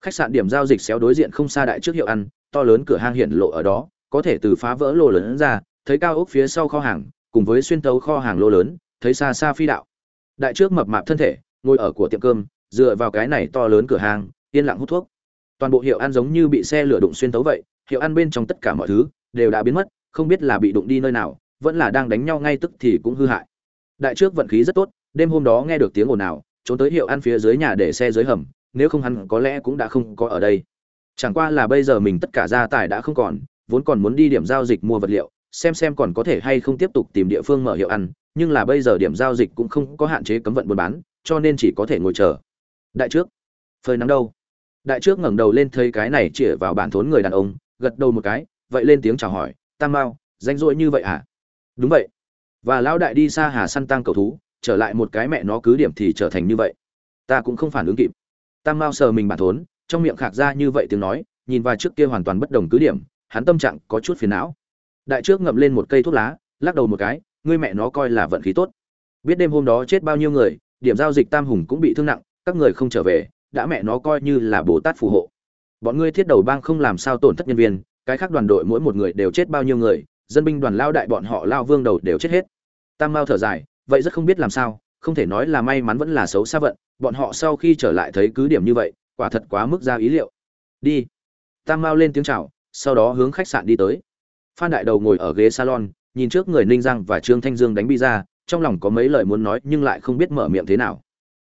Khách sạn điểm giao dịch xéo đối diện không xa đại trước hiệu ăn, to lớn cửa hang hiện lộ ở đó, có thể từ phá vỡ lô lớn ra, thấy cao ốc phía sau kho hàng, cùng với xuyên tấu kho hàng lô lớn thấy xa xa phi đạo. Đại trước mập mạp thân thể, ngồi ở của tiệm cơm, dựa vào cái này to lớn cửa hàng, yên lặng hút thuốc. Toàn bộ hiệu ăn giống như bị xe lửa đụng xuyên tấu vậy, hiệu ăn bên trong tất cả mọi thứ đều đã biến mất, không biết là bị đụng đi nơi nào, vẫn là đang đánh nhau ngay tức thì cũng hư hại. Đại trước vận khí rất tốt, đêm hôm đó nghe được tiếng ồn nào trốn tới hiệu ăn phía dưới nhà để xe dưới hầm, nếu không hắn có lẽ cũng đã không có ở đây. Chẳng qua là bây giờ mình tất cả gia tài đã không còn, vốn còn muốn đi điểm giao dịch mua vật liệu, xem xem còn có thể hay không tiếp tục tìm địa phương mở hiệu ăn nhưng là bây giờ điểm giao dịch cũng không có hạn chế cấm vận buôn bán, cho nên chỉ có thể ngồi chờ. Đại trước. Phơi nắng đâu? Đại trước ngẩng đầu lên thấy cái này chĩa vào bản thốn người đàn ông, gật đầu một cái, vậy lên tiếng chào hỏi, tam mao danh rỗi như vậy à? Đúng vậy. Và lão đại đi xa hà săn tăng cầu thú, trở lại một cái mẹ nó cứ điểm thì trở thành như vậy. Ta cũng không phản ứng kịp. Tam mao sờ mình bản thốn, trong miệng khạc ra như vậy tiếng nói, nhìn vào trước kia hoàn toàn bất đồng cứ điểm, hắn tâm trạng có chút phiền não. Đại trước ngậm lên một cây thuốc lá, lắc đầu một cái ngươi mẹ nó coi là vận khí tốt. Biết đêm hôm đó chết bao nhiêu người, điểm giao dịch tam hùng cũng bị thương nặng, các người không trở về, đã mẹ nó coi như là bồ tát phù hộ. Bọn ngươi thiết đầu bang không làm sao tổn thất nhân viên, cái khác đoàn đội mỗi một người đều chết bao nhiêu người, dân binh đoàn lao đại bọn họ lao vương đầu đều chết hết. Tam mao thở dài, vậy rất không biết làm sao, không thể nói là may mắn vẫn là xấu xa vận, bọn họ sau khi trở lại thấy cứ điểm như vậy, quả thật quá mức ra ý liệu. Đi. Tam mao lên tiếng chào, sau đó hướng khách sạn đi tới. Phan đại đầu ngồi ở ghế salon nhìn trước người ninh giang và trương thanh dương đánh bi ra, trong lòng có mấy lời muốn nói nhưng lại không biết mở miệng thế nào.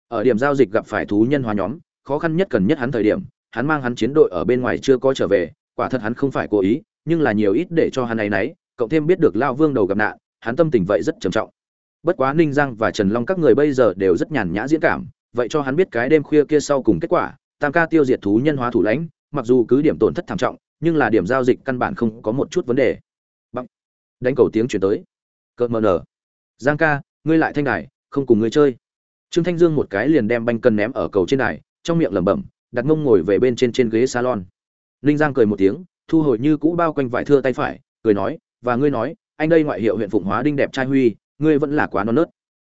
Ở điểm giao dịch gặp phải thú nhân hóa nhóm, khó khăn nhất cần nhất hắn thời điểm, hắn mang hắn chiến đội ở bên ngoài chưa có trở về, quả thật hắn không phải cố ý, nhưng là nhiều ít để cho hắn ấy nấy cộng thêm biết được lao vương đầu gặp nạn, hắn tâm tình vậy rất trầm trọng. Bất quá ninh giang và trần long các người bây giờ đều rất nhàn nhã diễn cảm, vậy cho hắn biết cái đêm khuya kia sau cùng kết quả, tam ca tiêu diệt thú nhân hóa thủ lãnh, mặc dù cứ điểm tổn thất thảm trọng, nhưng là điểm giao dịch căn bản không có một chút vấn đề đánh cầu tiếng chuyển tới. Cợt mờ nở. Giang ca, ngươi lại thanh đài, không cùng ngươi chơi. Trương thanh dương một cái liền đem banh cân ném ở cầu trên đài, trong miệng lẩm bẩm, đặt mông ngồi về bên trên trên ghế salon. Ninh giang cười một tiếng, thu hồi như cũ bao quanh vải thưa tay phải, cười nói, và ngươi nói, anh đây ngoại hiệu huyện phụng hóa đinh đẹp trai huy, ngươi vẫn là quá non nớt.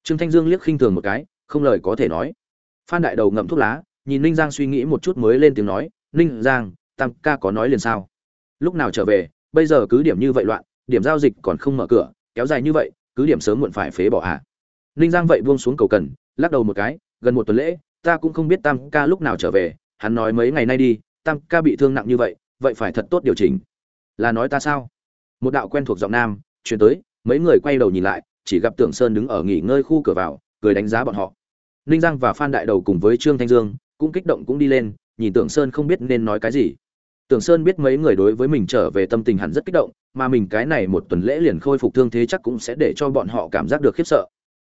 Trương thanh dương liếc khinh thường một cái, không lời có thể nói. Phan đại đầu ngậm thuốc lá, nhìn ninh giang suy nghĩ một chút mới lên tiếng nói, ninh giang, tam ca có nói liền sao? Lúc nào trở về, bây giờ cứ điểm như vậy loạn điểm giao dịch còn không mở cửa, kéo dài như vậy, cứ điểm sớm muộn phải phế bỏ à? Ninh giang vậy buông xuống cầu cần, lắc đầu một cái, gần một tuần lễ, ta cũng không biết tam ca lúc nào trở về, hắn nói mấy ngày nay đi, tam ca bị thương nặng như vậy vậy phải thật tốt điều chỉnh. Là nói ta sao? Một đạo quen thuộc giọng nam, chuyển tới, mấy người quay đầu nhìn lại, chỉ gặp tưởng sơn đứng ở nghỉ ngơi khu cửa vào, cười đánh giá bọn họ. Ninh giang và phan đại đầu cùng với trương thanh dương, cũng kích động cũng đi lên, nhìn tưởng sơn không biết nên nói cái gì tưởng sơn biết mấy người đối với mình trở về tâm tình hẳn rất kích động, mà mình cái này một tuần lễ liền khôi phục thương thế chắc cũng sẽ để cho bọn họ cảm giác được khiếp sợ.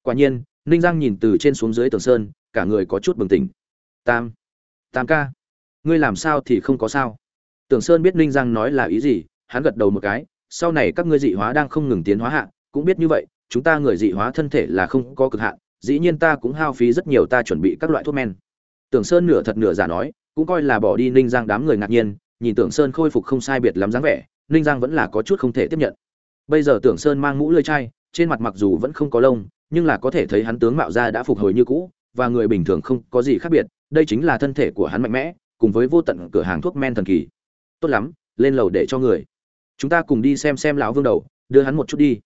Quả nhiên, ninh giang nhìn từ trên xuống dưới tưởng sơn, cả người có chút bừng tỉnh. Tam tam ca, ngươi làm sao thì không có sao? Tưởng sơn biết ninh giang nói là ý gì, hắn gật đầu một cái, sau này các ngươi dị hóa đang không ngừng tiến hóa hạ, cũng biết như vậy, chúng ta người dị hóa thân thể là không có cực hạn, dĩ nhiên ta cũng hao phí rất nhiều ta chuẩn bị các loại thuốc men. Tưởng sơn nửa thật nửa giả nói, cũng coi là bỏ đi ninh giang đám người ngạc nhiên nhìn tưởng sơn khôi phục không sai biệt lắm dáng vẻ, ninh giang vẫn là có chút không thể tiếp nhận. Bây giờ tưởng sơn mang mũ lưỡi chai, trên mặt mặc dù vẫn không có lông, nhưng là có thể thấy hắn tướng mạo ra đã phục hồi như cũ, và người bình thường không có gì khác biệt, đây chính là thân thể của hắn mạnh mẽ, cùng với vô tận cửa hàng thuốc men thần kỳ. Tốt lắm, lên lầu để cho người. Chúng ta cùng đi xem xem lão vương đầu, đưa hắn một chút đi.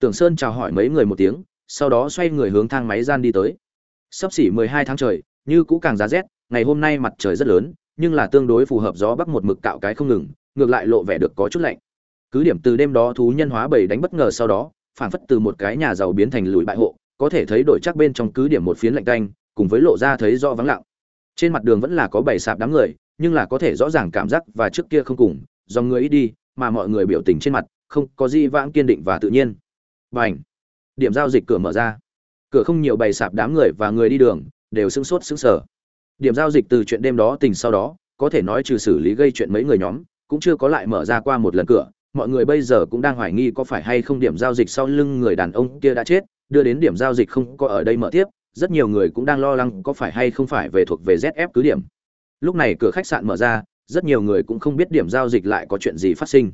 Tưởng sơn chào hỏi mấy người một tiếng, sau đó xoay người hướng thang máy gian đi tới. Sắp xỉ mười hai tháng trời, như cũ càng giá rét, ngày hôm nay mặt trời rất lớn nhưng là tương đối phù hợp gió bắc một mực cạo cái không ngừng, ngược lại lộ vẻ được có chút lạnh cứ điểm từ đêm đó thú nhân hóa bảy đánh bất ngờ sau đó phản phất từ một cái nhà giàu biến thành lùi bại hộ, có thể thấy đổi chắc bên trong cứ điểm một phiến lạnh tanh, cùng với lộ ra thấy rõ vắng lặng trên mặt đường vẫn là có bảy sạp đám người, nhưng là có thể rõ ràng cảm giác và trước kia không cùng, do người ít đi, mà mọi người biểu tình trên mặt, không có gì vãng kiên định và tự nhiên Bành. Điểm giao dịch cửa mở ra. Cửa không nhiều bày sạp đám người và người đi đường, đều sững sốt sững sờ. Điểm giao dịch từ chuyện đêm đó tình sau đó, có thể nói trừ xử lý gây chuyện mấy người nhóm, cũng chưa có lại mở ra qua một lần cửa. Mọi người bây giờ cũng đang hoài nghi có phải hay không điểm giao dịch sau lưng người đàn ông kia đã chết, đưa đến điểm giao dịch không có ở đây mở tiếp, rất nhiều người cũng đang lo lắng có phải hay không phải về thuộc về ZF cứ điểm. Lúc này cửa khách sạn mở ra, rất nhiều người cũng không biết điểm giao dịch lại có chuyện gì phát sinh.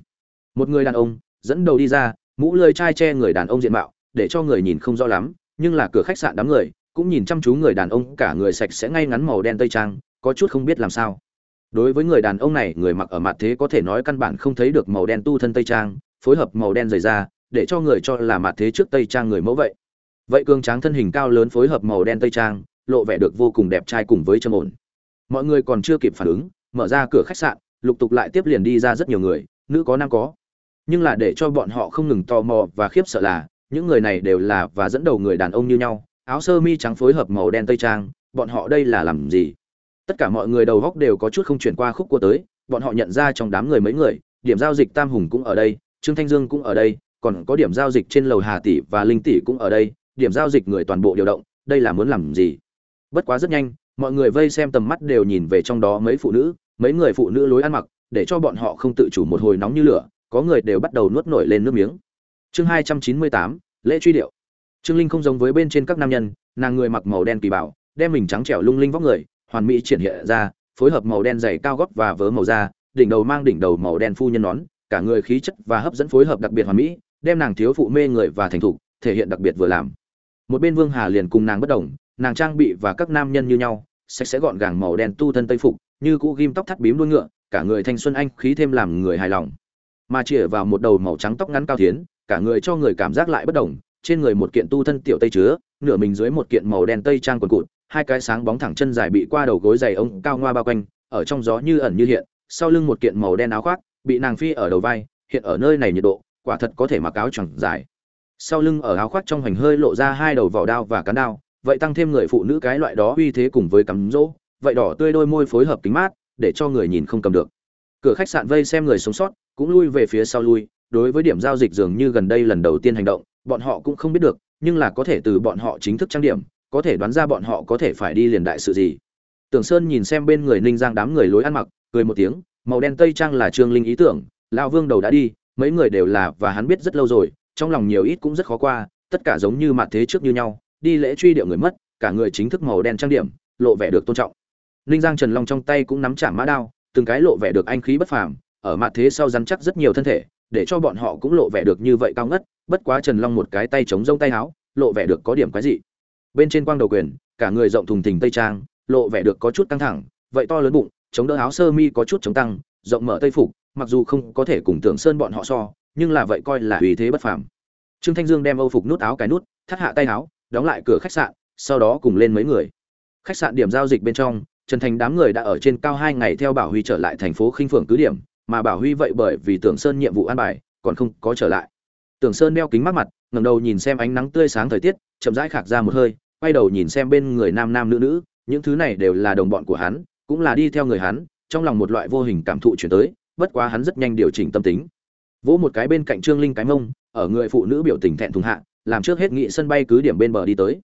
Một người đàn ông dẫn đầu đi ra, mũ lơi chai che người đàn ông diện mạo để cho người nhìn không rõ lắm nhưng là cửa khách sạn đám người cũng nhìn chăm chú người đàn ông, cả người sạch sẽ ngay ngắn màu đen tây trang, có chút không biết làm sao. Đối với người đàn ông này, người mặc ở mặt thế có thể nói căn bản không thấy được màu đen tu thân tây trang, phối hợp màu đen dày da, để cho người cho là mặt thế trước tây trang người mẫu vậy. Vậy cường tráng thân hình cao lớn phối hợp màu đen tây trang, lộ vẻ được vô cùng đẹp trai cùng với trầm ổn. Mọi người còn chưa kịp phản ứng, mở ra cửa khách sạn, lục tục lại tiếp liền đi ra rất nhiều người, nữ có nam có. Nhưng là để cho bọn họ không ngừng tò mò và khiếp sợ là, những người này đều là và dẫn đầu người đàn ông như nhau áo sơ mi trắng phối hợp màu đen tây trang, bọn họ đây là làm gì? Tất cả mọi người đầu góc đều có chút không chuyển qua khúc cua tới, bọn họ nhận ra trong đám người mấy người, điểm giao dịch tam hùng cũng ở đây, trương thanh dương cũng ở đây, còn có điểm giao dịch trên lầu hà tỷ và linh tỷ cũng ở đây, điểm giao dịch người toàn bộ điều động, đây là muốn làm gì? Bất quá rất nhanh, mọi người vây xem tầm mắt đều nhìn về trong đó mấy phụ nữ, mấy người phụ nữ lối ăn mặc, để cho bọn họ không tự chủ một hồi nóng như lửa, có người đều bắt đầu nuốt nổi lên nước miếng. Chương hai trăm chín mươi tám, lễ truy điệu trương linh không giống với bên trên các nam nhân, nàng người mặc màu đen kỳ bảo, đem mình trắng trẻo lung linh vóc người, hoàn mỹ triển hiện ra, phối hợp màu đen dày cao gót và vớ màu da, đỉnh đầu mang đỉnh đầu màu đen phu nhân nón, cả người khí chất và hấp dẫn phối hợp đặc biệt hoàn mỹ, đem nàng thiếu phụ mê người và thành thục, thể hiện đặc biệt vừa làm. Một bên vương hà liền cùng nàng bất đồng, nàng trang bị và các nam nhân như nhau, sạch sẽ gọn gàng màu đen tu thân tây phục, như cũ ghim tóc thắt bím đuôi ngựa, cả người thanh xuân anh, khí thêm làm người hài lòng. Mà chĩa vào một đầu màu trắng tóc ngắn cao thiến cả người cho người cảm giác lại bất đồng trên người một kiện tu thân tiểu tây chứa, nửa mình dưới một kiện màu đen tây trang quần cụt, hai cái sáng bóng thẳng chân dài bị qua đầu gối dày ông cao ngoa bao quanh, ở trong gió như ẩn như hiện, sau lưng một kiện màu đen áo khoác, bị nàng phi ở đầu vai, hiện ở nơi này nhiệt độ, quả thật có thể mặc áo chẳng dài. Sau lưng ở áo khoác trong hoành hơi lộ ra hai đầu vỏ đao và cán đao, vậy tăng thêm người phụ nữ cái loại đó uy thế cùng với cắm rỗ, vậy đỏ tươi đôi môi phối hợp kính mát, để cho người nhìn không cầm được. Cửa khách sạn vây xem người sống sót, cũng lui về phía sau lui, đối với điểm giao dịch dường như gần đây lần đầu tiên hành động bọn họ cũng không biết được, nhưng là có thể từ bọn họ chính thức trang điểm, có thể đoán ra bọn họ có thể phải đi liền đại sự gì. Tưởng sơn nhìn xem bên người ninh giang đám người lối ăn mặc, cười một tiếng, màu đen tây trang là trương linh ý tưởng, lão vương đầu đã đi, mấy người đều là và hắn biết rất lâu rồi, trong lòng nhiều ít cũng rất khó qua, tất cả giống như mặt thế trước như nhau, đi lễ truy điệu người mất, cả người chính thức màu đen trang điểm, lộ vẻ được tôn trọng. Ninh giang trần long trong tay cũng nắm chạm mã đao, từng cái lộ vẻ được anh khí bất phàm, ở mặt thế sau rắn chắc rất nhiều thân thể, để cho bọn họ cũng lộ vẻ được như vậy cao ngất bất quá trần long một cái tay chống rông tay áo, lộ vẻ được có điểm quái dị. Bên trên quang đầu quyền, cả người rộng thùng thình tây trang, lộ vẻ được có chút căng thẳng, vậy to lớn bụng, chống đỡ áo sơ mi có chút chống tăng, rộng mở tây phục, mặc dù không có thể cùng tưởng sơn bọn họ so, nhưng là vậy coi là uy thế bất phàm. Trương thanh dương đem âu phục nút áo cái nút, thắt hạ tay áo, đóng lại cửa khách sạn, sau đó cùng lên mấy người. Khách sạn điểm giao dịch bên trong, trần thành đám người đã ở trên cao hai ngày theo bảo huy trở lại thành phố khinh phượng cứ điểm, mà bảo huy vậy bởi vì tưởng sơn nhiệm vụ an bài, còn không có trở lại tưởng sơn đeo kính mắt mặt, ngẩng đầu nhìn xem ánh nắng tươi sáng thời tiết, chậm rãi khạc ra một hơi, quay đầu nhìn xem bên người nam nam nữ nữ, những thứ này đều là đồng bọn của hắn, cũng là đi theo người hắn, trong lòng một loại vô hình cảm thụ chuyển tới, bất quá hắn rất nhanh điều chỉnh tâm tính. Vỗ một cái bên cạnh trương linh cái mông, ở người phụ nữ biểu tình thẹn thùng hạ, làm trước hết nghị sân bay cứ điểm bên bờ đi tới.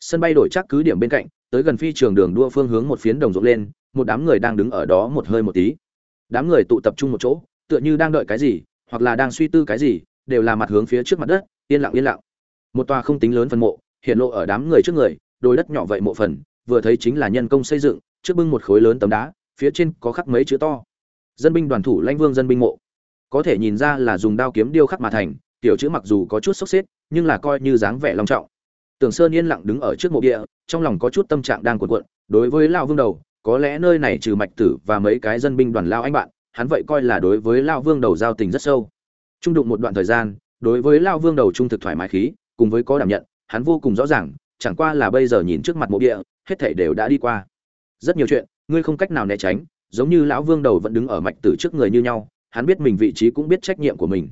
Sân bay đổi chắc cứ điểm bên cạnh, tới gần phi trường đường đua phương hướng một phiến đồng rộng lên, một đám người đang đứng ở đó một hơi một tí. Đám người tụ tập trung một chỗ, tựa như đang đợi cái gì, hoặc là đang suy tư cái gì đều là mặt hướng phía trước mặt đất, yên lặng yên lặng. Một tòa không tính lớn phân mộ, hiện lộ ở đám người trước người đôi đất nhỏ vậy mộ phần, vừa thấy chính là nhân công xây dựng, trước bưng một khối lớn tấm đá, phía trên có khắc mấy chữ to. Dân binh đoàn thủ lãnh vương dân binh mộ. Có thể nhìn ra là dùng đao kiếm điêu khắc mà thành, tiểu chữ mặc dù có chút sốc xếp, nhưng là coi như dáng vẻ long trọng. Tưởng sơn yên lặng đứng ở trước mộ địa, trong lòng có chút tâm trạng đang cuộn cuộn, đối với lao vương đầu, có lẽ nơi này trừ mạch tử và mấy cái dân binh đoàn lao anh bạn, hắn vậy coi là đối với lao vương đầu giao tình rất sâu trung đụng một đoạn thời gian, đối với lao vương đầu trung thực thoải mái khí, cùng với có đảm nhận, hắn vô cùng rõ ràng, chẳng qua là bây giờ nhìn trước mặt mộ địa, hết thảy đều đã đi qua. Rất nhiều chuyện, ngươi không cách nào né tránh, giống như lão vương đầu vẫn đứng ở mạch tử trước người như nhau, hắn biết mình vị trí cũng biết trách nhiệm của mình.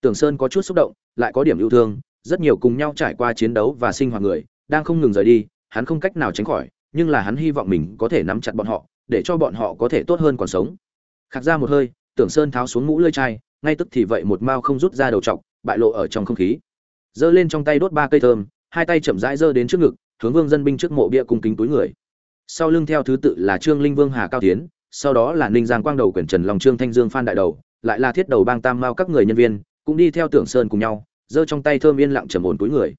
Tưởng sơn có chút xúc động, lại có điểm yêu thương, rất nhiều cùng nhau trải qua chiến đấu và sinh hoạt người, đang không ngừng rời đi, hắn không cách nào tránh khỏi, nhưng là hắn hy vọng mình có thể nắm chặt bọn họ, để cho bọn họ có thể tốt hơn còn sống. Khạc ra một hơi tưởng sơn tháo xuống mũ lơi chai ngay tức thì vậy một mao không rút ra đầu trọc, bại lộ ở trong không khí. Giơ lên trong tay đốt ba cây thơm, hai tay chậm rãi giơ đến trước ngực, hướng vương dân binh trước mộ bia cung kính túi người. Sau lưng theo thứ tự là trương linh vương hà cao tiến, sau đó là ninh giang quang đầu quyển trần long trương thanh dương phan đại đầu, lại là thiết đầu bang tam mao các người nhân viên, cũng đi theo tưởng sơn cùng nhau, giơ trong tay thơm yên lặng trầm ổn túi người.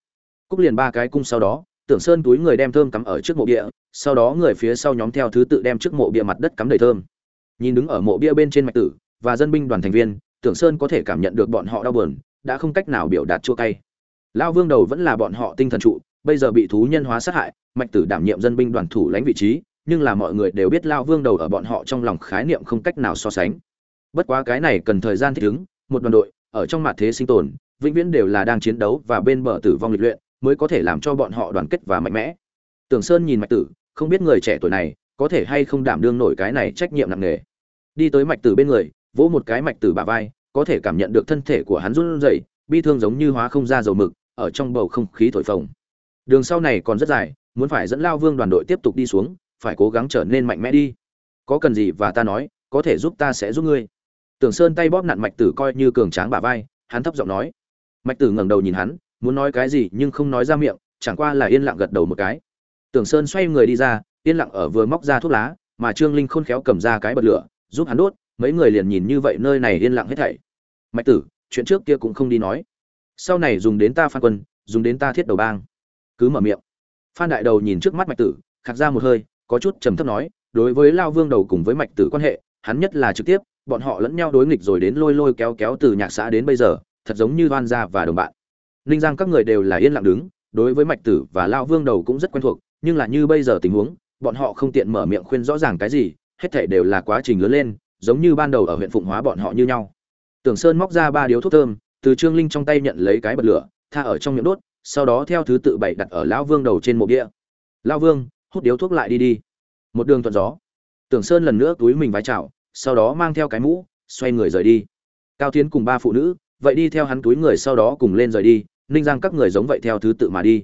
Cúc liền ba cái cung sau đó, tưởng sơn túi người đem thơm cắm ở trước mộ bia, sau đó người phía sau nhóm theo thứ tự đem trước mộ bia mặt đất cắm đầy thơm. Nhìn đứng ở mộ bia bên trên mạch tử và dân binh đoàn thành viên tưởng sơn có thể cảm nhận được bọn họ đau buồn, đã không cách nào biểu đạt chua cay. Lão vương đầu vẫn là bọn họ tinh thần trụ, bây giờ bị thú nhân hóa sát hại, mạch tử đảm nhiệm dân binh đoàn thủ lãnh vị trí, nhưng là mọi người đều biết Lão vương đầu ở bọn họ trong lòng khái niệm không cách nào so sánh. Bất quá cái này cần thời gian thích ứng, một đoàn đội, ở trong mặt thế sinh tồn, vĩnh viễn đều là đang chiến đấu và bên bờ tử vong lịch luyện, mới có thể làm cho bọn họ đoàn kết và mạnh mẽ. Tưởng sơn nhìn mạch tử, không biết người trẻ tuổi này có thể hay không đảm đương nổi cái này trách nhiệm nặng nề. Đi tới mạch tử bên người, vỗ một cái mạch tử bả vai có thể cảm nhận được thân thể của hắn run rẩy, bi thương giống như hóa không ra dầu mực, ở trong bầu không khí thổi phồng. Đường sau này còn rất dài, muốn phải dẫn lao vương đoàn đội tiếp tục đi xuống, phải cố gắng trở nên mạnh mẽ đi. Có cần gì và ta nói, có thể giúp ta sẽ giúp ngươi. Tưởng sơn tay bóp nặn mạch tử coi như cường tráng bả vai, hắn thấp giọng nói. Mạch tử ngẩng đầu nhìn hắn, muốn nói cái gì nhưng không nói ra miệng, chẳng qua là yên lặng gật đầu một cái. Tưởng sơn xoay người đi ra, yên lặng ở vừa móc ra thuốc lá, mà trương linh khôn khéo cầm ra cái bật lửa, giúp hắn đốt mấy người liền nhìn như vậy nơi này yên lặng hết thảy. Mạch tử, chuyện trước kia cũng không đi nói. Sau này dùng đến ta phan quân, dùng đến ta thiết đầu bang. Cứ mở miệng. Phan đại đầu nhìn trước mắt mạch tử, khạc ra một hơi, có chút trầm thấp nói, đối với lao vương đầu cùng với mạch tử quan hệ, hắn nhất là trực tiếp, bọn họ lẫn nhau đối nghịch rồi đến lôi lôi kéo kéo từ nhạc xã đến bây giờ, thật giống như đoan gia và đồng bạn. Ninh giang các người đều là yên lặng đứng, đối với mạch tử và lao vương đầu cũng rất quen thuộc, nhưng là như bây giờ tình huống, bọn họ không tiện mở miệng khuyên rõ ràng cái gì, hết thể đều là quá trình lớn lên giống như ban đầu ở huyện phụng hóa bọn họ như nhau. Tưởng sơn móc ra ba điếu thuốc thơm, từ trương linh trong tay nhận lấy cái bật lửa, tha ở trong miệng đốt, sau đó theo thứ tự bày đặt ở lão vương đầu trên mộ địa. lão vương, hút điếu thuốc lại đi đi. Một đường thuận gió. Tưởng sơn lần nữa túi mình vái chào, sau đó mang theo cái mũ, xoay người rời đi. Cao tiến cùng ba phụ nữ, vậy đi theo hắn túi người sau đó cùng lên rời đi, ninh giang các người giống vậy theo thứ tự mà đi.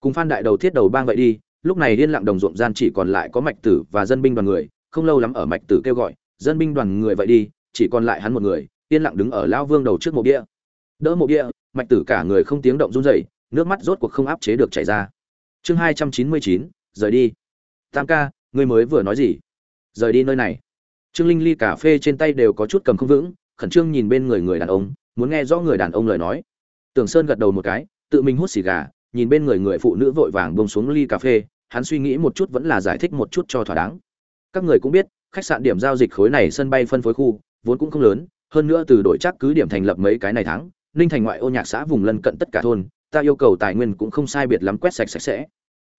Cùng phan đại đầu thiết đầu bang vậy đi, lúc này yên lặng đồng ruộng gian chỉ còn lại có mạch tử và dân binh đoàn người, không lâu lắm ở mạch tử kêu gọi dân binh đoàn người vậy đi, chỉ còn lại hắn một người, yên lặng đứng ở lão vương đầu trước mộ bia. Đỡ mộ bia, mạch tử cả người không tiếng động run rẩy, nước mắt rốt cuộc không áp chế được chảy ra. Chương hai trăm chín mươi chín, rời đi. Tam ca, ngươi mới vừa nói gì? Rời đi nơi này. Trương linh ly cà phê trên tay đều có chút cầm không vững, khẩn trương nhìn bên người người đàn ông, muốn nghe rõ người đàn ông lời nói. Tưởng sơn gật đầu một cái, tự mình hút xì gà, nhìn bên người người phụ nữ vội vàng bông xuống ly cà phê, hắn suy nghĩ một chút vẫn là giải thích một chút cho thỏa đáng. Các người cũng biết khách sạn điểm giao dịch khối này sân bay phân phối khu, vốn cũng không lớn, hơn nữa từ đội chắc cứ điểm thành lập mấy cái này tháng, ninh thành ngoại ô nhạc xã vùng lân cận tất cả thôn, ta yêu cầu tài nguyên cũng không sai biệt lắm quét sạch sạch sẽ.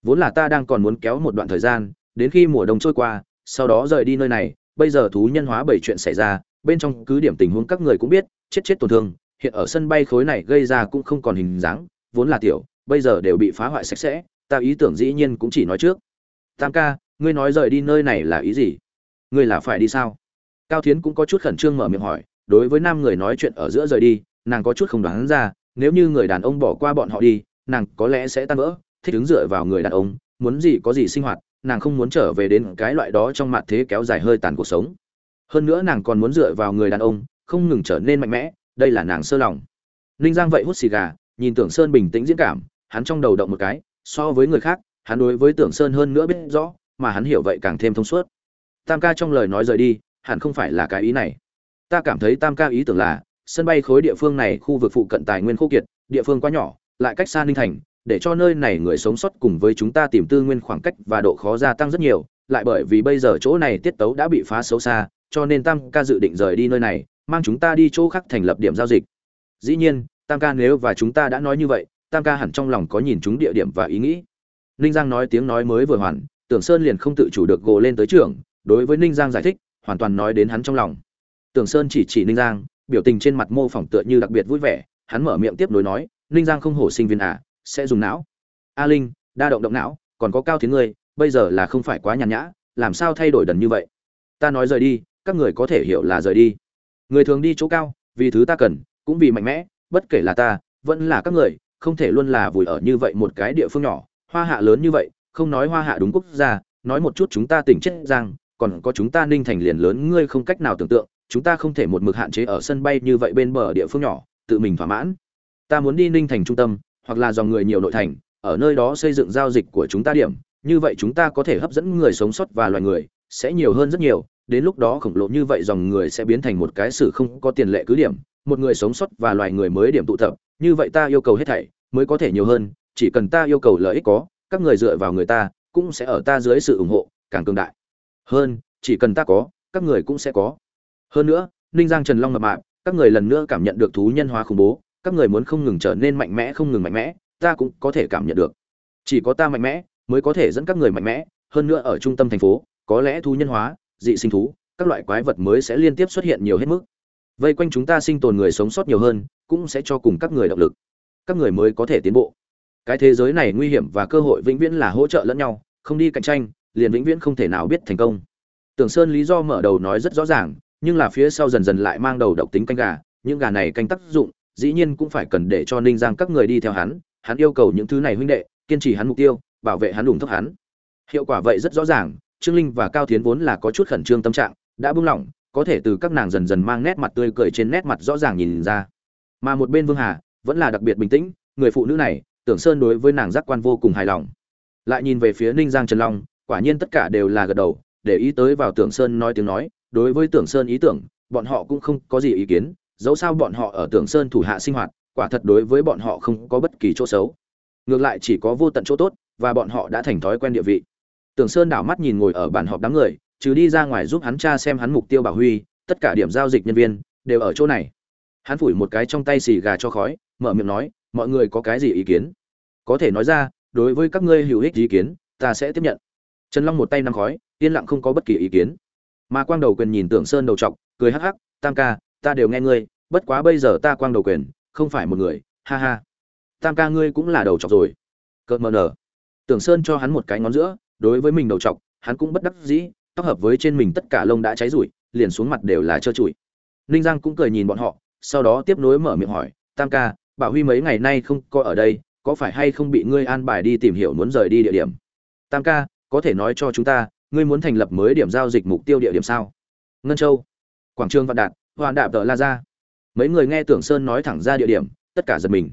Vốn là ta đang còn muốn kéo một đoạn thời gian, đến khi mùa đông trôi qua, sau đó rời đi nơi này, bây giờ thú nhân hóa bảy chuyện xảy ra, bên trong cứ điểm tình huống các người cũng biết, chết chết tổn thương, hiện ở sân bay khối này gây ra cũng không còn hình dáng, vốn là tiểu, bây giờ đều bị phá hoại sạch sẽ, ta ý tưởng dĩ nhiên cũng chỉ nói trước. Tam ca, ngươi nói rời đi nơi này là ý gì? Ngươi là phải đi sao? Cao thiến cũng có chút khẩn trương mở miệng hỏi, đối với nam người nói chuyện ở giữa rời đi, nàng có chút không đoán ra, nếu như người đàn ông bỏ qua bọn họ đi, nàng có lẽ sẽ tan vỡ, thích ứng dựa vào người đàn ông, muốn gì có gì sinh hoạt, nàng không muốn trở về đến cái loại đó trong mặt thế kéo dài hơi tàn cuộc sống. Hơn nữa nàng còn muốn dựa vào người đàn ông, không ngừng trở nên mạnh mẽ, đây là nàng sơ lòng. Ninh giang vậy hút xì gà, nhìn tưởng sơn bình tĩnh diễn cảm, hắn trong đầu động một cái, so với người khác, hắn đối với tưởng sơn hơn nữa biết rõ, mà hắn hiểu vậy càng thêm thông suốt tam ca trong lời nói rời đi, hẳn không phải là cái ý này. Ta cảm thấy tam ca ý tưởng là, sân bay khối địa phương này khu vực phụ cận tài nguyên khô kiệt, địa phương quá nhỏ, lại cách xa ninh thành, để cho nơi này người sống sót cùng với chúng ta tìm tư nguyên khoảng cách và độ khó gia tăng rất nhiều, lại bởi vì bây giờ chỗ này tiết tấu đã bị phá xấu xa, cho nên tam ca dự định rời đi nơi này, mang chúng ta đi chỗ khác thành lập điểm giao dịch. Dĩ nhiên, tam ca nếu và chúng ta đã nói như vậy, tam ca hẳn trong lòng có nhìn chúng địa điểm và ý nghĩ. Ninh giang nói tiếng nói mới vừa hoàn, tưởng sơn liền không tự chủ được gồ lên tới trưởng đối với ninh giang giải thích, hoàn toàn nói đến hắn trong lòng. Tưởng sơn chỉ chỉ ninh giang, biểu tình trên mặt mô phỏng tựa như đặc biệt vui vẻ, hắn mở miệng tiếp nối nói, ninh giang không hổ sinh viên à sẽ dùng não. A linh, đa động động não, còn có cao tiếng ngươi, bây giờ là không phải quá nhàn nhã, làm sao thay đổi đần như vậy? Ta nói rời đi, các người có thể hiểu là rời đi. Người thường đi chỗ cao, vì thứ ta cần, cũng vì mạnh mẽ, bất kể là ta, vẫn là các người, không thể luôn là vùi ở như vậy một cái địa phương nhỏ, hoa hạ lớn như vậy, không nói hoa hạ đúng quốc gia, nói một chút chúng ta tỉnh chết giang còn có chúng ta ninh thành liền lớn, ngươi không cách nào tưởng tượng, chúng ta không thể một mực hạn chế ở sân bay như vậy bên bờ địa phương nhỏ, tự mình thỏa mãn. Ta muốn đi ninh thành trung tâm, hoặc là dòng người nhiều nội thành, ở nơi đó xây dựng giao dịch của chúng ta điểm, như vậy chúng ta có thể hấp dẫn người sống sót và loài người, sẽ nhiều hơn rất nhiều, đến lúc đó khổng lồ như vậy dòng người sẽ biến thành một cái sự không có tiền lệ cứ điểm, một người sống sót và loài người mới điểm tụ tập, như vậy ta yêu cầu hết thảy mới có thể nhiều hơn, chỉ cần ta yêu cầu lợi ích có, các người dựa vào người ta cũng sẽ ở ta dưới sự ủng hộ, càng cường đại hơn, chỉ cần ta có, các người cũng sẽ có. Hơn nữa, ninh giang trần long mập mạp, các người lần nữa cảm nhận được thú nhân hóa khủng bố, các người muốn không ngừng trở nên mạnh mẽ, không ngừng mạnh mẽ, ta cũng có thể cảm nhận được. Chỉ có ta mạnh mẽ, mới có thể dẫn các người mạnh mẽ. Hơn nữa ở trung tâm thành phố, có lẽ thú nhân hóa, dị sinh thú, các loại quái vật mới sẽ liên tiếp xuất hiện nhiều hết mức. Vây quanh chúng ta sinh tồn người sống sót nhiều hơn, cũng sẽ cho cùng các người động lực. Các người mới có thể tiến bộ. Cái thế giới này nguy hiểm và cơ hội vĩnh viễn là hỗ trợ lẫn nhau, không đi cạnh tranh liền vĩnh viễn không thể nào biết thành công. Tưởng sơn lý do mở đầu nói rất rõ ràng, nhưng là phía sau dần dần lại mang đầu độc tính canh gà, những gà này canh tác dụng, dĩ nhiên cũng phải cần để cho ninh giang các người đi theo hắn hắn yêu cầu những thứ này huynh đệ, kiên trì hắn mục tiêu, bảo vệ hắn đủng thấp hắn. Hiệu quả vậy rất rõ ràng, trương linh và cao tiến vốn là có chút khẩn trương tâm trạng, đã buông lỏng, có thể từ các nàng dần dần mang nét mặt tươi cười trên nét mặt rõ ràng nhìn ra. Mà một bên vương hà, vẫn là đặc biệt bình tĩnh, người phụ nữ này, tưởng sơn đối với nàng giác quan vô cùng hài lòng. Lại nhìn về phía ninh giang trần long quả nhiên tất cả đều là gật đầu, để ý tới vào tưởng sơn nói tiếng nói, đối với tưởng sơn ý tưởng, bọn họ cũng không có gì ý kiến, dẫu sao bọn họ ở tưởng sơn thủ hạ sinh hoạt, quả thật đối với bọn họ không có bất kỳ chỗ xấu. Ngược lại chỉ có vô tận chỗ tốt, và bọn họ đã thành thói quen địa vị. Tưởng sơn đảo mắt nhìn ngồi ở bàn họp đám người, trừ đi ra ngoài giúp hắn cha xem hắn mục tiêu bảo huy, tất cả điểm giao dịch nhân viên, đều ở chỗ này. Hắn phủi một cái trong tay xì gà cho khói, mở miệng nói, mọi người có cái gì ý kiến? Có thể nói ra, đối với các ngươi hữu ích ý kiến, ta sẽ tiếp nhận trần long một tay nắm khói, yên lặng không có bất kỳ ý kiến. Mà quang đầu quyền nhìn tưởng sơn đầu trọc cười hắc hắc, tam ca, ta đều nghe ngươi, bất quá bây giờ ta quang đầu quyền, không phải một người, ha ha. Tam ca ngươi cũng là đầu trọc rồi. Cợt mờ nở. Tưởng sơn cho hắn một cái ngón giữa, đối với mình đầu trọc hắn cũng bất đắc dĩ, tóc hợp với trên mình tất cả lông đã cháy rủi liền xuống mặt đều là trơ trụi. Ninh giang cũng cười nhìn bọn họ, sau đó tiếp nối mở miệng hỏi, tam ca, bảo huy mấy ngày nay không có ở đây, có phải hay không bị ngươi an bài đi tìm hiểu muốn rời đi địa điểm? Tam ca có thể nói cho chúng ta, ngươi muốn thành lập mới điểm giao dịch mục tiêu địa điểm sao? Ngân châu, quảng trường vạn đạt hoàn đạp tờ la ra mấy người nghe tưởng sơn nói thẳng ra địa điểm, tất cả giật mình.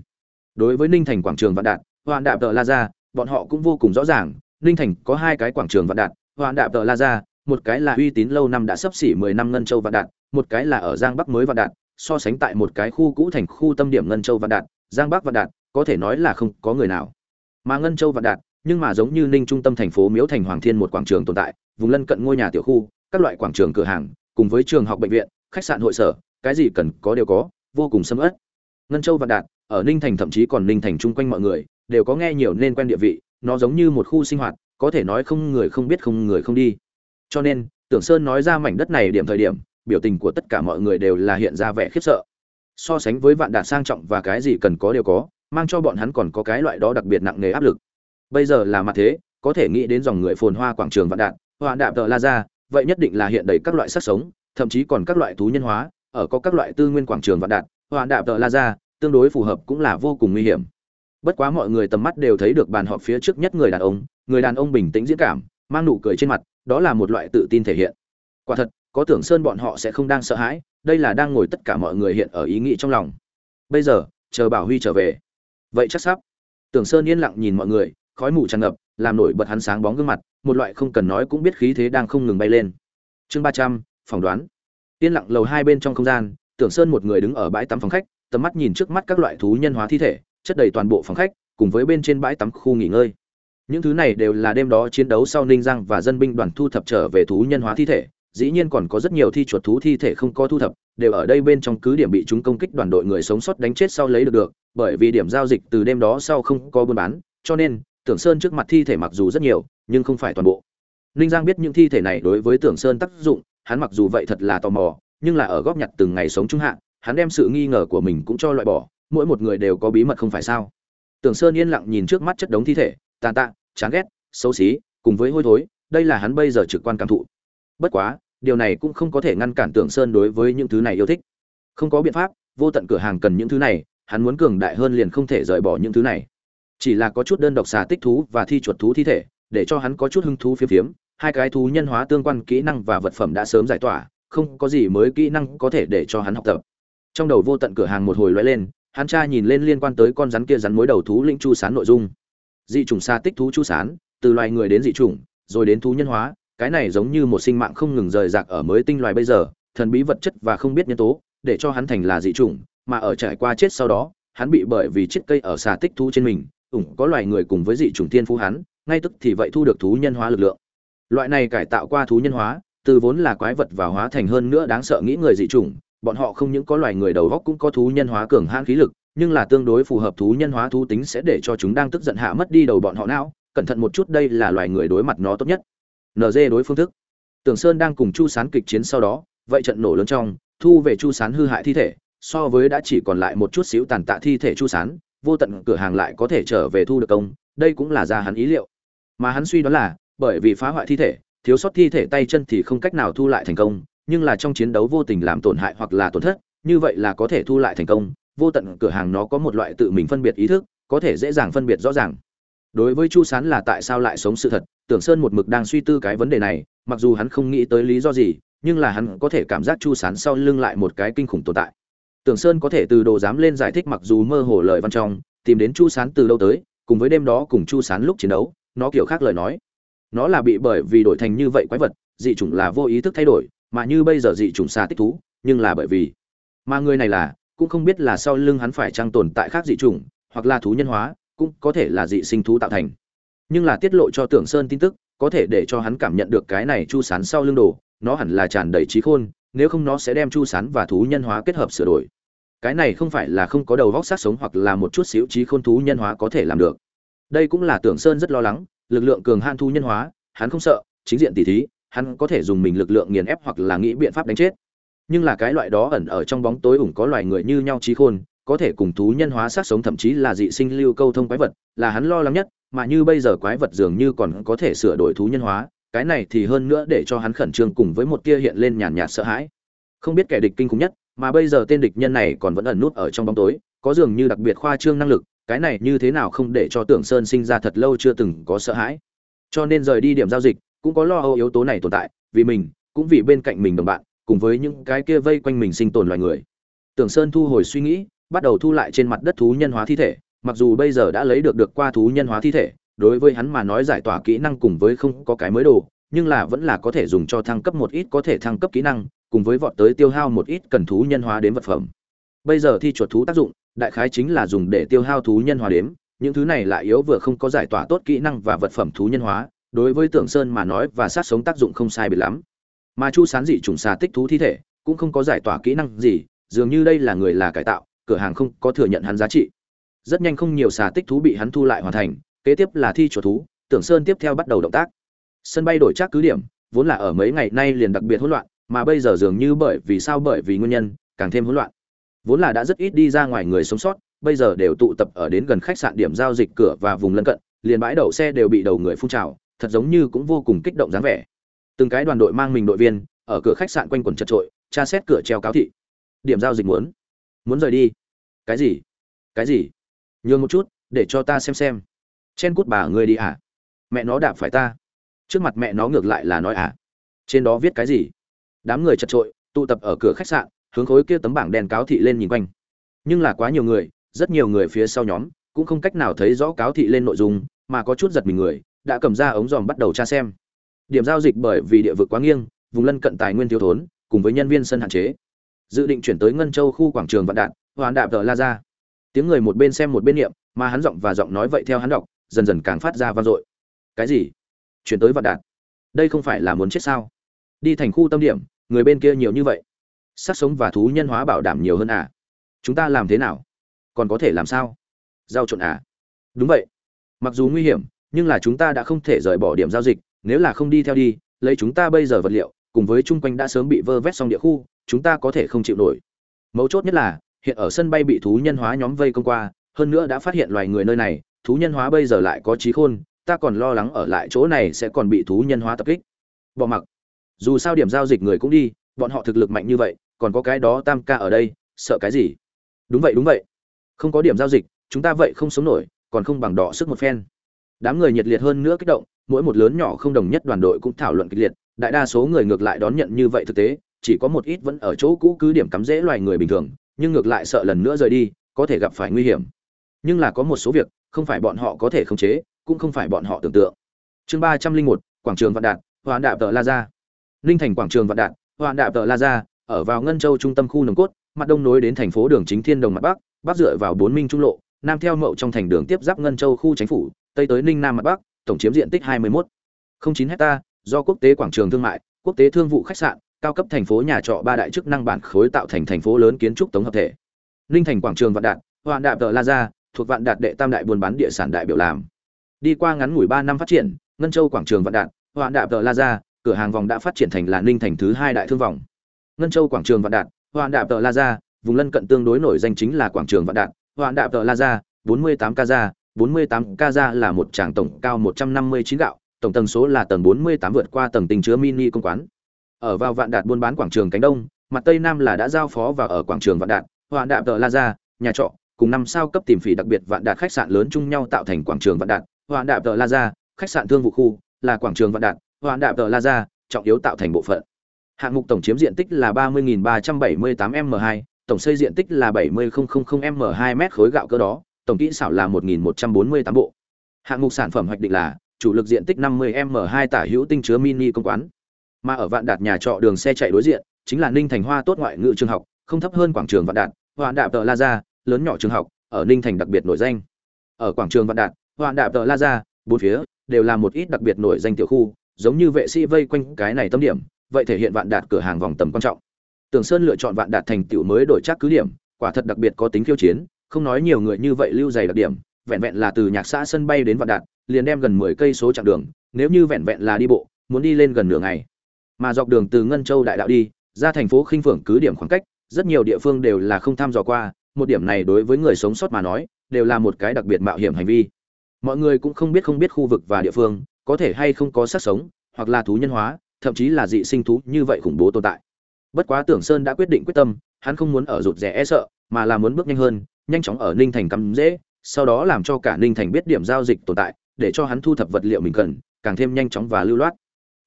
Đối với ninh thành quảng trường vạn đạt hoàn đạp tờ la ra bọn họ cũng vô cùng rõ ràng, ninh thành có hai cái quảng trường vạn đạt hoàn đạp tờ la ra một cái là uy tín lâu năm đã sấp xỉ mười năm ngân châu vạn đạt, một cái là ở giang bắc mới vạn đạt, so sánh tại một cái khu cũ thành khu tâm điểm ngân châu vạn đạt, giang bắc vạn đạt, có thể nói là không có người nào. Mà ngân châu vạn đạt nhưng mà giống như ninh trung tâm thành phố miếu thành hoàng thiên một quảng trường tồn tại, vùng lân cận ngôi nhà tiểu khu, các loại quảng trường cửa hàng, cùng với trường học bệnh viện, khách sạn hội sở, cái gì cần có đều có, vô cùng sâm ớt ngân châu vạn đạt, ở ninh thành thậm chí còn ninh thành chung quanh mọi người, đều có nghe nhiều nên quen địa vị, nó giống như một khu sinh hoạt, có thể nói không người không biết không người không đi. Cho nên, tưởng sơn nói ra mảnh đất này điểm thời điểm, biểu tình của tất cả mọi người đều là hiện ra vẻ khiếp sợ. So sánh với vạn đạt sang trọng và cái gì cần có đều có, mang cho bọn hắn còn có cái loại đó đặc biệt nặng nề áp lực bây giờ là mặt thế, có thể nghĩ đến dòng người phồn hoa quảng trường vạn đạt hoa đạm tợ la ra, vậy nhất định là hiện đầy các loại sắc sống, thậm chí còn các loại thú nhân hóa, ở có các loại tư nguyên quảng trường vạn đạt hoa đạm tợ la ra, tương đối phù hợp cũng là vô cùng nguy hiểm. Bất quá mọi người tầm mắt đều thấy được bàn họp phía trước nhất người đàn ông, người đàn ông bình tĩnh diễn cảm, mang nụ cười trên mặt, đó là một loại tự tin thể hiện. Quả thật, có tưởng sơn bọn họ sẽ không đang sợ hãi, đây là đang ngồi tất cả mọi người hiện ở ý nghĩ trong lòng. Bây giờ, chờ bảo huy trở về. Vậy chắc sắp. Tưởng sơn yên lặng nhìn mọi người khói mù tràn ngập, làm nổi bật hắn sáng bóng gương mặt, một loại không cần nói cũng biết khí thế đang không ngừng bay lên. Chương ba trăm, phỏng đoán. Yên lặng lầu hai bên trong không gian, tưởng sơn một người đứng ở bãi tắm phòng khách, tầm mắt nhìn trước mắt các loại thú nhân hóa thi thể, chất đầy toàn bộ phòng khách, cùng với bên trên bãi tắm khu nghỉ ngơi. Những thứ này đều là đêm đó chiến đấu sau ninh giang và dân binh đoàn thu thập trở về thú nhân hóa thi thể, dĩ nhiên còn có rất nhiều thi chuột thú thi thể không có thu thập, đều ở đây bên trong cứ điểm bị chúng công kích đoàn đội người sống sót đánh chết sau lấy được được, bởi vì điểm giao dịch từ đêm đó sau không có buôn bán, cho nên tưởng sơn trước mặt thi thể mặc dù rất nhiều nhưng không phải toàn bộ. Ninh giang biết những thi thể này đối với tưởng sơn tác dụng hắn mặc dù vậy thật là tò mò nhưng là ở góp nhặt từng ngày sống trung hạn, hắn đem sự nghi ngờ của mình cũng cho loại bỏ mỗi một người đều có bí mật không phải sao? Tưởng sơn yên lặng nhìn trước mắt chất đống thi thể tàn tạ chán ghét xấu xí cùng với hôi thối đây là hắn bây giờ trực quan cảm thụ. Bất quá điều này cũng không có thể ngăn cản tưởng sơn đối với những thứ này yêu thích. Không có biện pháp vô tận cửa hàng cần những thứ này hắn muốn cường đại hơn liền không thể rời bỏ những thứ này chỉ là có chút đơn độc xà tích thú và thi chuột thú thi thể, để cho hắn có chút hứng thú phiếm phiếm, hai cái thú nhân hóa tương quan kỹ năng và vật phẩm đã sớm giải tỏa, không có gì mới kỹ năng có thể để cho hắn học tập. Trong đầu vô tận cửa hàng một hồi loay lên, hắn tra nhìn lên liên quan tới con rắn kia rắn mối đầu thú linh chu sán nội dung. Dị chủng xa tích thú chu sán, từ loài người đến dị chủng, rồi đến thú nhân hóa, cái này giống như một sinh mạng không ngừng rời rạc ở mới tinh loài bây giờ, thần bí vật chất và không biết nhân tố, để cho hắn thành là dị chủng, mà ở trải qua chết sau đó, hắn bị bởi vì chiếc cây ở xà tích thú trên mình ủng có loài người cùng với dị chủng thiên phú hắn, ngay tức thì vậy thu được thú nhân hóa lực lượng. Loại này cải tạo qua thú nhân hóa, từ vốn là quái vật và hóa thành hơn nữa đáng sợ nghĩ người dị chủng, bọn họ không những có loài người đầu góc cũng có thú nhân hóa cường hãn khí lực, nhưng là tương đối phù hợp thú nhân hóa thú tính sẽ để cho chúng đang tức giận hạ mất đi đầu bọn họ não, cẩn thận một chút đây là loài người đối mặt nó tốt nhất. Nd đối phương thức. Tưởng sơn đang cùng chu sán kịch chiến sau đó, vậy trận nổ lớn trong, thu về chu sán hư hại thi thể, so với đã chỉ còn lại một chút xíu tàn tạ thi thể chu sán vô tận cửa hàng lại có thể trở về thu được công, đây cũng là ra hắn ý liệu. Mà hắn suy đoán là, bởi vì phá hoại thi thể, thiếu sót thi thể tay chân thì không cách nào thu lại thành công, nhưng là trong chiến đấu vô tình làm tổn hại hoặc là tổn thất, như vậy là có thể thu lại thành công. Vô tận cửa hàng nó có một loại tự mình phân biệt ý thức, có thể dễ dàng phân biệt rõ ràng. Đối với chu sán là tại sao lại sống sự thật, tưởng sơn một mực đang suy tư cái vấn đề này, mặc dù hắn không nghĩ tới lý do gì, nhưng là hắn có thể cảm giác chu sán sau lưng lại một cái kinh khủng tồn tại tưởng sơn có thể từ đồ dám lên giải thích mặc dù mơ hồ lời văn trong, tìm đến chu sán từ lâu tới, cùng với đêm đó cùng chu sán lúc chiến đấu, nó kiểu khác lời nói. Nó là bị bởi vì đổi thành như vậy quái vật, dị chủng là vô ý thức thay đổi, mà như bây giờ dị chủng xa tích thú, nhưng là bởi vì mà người này là, cũng không biết là sau lưng hắn phải trang tồn tại khác dị chủng, hoặc là thú nhân hóa, cũng có thể là dị sinh thú tạo thành. Nhưng là tiết lộ cho tưởng sơn tin tức, có thể để cho hắn cảm nhận được cái này chu sán sau lưng đồ, nó hẳn là tràn đầy trí khôn, nếu không nó sẽ đem chu sán và thú nhân hóa kết hợp sửa đổi cái này không phải là không có đầu vóc sát sống hoặc là một chút xíu trí khôn thú nhân hóa có thể làm được. Đây cũng là tưởng sơn rất lo lắng, lực lượng cường han thú nhân hóa, hắn không sợ, chính diện tỉ thí, hắn có thể dùng mình lực lượng nghiền ép hoặc là nghĩ biện pháp đánh chết. Nhưng là cái loại đó ẩn ở trong bóng tối ủng có loài người như nhau trí khôn, có thể cùng thú nhân hóa sát sống thậm chí là dị sinh lưu câu thông quái vật, là hắn lo lắng nhất, mà như bây giờ quái vật dường như còn có thể sửa đổi thú nhân hóa, cái này thì hơn nữa để cho hắn khẩn trương cùng với một tia hiện lên nhàn nhạt sợ hãi. Không biết kẻ địch kinh khủng nhất mà bây giờ tên địch nhân này còn vẫn ẩn nút ở trong bóng tối, có dường như đặc biệt khoa trương năng lực, cái này như thế nào không để cho tưởng sơn sinh ra thật lâu chưa từng có sợ hãi. Cho nên rời đi điểm giao dịch, cũng có lo âu yếu tố này tồn tại, vì mình, cũng vì bên cạnh mình đồng bạn, cùng với những cái kia vây quanh mình sinh tồn loài người. Tưởng sơn thu hồi suy nghĩ, bắt đầu thu lại trên mặt đất thú nhân hóa thi thể, mặc dù bây giờ đã lấy được được qua thú nhân hóa thi thể, đối với hắn mà nói giải tỏa kỹ năng cùng với không có cái mới đồ, nhưng là vẫn là có thể dùng cho thăng cấp một ít có thể thăng cấp kỹ năng cùng với vọt tới tiêu hao một ít cần thú nhân hóa đến vật phẩm. Bây giờ thi chuột thú tác dụng, đại khái chính là dùng để tiêu hao thú nhân hóa đếm, những thứ này lại yếu vừa không có giải tỏa tốt kỹ năng và vật phẩm thú nhân hóa, đối với tưởng sơn mà nói và sát sống tác dụng không sai biệt lắm. Mà chu sán dị trùng xà tích thú thi thể, cũng không có giải tỏa kỹ năng gì, dường như đây là người là cải tạo, cửa hàng không có thừa nhận hắn giá trị. Rất nhanh không nhiều xà tích thú bị hắn thu lại hoàn thành, kế tiếp là thi chuột thú, tưởng sơn tiếp theo bắt đầu động tác. Sân bay đổi chắc cứ điểm, vốn là ở mấy ngày nay liền đặc biệt hỗn loạn mà bây giờ dường như bởi vì sao bởi vì nguyên nhân, càng thêm hỗn loạn. Vốn là đã rất ít đi ra ngoài người sống sót, bây giờ đều tụ tập ở đến gần khách sạn điểm giao dịch cửa và vùng lân cận, liền bãi đậu xe đều bị đầu người phun trào, thật giống như cũng vô cùng kích động dáng vẻ. Từng cái đoàn đội mang mình đội viên, ở cửa khách sạn quanh quần chật trội, tra xét cửa treo cáo thị. Điểm giao dịch muốn. Muốn rời đi. Cái gì? Cái gì? Nhường một chút, để cho ta xem xem. Chen cút bà ngươi đi à mẹ nó đạp phải ta. Trước mặt mẹ nó ngược lại là nói à trên đó viết cái gì? Đám người chật trội, tụ tập ở cửa khách sạn, hướng khối kia tấm bảng đèn cáo thị lên nhìn quanh. Nhưng là quá nhiều người, rất nhiều người phía sau nhóm, cũng không cách nào thấy rõ cáo thị lên nội dung, mà có chút giật mình người, đã cầm ra ống dòm bắt đầu tra xem. Điểm giao dịch bởi vì địa vực quá nghiêng, vùng lân cận tài nguyên thiếu thốn, cùng với nhân viên sân hạn chế. Dự định chuyển tới ngân châu khu quảng trường vạn đạn hoàn đạp tờ la ra tiếng người một bên xem một bên niệm, mà hắn giọng và giọng nói vậy theo hắn đọc, dần dần càng phát ra vang dội. Cái gì? Chuyển tới vạn đạn đây không phải là muốn chết sao? Đi thành khu tâm điểm người bên kia nhiều như vậy. Sát sống và thú nhân hóa bảo đảm nhiều hơn à? Chúng ta làm thế nào? Còn có thể làm sao? Giao trộn à? Đúng vậy. Mặc dù nguy hiểm, nhưng là chúng ta đã không thể rời bỏ điểm giao dịch, nếu là không đi theo đi, lấy chúng ta bây giờ vật liệu, cùng với chung quanh đã sớm bị vơ vét xong địa khu, chúng ta có thể không chịu nổi. Mấu chốt nhất là, hiện ở sân bay bị thú nhân hóa nhóm vây công qua, hơn nữa đã phát hiện loài người nơi này, thú nhân hóa bây giờ lại có trí khôn, ta còn lo lắng ở lại chỗ này sẽ còn bị thú nhân hóa tập kích. Bỏ mặc dù sao điểm giao dịch người cũng đi, bọn họ thực lực mạnh như vậy, còn có cái đó tam ca ở đây, sợ cái gì? Đúng vậy đúng vậy. Không có điểm giao dịch, chúng ta vậy không sống nổi, còn không bằng đỏ sức một phen. Đám người nhiệt liệt hơn nữa kích động, mỗi một lớn nhỏ không đồng nhất đoàn đội cũng thảo luận kịch liệt, đại đa số người ngược lại đón nhận như vậy thực tế, chỉ có một ít vẫn ở chỗ cũ cứ điểm cắm rễ loài người bình thường, nhưng ngược lại sợ lần nữa rời đi, có thể gặp phải nguy hiểm. Nhưng là có một số việc, không phải bọn họ có thể khống chế, cũng không phải bọn họ tưởng tượng. Chương ba trăm linh một, quảng trường vạn đạt hoàn đạp tờ la ra ninh thành quảng trường vạn đạt, hoạn đạp tờ la ra ở vào ngân châu trung tâm khu nồng cốt, mặt đông nối đến thành phố đường chính thiên đồng mặt bắc bắc dựa vào bốn minh trung lộ, nam theo mậu trong thành đường tiếp giáp ngân châu khu chính phủ, tây tới ninh nam mặt bắc, tổng chiếm diện tích 21 09 hecta do quốc tế quảng trường thương mại, quốc tế thương vụ khách sạn, cao cấp thành phố nhà trọ ba đại chức năng bản khối tạo thành thành phố lớn kiến trúc tổng hợp thể. Ninh thành quảng trường vạn đạt, hoạn đạp tờ la ra thuộc vạn đạt đệ tam đại buôn bán địa sản đại biểu làm. Đi qua ngắn ngủi ba năm phát triển, ngân châu quảng trường vạn đạt, hoạn đạp tờ la ra cửa hàng vòng đã phát triển thành là ninh thành thứ hai đại thương vòng ngân châu quảng trường vạn đạt Hoạn đạp tờ la ra vùng lân cận tương đối nổi danh chính là quảng trường vạn đạt Hoạn đạp tờ la ra 48 ca ra 48 ca ra là một tràng tổng cao 159 gạo tổng tầng số là tầng 48 vượt qua tầng tình chứa mini công quán. Ở vào Vạn Đạt buôn bán quảng trường cánh đông, mặt tây nam là đã giao phó và ở quảng trường Vạn Đạt, hoạn Đạp tờ Plaza, nhà trọ, cùng năm sao cấp tìm phỉ đặc biệt Vạn Đạt khách sạn lớn chung nhau tạo thành quảng trường Vạn Đạt, hoạn Đạp tờ Plaza, khách sạn thương vụ khu, là quảng trường Vạn Đạt, Hoàn Đạp tờ Plaza, trọng yếu tạo thành bộ phận. Hạng mục tổng chiếm diện tích là 30.378 m2, tổng xây diện tích là 70.000 m2 mét khối gạo cơ đó, tổng kỹ xảo là 1.148 bộ. Hạng mục sản phẩm hoạch định là chủ lực diện tích 50 m2 tả hữu tinh chứa mini công quán. Mà ở Vạn Đạt nhà trọ đường xe chạy đối diện, chính là Ninh Thành Hoa tốt ngoại ngữ trường học, không thấp hơn quảng trường Vạn Đạt, Hoàn Đạp tờ La lớn nhỏ trường học, ở Ninh Thành đặc biệt nổi danh. Ở quảng trường Vạn Đạt, Hoàn Đạp tờ La bốn phía đều là một ít đặc biệt nổi danh tiểu khu, giống như vệ sĩ vây quanh cái này tâm điểm, vậy thể hiện Vạn Đạt cửa hàng vòng tầm quan trọng. Tưởng Sơn lựa chọn Vạn Đạt thành tiểu mới đổi chắc cứ điểm, quả thật đặc biệt có tính khiêu chiến, không nói nhiều người như vậy lưu dày đặc điểm, vẹn vẹn là từ nhạc xã sân bay đến Vạn Đạt, liền đem gần 10 cây số chặng đường, nếu như vẹn vẹn là đi bộ, muốn đi lên gần nửa ngày. Mà dọc đường từ Ngân Châu đại đạo đi, ra thành phố Khinh Phượng cứ điểm khoảng cách, rất nhiều địa phương đều là không tham dò qua, một điểm này đối với người sống sót mà nói, đều là một cái đặc biệt mạo hiểm hành vi. Mọi người cũng không biết không biết khu vực và địa phương, có thể hay không có sát sống, hoặc là thú nhân hóa, thậm chí là dị sinh thú như vậy khủng bố tồn tại. Bất quá Tưởng Sơn đã quyết định quyết tâm, hắn không muốn ở rụt rè e sợ, mà là muốn bước nhanh hơn, nhanh chóng ở Ninh Thành cắm dễ, sau đó làm cho cả Ninh Thành biết điểm giao dịch tồn tại, để cho hắn thu thập vật liệu mình cần, càng thêm nhanh chóng và lưu loát.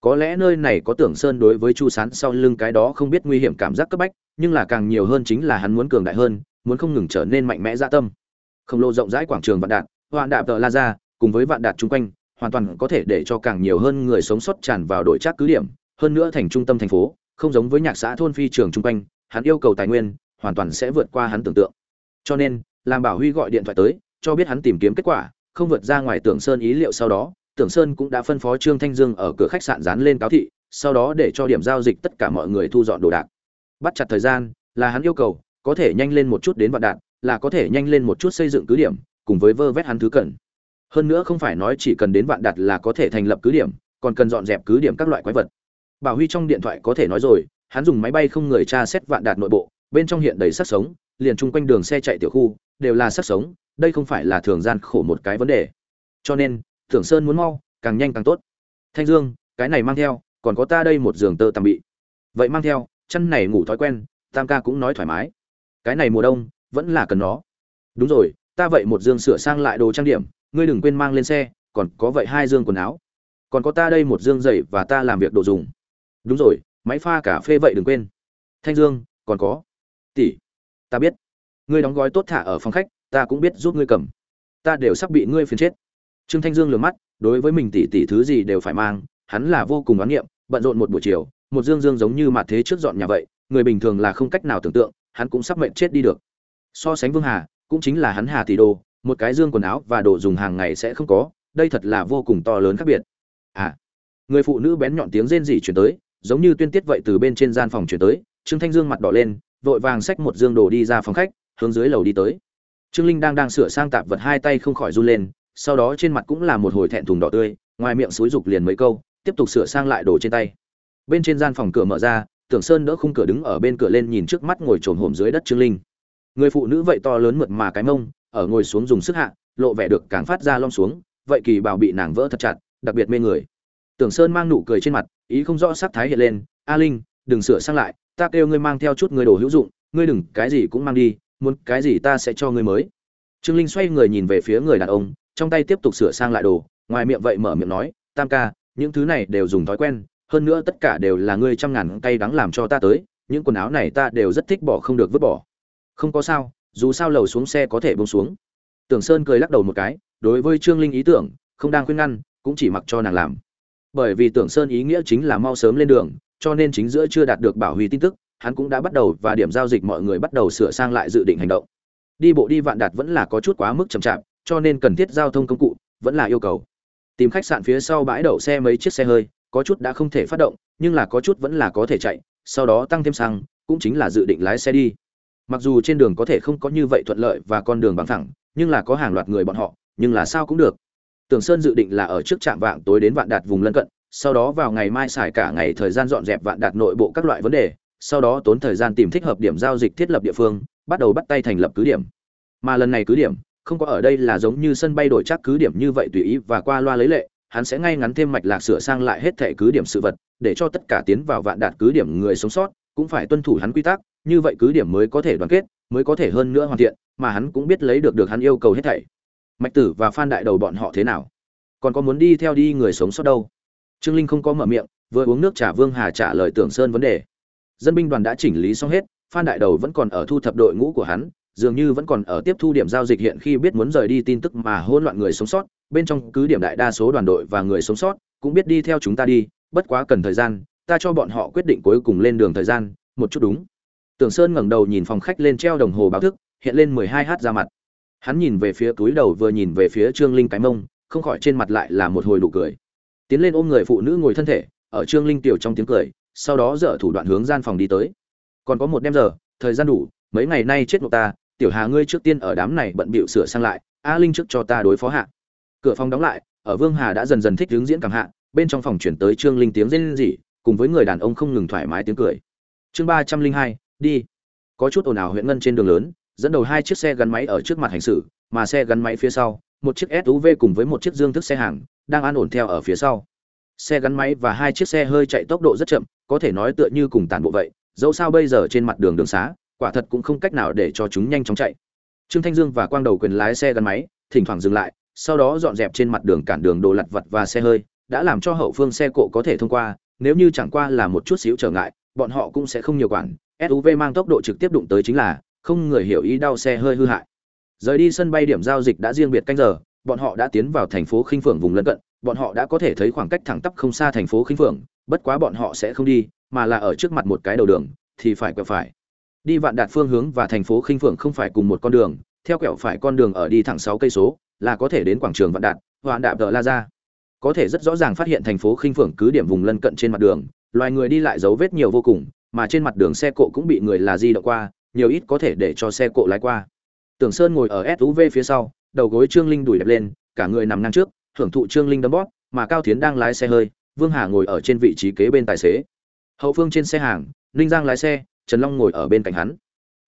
Có lẽ nơi này có Tưởng Sơn đối với Chu Sán sau lưng cái đó không biết nguy hiểm cảm giác cấp bách, nhưng là càng nhiều hơn chính là hắn muốn cường đại hơn, muốn không ngừng trở nên mạnh mẽ dạ tâm. Không lô rộng rãi quảng trường vạn đạt, vạn đạp tờ La Ra, cùng với vạn đạt chung quanh, hoàn toàn có thể để cho càng nhiều hơn người sống sót tràn vào đội trác cứ điểm, hơn nữa thành trung tâm thành phố, không giống với nhạc xã thôn phi trường chung quanh, hắn yêu cầu tài nguyên, hoàn toàn sẽ vượt qua hắn tưởng tượng. Cho nên, làm Bảo Huy gọi điện thoại tới, cho biết hắn tìm kiếm kết quả, không vượt ra ngoài Tưởng Sơn ý liệu sau đó, Tưởng Sơn cũng đã phân phó Trương Thanh Dương ở cửa khách sạn dán lên cáo thị, sau đó để cho điểm giao dịch tất cả mọi người thu dọn đồ đạc. Bắt chặt thời gian, là hắn yêu cầu, có thể nhanh lên một chút đến vạn đạn, là có thể nhanh lên một chút xây dựng cứ điểm, cùng với vơ vét hắn thứ cần. Hơn nữa không phải nói chỉ cần đến vạn đạt là có thể thành lập cứ điểm, còn cần dọn dẹp cứ điểm các loại quái vật. Bảo Huy trong điện thoại có thể nói rồi, hắn dùng máy bay không người tra xét vạn đạt nội bộ, bên trong hiện đầy sắc sống, liền chung quanh đường xe chạy tiểu khu đều là sắc sống, đây không phải là thường gian khổ một cái vấn đề. Cho nên, Thưởng Sơn muốn mau, càng nhanh càng tốt. Thanh Dương, cái này mang theo, còn có ta đây một giường tơ tạm bị. Vậy mang theo, chân này ngủ thói quen, Tam ca cũng nói thoải mái. Cái này mùa đông, vẫn là cần nó. Đúng rồi, ta vậy một giường sửa sang lại đồ trang điểm, ngươi đừng quên mang lên xe, còn có vậy hai dương quần áo. Còn có ta đây một dương giày và ta làm việc đồ dùng. Đúng rồi, máy pha cà phê vậy đừng quên. Thanh Dương, còn có. Tỷ, ta biết. Ngươi đóng gói tốt thả ở phòng khách, ta cũng biết giúp ngươi cầm. Ta đều sắp bị ngươi phiền chết. Trương Thanh Dương lườm mắt, đối với mình tỷ tỷ thứ gì đều phải mang, hắn là vô cùng đoán nghiệm, bận rộn một buổi chiều, một dương dương giống như mặt thế trước dọn nhà vậy, người bình thường là không cách nào tưởng tượng, hắn cũng sắp mệnh chết đi được. So sánh Vương Hà, cũng chính là hắn Hà tỷ đô, một cái dương quần áo và đồ dùng hàng ngày sẽ không có, đây thật là vô cùng to lớn khác biệt. À, người phụ nữ bén nhọn tiếng rên rỉ truyền tới, giống như tuyên tiết vậy từ bên trên gian phòng truyền tới, Trương Thanh Dương mặt đỏ lên, vội vàng xách một dương đồ đi ra phòng khách, hướng dưới lầu đi tới. Trương Linh đang đang sửa sang tạp vật hai tay không khỏi run lên, sau đó trên mặt cũng là một hồi thẹn thùng đỏ tươi ngoài miệng xúi rục liền mấy câu tiếp tục sửa sang lại đồ trên tay bên trên gian phòng cửa mở ra tưởng sơn đỡ khung cửa đứng ở bên cửa lên nhìn trước mắt ngồi trồn hổm dưới đất trương linh người phụ nữ vậy to lớn mượt mà cái mông ở ngồi xuống dùng sức hạ, lộ vẻ được càng phát ra lom xuống, vậy kỳ bảo bị nàng vỡ thật chặt, đặc biệt mê người. Tưởng sơn mang nụ cười trên mặt, ý không rõ sắc thái hiện lên, a linh, đừng sửa sang lại, ta kêu ngươi mang theo chút người đồ hữu dụng, ngươi đừng, cái gì cũng mang đi, muốn cái gì ta sẽ cho ngươi mới. Trương linh xoay người nhìn về phía người đàn ông, trong tay tiếp tục sửa sang lại đồ, ngoài miệng vậy mở miệng nói, tam ca, những thứ này đều dùng thói quen, hơn nữa tất cả đều là ngươi trăm ngàn cây đắng làm cho ta tới, những quần áo này ta đều rất thích bỏ không được vứt bỏ. Không có sao dù sao lầu xuống xe có thể bông xuống. Tưởng sơn cười lắc đầu một cái, đối với trương linh ý tưởng, không đang khuyên ngăn, cũng chỉ mặc cho nàng làm. Bởi vì tưởng sơn ý nghĩa chính là mau sớm lên đường, cho nên chính giữa chưa đạt được bảo huy tin tức, hắn cũng đã bắt đầu và điểm giao dịch mọi người bắt đầu sửa sang lại dự định hành động. Đi bộ đi vạn đạt vẫn là có chút quá mức chậm chạp, cho nên cần thiết giao thông công cụ, vẫn là yêu cầu. Tìm khách sạn phía sau bãi đậu xe mấy chiếc xe hơi, có chút đã không thể phát động, nhưng là có chút vẫn là có thể chạy, sau đó tăng thêm xăng, cũng chính là dự định lái xe đi mặc dù trên đường có thể không có như vậy thuận lợi và con đường bằng thẳng nhưng là có hàng loạt người bọn họ, nhưng là sao cũng được. Tưởng sơn dự định là ở trước trạm vạng tối đến vạn đạt vùng lân cận, sau đó vào ngày mai xài cả ngày thời gian dọn dẹp vạn đạt nội bộ các loại vấn đề, sau đó tốn thời gian tìm thích hợp điểm giao dịch thiết lập địa phương, bắt đầu bắt tay thành lập cứ điểm. Mà lần này cứ điểm, không có ở đây là giống như sân bay đổi chắc cứ điểm như vậy tùy ý và qua loa lấy lệ, hắn sẽ ngay ngắn thêm mạch lạc sửa sang lại hết thẻ cứ điểm sự vật, để cho tất cả tiến vào vạn đạt cứ điểm người sống sót, cũng phải tuân thủ hắn quy tắc như vậy cứ điểm mới có thể đoàn kết, mới có thể hơn nữa hoàn thiện, mà hắn cũng biết lấy được được hắn yêu cầu hết thảy. Mạch tử và phan đại đầu bọn họ thế nào? Còn có muốn đi theo đi người sống sót đâu? Trương linh không có mở miệng, vừa uống nước trà vương hà trả lời tưởng sơn vấn đề. Dân binh đoàn đã chỉnh lý xong hết, phan đại đầu vẫn còn ở thu thập đội ngũ của hắn, dường như vẫn còn ở tiếp thu điểm giao dịch hiện khi biết muốn rời đi tin tức mà hỗn loạn người sống sót, bên trong cứ điểm đại đa số đoàn đội và người sống sót, cũng biết đi theo chúng ta đi, bất quá cần thời gian, ta cho bọn họ quyết định cuối cùng lên đường thời gian, một chút đúng tưởng sơn ngẩng đầu nhìn phòng khách lên treo đồng hồ báo thức, hiện lên mười hai h ra mặt. Hắn nhìn về phía túi đầu vừa nhìn về phía trương linh cái mông, không khỏi trên mặt lại là một hồi nụ cười. Tiến lên ôm người phụ nữ ngồi thân thể, ở trương linh tiểu trong tiếng cười, sau đó dở thủ đoạn hướng gian phòng đi tới. Còn có một đêm giờ, thời gian đủ, mấy ngày nay chết một ta, tiểu hà ngươi trước tiên ở đám này bận bịu sửa sang lại, a linh trước cho ta đối phó hạ. Cửa phòng đóng lại, ở vương hà đã dần dần thích hướng diễn cảm hạ, bên trong phòng chuyển tới trương linh tiếng rên rỉ, cùng với người đàn ông không ngừng thoải mái tiếng cười. Chương ba trăm linh hai đi. Có chút ồn ào huyện ngân trên đường lớn, dẫn đầu hai chiếc xe gắn máy ở trước mặt hành xử, mà xe gắn máy phía sau, một chiếc suv cùng với một chiếc dương thức xe hàng, đang an ổn theo ở phía sau. Xe gắn máy và hai chiếc xe hơi chạy tốc độ rất chậm, có thể nói tựa như cùng tàn bộ vậy, dẫu sao bây giờ trên mặt đường đường xá, quả thật cũng không cách nào để cho chúng nhanh chóng chạy. Trương thanh dương và quang đầu quyền lái xe gắn máy, thỉnh thoảng dừng lại, sau đó dọn dẹp trên mặt đường cản đường đồ lặt vặt và xe hơi, đã làm cho hậu phương xe cộ có thể thông qua, nếu như chẳng qua là một chút xíu trở ngại, bọn họ cũng sẽ không nhiều quản suv mang tốc độ trực tiếp đụng tới chính là, không người hiểu ý đau xe hơi hư hại. Rời đi sân bay điểm giao dịch đã riêng biệt canh giờ, bọn họ đã tiến vào thành phố khinh phượng vùng lân cận, bọn họ đã có thể thấy khoảng cách thẳng tắp không xa thành phố khinh phượng, bất quá bọn họ sẽ không đi, mà là ở trước mặt một cái đầu đường, thì phải quẹo phải. Đi vạn đạt phương hướng và thành phố khinh phượng không phải cùng một con đường, theo quẹo phải con đường ở đi thẳng sáu cây số, là có thể đến quảng trường vạn đạt, vạn đạp đỡ la ra có thể rất rõ ràng phát hiện thành phố khinh phượng cứ điểm vùng lân cận trên mặt đường, loài người đi lại dấu vết nhiều vô cùng mà trên mặt đường xe cộ cũng bị người là di động qua, nhiều ít có thể để cho xe cộ lái qua. Tưởng sơn ngồi ở suv phía sau, đầu gối trương linh đùi đẹp lên, cả người nằm ngang trước thưởng thụ trương linh đấm bóp, mà cao thiến đang lái xe hơi, vương hà ngồi ở trên vị trí kế bên tài xế. Hậu phương trên xe hàng, ninh giang lái xe, trần long ngồi ở bên cạnh hắn.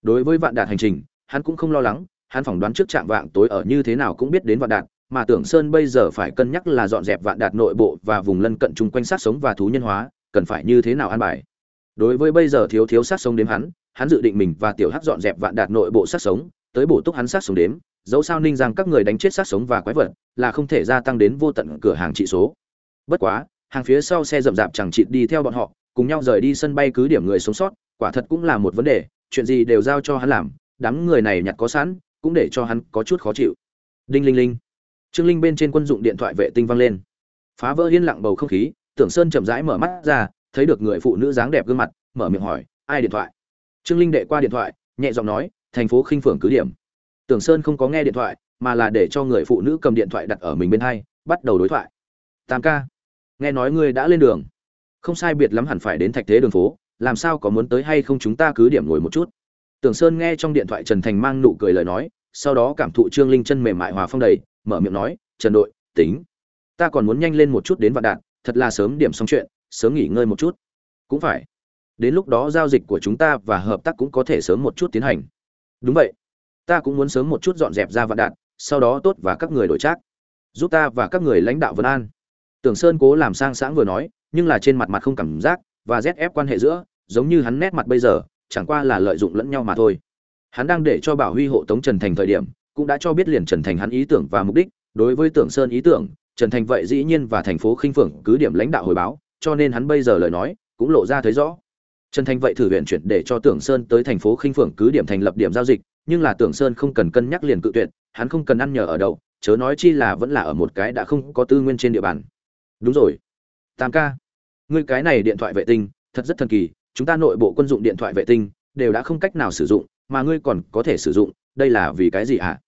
Đối với vạn đạt hành trình, hắn cũng không lo lắng, hắn phỏng đoán trước trạm vạng tối ở như thế nào cũng biết đến vạn đạt, mà tưởng sơn bây giờ phải cân nhắc là dọn dẹp vạn đạt nội bộ và vùng lân cận chung quanh sát sống và thú nhân hóa, cần phải như thế nào an bài đối với bây giờ thiếu thiếu sát sống đếm hắn hắn dự định mình và tiểu hắc dọn dẹp vạn đạt nội bộ sát sống, tới bổ túc hắn sát sống đếm, dẫu sao ninh giang các người đánh chết sát sống và quái vật, là không thể gia tăng đến vô tận cửa hàng trị số. Bất quá, hàng phía sau xe rậm rạp chẳng chịt đi theo bọn họ, cùng nhau rời đi sân bay cứ điểm người sống sót, quả thật cũng là một vấn đề, chuyện gì đều giao cho hắn làm, đám người này nhặt có sẵn, cũng để cho hắn có chút khó chịu. Đinh linh linh. Trương linh bên trên quân dụng điện thoại vệ tinh vang lên. Phá vỡ yên lặng bầu không khí, tưởng sơn chậm rãi mở mắt ra thấy được người phụ nữ dáng đẹp gương mặt, mở miệng hỏi, ai điện thoại? Trương linh đệ qua điện thoại, nhẹ giọng nói, thành phố khinh phượng cứ điểm. Tưởng sơn không có nghe điện thoại, mà là để cho người phụ nữ cầm điện thoại đặt ở mình bên hai, bắt đầu đối thoại. Tam ca, nghe nói ngươi đã lên đường. Không sai biệt lắm hẳn phải đến thạch thế đường phố, làm sao có muốn tới hay không chúng ta cứ điểm ngồi một chút. Tưởng sơn nghe trong điện thoại trần thành mang nụ cười lời nói, sau đó cảm thụ trương linh chân mềm mại hòa phong đầy, mở miệng nói, trần đội, tính, ta còn muốn nhanh lên một chút đến vạn đạn thật là sớm điểm xong chuyện sớm nghỉ ngơi một chút. Cũng phải. Đến lúc đó giao dịch của chúng ta và hợp tác cũng có thể sớm một chút tiến hành. Đúng vậy. Ta cũng muốn sớm một chút dọn dẹp ra vạn đạn sau đó tốt và các người đổi trác. Giúp ta và các người lãnh đạo vân an. Tưởng sơn cố làm sang sáng vừa nói, nhưng là trên mặt mặt không cảm giác, và zf quan hệ giữa, giống như hắn nét mặt bây giờ, chẳng qua là lợi dụng lẫn nhau mà thôi. Hắn đang để cho bảo huy hộ tống trần thành thời điểm, cũng đã cho biết liền trần thành hắn ý tưởng và mục đích. Đối với tưởng sơn ý tưởng, trần thành vậy dĩ nhiên và thành phố khinh phượng cứ điểm lãnh đạo hồi báo cho nên hắn bây giờ lời nói cũng lộ ra thấy rõ. Trần thành vậy thử huyện chuyển để cho tưởng sơn tới thành phố khinh phượng cứ điểm thành lập điểm giao dịch, nhưng là tưởng sơn không cần cân nhắc liền cự tuyệt, hắn không cần ăn nhờ ở đâu, chớ nói chi là vẫn là ở một cái đã không có tư nguyên trên địa bàn. Đúng rồi. Tam ca, ngươi cái này điện thoại vệ tinh, thật rất thần kỳ, chúng ta nội bộ quân dụng điện thoại vệ tinh đều đã không cách nào sử dụng, mà ngươi còn có thể sử dụng, đây là vì cái gì à?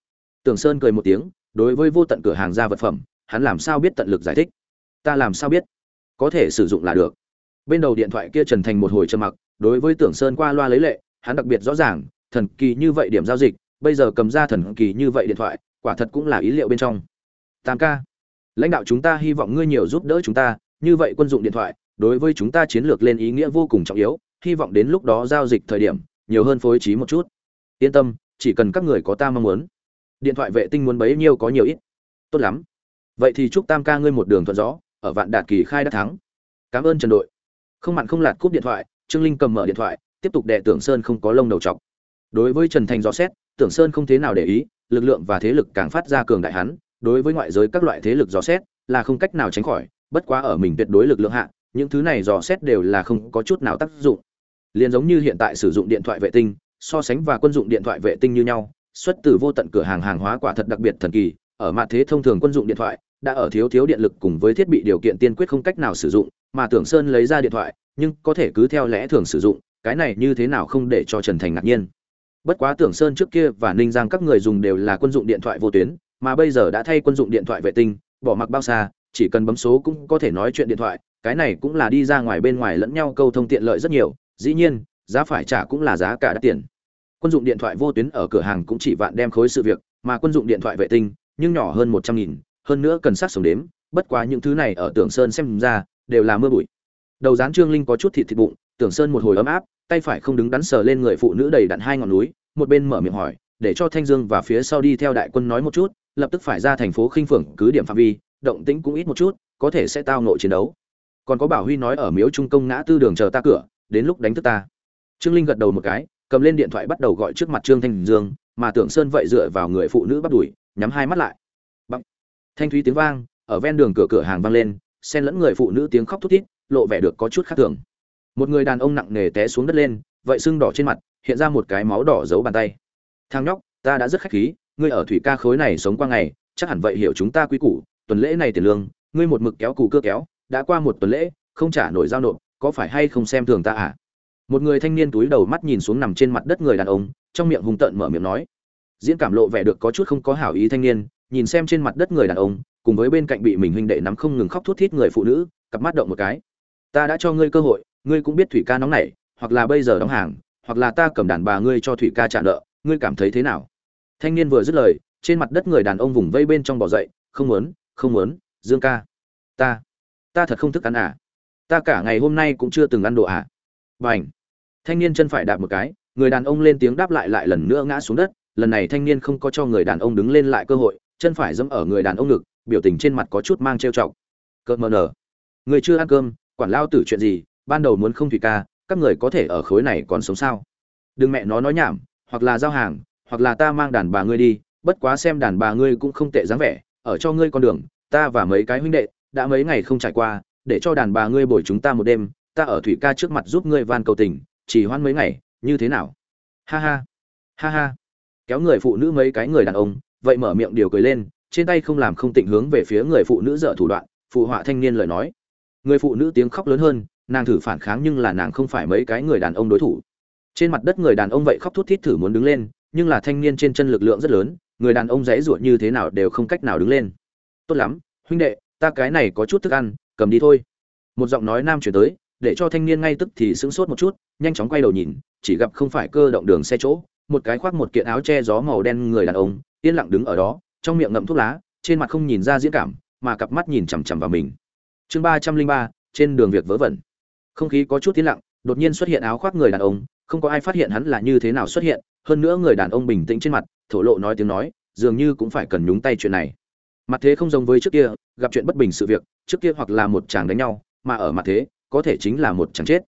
tưởng sơn cười một tiếng, đối với vô tận cửa hàng ra vật phẩm, hắn làm sao biết tận lực giải thích? Ta làm sao biết? Có thể sử dụng là được. Bên đầu điện thoại kia trần thành một hồi trầm mặc, đối với tưởng sơn qua loa lấy lệ, hắn đặc biệt rõ ràng, thần kỳ như vậy điểm giao dịch, bây giờ cầm ra thần kỳ như vậy điện thoại, quả thật cũng là ý liệu bên trong. Tam ca, lãnh đạo chúng ta hy vọng ngươi nhiều giúp đỡ chúng ta, như vậy quân dụng điện thoại, đối với chúng ta chiến lược lên ý nghĩa vô cùng trọng yếu, hy vọng đến lúc đó giao dịch thời điểm, nhiều hơn phối trí một chút. Yên tâm, chỉ cần các người có ta mong muốn. Điện thoại vệ tinh muốn bấy nhiêu có nhiều ít. Tốt lắm. Vậy thì chúc tam ca ngươi một đường thuận gió ở vạn đạt kỳ khai đã thắng. Cảm ơn trần đội. Không mặn không lạt cúp điện thoại, trương linh cầm mở điện thoại, tiếp tục đệ tưởng sơn không có lông đầu chọc. Đối với trần thành rõ xét, tưởng sơn không thế nào để ý, lực lượng và thế lực càng phát ra cường đại hắn. Đối với ngoại giới các loại thế lực rõ xét, là không cách nào tránh khỏi, bất quá ở mình tuyệt đối lực lượng hạ, những thứ này dò xét đều là không có chút nào tác dụng. Liền giống như hiện tại sử dụng điện thoại vệ tinh, so sánh và quân dụng điện thoại vệ tinh như nhau, xuất từ vô tận cửa hàng hàng hóa quả thật đặc biệt thần kỳ, ở mặt thế thông thường quân dụng điện thoại đã ở thiếu thiếu điện lực cùng với thiết bị điều kiện tiên quyết không cách nào sử dụng, mà tưởng sơn lấy ra điện thoại, nhưng có thể cứ theo lẽ thường sử dụng, cái này như thế nào không để cho trần thành ngạc nhiên. Bất quá tưởng sơn trước kia và ninh giang các người dùng đều là quân dụng điện thoại vô tuyến, mà bây giờ đã thay quân dụng điện thoại vệ tinh, bỏ mặc bao xa, chỉ cần bấm số cũng có thể nói chuyện điện thoại, cái này cũng là đi ra ngoài bên ngoài lẫn nhau câu thông tiện lợi rất nhiều, dĩ nhiên, giá phải trả cũng là giá cả đắt tiền. Quân dụng điện thoại vô tuyến ở cửa hàng cũng chỉ vạn đem khối sự việc, mà quân dụng điện thoại vệ tinh, nhưng nhỏ hơn một trăm nghìn hơn nữa cần sát sống đếm, bất quá những thứ này ở tưởng sơn xem ra đều là mưa bụi. Đầu dán trương linh có chút thịt thịt bụng, tưởng sơn một hồi ấm áp, tay phải không đứng đắn sờ lên người phụ nữ đầy đặn hai ngọn núi, một bên mở miệng hỏi, để cho thanh dương và phía sau đi theo đại quân nói một chút, lập tức phải ra thành phố khinh phượng cứ điểm phạm vi, động tĩnh cũng ít một chút, có thể sẽ tao nội chiến đấu. Còn có bảo huy nói ở miếu trung công ngã tư đường chờ ta cửa, đến lúc đánh thức ta. Trương linh gật đầu một cái, cầm lên điện thoại bắt đầu gọi trước mặt trương thanh dương, mà tưởng sơn vậy dựa vào người phụ nữ bắt đuổi, nhắm hai mắt lại thanh thúy tiếng vang, ở ven đường cửa cửa hàng vang lên, xen lẫn người phụ nữ tiếng khóc thút thít, lộ vẻ được có chút khác thường. Một người đàn ông nặng nề té xuống đất lên, vậy sưng đỏ trên mặt, hiện ra một cái máu đỏ giấu bàn tay. Thang nhóc, ta đã rất khách khí, ngươi ở thủy ca khối này sống qua ngày, chắc hẳn vậy hiểu chúng ta quý củ, tuần lễ này tiền lương, ngươi một mực kéo cù cưa kéo, đã qua một tuần lễ, không trả nổi giao nộp, có phải hay không xem thường ta à? Một người thanh niên túi đầu mắt nhìn xuống nằm trên mặt đất người đàn ông, trong miệng hung tợn mở miệng nói. Diễn cảm lộ vẻ được có chút không có hảo ý thanh niên nhìn xem trên mặt đất người đàn ông, cùng với bên cạnh bị mình huynh đệ nắm không ngừng khóc thút thít người phụ nữ, cặp mắt động một cái. Ta đã cho ngươi cơ hội, ngươi cũng biết thủy ca nóng nảy, hoặc là bây giờ đóng hàng, hoặc là ta cầm đàn bà ngươi cho thủy ca trả nợ, ngươi cảm thấy thế nào? Thanh niên vừa dứt lời, trên mặt đất người đàn ông vùng vây bên trong bỏ dậy, không muốn không muốn, dương ca. Ta ta thật không thức ăn à? Ta cả ngày hôm nay cũng chưa từng ăn đồ à? B à n h thanh niên chân phải đạp một cái, người đàn ông lên tiếng đáp lại lại lần nữa ngã xuống đất, lần này thanh niên không có cho người đàn ông đứng lên lại cơ hội chân phải dẫm ở người đàn ông ngực, biểu tình trên mặt có chút mang trêu chọc. Cợt mờ nở. Người chưa ăn cơm, quản lao tử chuyện gì, ban đầu muốn không thủy ca, các người có thể ở khối này còn sống sao? Đừng mẹ nó nói nhảm, hoặc là giao hàng, hoặc là ta mang đàn bà ngươi đi, bất quá xem đàn bà ngươi cũng không tệ dáng vẻ, ở cho ngươi con đường, ta và mấy cái huynh đệ, đã mấy ngày không trải qua, để cho đàn bà ngươi bồi chúng ta một đêm, ta ở thủy ca trước mặt giúp ngươi van cầu tình, chỉ hoan mấy ngày, như thế nào? Ha ha ha ha. Kéo người phụ nữ mấy cái người đàn ông vậy mở miệng điều cười lên, trên tay không làm không tịnh hướng về phía người phụ nữ dở thủ đoạn, phụ họa thanh niên lời nói. Người phụ nữ tiếng khóc lớn hơn, nàng thử phản kháng nhưng là nàng không phải mấy cái người đàn ông đối thủ. Trên mặt đất người đàn ông vậy khóc thút thít thử muốn đứng lên, nhưng là thanh niên trên chân lực lượng rất lớn, người đàn ông dãy ruột như thế nào đều không cách nào đứng lên. Tốt lắm, huynh đệ, ta cái này có chút thức ăn, cầm đi thôi. Một giọng nói nam chuyển tới, để cho thanh niên ngay tức thì sững sốt một chút, nhanh chóng quay đầu nhìn, chỉ gặp không phải cơ động đường xe chỗ, một cái khoác một kiện áo che gió màu đen người đàn ông yên lặng đứng ở đó, trong miệng ngậm thuốc lá, trên mặt không nhìn ra diễn cảm, mà cặp mắt nhìn chằm chằm vào mình. Chương ba trăm linh ba, trên đường việc vớ vẩn. Không khí có chút tiến lặng, đột nhiên xuất hiện áo khoác người đàn ông, không có ai phát hiện hắn là như thế nào xuất hiện, hơn nữa người đàn ông bình tĩnh trên mặt, thổ lộ nói tiếng nói, dường như cũng phải cần nhúng tay chuyện này. Mặt thế không giống với trước kia, gặp chuyện bất bình sự việc, trước kia hoặc là một chàng đánh nhau, mà ở mặt thế, có thể chính là một chàng chết.